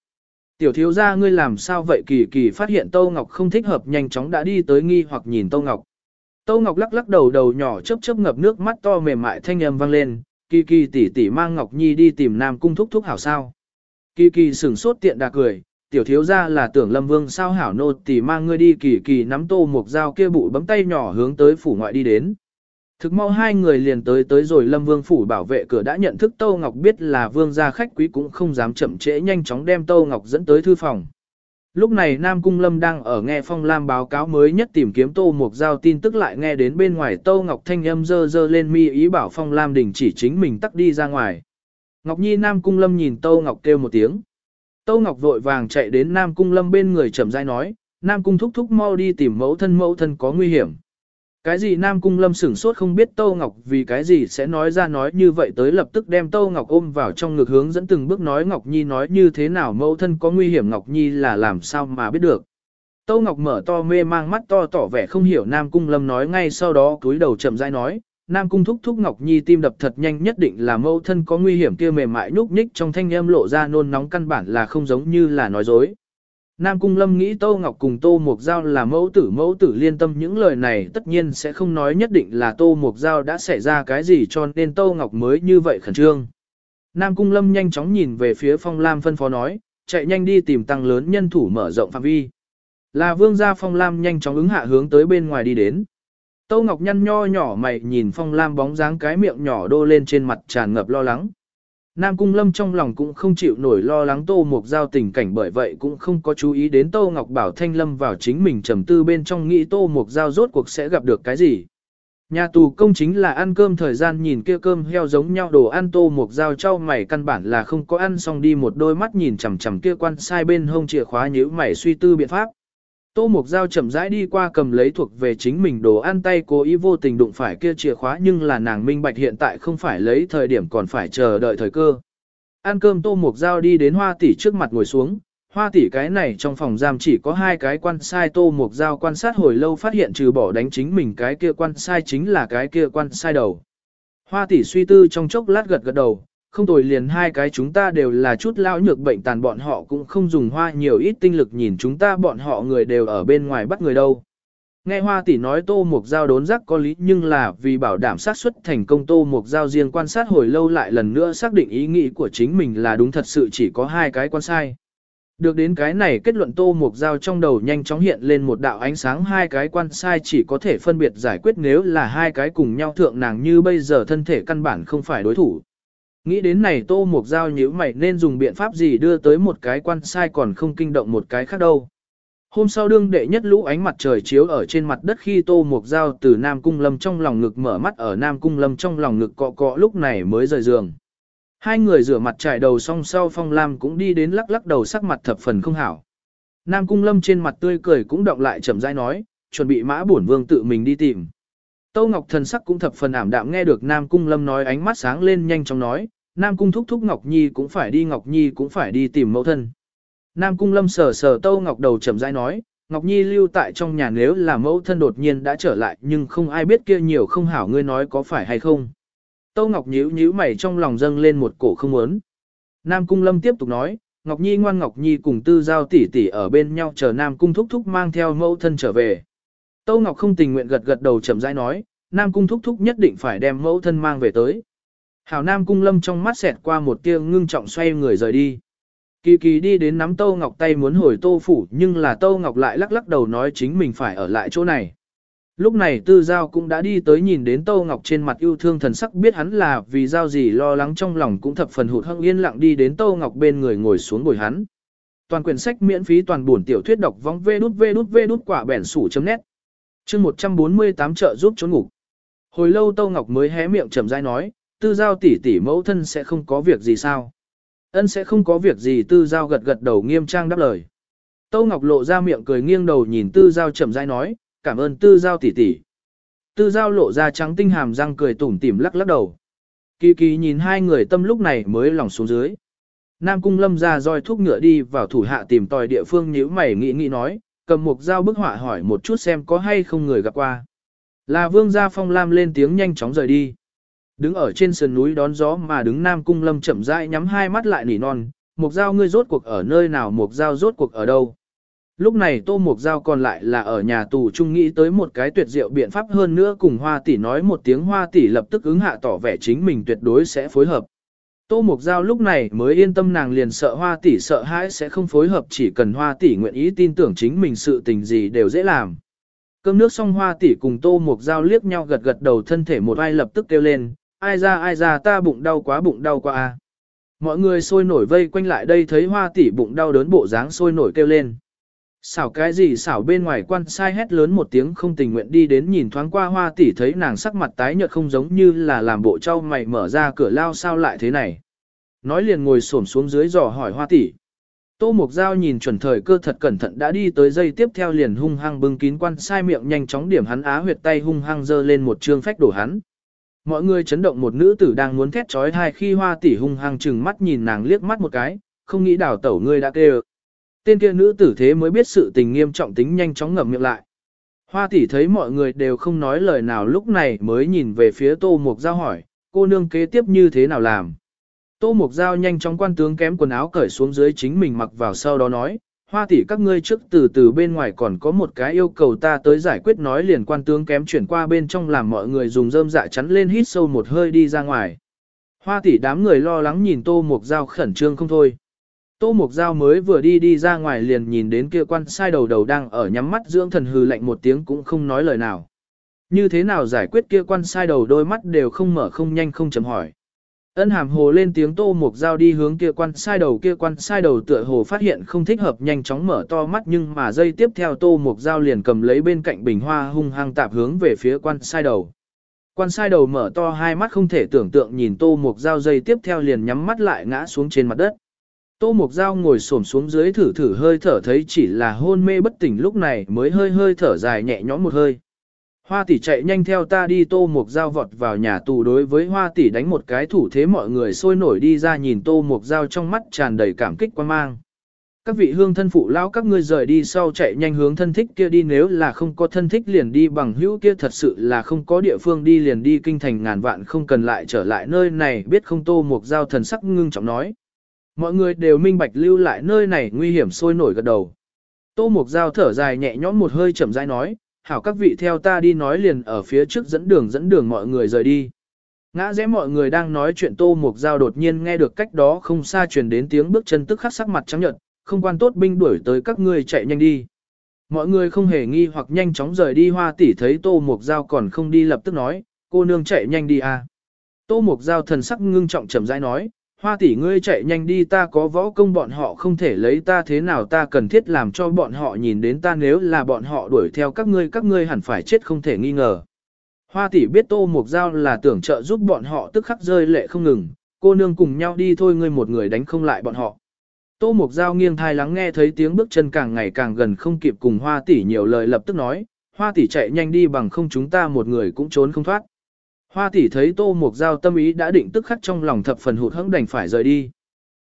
Tiểu thiếu gia ngươi làm sao vậy kỳ kỳ phát hiện Tâu Ngọc không thích hợp nhanh chóng đã đi tới nghi hoặc nhìn Tâu Ngọc. Tâu Ngọc lắc lắc đầu đầu nhỏ chớp chớp ngập nước mắt to mềm mại thanh âm vang lên, Kỳ kỳ tỷ tỷ mang Ngọc Nhi đi tìm Nam Cung thúc thúc hảo sao. Kỳ kỳ sửng sốt tiện đà cười, tiểu thiếu ra là tưởng lâm vương sao hảo nô tỳ mang ngươi đi kỳ kỳ nắm tô một dao kia bụi bấm tay nhỏ hướng tới phủ ngoại đi đến. Thực mau hai người liền tới tới rồi lâm vương phủ bảo vệ cửa đã nhận thức Tô Ngọc biết là vương gia khách quý cũng không dám chậm trễ nhanh chóng đem Tô Ngọc dẫn tới thư phòng. Lúc này Nam Cung Lâm đang ở nghe Phong Lam báo cáo mới nhất tìm kiếm Tô Mục Giao tin tức lại nghe đến bên ngoài Tô Ngọc Thanh âm dơ dơ lên mi ý bảo Phong Lam đình chỉ chính mình tắt đi ra ngoài. Ngọc Nhi Nam Cung Lâm nhìn Tô Ngọc kêu một tiếng. Tâu Ngọc vội vàng chạy đến Nam Cung Lâm bên người chậm rãi nói, Nam Cung thúc thúc mau đi tìm mẫu thân mẫu thân có nguy hiểm. Cái gì Nam Cung Lâm sửng sốt không biết Tâu Ngọc vì cái gì sẽ nói ra nói như vậy tới lập tức đem Tâu Ngọc ôm vào trong ngực hướng dẫn từng bước nói Ngọc Nhi nói như thế nào mẫu thân có nguy hiểm Ngọc Nhi là làm sao mà biết được. Tâu Ngọc mở to mê mang mắt to tỏ vẻ không hiểu Nam Cung Lâm nói ngay sau đó cúi đầu chậm rãi nói, Nam Cung thúc thúc Ngọc Nhi tim đập thật nhanh nhất định là mẫu thân có nguy hiểm kia mềm mại nhúc nhích trong thanh âm lộ ra nôn nóng căn bản là không giống như là nói dối. Nam Cung Lâm nghĩ Tô Ngọc cùng Tô Mục Giao là mẫu tử mẫu tử liên tâm những lời này tất nhiên sẽ không nói nhất định là Tô Mục Giao đã xảy ra cái gì cho nên Tô Ngọc mới như vậy khẩn trương. Nam Cung Lâm nhanh chóng nhìn về phía Phong Lam phân phó nói, chạy nhanh đi tìm tăng lớn nhân thủ mở rộng phạm vi. Là vương gia Phong Lam nhanh chóng ứng hạ hướng tới bên ngoài đi đến. Tâu Ngọc nhăn nho nhỏ mày nhìn Phong Lam bóng dáng cái miệng nhỏ đô lên trên mặt tràn ngập lo lắng. Nam Cung Lâm trong lòng cũng không chịu nổi lo lắng Tô Mộc Giao tình cảnh bởi vậy cũng không có chú ý đến Tô Ngọc Bảo Thanh Lâm vào chính mình trầm tư bên trong nghĩ Tô Mộc Giao rốt cuộc sẽ gặp được cái gì. Nhà tù công chính là ăn cơm thời gian nhìn kia cơm heo giống nhau đồ ăn Tô Mộc Giao trao mày căn bản là không có ăn xong đi một đôi mắt nhìn chằm chằm kia quan sai bên hông chìa khóa nhíu mày suy tư biện pháp. Tô Mục Giao chậm rãi đi qua cầm lấy thuộc về chính mình đồ ăn tay cố ý vô tình đụng phải kia chìa khóa nhưng là nàng minh bạch hiện tại không phải lấy thời điểm còn phải chờ đợi thời cơ. Ăn cơm Tô Mục Giao đi đến hoa tỷ trước mặt ngồi xuống, hoa tỷ cái này trong phòng giam chỉ có hai cái quan sai Tô Mục Giao quan sát hồi lâu phát hiện trừ bỏ đánh chính mình cái kia quan sai chính là cái kia quan sai đầu. Hoa tỷ suy tư trong chốc lát gật gật đầu, không tồi liền hai cái chúng ta đều là chút lao nhược bệnh tàn bọn họ cũng không dùng hoa nhiều ít tinh lực nhìn chúng ta bọn họ người đều ở bên ngoài bắt người đâu. Nghe hoa tỷ nói tô mục giao đốn giác có lý nhưng là vì bảo đảm xác suất thành công tô mục giao riêng quan sát hồi lâu lại lần nữa xác định ý nghĩ của chính mình là đúng thật sự chỉ có hai cái quan sai. Được đến cái này kết luận tô mục giao trong đầu nhanh chóng hiện lên một đạo ánh sáng hai cái quan sai chỉ có thể phân biệt giải quyết nếu là hai cái cùng nhau thượng nàng như bây giờ thân thể căn bản không phải đối thủ. Nghĩ đến này tô mục giao nhíu mày nên dùng biện pháp gì đưa tới một cái quan sai còn không kinh động một cái khác đâu. Hôm sau đương đệ nhất lũ ánh mặt trời chiếu ở trên mặt đất khi tô mục giao từ Nam Cung Lâm trong lòng ngực mở mắt ở Nam Cung Lâm trong lòng ngực cọ cọ lúc này mới rời giường. Hai người rửa mặt trải đầu xong sau Phong Lam cũng đi đến lắc lắc đầu sắc mặt thập phần không hảo. Nam Cung Lâm trên mặt tươi cười cũng động lại chậm rãi nói, chuẩn bị mã bổn vương tự mình đi tìm. Tâu Ngọc thần sắc cũng thập phần ảm đạm nghe được Nam Cung Lâm nói ánh mắt sáng lên nhanh chóng nói, Nam Cung thúc thúc Ngọc Nhi cũng phải đi Ngọc Nhi cũng phải đi tìm mẫu thân. Nam Cung Lâm sờ sờ Tâu Ngọc đầu chậm rãi nói, Ngọc Nhi lưu tại trong nhà nếu là mẫu thân đột nhiên đã trở lại nhưng không ai biết kia nhiều không hảo ngươi nói có phải hay không. Tâu Ngọc nhíu nhíu mày trong lòng dâng lên một cổ không muốn. Nam Cung Lâm tiếp tục nói, Ngọc Nhi ngoan Ngọc Nhi cùng tư giao tỷ tỷ ở bên nhau chờ Nam Cung thúc thúc mang theo mẫu thân trở về. Tâu Ngọc không tình nguyện gật gật đầu chậm rãi nói, Nam Cung thúc thúc nhất định phải đem mẫu thân mang về tới. Hảo Nam Cung Lâm trong mắt xẹt qua một tia ngưng trọng xoay người rời đi. Kỳ kỳ đi đến nắm Tâu Ngọc tay muốn hồi Tô Phủ nhưng là Tâu Ngọc lại lắc lắc đầu nói chính mình phải ở lại chỗ này. Lúc này Tư Giao cũng đã đi tới nhìn đến Tâu Ngọc trên mặt yêu thương thần sắc biết hắn là vì Giao gì lo lắng trong lòng cũng thập phần hụt hăng yên lặng đi đến Tâu Ngọc bên người ngồi xuống ngồi hắn. Toàn quyển sách miễn phí toàn buồn tiểu thuyết đọc vong vê đút vê đút vê đút quả bẻn sủ chấm nét. Chương 148 trợ giúp trốn ngủ. Hồi lâu Tâu Ngọc mới hé miệng chậm rãi nói, Tư Giao tỷ tỷ mẫu thân sẽ không có việc gì sao? Ân sẽ không có việc gì Tư Giao gật gật đầu nghiêm trang đáp lời. Tâu Ngọc lộ ra miệng cười nghiêng đầu nhìn Tư Giao chậm rãi nói, cảm ơn Tư Giao tỷ tỷ. Tư Giao lộ ra trắng tinh hàm răng cười tủm tỉm lắc lắc đầu. Kỳ kỳ nhìn hai người tâm lúc này mới lòng xuống dưới. Nam Cung Lâm ra roi thúc ngựa đi vào thủ hạ tìm tòi địa phương nhíu mày nghĩ nghĩ nói, cầm một dao bức họa hỏi một chút xem có hay không người gặp qua. Là vương gia phong lam lên tiếng nhanh chóng rời đi. Đứng ở trên sườn núi đón gió mà đứng Nam Cung Lâm chậm rãi nhắm hai mắt lại nỉ non, Mục Giao ngươi rốt cuộc ở nơi nào Mục Giao rốt cuộc ở đâu. Lúc này Tô Mục Giao còn lại là ở nhà tù trung nghĩ tới một cái tuyệt diệu biện pháp hơn nữa cùng Hoa tỷ nói một tiếng Hoa tỷ lập tức ứng hạ tỏ vẻ chính mình tuyệt đối sẽ phối hợp. Tô Mục Giao lúc này mới yên tâm nàng liền sợ Hoa tỷ sợ hãi sẽ không phối hợp chỉ cần Hoa tỷ nguyện ý tin tưởng chính mình sự tình gì đều dễ làm. Cơm nước xong Hoa tỷ cùng Tô Mục Giao liếc nhau gật gật đầu thân thể một ai lập tức kêu lên, ai ra ai ra ta bụng đau quá bụng đau quá a. Mọi người sôi nổi vây quanh lại đây thấy Hoa tỷ bụng đau đớn bộ dáng sôi nổi kêu lên. Xảo cái gì xảo bên ngoài quan sai hét lớn một tiếng không tình nguyện đi đến nhìn thoáng qua hoa tỷ thấy nàng sắc mặt tái nhợt không giống như là làm bộ trâu mày mở ra cửa lao sao lại thế này. Nói liền ngồi xổm xuống dưới dò hỏi hoa tỷ. Tô Mục Giao nhìn chuẩn thời cơ thật cẩn thận đã đi tới dây tiếp theo liền hung hăng bưng kín quan sai miệng nhanh chóng điểm hắn á huyệt tay hung hăng dơ lên một trương phách đổ hắn. Mọi người chấn động một nữ tử đang muốn thét trói thai khi hoa tỷ hung hăng chừng mắt nhìn nàng liếc mắt một cái, không nghĩ đào tẩu ngươi đã kêu. Tên kia nữ tử thế mới biết sự tình nghiêm trọng tính nhanh chóng ngậm miệng lại. Hoa tỷ thấy mọi người đều không nói lời nào lúc này mới nhìn về phía Tô Mục Giao hỏi, cô nương kế tiếp như thế nào làm. Tô Mục Giao nhanh chóng quan tướng kém quần áo cởi xuống dưới chính mình mặc vào sau đó nói, hoa tỷ các ngươi trước từ từ bên ngoài còn có một cái yêu cầu ta tới giải quyết nói liền quan tướng kém chuyển qua bên trong làm mọi người dùng rơm dạ chắn lên hít sâu một hơi đi ra ngoài. Hoa tỷ đám người lo lắng nhìn Tô Mục Giao khẩn trương không thôi. Tô Mục Giao mới vừa đi đi ra ngoài liền nhìn đến kia quan sai đầu đầu đang ở nhắm mắt dưỡng thần hừ lạnh một tiếng cũng không nói lời nào. Như thế nào giải quyết kia quan sai đầu đôi mắt đều không mở không nhanh không chấm hỏi. Ân hàm hồ lên tiếng Tô Mục Giao đi hướng kia quan sai đầu, kia quan sai đầu tựa hồ phát hiện không thích hợp nhanh chóng mở to mắt nhưng mà dây tiếp theo Tô Mục Giao liền cầm lấy bên cạnh bình hoa hung hăng tạp hướng về phía quan sai đầu. Quan sai đầu mở to hai mắt không thể tưởng tượng nhìn Tô Mục Giao dây tiếp theo liền nhắm mắt lại ngã xuống trên mặt đất. Tô Mục Giao ngồi xổm xuống dưới thử thử hơi thở thấy chỉ là hôn mê bất tỉnh lúc này mới hơi hơi thở dài nhẹ nhõm một hơi. Hoa tỷ chạy nhanh theo ta đi, Tô Mục Giao vọt vào nhà tù đối với Hoa tỷ đánh một cái thủ thế mọi người sôi nổi đi ra nhìn Tô Mục Giao trong mắt tràn đầy cảm kích quan mang. Các vị hương thân phụ lao các ngươi rời đi sau chạy nhanh hướng thân thích kia đi, nếu là không có thân thích liền đi bằng hữu kia, thật sự là không có địa phương đi liền đi, kinh thành ngàn vạn không cần lại trở lại nơi này, biết không Tô Mục Giao thần sắc ngưng trọng nói. Mọi người đều minh bạch lưu lại nơi này nguy hiểm sôi nổi gật đầu. Tô Mục Giao thở dài nhẹ nhõm một hơi chậm rãi nói, hảo các vị theo ta đi nói liền ở phía trước dẫn đường dẫn đường mọi người rời đi. Ngã rẽ mọi người đang nói chuyện Tô Mục Giao đột nhiên nghe được cách đó không xa truyền đến tiếng bước chân tức khắc sắc mặt trắng nhợt, không quan tốt binh đuổi tới các ngươi chạy nhanh đi. Mọi người không hề nghi hoặc nhanh chóng rời đi hoa tỷ thấy Tô Mục Giao còn không đi lập tức nói, cô nương chạy nhanh đi à. Tô Mục Giao thần sắc ngưng trọng chậm rãi nói, Hoa tỷ ngươi chạy nhanh đi ta có võ công bọn họ không thể lấy ta thế nào ta cần thiết làm cho bọn họ nhìn đến ta nếu là bọn họ đuổi theo các ngươi các ngươi hẳn phải chết không thể nghi ngờ. Hoa tỷ biết tô mục dao là tưởng trợ giúp bọn họ tức khắc rơi lệ không ngừng, cô nương cùng nhau đi thôi ngươi một người đánh không lại bọn họ. Tô mục dao nghiêng thai lắng nghe thấy tiếng bước chân càng ngày càng gần không kịp cùng hoa tỷ nhiều lời lập tức nói, hoa tỷ chạy nhanh đi bằng không chúng ta một người cũng trốn không thoát. Hoa tỷ thấy Tô Mục Giao tâm ý đã định tức khắc trong lòng thập phần hụt hẫng đành phải rời đi.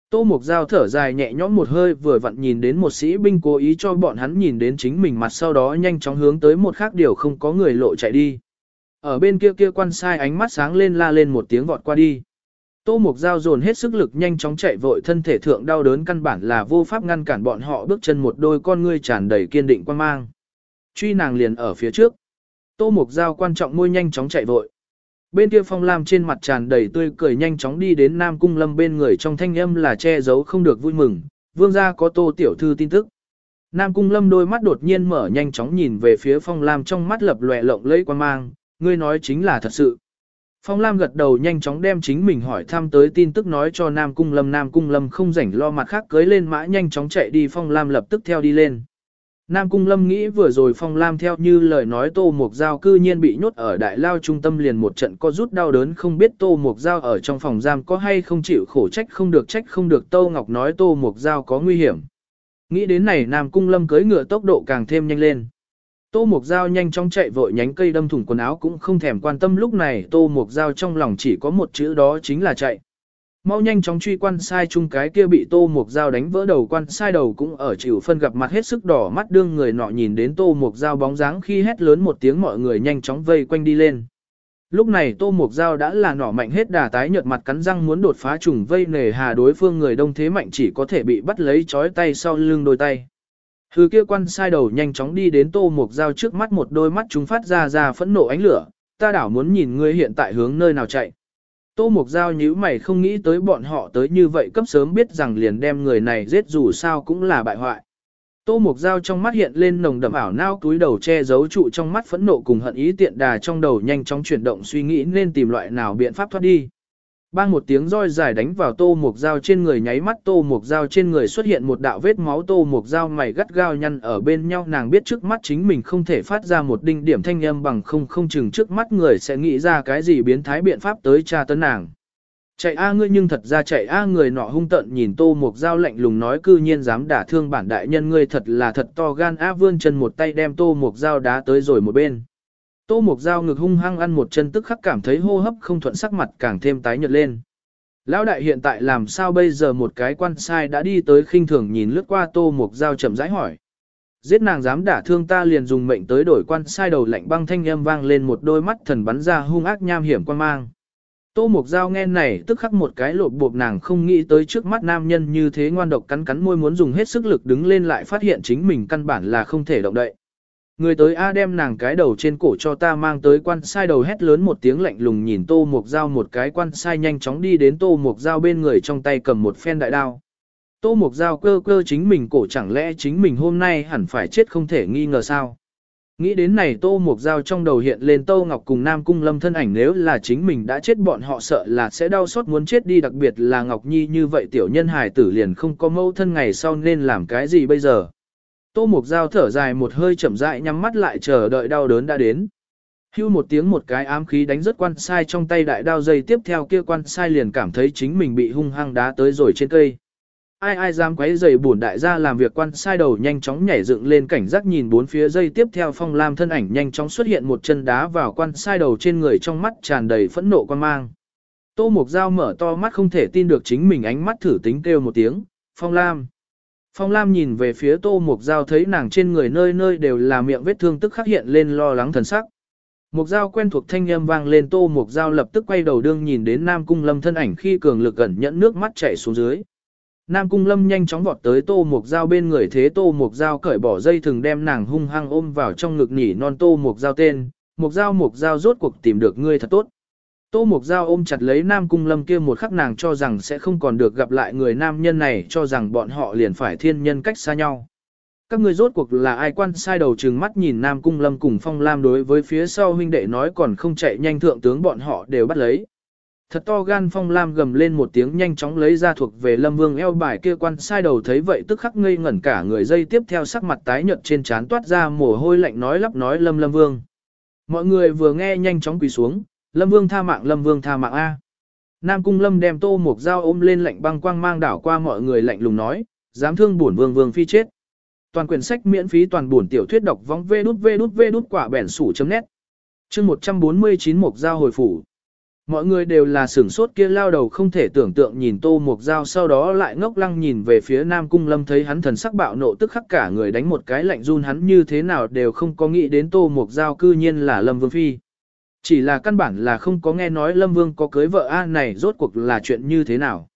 Tô Mục Giao thở dài nhẹ nhõm một hơi vừa vặn nhìn đến một sĩ binh cố ý cho bọn hắn nhìn đến chính mình mặt sau đó nhanh chóng hướng tới một khác điều không có người lộ chạy đi. Ở bên kia kia quan sai ánh mắt sáng lên la lên một tiếng vọt qua đi. Tô Mục Giao dồn hết sức lực nhanh chóng chạy vội thân thể thượng đau đớn căn bản là vô pháp ngăn cản bọn họ bước chân một đôi con ngươi tràn đầy kiên định quan mang. Truy nàng liền ở phía trước. Tô Mục Giao quan trọng môi nhanh chóng chạy vội bên kia phong lam trên mặt tràn đầy tươi cười nhanh chóng đi đến Nam Cung Lâm bên người trong thanh âm là che giấu không được vui mừng, vương gia có tô tiểu thư tin tức. Nam Cung Lâm đôi mắt đột nhiên mở nhanh chóng nhìn về phía phong lam trong mắt lập lòe lộng lẫy quan mang, ngươi nói chính là thật sự. Phong Lam gật đầu nhanh chóng đem chính mình hỏi thăm tới tin tức nói cho Nam Cung Lâm Nam Cung Lâm không rảnh lo mặt khác cưới lên mã nhanh chóng chạy đi Phong Lam lập tức theo đi lên. Nam Cung Lâm nghĩ vừa rồi Phong Lam theo như lời nói Tô Mục Giao cư nhiên bị nhốt ở đại lao trung tâm liền một trận có rút đau đớn không biết Tô Mục Giao ở trong phòng giam có hay không chịu khổ trách không được trách không được Tô Ngọc nói Tô Mục Giao có nguy hiểm. Nghĩ đến này Nam Cung Lâm cưới ngựa tốc độ càng thêm nhanh lên. Tô Mục Giao nhanh chóng chạy vội nhánh cây đâm thủng quần áo cũng không thèm quan tâm lúc này Tô Mục Giao trong lòng chỉ có một chữ đó chính là chạy. Mau nhanh chóng truy quan sai chung cái kia bị tô mục dao đánh vỡ đầu quan sai đầu cũng ở chịu phân gặp mặt hết sức đỏ mắt đương người nọ nhìn đến tô mục dao bóng dáng khi hét lớn một tiếng mọi người nhanh chóng vây quanh đi lên. Lúc này tô mục dao đã là nỏ mạnh hết đà tái nhợt mặt cắn răng muốn đột phá trùng vây nề hà đối phương người đông thế mạnh chỉ có thể bị bắt lấy chói tay sau lưng đôi tay. Hư kia quan sai đầu nhanh chóng đi đến tô mục dao trước mắt một đôi mắt chúng phát ra ra phẫn nộ ánh lửa, ta đảo muốn nhìn ngươi hiện tại hướng nơi nào chạy. Tô mục Giao nhíu mày không nghĩ tới bọn họ tới như vậy cấp sớm biết rằng liền đem người này giết dù sao cũng là bại hoại. Tô Mục Giao trong mắt hiện lên nồng đậm ảo nao túi đầu che giấu trụ trong mắt phẫn nộ cùng hận ý tiện đà trong đầu nhanh chóng chuyển động suy nghĩ nên tìm loại nào biện pháp thoát đi. Bang một tiếng roi dài đánh vào Tô Mục dao trên người nháy mắt Tô Mục dao trên người xuất hiện một đạo vết máu Tô Mục dao mày gắt gao nhăn ở bên nhau, nàng biết trước mắt chính mình không thể phát ra một đinh điểm thanh âm bằng không không chừng trước mắt người sẽ nghĩ ra cái gì biến thái biện pháp tới tra tấn nàng. Chạy a, ngươi nhưng thật ra chạy a, người nọ hung tận nhìn tô mục dao lạnh lùng nói, cư nhiên dám đả thương bản đại nhân, ngươi thật là thật to gan a vươn chân một tay đem tô mục dao đá tới rồi một bên. Tô mục Giao ngực hung hăng ăn một chân tức khắc cảm thấy hô hấp không thuận sắc mặt càng thêm tái nhợt lên. Lão đại hiện tại làm sao bây giờ một cái quan sai đã đi tới khinh thường nhìn lướt qua tô mục Giao chậm rãi hỏi. Giết nàng dám đả thương ta liền dùng mệnh tới đổi quan sai đầu lạnh băng thanh âm vang lên một đôi mắt thần bắn ra hung ác nham hiểm quan mang. Tô Mục Giao nghe này tức khắc một cái lột bộp nàng không nghĩ tới trước mắt nam nhân như thế ngoan độc cắn cắn môi muốn dùng hết sức lực đứng lên lại phát hiện chính mình căn bản là không thể động đậy. Người tới A đem nàng cái đầu trên cổ cho ta mang tới quan sai đầu hét lớn một tiếng lạnh lùng nhìn Tô Mục dao một cái quan sai nhanh chóng đi đến Tô Mục dao bên người trong tay cầm một phen đại đao. Tô Mục dao cơ cơ chính mình cổ chẳng lẽ chính mình hôm nay hẳn phải chết không thể nghi ngờ sao. Nghĩ đến này Tô Mục dao trong đầu hiện lên Tô Ngọc cùng Nam Cung Lâm thân ảnh nếu là chính mình đã chết bọn họ sợ là sẽ đau xót muốn chết đi, đặc biệt là Ngọc Nhi như vậy tiểu nhân hài tử liền không có mâu thân ngày sau nên làm cái gì bây giờ. Tô Mục Giao thở dài một hơi chậm rãi nhắm mắt lại chờ đợi đau đớn đã đến. Hưu một tiếng một cái ám khí đánh rất quan sai trong tay đại đao dây tiếp theo kia quan sai liền cảm thấy chính mình bị hung hăng đá tới rồi trên cây ai ai dám quấy rầy bổn đại gia làm việc quan sai đầu nhanh chóng nhảy dựng lên cảnh giác nhìn bốn phía dây tiếp theo phong lam thân ảnh nhanh chóng xuất hiện một chân đá vào quan sai đầu trên người trong mắt tràn đầy phẫn nộ quan mang. Tô Mục Giao mở to mắt không thể tin được chính mình ánh mắt thử tính kêu một tiếng, phong lam. Phong lam nhìn về phía Tô Mục Giao thấy nàng trên người nơi nơi đều là miệng vết thương tức khắc hiện lên lo lắng thần sắc. Mục Giao quen thuộc thanh âm vang lên Tô Mục Giao lập tức quay đầu đương nhìn đến Nam Cung Lâm thân ảnh khi cường lực gần nhẫn nước mắt chảy xuống dưới. Nam Cung Lâm nhanh chóng vọt tới Tô Mục Giao bên người thế Tô Mục Giao cởi bỏ dây thừng đem nàng hung hăng ôm vào trong ngực nhỉ non Tô Mục Giao tên, Mục Giao Mục Giao rốt cuộc tìm được ngươi thật tốt. Tô Mục Giao ôm chặt lấy Nam Cung Lâm kia một khắc nàng cho rằng sẽ không còn được gặp lại người nam nhân này cho rằng bọn họ liền phải thiên nhân cách xa nhau. Các ngươi rốt cuộc là ai quan sai đầu trừng mắt nhìn Nam Cung Lâm cùng Phong Lam đối với phía sau huynh đệ nói còn không chạy nhanh thượng tướng bọn họ đều bắt lấy. Thật to gan phong lam gầm lên một tiếng nhanh chóng lấy ra thuộc về lâm vương eo bài kia quan sai đầu thấy vậy tức khắc ngây ngẩn cả người dây tiếp theo sắc mặt tái nhợt trên trán toát ra mồ hôi lạnh nói lắp nói lâm lâm vương. Mọi người vừa nghe nhanh chóng quỳ xuống, lâm vương tha mạng lâm vương tha mạng A. Nam cung lâm đem tô một dao ôm lên lạnh băng quang mang đảo qua mọi người lạnh lùng nói, dám thương bổn vương vương phi chết. Toàn quyển sách miễn phí toàn bổn tiểu thuyết đọc vong vê đút vê đút vê đút quả bẻn sủ chấm nét. Chương 149 mục dao hồi phủ. Mọi người đều là sửng sốt kia lao đầu không thể tưởng tượng nhìn tô mục dao sau đó lại ngốc lăng nhìn về phía nam cung lâm thấy hắn thần sắc bạo nộ tức khắc cả người đánh một cái lạnh run hắn như thế nào đều không có nghĩ đến tô mục dao cư nhiên là lâm vương phi. Chỉ là căn bản là không có nghe nói lâm vương có cưới vợ A này rốt cuộc là chuyện như thế nào.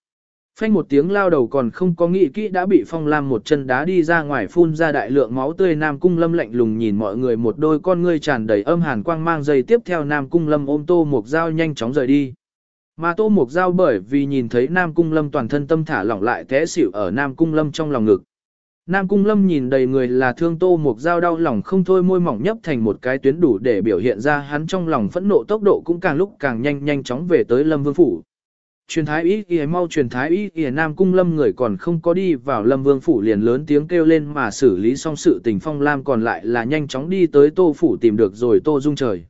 Phanh một tiếng lao đầu còn không có nghĩ kỹ đã bị phong lam một chân đá đi ra ngoài phun ra đại lượng máu tươi Nam Cung Lâm lạnh lùng nhìn mọi người, một đôi con ngươi tràn đầy âm hàn quang mang dây tiếp theo Nam Cung Lâm ôm Tô Mục Dao nhanh chóng rời đi. Mà Tô Mục Dao bởi vì nhìn thấy Nam Cung Lâm toàn thân tâm thả lỏng lại té xỉu ở Nam Cung Lâm trong lòng ngực. Nam Cung Lâm nhìn đầy người là thương Tô Mục Dao đau lòng không thôi môi mỏng nhấp thành một cái tuyến đủ để biểu hiện ra hắn trong lòng phẫn nộ tốc độ cũng càng lúc càng nhanh nhanh chóng về tới Lâm Vương Phủ. Truyền thái ý kìa, mau truyền thái ý kìa, Nam Cung Lâm người còn không có đi vào Lâm Vương Phủ liền lớn tiếng kêu lên mà xử lý xong sự tình phong lam còn lại là nhanh chóng đi tới Tô Phủ tìm được rồi Tô Dung Trời.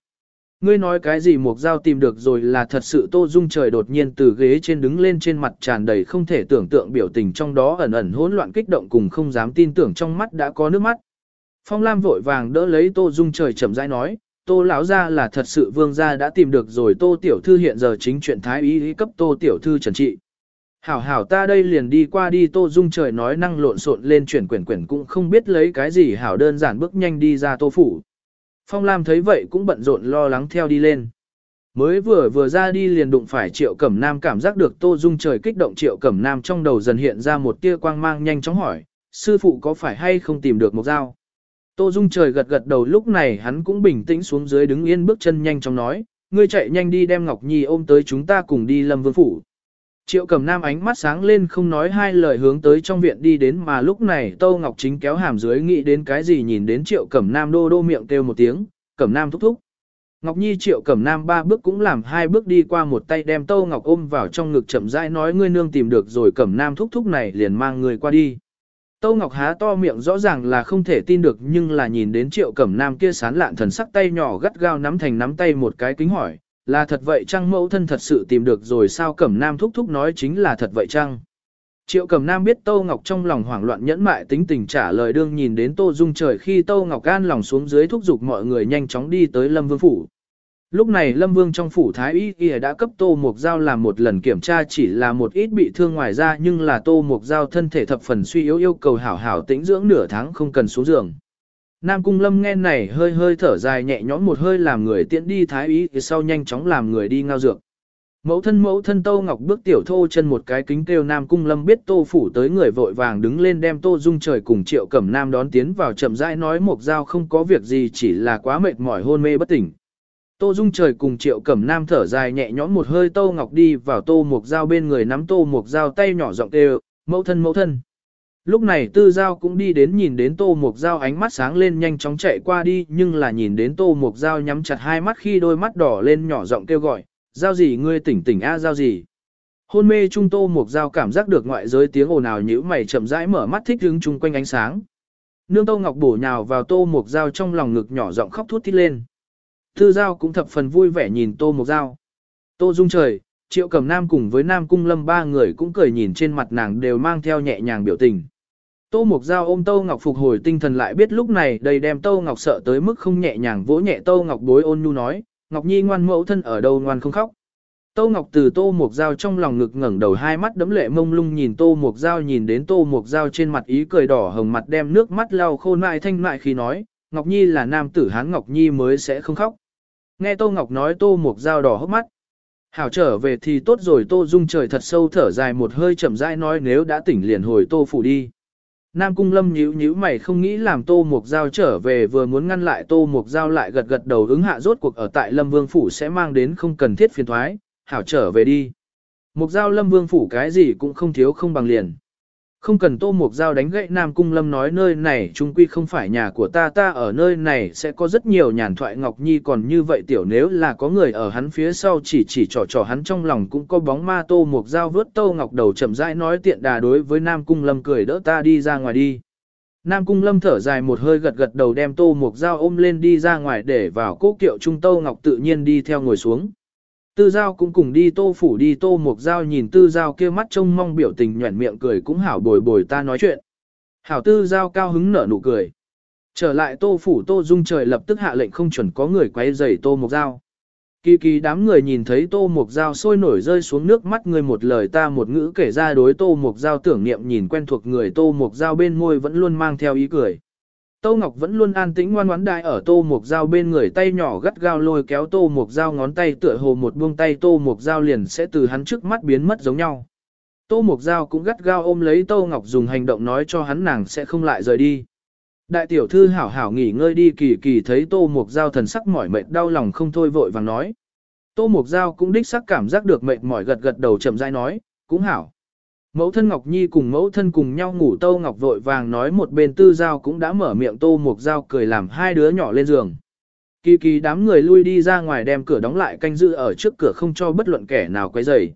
Ngươi nói cái gì Mục Giao tìm được rồi là thật sự Tô Dung Trời đột nhiên từ ghế trên đứng lên trên mặt tràn đầy không thể tưởng tượng biểu tình trong đó ẩn ẩn hỗn loạn kích động cùng không dám tin tưởng trong mắt đã có nước mắt. Phong Lam vội vàng đỡ lấy Tô Dung Trời chậm rãi nói, Tô lão gia là thật sự vương gia đã tìm được rồi Tô tiểu thư hiện giờ chính chuyện thái ý ý cấp Tô tiểu thư trần trị. Hảo hảo ta đây liền đi qua đi Tô Dung trời nói năng lộn xộn lên chuyển quyển quyển cũng không biết lấy cái gì hảo đơn giản bước nhanh đi ra Tô phủ. Phong Lam thấy vậy cũng bận rộn lo lắng theo đi lên. Mới vừa vừa ra đi liền đụng phải Triệu Cẩm Nam cảm giác được Tô Dung trời kích động Triệu Cẩm Nam trong đầu dần hiện ra một tia quang mang nhanh chóng hỏi, sư phụ có phải hay không tìm được một dao? Tô Dung trời gật gật đầu lúc này hắn cũng bình tĩnh xuống dưới đứng yên bước chân nhanh chóng nói, ngươi chạy nhanh đi đem Ngọc Nhi ôm tới chúng ta cùng đi Lâm Vương Phủ. Triệu cầm nam ánh mắt sáng lên không nói hai lời hướng tới trong viện đi đến mà lúc này Tô Ngọc Chính kéo hàm dưới nghĩ đến cái gì nhìn đến triệu cẩm nam đô đô miệng kêu một tiếng, cẩm nam thúc thúc. Ngọc Nhi triệu cẩm nam ba bước cũng làm hai bước đi qua một tay đem Tô Ngọc ôm vào trong ngực chậm rãi nói ngươi nương tìm được rồi cẩm nam thúc thúc này liền mang người qua đi. Tô Ngọc há to miệng rõ ràng là không thể tin được nhưng là nhìn đến triệu cẩm nam kia sán lạn thần sắc tay nhỏ gắt gao nắm thành nắm tay một cái kính hỏi, là thật vậy chăng mẫu thân thật sự tìm được rồi sao cẩm nam thúc thúc nói chính là thật vậy chăng? Triệu cẩm nam biết Tô Ngọc trong lòng hoảng loạn nhẫn mại tính tình trả lời đương nhìn đến Tô Dung trời khi Tô Ngọc gan lòng xuống dưới thúc giục mọi người nhanh chóng đi tới Lâm Vương Phủ. Lúc này Lâm Vương trong phủ Thái Y Y đã cấp Tô Mục Giao làm một lần kiểm tra chỉ là một ít bị thương ngoài ra nhưng là Tô Mục Giao thân thể thập phần suy yếu yêu cầu hảo hảo tĩnh dưỡng nửa tháng không cần xuống giường. Nam Cung Lâm nghe này hơi hơi thở dài nhẹ nhõm một hơi làm người tiễn đi Thái Y sau nhanh chóng làm người đi ngao dược. Mẫu thân mẫu thân Tô Ngọc bước tiểu thô chân một cái kính kêu Nam Cung Lâm biết Tô phủ tới người vội vàng đứng lên đem Tô Dung trời cùng Triệu Cẩm Nam đón tiến vào chậm rãi nói một dao không có việc gì chỉ là quá mệt mỏi hôn mê bất tỉnh. Tô Dung trời cùng Triệu Cẩm Nam thở dài nhẹ nhõm một hơi Tô Ngọc đi vào Tô Mục Giao bên người nắm Tô Mục Giao tay nhỏ giọng kêu, mẫu thân mẫu thân. Lúc này Tư Giao cũng đi đến nhìn đến Tô Mục Giao ánh mắt sáng lên nhanh chóng chạy qua đi nhưng là nhìn đến Tô Mục Giao nhắm chặt hai mắt khi đôi mắt đỏ lên nhỏ giọng kêu gọi, Giao gì ngươi tỉnh tỉnh a Giao gì. Hôn mê trung Tô Mục Giao cảm giác được ngoại giới tiếng ồn ào nhữ mày chậm rãi mở mắt thích hứng chung quanh ánh sáng. Nương Tô Ngọc bổ nhào vào Tô Mục Giao trong lòng ngực nhỏ giọng khóc thút thít lên. Tư Giao cũng thập phần vui vẻ nhìn Tô Mộc Giao. Tô Dung Trời, Triệu Cầm Nam cùng với Nam Cung Lâm ba người cũng cười nhìn trên mặt nàng đều mang theo nhẹ nhàng biểu tình. Tô Mộc Giao ôm Tô Ngọc phục hồi tinh thần lại biết lúc này đầy đem Tô Ngọc sợ tới mức không nhẹ nhàng vỗ nhẹ Tô Ngọc bối ôn nhu nói, Ngọc Nhi ngoan mẫu thân ở đâu ngoan không khóc. Tô Ngọc từ Tô Mộc Giao trong lòng ngực ngẩng đầu hai mắt đấm lệ mông lung nhìn Tô Mộc Giao nhìn đến Tô Mộc Giao trên mặt ý cười đỏ hồng mặt đem nước mắt lau khô lại thanh nại khi nói, Ngọc Nhi là nam tử hán Ngọc Nhi mới sẽ không khóc. Nghe Tô Ngọc nói Tô Mục Giao đỏ hốc mắt. Hảo trở về thì tốt rồi Tô Dung trời thật sâu thở dài một hơi chậm rãi nói nếu đã tỉnh liền hồi Tô phủ đi. Nam Cung Lâm nhíu nhíu mày không nghĩ làm Tô Mục Giao trở về vừa muốn ngăn lại Tô Mục Giao lại gật gật đầu ứng hạ rốt cuộc ở tại Lâm Vương Phủ sẽ mang đến không cần thiết phiền thoái, hảo trở về đi. Mục Giao Lâm Vương Phủ cái gì cũng không thiếu không bằng liền. Không cần tô mục dao đánh gậy Nam Cung Lâm nói nơi này trung quy không phải nhà của ta ta ở nơi này sẽ có rất nhiều nhàn thoại Ngọc Nhi còn như vậy tiểu nếu là có người ở hắn phía sau chỉ chỉ trò trò hắn trong lòng cũng có bóng ma tô mục dao vớt tô ngọc đầu chậm rãi nói tiện đà đối với Nam Cung Lâm cười đỡ ta đi ra ngoài đi. Nam Cung Lâm thở dài một hơi gật gật đầu đem tô mục dao ôm lên đi ra ngoài để vào cố kiệu trung tô ngọc tự nhiên đi theo ngồi xuống. Tư Giao cũng cùng đi tô phủ đi, tô mục giao nhìn tư Giao kia mắt trông mong biểu tình nhuẩn miệng cười cũng hảo bồi bồi ta nói chuyện. Hảo tư Giao cao hứng nở nụ cười. Trở lại tô phủ, tô dung trời lập tức hạ lệnh không chuẩn có người quấy rầy tô mục giao. Kỳ kỳ đám người nhìn thấy tô mục giao sôi nổi rơi xuống nước mắt người một lời ta một ngữ kể ra đối tô mục giao tưởng niệm nhìn quen thuộc người, tô mục giao bên môi vẫn luôn mang theo ý cười. Tô Ngọc vẫn luôn an tĩnh ngoan ngoãn đại ở Tô Mục Dao bên người tay nhỏ gắt gao lôi kéo Tô Mục Dao ngón tay tựa hồ một buông tay Tô Mục Dao liền sẽ từ hắn trước mắt biến mất giống nhau. Tô Mục Dao cũng gắt gao ôm lấy Tô Ngọc dùng hành động nói cho hắn nàng sẽ không lại rời đi. Đại tiểu thư hảo hảo nghỉ ngơi đi kỳ kỳ thấy Tô Mục Dao thần sắc mỏi mệt đau lòng không thôi vội vàng nói. Tô Mục Dao cũng đích sắc cảm giác được mệt mỏi gật gật đầu chậm rãi nói, cũng hảo. Mẫu thân Ngọc Nhi cùng mẫu thân cùng nhau ngủ Tô Ngọc vội vàng nói một bên tư giao cũng đã mở miệng Tô Mục Giao cười làm hai đứa nhỏ lên giường. Kỳ kỳ đám người lui đi ra ngoài đem cửa đóng lại canh giữ ở trước cửa không cho bất luận kẻ nào quấy rầy.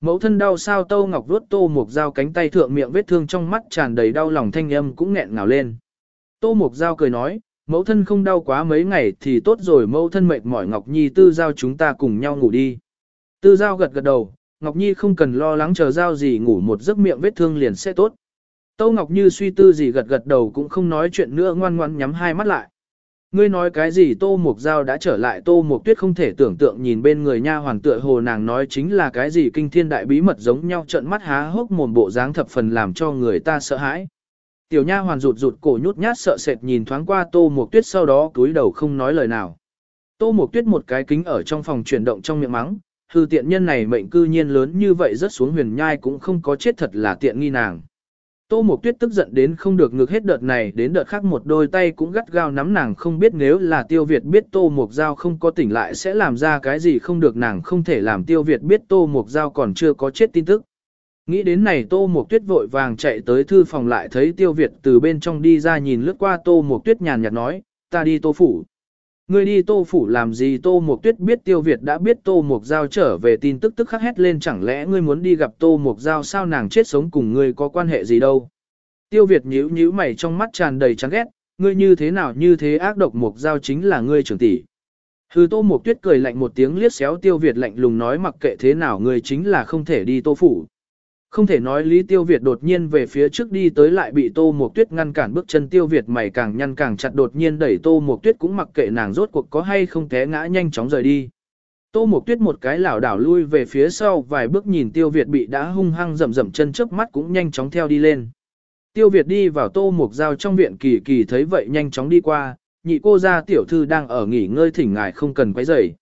Mẫu thân đau sao Tô Ngọc vuốt Tô Mục Giao cánh tay thượng miệng vết thương trong mắt tràn đầy đau lòng thanh âm cũng nghẹn ngào lên. Tô Mục Giao cười nói, mẫu thân không đau quá mấy ngày thì tốt rồi mẫu thân mệt mỏi Ngọc Nhi tư giao chúng ta cùng nhau ngủ đi. Tư giao gật gật đầu, Ngọc Nhi không cần lo lắng chờ giao gì ngủ một giấc miệng vết thương liền sẽ tốt. Tâu Ngọc Như suy tư gì gật gật đầu cũng không nói chuyện nữa ngoan ngoan nhắm hai mắt lại. Ngươi nói cái gì Tô Mục Giao đã trở lại Tô Mục Tuyết không thể tưởng tượng nhìn bên người nha hoàng tựa hồ nàng nói chính là cái gì kinh thiên đại bí mật giống nhau trận mắt há hốc mồm bộ dáng thập phần làm cho người ta sợ hãi. Tiểu nha hoàn rụt rụt cổ nhút nhát sợ sệt nhìn thoáng qua Tô Mục Tuyết sau đó cúi đầu không nói lời nào. Tô Mục Tuyết một cái kính ở trong phòng chuyển động trong miệng mắng, hư tiện nhân này mệnh cư nhiên lớn như vậy rất xuống huyền nhai cũng không có chết thật là tiện nghi nàng. Tô Mộc Tuyết tức giận đến không được ngược hết đợt này đến đợt khác một đôi tay cũng gắt gao nắm nàng không biết nếu là Tiêu Việt biết Tô Mộc Giao không có tỉnh lại sẽ làm ra cái gì không được nàng không thể làm Tiêu Việt biết Tô Mộc Giao còn chưa có chết tin tức. Nghĩ đến này Tô Mộc Tuyết vội vàng chạy tới thư phòng lại thấy Tiêu Việt từ bên trong đi ra nhìn lướt qua Tô Mộc Tuyết nhàn nhạt nói, ta đi Tô Phủ. Ngươi đi Tô Phủ làm gì Tô Mộc Tuyết biết Tiêu Việt đã biết Tô Mộc Giao trở về tin tức tức khắc hét lên chẳng lẽ ngươi muốn đi gặp Tô Mộc Giao sao nàng chết sống cùng ngươi có quan hệ gì đâu. Tiêu Việt nhíu nhíu mày trong mắt tràn đầy chán ghét, ngươi như thế nào như thế ác độc Mộc Giao chính là ngươi trưởng tỷ. Hư Tô Mộc Tuyết cười lạnh một tiếng liếc xéo Tiêu Việt lạnh lùng nói mặc kệ thế nào ngươi chính là không thể đi Tô Phủ. Không thể nói Lý Tiêu Việt đột nhiên về phía trước đi tới lại bị Tô Mộc Tuyết ngăn cản bước chân Tiêu Việt mày càng nhăn càng chặt đột nhiên đẩy Tô Mộc Tuyết cũng mặc kệ nàng rốt cuộc có hay không té ngã nhanh chóng rời đi. Tô Mộc Tuyết một cái lảo đảo lui về phía sau vài bước nhìn Tiêu Việt bị đã hung hăng rầm rầm chân trước mắt cũng nhanh chóng theo đi lên. Tiêu Việt đi vào Tô Mộc Giao trong viện kỳ kỳ thấy vậy nhanh chóng đi qua, nhị cô ra tiểu thư đang ở nghỉ ngơi thỉnh ngài không cần quấy rầy.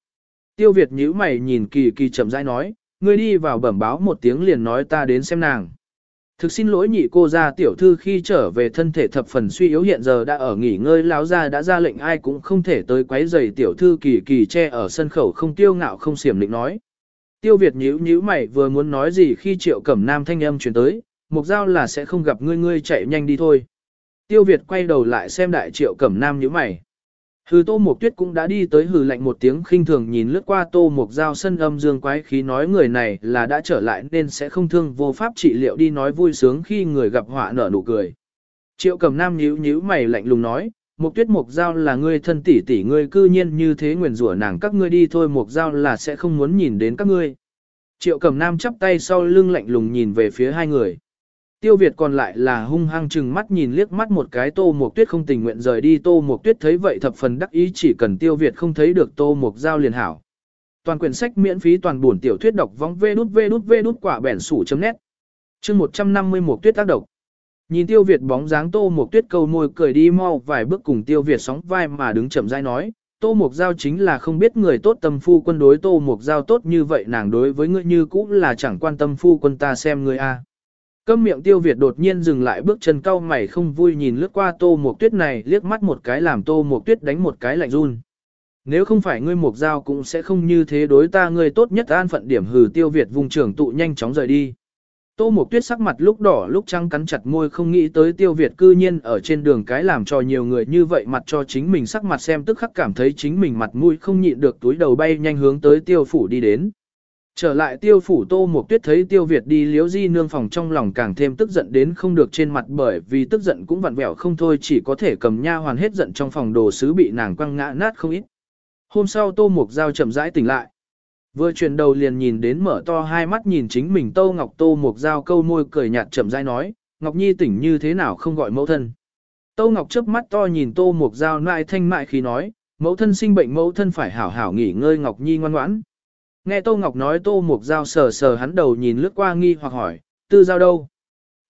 Tiêu Việt nhíu mày nhìn kỳ kỳ chậm rãi nói, ngươi đi vào bẩm báo một tiếng liền nói ta đến xem nàng. Thực xin lỗi nhị cô gia tiểu thư khi trở về thân thể thập phần suy yếu hiện giờ đã ở nghỉ ngơi lão gia đã ra lệnh ai cũng không thể tới quấy rầy tiểu thư kỳ kỳ che ở sân khẩu không tiêu ngạo không xiểm định nói. Tiêu Việt nhíu nhíu mày vừa muốn nói gì khi triệu cẩm nam thanh âm truyền tới, mục giao là sẽ không gặp ngươi ngươi chạy nhanh đi thôi. Tiêu Việt quay đầu lại xem đại triệu cẩm nam nhíu mày. Hừ Tô Mộc Tuyết cũng đã đi tới hừ lạnh một tiếng khinh thường nhìn lướt qua Tô Mộc Giao sân âm dương quái khí nói người này là đã trở lại nên sẽ không thương vô pháp trị liệu đi nói vui sướng khi người gặp họa nở nụ cười. Triệu cầm nam nhíu nhíu mày lạnh lùng nói, Mộc Tuyết Mộc Giao là ngươi thân tỷ tỷ ngươi cư nhiên như thế nguyền rủa nàng các ngươi đi thôi Mộc Giao là sẽ không muốn nhìn đến các ngươi. Triệu cầm nam chắp tay sau lưng lạnh lùng nhìn về phía hai người. Tiêu Việt còn lại là hung hăng chừng mắt nhìn liếc mắt một cái Tô Mộc Tuyết không tình nguyện rời đi Tô Mộc Tuyết thấy vậy thập phần đắc ý chỉ cần Tiêu Việt không thấy được Tô Mộc Giao liền hảo. Toàn quyển sách miễn phí toàn buồn tiểu thuyết đọc vong vê đút vê đút vê đút quả bẻn sủ chấm nét. Chương 150 Mộc Tuyết tác độc. Nhìn Tiêu Việt bóng dáng Tô Mộc Tuyết câu môi cười đi mau vài bước cùng Tiêu Việt sóng vai mà đứng chậm rãi nói, Tô Mộc Giao chính là không biết người tốt tâm phu quân đối Tô Mộc Giao tốt như vậy nàng đối với ngươi như cũ là chẳng quan tâm phu quân ta xem ngươi a. Câm miệng tiêu Việt đột nhiên dừng lại bước chân cau mày không vui nhìn lướt qua tô mục tuyết này, liếc mắt một cái làm tô mục tuyết đánh một cái lạnh run. Nếu không phải ngươi mục giao cũng sẽ không như thế đối ta, ngươi tốt nhất an phận điểm hừ tiêu Việt vùng trưởng tụ nhanh chóng rời đi. Tô mục tuyết sắc mặt lúc đỏ lúc trắng cắn chặt môi không nghĩ tới tiêu Việt cư nhiên ở trên đường cái làm cho nhiều người như vậy mặt cho chính mình sắc mặt xem tức khắc cảm thấy chính mình mặt mũi không nhịn được túi đầu bay nhanh hướng tới tiêu phủ đi đến. Trở lại tiêu phủ tô một tuyết thấy tiêu Việt đi liếu di nương phòng trong lòng càng thêm tức giận đến không được trên mặt bởi vì tức giận cũng vặn vẹo không thôi chỉ có thể cầm nha hoàn hết giận trong phòng đồ sứ bị nàng quăng ngã nát không ít. Hôm sau tô mục dao chậm rãi tỉnh lại. Vừa chuyển đầu liền nhìn đến mở to hai mắt nhìn chính mình tô ngọc tô mục dao câu môi cười nhạt chậm rãi nói, Ngọc Nhi tỉnh như thế nào không gọi mẫu thân. Tô Ngọc chớp mắt to nhìn tô mục dao nại thanh mại khi nói, mẫu thân sinh bệnh mẫu thân phải hảo hảo nghỉ ngơi Ngọc Nhi ngoan ngoãn. Nghe Tô Ngọc nói Tô Mục Giao sờ sờ hắn đầu nhìn lướt qua nghi hoặc hỏi, tư giao đâu?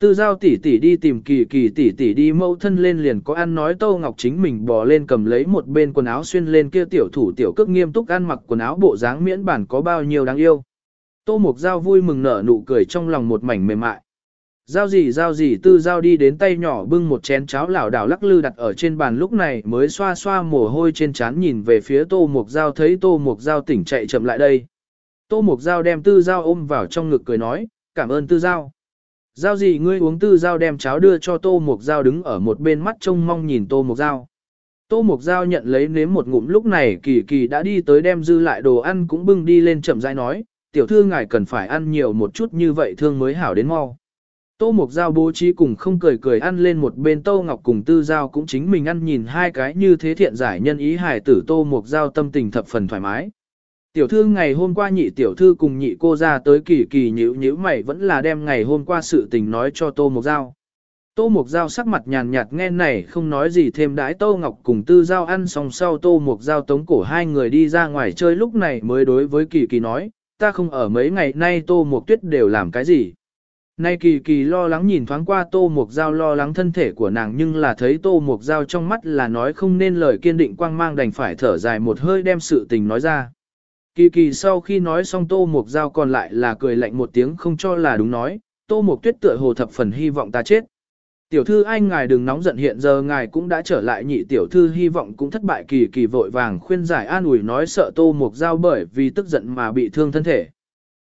Tư giao tỷ tỷ đi tìm kỳ kỳ tỷ tỷ đi mâu thân lên liền có ăn nói Tô Ngọc chính mình bò lên cầm lấy một bên quần áo xuyên lên kia tiểu thủ tiểu cước nghiêm túc ăn mặc quần áo bộ dáng miễn bản có bao nhiêu đáng yêu. Tô Mục Giao vui mừng nở nụ cười trong lòng một mảnh mềm mại. Giao gì giao gì tư giao đi đến tay nhỏ bưng một chén cháo lảo đảo lắc lư đặt ở trên bàn lúc này mới xoa xoa mồ hôi trên trán nhìn về phía tô mục giao thấy tô mục giao tỉnh chạy chậm lại đây. Tô Mục Giao đem tư giao ôm vào trong ngực cười nói, cảm ơn tư giao. Giao gì ngươi uống tư giao đem cháo đưa cho Tô Mục Giao đứng ở một bên mắt trông mong nhìn Tô Mục Giao. Tô Mục Giao nhận lấy nếm một ngụm lúc này kỳ kỳ đã đi tới đem dư lại đồ ăn cũng bưng đi lên chậm rãi nói, tiểu thư ngài cần phải ăn nhiều một chút như vậy thương mới hảo đến mau. Tô Mục Giao bố trí cùng không cười cười ăn lên một bên Tô Ngọc cùng Tư Giao cũng chính mình ăn nhìn hai cái như thế thiện giải nhân ý hài tử Tô Mục Giao tâm tình thập phần thoải mái. Tiểu thư ngày hôm qua nhị tiểu thư cùng nhị cô ra tới kỳ kỳ nhữ nhữ mày vẫn là đem ngày hôm qua sự tình nói cho Tô Mộc Giao. Tô Mộc Giao sắc mặt nhàn nhạt nghe này không nói gì thêm đãi Tô Ngọc cùng Tư Giao ăn xong sau Tô Mộc Giao tống cổ hai người đi ra ngoài chơi lúc này mới đối với kỳ kỳ nói, ta không ở mấy ngày nay Tô Mộc Tuyết đều làm cái gì. Nay kỳ kỳ lo lắng nhìn thoáng qua Tô Mộc Giao lo lắng thân thể của nàng nhưng là thấy Tô Mộc Giao trong mắt là nói không nên lời kiên định quang mang đành phải thở dài một hơi đem sự tình nói ra. Kỳ kỳ sau khi nói xong tô mục giao còn lại là cười lạnh một tiếng không cho là đúng nói, tô mục tuyết tựa hồ thập phần hy vọng ta chết. Tiểu thư anh ngài đừng nóng giận hiện giờ ngài cũng đã trở lại nhị tiểu thư hy vọng cũng thất bại kỳ kỳ vội vàng khuyên giải an ủi nói sợ tô mục giao bởi vì tức giận mà bị thương thân thể.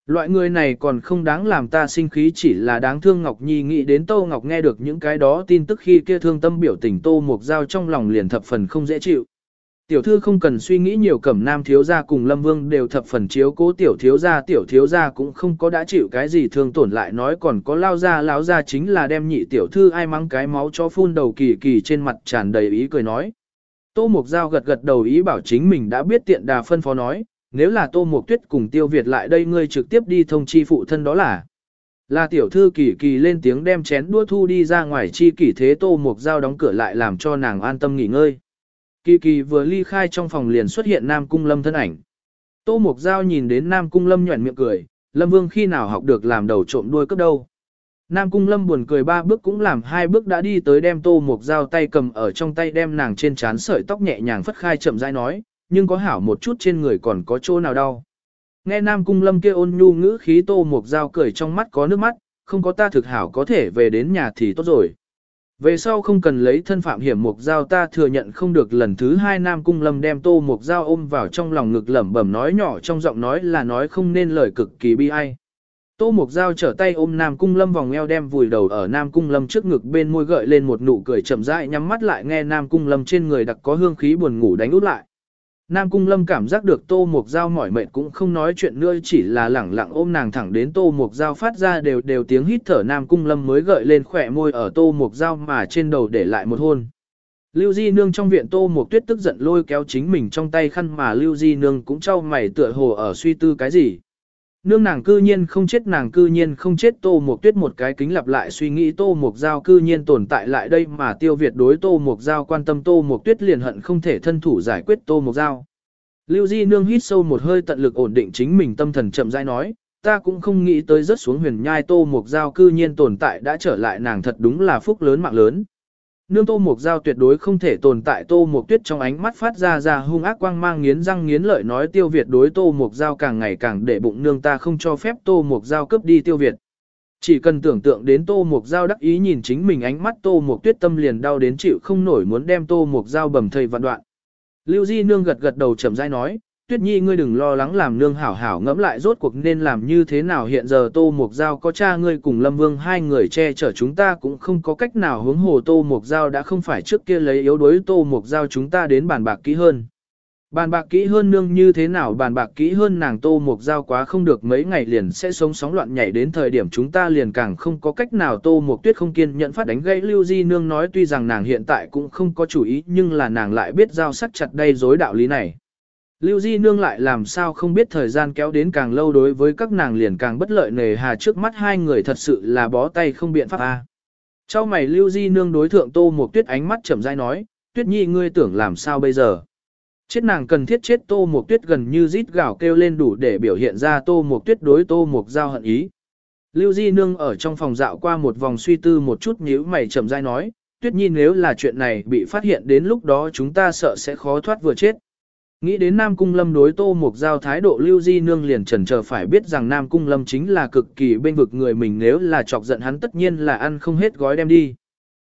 Loại người này còn không đáng làm ta sinh khí chỉ là đáng thương Ngọc Nhi nghĩ đến Tô Ngọc nghe được những cái đó tin tức khi kia thương tâm biểu tình Tô Mục Giao trong lòng liền thập phần không dễ chịu. Tiểu thư không cần suy nghĩ nhiều cẩm nam thiếu gia cùng Lâm Vương đều thập phần chiếu cố tiểu thiếu gia tiểu thiếu gia cũng không có đã chịu cái gì thương tổn lại nói còn có lao ra láo ra chính là đem nhị tiểu thư ai mắng cái máu cho phun đầu kỳ kỳ trên mặt tràn đầy ý cười nói. Tô Mục Giao gật gật đầu ý bảo chính mình đã biết tiện đà phân phó nói, nếu là Tô Mục Tuyết cùng Tiêu Việt lại đây ngươi trực tiếp đi thông chi phụ thân đó là. Là tiểu thư kỳ kỳ lên tiếng đem chén đua thu đi ra ngoài chi kỳ thế Tô Mục Giao đóng cửa lại làm cho nàng an tâm nghỉ ngơi. Kỳ kỳ vừa ly khai trong phòng liền xuất hiện Nam Cung Lâm thân ảnh. Tô Mục Giao nhìn đến Nam Cung Lâm nhuẩn miệng cười, Lâm Vương khi nào học được làm đầu trộm đuôi cấp đâu. Nam Cung Lâm buồn cười ba bước cũng làm hai bước đã đi tới đem Tô Mục Giao tay cầm ở trong tay đem nàng trên trán sợi tóc nhẹ nhàng phất khai chậm rãi nói, nhưng có hảo một chút trên người còn có chỗ nào đau. Nghe Nam Cung Lâm kia ôn nhu ngữ khí Tô Mục Giao cười trong mắt có nước mắt, không có ta thực hảo có thể về đến nhà thì tốt rồi. Về sau không cần lấy thân phạm hiểm mục giao ta thừa nhận không được lần thứ hai Nam Cung Lâm đem tô mục giao ôm vào trong lòng ngực lẩm bẩm nói nhỏ trong giọng nói là nói không nên lời cực kỳ bi ai. Tô mục giao trở tay ôm Nam Cung Lâm vòng eo đem vùi đầu ở Nam Cung Lâm trước ngực bên môi gợi lên một nụ cười chậm rãi nhắm mắt lại nghe Nam Cung Lâm trên người đặc có hương khí buồn ngủ đánh út lại. Nam Cung Lâm cảm giác được Tô Mục Giao mỏi mệt cũng không nói chuyện nữa, chỉ là lẳng lặng ôm nàng thẳng đến Tô Mục Giao phát ra đều đều tiếng hít thở Nam Cung Lâm mới gợi lên khỏe môi ở Tô Mục Giao mà trên đầu để lại một hôn. Lưu Di Nương trong viện Tô Mục Tuyết tức giận lôi kéo chính mình trong tay khăn mà Lưu Di Nương cũng trao mày tựa hồ ở suy tư cái gì. Nương nàng cư nhiên không chết nàng cư nhiên không chết Tô Mục Tuyết một cái kính lặp lại suy nghĩ Tô Mục Giao cư nhiên tồn tại lại đây mà tiêu việt đối Tô Mục Giao quan tâm Tô Mục Tuyết liền hận không thể thân thủ giải quyết Tô Mục Giao. Lưu Di Nương hít sâu một hơi tận lực ổn định chính mình tâm thần chậm rãi nói, ta cũng không nghĩ tới rớt xuống huyền nhai Tô Mục Giao cư nhiên tồn tại đã trở lại nàng thật đúng là phúc lớn mạng lớn. Nương Tô Mục Giao tuyệt đối không thể tồn tại Tô Mục Tuyết trong ánh mắt phát ra ra hung ác quang mang nghiến răng nghiến lợi nói tiêu Việt đối Tô Mục Giao càng ngày càng để bụng nương ta không cho phép Tô Mục Giao cướp đi tiêu Việt. Chỉ cần tưởng tượng đến Tô Mục Giao đắc ý nhìn chính mình ánh mắt Tô Mục Tuyết tâm liền đau đến chịu không nổi muốn đem Tô Mục Giao bầm thây vạn đoạn. Lưu Di Nương gật gật đầu chậm rãi nói, Tuyết Nhi ngươi đừng lo lắng làm nương hảo hảo ngẫm lại rốt cuộc nên làm như thế nào hiện giờ Tô Mộc Giao có cha ngươi cùng Lâm Vương hai người che chở chúng ta cũng không có cách nào hướng hồ Tô Mộc Giao đã không phải trước kia lấy yếu đối Tô Mộc Giao chúng ta đến bàn bạc kỹ hơn. Bàn bạc kỹ hơn nương như thế nào bàn bạc kỹ hơn nàng Tô Mộc Giao quá không được mấy ngày liền sẽ sống sóng loạn nhảy đến thời điểm chúng ta liền càng không có cách nào Tô Mộc Tuyết không kiên nhận phát đánh gây Lưu Di nương nói tuy rằng nàng hiện tại cũng không có chủ ý nhưng là nàng lại biết giao sắc chặt đây dối đạo lý này. Lưu Di Nương lại làm sao không biết thời gian kéo đến càng lâu đối với các nàng liền càng bất lợi nề hà trước mắt hai người thật sự là bó tay không biện pháp a. À. Trong mày Lưu Di Nương đối thượng Tô Mộc Tuyết ánh mắt chậm rãi nói, Tuyết Nhi ngươi tưởng làm sao bây giờ? Chết nàng cần thiết chết Tô Mộc Tuyết gần như rít gào kêu lên đủ để biểu hiện ra Tô Mộc Tuyết đối Tô Mộc giao hận ý. Lưu Di Nương ở trong phòng dạo qua một vòng suy tư một chút nhíu mày chậm rãi nói, Tuyết Nhi nếu là chuyện này bị phát hiện đến lúc đó chúng ta sợ sẽ khó thoát vừa chết. Nghĩ đến Nam Cung Lâm đối Tô Mục Giao thái độ lưu di nương liền trần chờ phải biết rằng Nam Cung Lâm chính là cực kỳ bên vực người mình nếu là chọc giận hắn tất nhiên là ăn không hết gói đem đi.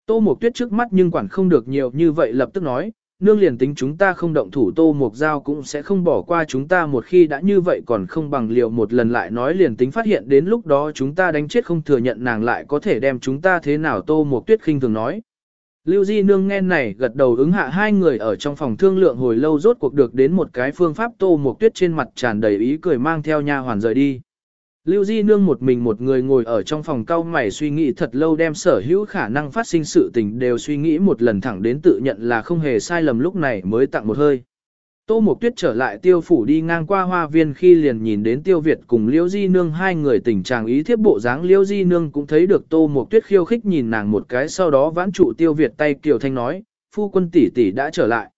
Tô Mục Tuyết trước mắt nhưng quản không được nhiều như vậy lập tức nói, nương liền tính chúng ta không động thủ Tô Mục Giao cũng sẽ không bỏ qua chúng ta một khi đã như vậy còn không bằng liều một lần lại nói liền tính phát hiện đến lúc đó chúng ta đánh chết không thừa nhận nàng lại có thể đem chúng ta thế nào Tô Mục Tuyết khinh thường nói. Lưu Di Nương nghe này gật đầu ứng hạ hai người ở trong phòng thương lượng hồi lâu rốt cuộc được đến một cái phương pháp tô một tuyết trên mặt tràn đầy ý cười mang theo nha hoàn rời đi. Lưu Di Nương một mình một người ngồi ở trong phòng cao mày suy nghĩ thật lâu đem sở hữu khả năng phát sinh sự tình đều suy nghĩ một lần thẳng đến tự nhận là không hề sai lầm lúc này mới tặng một hơi. Tô Mộc Tuyết trở lại tiêu phủ đi ngang qua hoa viên khi liền nhìn đến tiêu Việt cùng Liễu Di Nương hai người tình trạng ý thiếp bộ dáng Liễu Di Nương cũng thấy được Tô Mộc Tuyết khiêu khích nhìn nàng một cái sau đó vãn trụ tiêu Việt tay Kiều Thanh nói, phu quân tỷ tỷ đã trở lại.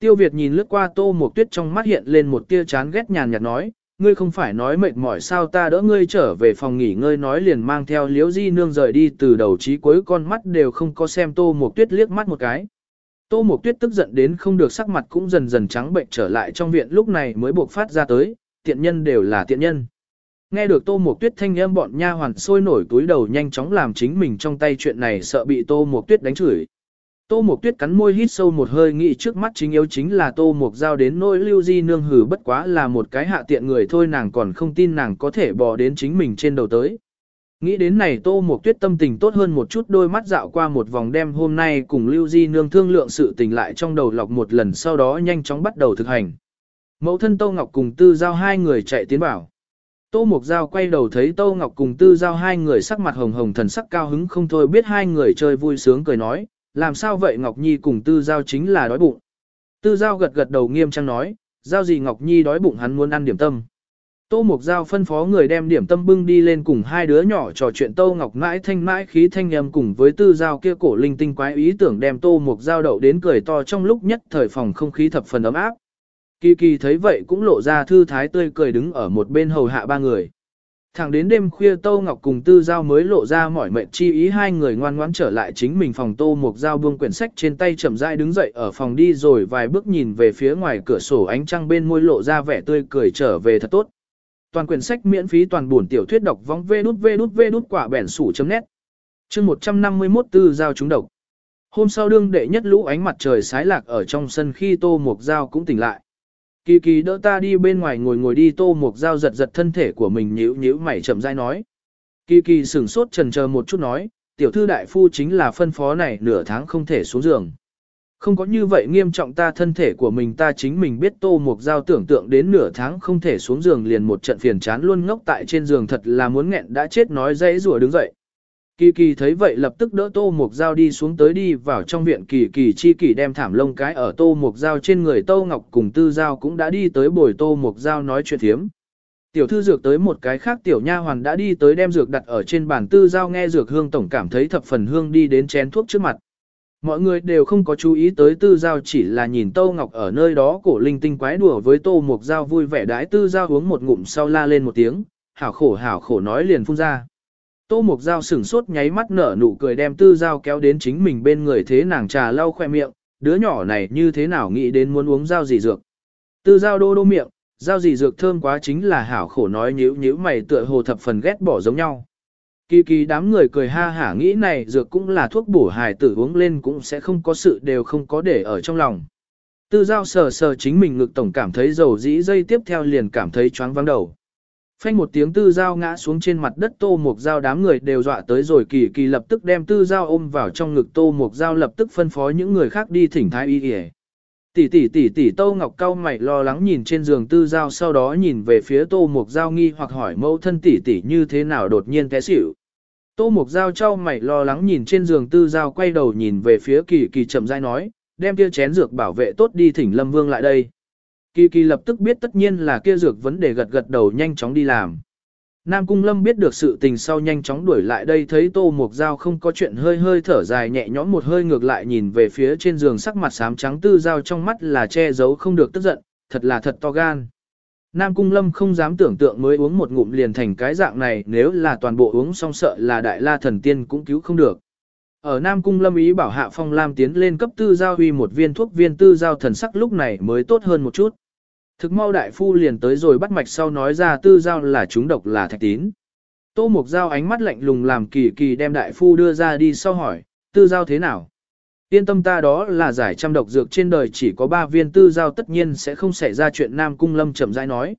Tiêu Việt nhìn lướt qua Tô Mộc Tuyết trong mắt hiện lên một tia chán ghét nhàn nhạt nói, ngươi không phải nói mệt mỏi sao ta đỡ ngươi trở về phòng nghỉ ngơi nói liền mang theo Liễu Di Nương rời đi từ đầu chí cuối con mắt đều không có xem Tô Mộc Tuyết liếc mắt một cái. Tô Mộc Tuyết tức giận đến không được sắc mặt cũng dần dần trắng bệnh trở lại trong viện lúc này mới buộc phát ra tới, tiện nhân đều là tiện nhân. Nghe được Tô Mộc Tuyết thanh âm bọn nha hoàn sôi nổi túi đầu nhanh chóng làm chính mình trong tay chuyện này sợ bị Tô Mộc Tuyết đánh chửi. Tô Mộc Tuyết cắn môi hít sâu một hơi nghĩ trước mắt chính yếu chính là Tô Mộc Giao đến nỗi lưu di nương hử bất quá là một cái hạ tiện người thôi nàng còn không tin nàng có thể bò đến chính mình trên đầu tới. Nghĩ đến này Tô Mộc Tuyết tâm tình tốt hơn một chút đôi mắt dạo qua một vòng đêm hôm nay cùng lưu di nương thương lượng sự tình lại trong đầu lọc một lần sau đó nhanh chóng bắt đầu thực hành. Mẫu thân Tô Ngọc cùng Tư Giao hai người chạy tiến bảo. Tô Mộc Giao quay đầu thấy Tô Ngọc cùng Tư Giao hai người sắc mặt hồng hồng thần sắc cao hứng không thôi biết hai người chơi vui sướng cười nói, làm sao vậy Ngọc Nhi cùng Tư Giao chính là đói bụng. Tư Giao gật gật đầu nghiêm trang nói, giao gì Ngọc Nhi đói bụng hắn muốn ăn điểm tâm. Tô Mộc Giao phân phó người đem điểm tâm bưng đi lên cùng hai đứa nhỏ trò chuyện Tô Ngọc mãi thanh mãi khí thanh âm cùng với Tư Giao kia cổ linh tinh quái ý tưởng đem Tô Mộc Giao đậu đến cười to trong lúc nhất thời phòng không khí thập phần ấm áp. Kỳ kỳ thấy vậy cũng lộ ra thư thái tươi cười đứng ở một bên hầu hạ ba người. Thẳng đến đêm khuya Tô Ngọc cùng Tư Giao mới lộ ra mỏi mệt chi ý hai người ngoan ngoãn trở lại chính mình phòng Tô Mộc Giao buông quyển sách trên tay chậm rãi đứng dậy ở phòng đi rồi vài bước nhìn về phía ngoài cửa sổ ánh trăng bên môi lộ ra vẻ tươi cười trở về thật tốt. Toàn quyển sách miễn phí toàn buồn tiểu thuyết đọc vong vê đút vê đút vê đút quả bẻn sủ chấm nét. Chương 151 Tư Giao chúng độc. Hôm sau đương đệ nhất lũ ánh mặt trời sái lạc ở trong sân khi Tô Mục Giao cũng tỉnh lại. Kỳ kỳ đỡ ta đi bên ngoài ngồi ngồi đi tô mục dao giật giật thân thể của mình nhíu nhíu mày chậm rãi nói. Kỳ kỳ sửng sốt trần chờ một chút nói, tiểu thư đại phu chính là phân phó này nửa tháng không thể xuống giường. Không có như vậy nghiêm trọng ta thân thể của mình ta chính mình biết tô mục giao tưởng tượng đến nửa tháng không thể xuống giường liền một trận phiền chán luôn ngốc tại trên giường thật là muốn nghẹn đã chết nói dãy rùa đứng dậy. Kỳ kỳ thấy vậy lập tức đỡ tô mục dao đi xuống tới đi vào trong viện kỳ kỳ chi kỳ đem thảm lông cái ở tô mục dao trên người tô ngọc cùng tư dao cũng đã đi tới bồi tô mục dao nói chuyện thiếm. Tiểu thư dược tới một cái khác tiểu nha hoàn đã đi tới đem dược đặt ở trên bàn tư dao nghe dược hương tổng cảm thấy thập phần hương đi đến chén thuốc trước mặt. Mọi người đều không có chú ý tới tư giao chỉ là nhìn tô ngọc ở nơi đó cổ linh tinh quái đùa với tô mục Giao vui vẻ đái tư giao uống một ngụm sau la lên một tiếng, hảo khổ hảo khổ nói liền phun ra. Tô Mục Giao sửng sốt nháy mắt nở nụ cười đem tư Giao kéo đến chính mình bên người thế nàng trà lau khoe miệng, đứa nhỏ này như thế nào nghĩ đến muốn uống Giao gì dược. Tư Giao đô đô miệng, Giao gì dược thơm quá chính là hảo khổ nói nhíu nhíu mày tựa hồ thập phần ghét bỏ giống nhau. Kỳ kỳ đám người cười ha hả nghĩ này dược cũng là thuốc bổ hài tử uống lên cũng sẽ không có sự đều không có để ở trong lòng. Tư Giao sờ sờ chính mình ngực tổng cảm thấy dầu dĩ dây tiếp theo liền cảm thấy choáng vắng đầu. Phanh một tiếng tư Giao ngã xuống trên mặt đất tô mục dao đám người đều dọa tới rồi kỳ kỳ lập tức đem tư Giao ôm vào trong ngực tô mục dao lập tức phân phó những người khác đi thỉnh thái y yể. Tỷ tỷ tỷ tỷ Tô Ngọc cao mày lo lắng nhìn trên giường tư giao sau đó nhìn về phía Tô Mục Giao nghi hoặc hỏi mẫu thân tỷ tỷ như thế nào đột nhiên té xỉu. Tô Mục Giao trao mày lo lắng nhìn trên giường tư giao quay đầu nhìn về phía kỳ kỳ chậm rãi nói, đem kia chén dược bảo vệ tốt đi thỉnh Lâm Vương lại đây. Kỳ kỳ lập tức biết tất nhiên là kia dược vấn đề gật gật đầu nhanh chóng đi làm. Nam Cung Lâm biết được sự tình sau nhanh chóng đuổi lại đây thấy Tô Mục Giao không có chuyện hơi hơi thở dài nhẹ nhõm một hơi ngược lại nhìn về phía trên giường sắc mặt xám trắng tư giao trong mắt là che giấu không được tức giận, thật là thật to gan. Nam Cung Lâm không dám tưởng tượng mới uống một ngụm liền thành cái dạng này nếu là toàn bộ uống xong sợ là đại la thần tiên cũng cứu không được. Ở Nam Cung Lâm ý bảo Hạ Phong Lam tiến lên cấp tư giao huy một viên thuốc viên tư giao thần sắc lúc này mới tốt hơn một chút. Thực mau đại phu liền tới rồi bắt mạch sau nói ra tư giao là chúng độc là thạch tín. Tô Mục Giao ánh mắt lạnh lùng làm kỳ kỳ đem đại phu đưa ra đi sau hỏi, tư giao thế nào? Yên tâm ta đó là giải trăm độc dược trên đời chỉ có ba viên tư giao tất nhiên sẽ không xảy ra chuyện Nam Cung Lâm chậm rãi nói.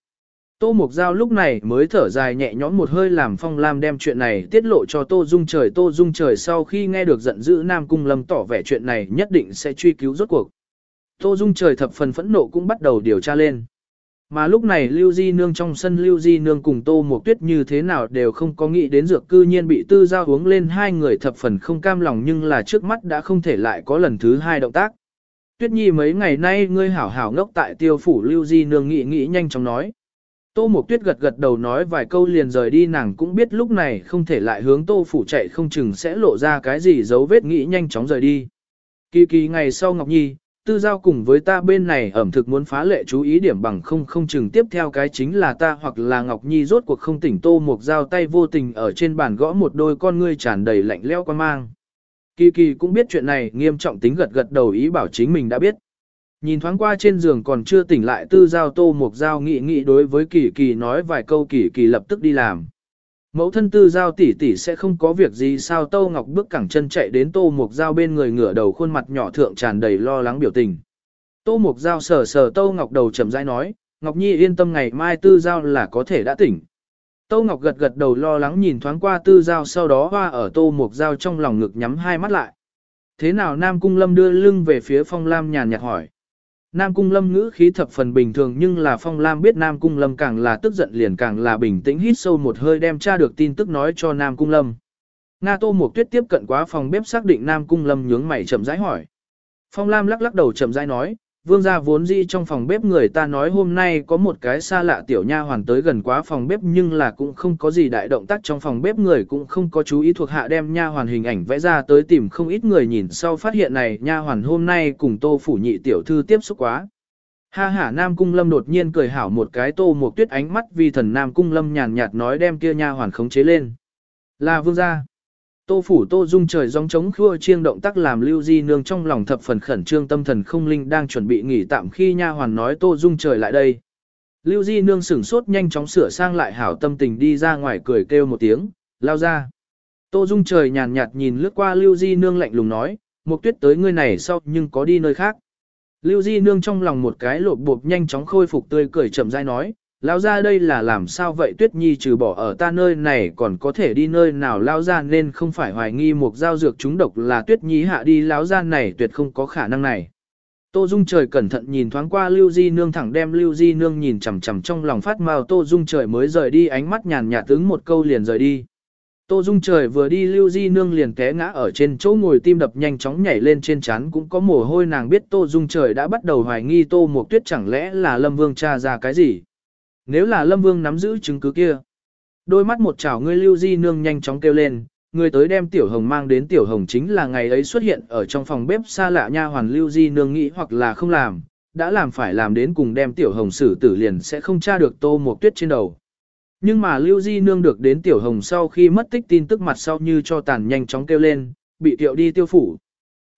Tô Mục Giao lúc này mới thở dài nhẹ nhõm một hơi làm Phong Lam đem chuyện này tiết lộ cho Tô Dung Trời. Tô Dung Trời sau khi nghe được giận dữ Nam Cung Lâm tỏ vẻ chuyện này nhất định sẽ truy cứu rốt cuộc. Tô Dung trời thập phần phẫn nộ cũng bắt đầu điều tra lên. Mà lúc này Lưu Di Nương trong sân Lưu Di Nương cùng Tô Mộc Tuyết như thế nào đều không có nghĩ đến dược cư nhiên bị tư giao uống lên hai người thập phần không cam lòng nhưng là trước mắt đã không thể lại có lần thứ hai động tác. Tuyết Nhi mấy ngày nay ngươi hảo hảo ngốc tại tiêu phủ Lưu Di Nương nghĩ nghĩ nhanh chóng nói. Tô Mộc Tuyết gật gật đầu nói vài câu liền rời đi nàng cũng biết lúc này không thể lại hướng Tô phủ chạy không chừng sẽ lộ ra cái gì dấu vết nghĩ nhanh chóng rời đi. Kỳ kỳ ngày sau Ngọc Nhi, tư giao cùng với ta bên này ẩm thực muốn phá lệ chú ý điểm bằng không không chừng tiếp theo cái chính là ta hoặc là Ngọc Nhi rốt cuộc không tỉnh tô một dao tay vô tình ở trên bàn gõ một đôi con ngươi tràn đầy lạnh leo quan mang. Kỳ kỳ cũng biết chuyện này, nghiêm trọng tính gật gật đầu ý bảo chính mình đã biết. Nhìn thoáng qua trên giường còn chưa tỉnh lại, tư giao tô một dao nghị nghị đối với kỳ kỳ nói vài câu, kỳ kỳ lập tức đi làm. Mẫu thân tư giao tỷ tỷ sẽ không có việc gì sao Tô Ngọc bước cẳng chân chạy đến Tô Mục Giao bên người ngửa đầu khuôn mặt nhỏ thượng tràn đầy lo lắng biểu tình. Tô Mục Giao sờ sờ Tô Ngọc đầu chậm rãi nói, Ngọc Nhi yên tâm ngày mai tư giao là có thể đã tỉnh. Tô Ngọc gật gật đầu lo lắng nhìn thoáng qua tư giao sau đó hoa ở Tô Mục Giao trong lòng ngực nhắm hai mắt lại. Thế nào Nam Cung Lâm đưa lưng về phía Phong Lam nhàn nhạt hỏi. Nam Cung Lâm ngữ khí thập phần bình thường nhưng là Phong Lam biết Nam Cung Lâm càng là tức giận liền càng là bình tĩnh hít sâu một hơi đem tra được tin tức nói cho Nam Cung Lâm. Nga Tô Mộc Tuyết tiếp cận quá phòng bếp xác định Nam Cung Lâm nhướng mày chậm rãi hỏi. Phong Lam lắc lắc đầu chậm rãi nói, vương gia vốn dĩ trong phòng bếp người ta nói hôm nay có một cái xa lạ tiểu nha hoàn tới gần quá phòng bếp nhưng là cũng không có gì đại động tác trong phòng bếp người cũng không có chú ý thuộc hạ đem nha hoàn hình ảnh vẽ ra tới tìm không ít người nhìn sau phát hiện này, nha hoàn hôm nay cùng tô phủ nhị tiểu thư tiếp xúc quá. Ha ha, Nam Cung Lâm đột nhiên cười hảo một cái tô một tuyết ánh mắt vì thần Nam Cung Lâm nhàn nhạt nói đem kia nha hoàn khống chế lên. Là vương gia. Tô phủ tô dung trời gióng trống khua chiêng động tác làm lưu di nương trong lòng thập phần khẩn trương tâm thần không linh đang chuẩn bị nghỉ tạm khi nha hoàn nói tô dung trời lại đây. Lưu di nương sửng sốt nhanh chóng sửa sang lại hảo tâm tình đi ra ngoài cười kêu một tiếng, lao ra. Tô dung trời nhàn nhạt nhìn lướt qua lưu di nương lạnh lùng nói, mục tuyết tới ngươi này sau nhưng có đi nơi khác. Lưu di nương trong lòng một cái lộp bộp nhanh chóng khôi phục tươi cười chậm rãi nói, Lao ra đây là làm sao vậy Tuyết Nhi trừ bỏ ở ta nơi này còn có thể đi nơi nào Lao ra nên không phải hoài nghi một giao dược chúng độc là Tuyết Nhi hạ đi Lao ra này tuyệt không có khả năng này. Tô Dung trời cẩn thận nhìn thoáng qua Lưu Di Nương thẳng đem Lưu Di Nương nhìn chằm chằm trong lòng phát mao. Tô Dung trời mới rời đi, ánh mắt nhàn nhạt tướng một câu liền rời đi. Tô Dung trời vừa đi, Lưu Di Nương liền té ngã ở trên chỗ ngồi, tim đập nhanh chóng nhảy lên trên chán cũng có mồ hôi nàng biết Tô Dung trời đã bắt đầu hoài nghi Tô Mộc Tuyết chẳng lẽ là Lâm Vương cha ra cái gì. Nếu là Lâm Vương nắm giữ chứng cứ kia. Đôi mắt một chảo ngươi Lưu Di Nương nhanh chóng kêu lên, người tới đem Tiểu Hồng mang đến Tiểu Hồng chính là ngày ấy xuất hiện ở trong phòng bếp xa lạ nha hoàn Lưu Di Nương nghĩ hoặc là không làm, đã làm phải làm đến cùng đem Tiểu Hồng xử tử liền sẽ không tra được tô một tuyết trên đầu. Nhưng mà Lưu Di Nương được đến Tiểu Hồng sau khi mất tích tin tức mặt sau như cho tàn nhanh chóng kêu lên, bị tiệu đi tiêu phủ.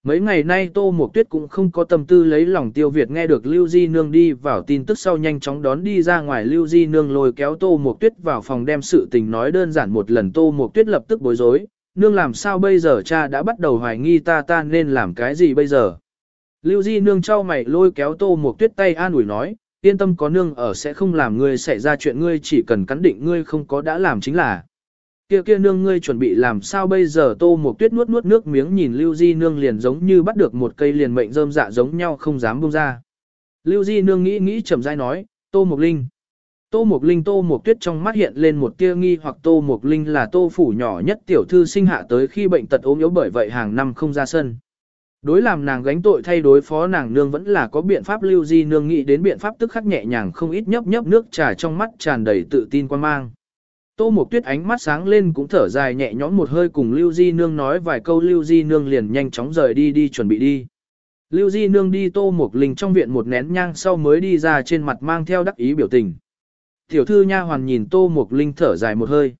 Mấy ngày nay Tô Mộc Tuyết cũng không có tâm tư lấy lòng Tiêu Việt nghe được Lưu Di Nương đi vào tin tức sau nhanh chóng đón đi ra ngoài. Lưu Di Nương lôi kéo Tô Mộc Tuyết vào phòng đem sự tình nói đơn giản một lần. Tô Mộc Tuyết lập tức bối rối, nương làm sao bây giờ cha đã bắt đầu hoài nghi ta ta nên làm cái gì bây giờ. Lưu Di Nương trao mày lôi kéo Tô Mộc Tuyết tay an ủi nói, yên tâm có nương ở sẽ không làm ngươi xảy ra chuyện ngươi chỉ cần cắn định ngươi không có đã làm chính là kia kia nương ngươi chuẩn bị làm sao bây giờ tô một tuyết nuốt nuốt nước miếng nhìn lưu di nương liền giống như bắt được một cây liền mệnh rơm dạ giống nhau không dám buông ra. Lưu di nương nghĩ nghĩ chậm rãi nói, tô mục linh. Tô mục linh tô mục tuyết trong mắt hiện lên một tia nghi hoặc tô mục linh là tô phủ nhỏ nhất tiểu thư sinh hạ tới khi bệnh tật ốm yếu bởi vậy hàng năm không ra sân. Đối làm nàng gánh tội thay đối phó nàng nương vẫn là có biện pháp lưu di nương nghĩ đến biện pháp tức khắc nhẹ nhàng không ít nhấp nhấp nước trà trong mắt tràn đầy tự tin quan mang. Tô Mộc Tuyết ánh mắt sáng lên cũng thở dài nhẹ nhõm một hơi cùng Lưu Di Nương nói vài câu Lưu Di Nương liền nhanh chóng rời đi đi chuẩn bị đi. Lưu Di Nương đi Tô Mộc Linh trong viện một nén nhang sau mới đi ra trên mặt mang theo đắc ý biểu tình. Tiểu thư nha hoàn nhìn Tô Mộc Linh thở dài một hơi.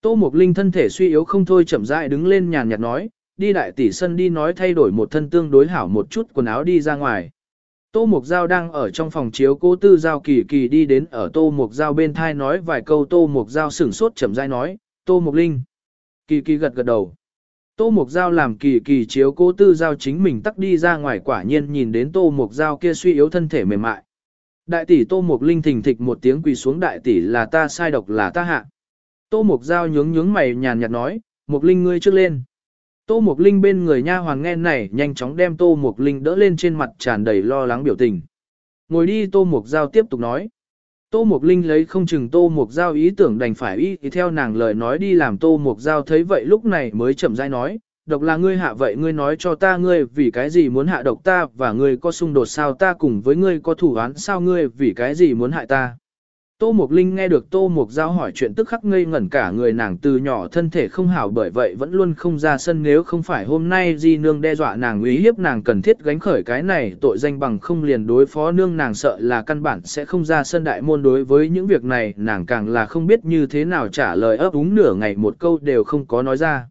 Tô Mộc Linh thân thể suy yếu không thôi chậm rãi đứng lên nhàn nhạt nói, đi đại tỷ sân đi nói thay đổi một thân tương đối hảo một chút quần áo đi ra ngoài. Tô Mục Giao đang ở trong phòng chiếu cố tư giao kỳ kỳ đi đến ở Tô Mục Giao bên thai nói vài câu Tô Mục Giao sửng sốt chậm rãi nói, Tô Mục Linh. Kỳ kỳ gật gật đầu. Tô Mục Giao làm kỳ kỳ chiếu cố tư giao chính mình tắt đi ra ngoài quả nhiên nhìn đến Tô Mục Giao kia suy yếu thân thể mềm mại. Đại tỷ Tô Mục Linh thình thịch một tiếng quỳ xuống đại tỷ là ta sai độc là ta hạ. Tô Mục Giao nhướng nhướng mày nhàn nhạt nói, Mục Linh ngươi trước lên. Tô Mục Linh bên người nha hoàng nghe này nhanh chóng đem Tô Mục Linh đỡ lên trên mặt tràn đầy lo lắng biểu tình. Ngồi đi Tô Mục Giao tiếp tục nói. Tô Mục Linh lấy không chừng Tô Mục Giao ý tưởng đành phải ý thì theo nàng lời nói đi làm Tô Mục Giao thấy vậy lúc này mới chậm rãi nói, độc là ngươi hạ vậy ngươi nói cho ta ngươi vì cái gì muốn hạ độc ta và ngươi có xung đột sao ta cùng với ngươi có thủ án sao ngươi vì cái gì muốn hại ta. Tô Mục Linh nghe được Tô Mục Giao hỏi chuyện tức khắc ngây ngẩn cả người nàng từ nhỏ thân thể không hảo bởi vậy vẫn luôn không ra sân nếu không phải hôm nay Di Nương đe dọa nàng uy hiếp nàng cần thiết gánh khởi cái này tội danh bằng không liền đối phó nương nàng sợ là căn bản sẽ không ra sân đại môn đối với những việc này nàng càng là không biết như thế nào trả lời ấp úng nửa ngày một câu đều không có nói ra.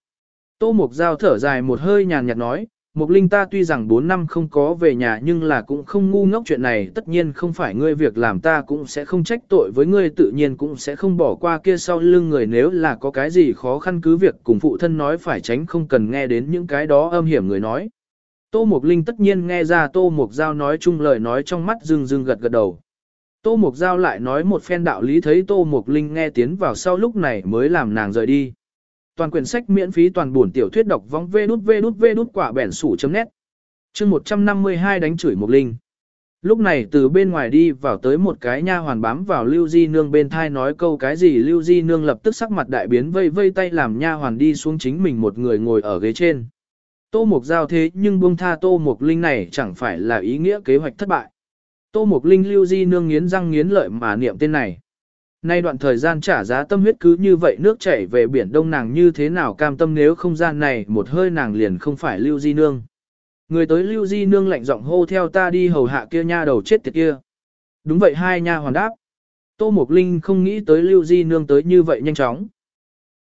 Tô Mục Giao thở dài một hơi nhàn nhạt nói, Mục Linh ta tuy rằng 4 năm không có về nhà nhưng là cũng không ngu ngốc chuyện này, tất nhiên không phải ngươi việc làm ta cũng sẽ không trách tội với ngươi, tự nhiên cũng sẽ không bỏ qua kia sau lưng người nếu là có cái gì khó khăn cứ việc cùng phụ thân nói phải tránh không cần nghe đến những cái đó âm hiểm người nói. Tô Mục Linh tất nhiên nghe ra Tô Mục Giao nói chung lời nói trong mắt rưng rưng gật gật đầu. Tô Mục Giao lại nói một phen đạo lý thấy Tô Mục Linh nghe tiến vào sau lúc này mới làm nàng rời đi. Toàn quyển sách miễn phí toàn buồn tiểu thuyết đọc vong vê đút vê đút vê đút quả bẻn sủ chấm nét. Chương 152 đánh chửi Mục Linh. Lúc này từ bên ngoài đi vào tới một cái nha hoàn bám vào Lưu Di Nương bên thai nói câu cái gì, Lưu Di Nương lập tức sắc mặt đại biến, vây vây tay làm nha hoàn đi xuống chính mình một người ngồi ở ghế trên. Tô Mục Giao thế nhưng buông tha Tô Mục Linh này chẳng phải là ý nghĩa kế hoạch thất bại. Tô Mục Linh lưu di nương nghiến răng nghiến lợi mà niệm tên này. Nay đoạn thời gian trả giá tâm huyết cứ như vậy nước chảy về biển đông nàng như thế nào cam tâm nếu không gian này một hơi nàng liền không phải lưu di nương. Người tới lưu di nương lạnh giọng hô theo ta đi hầu hạ kia nha đầu chết tiệt kia. Đúng vậy hai nha hoàn đáp. Tô Mục Linh không nghĩ tới lưu di nương tới như vậy nhanh chóng.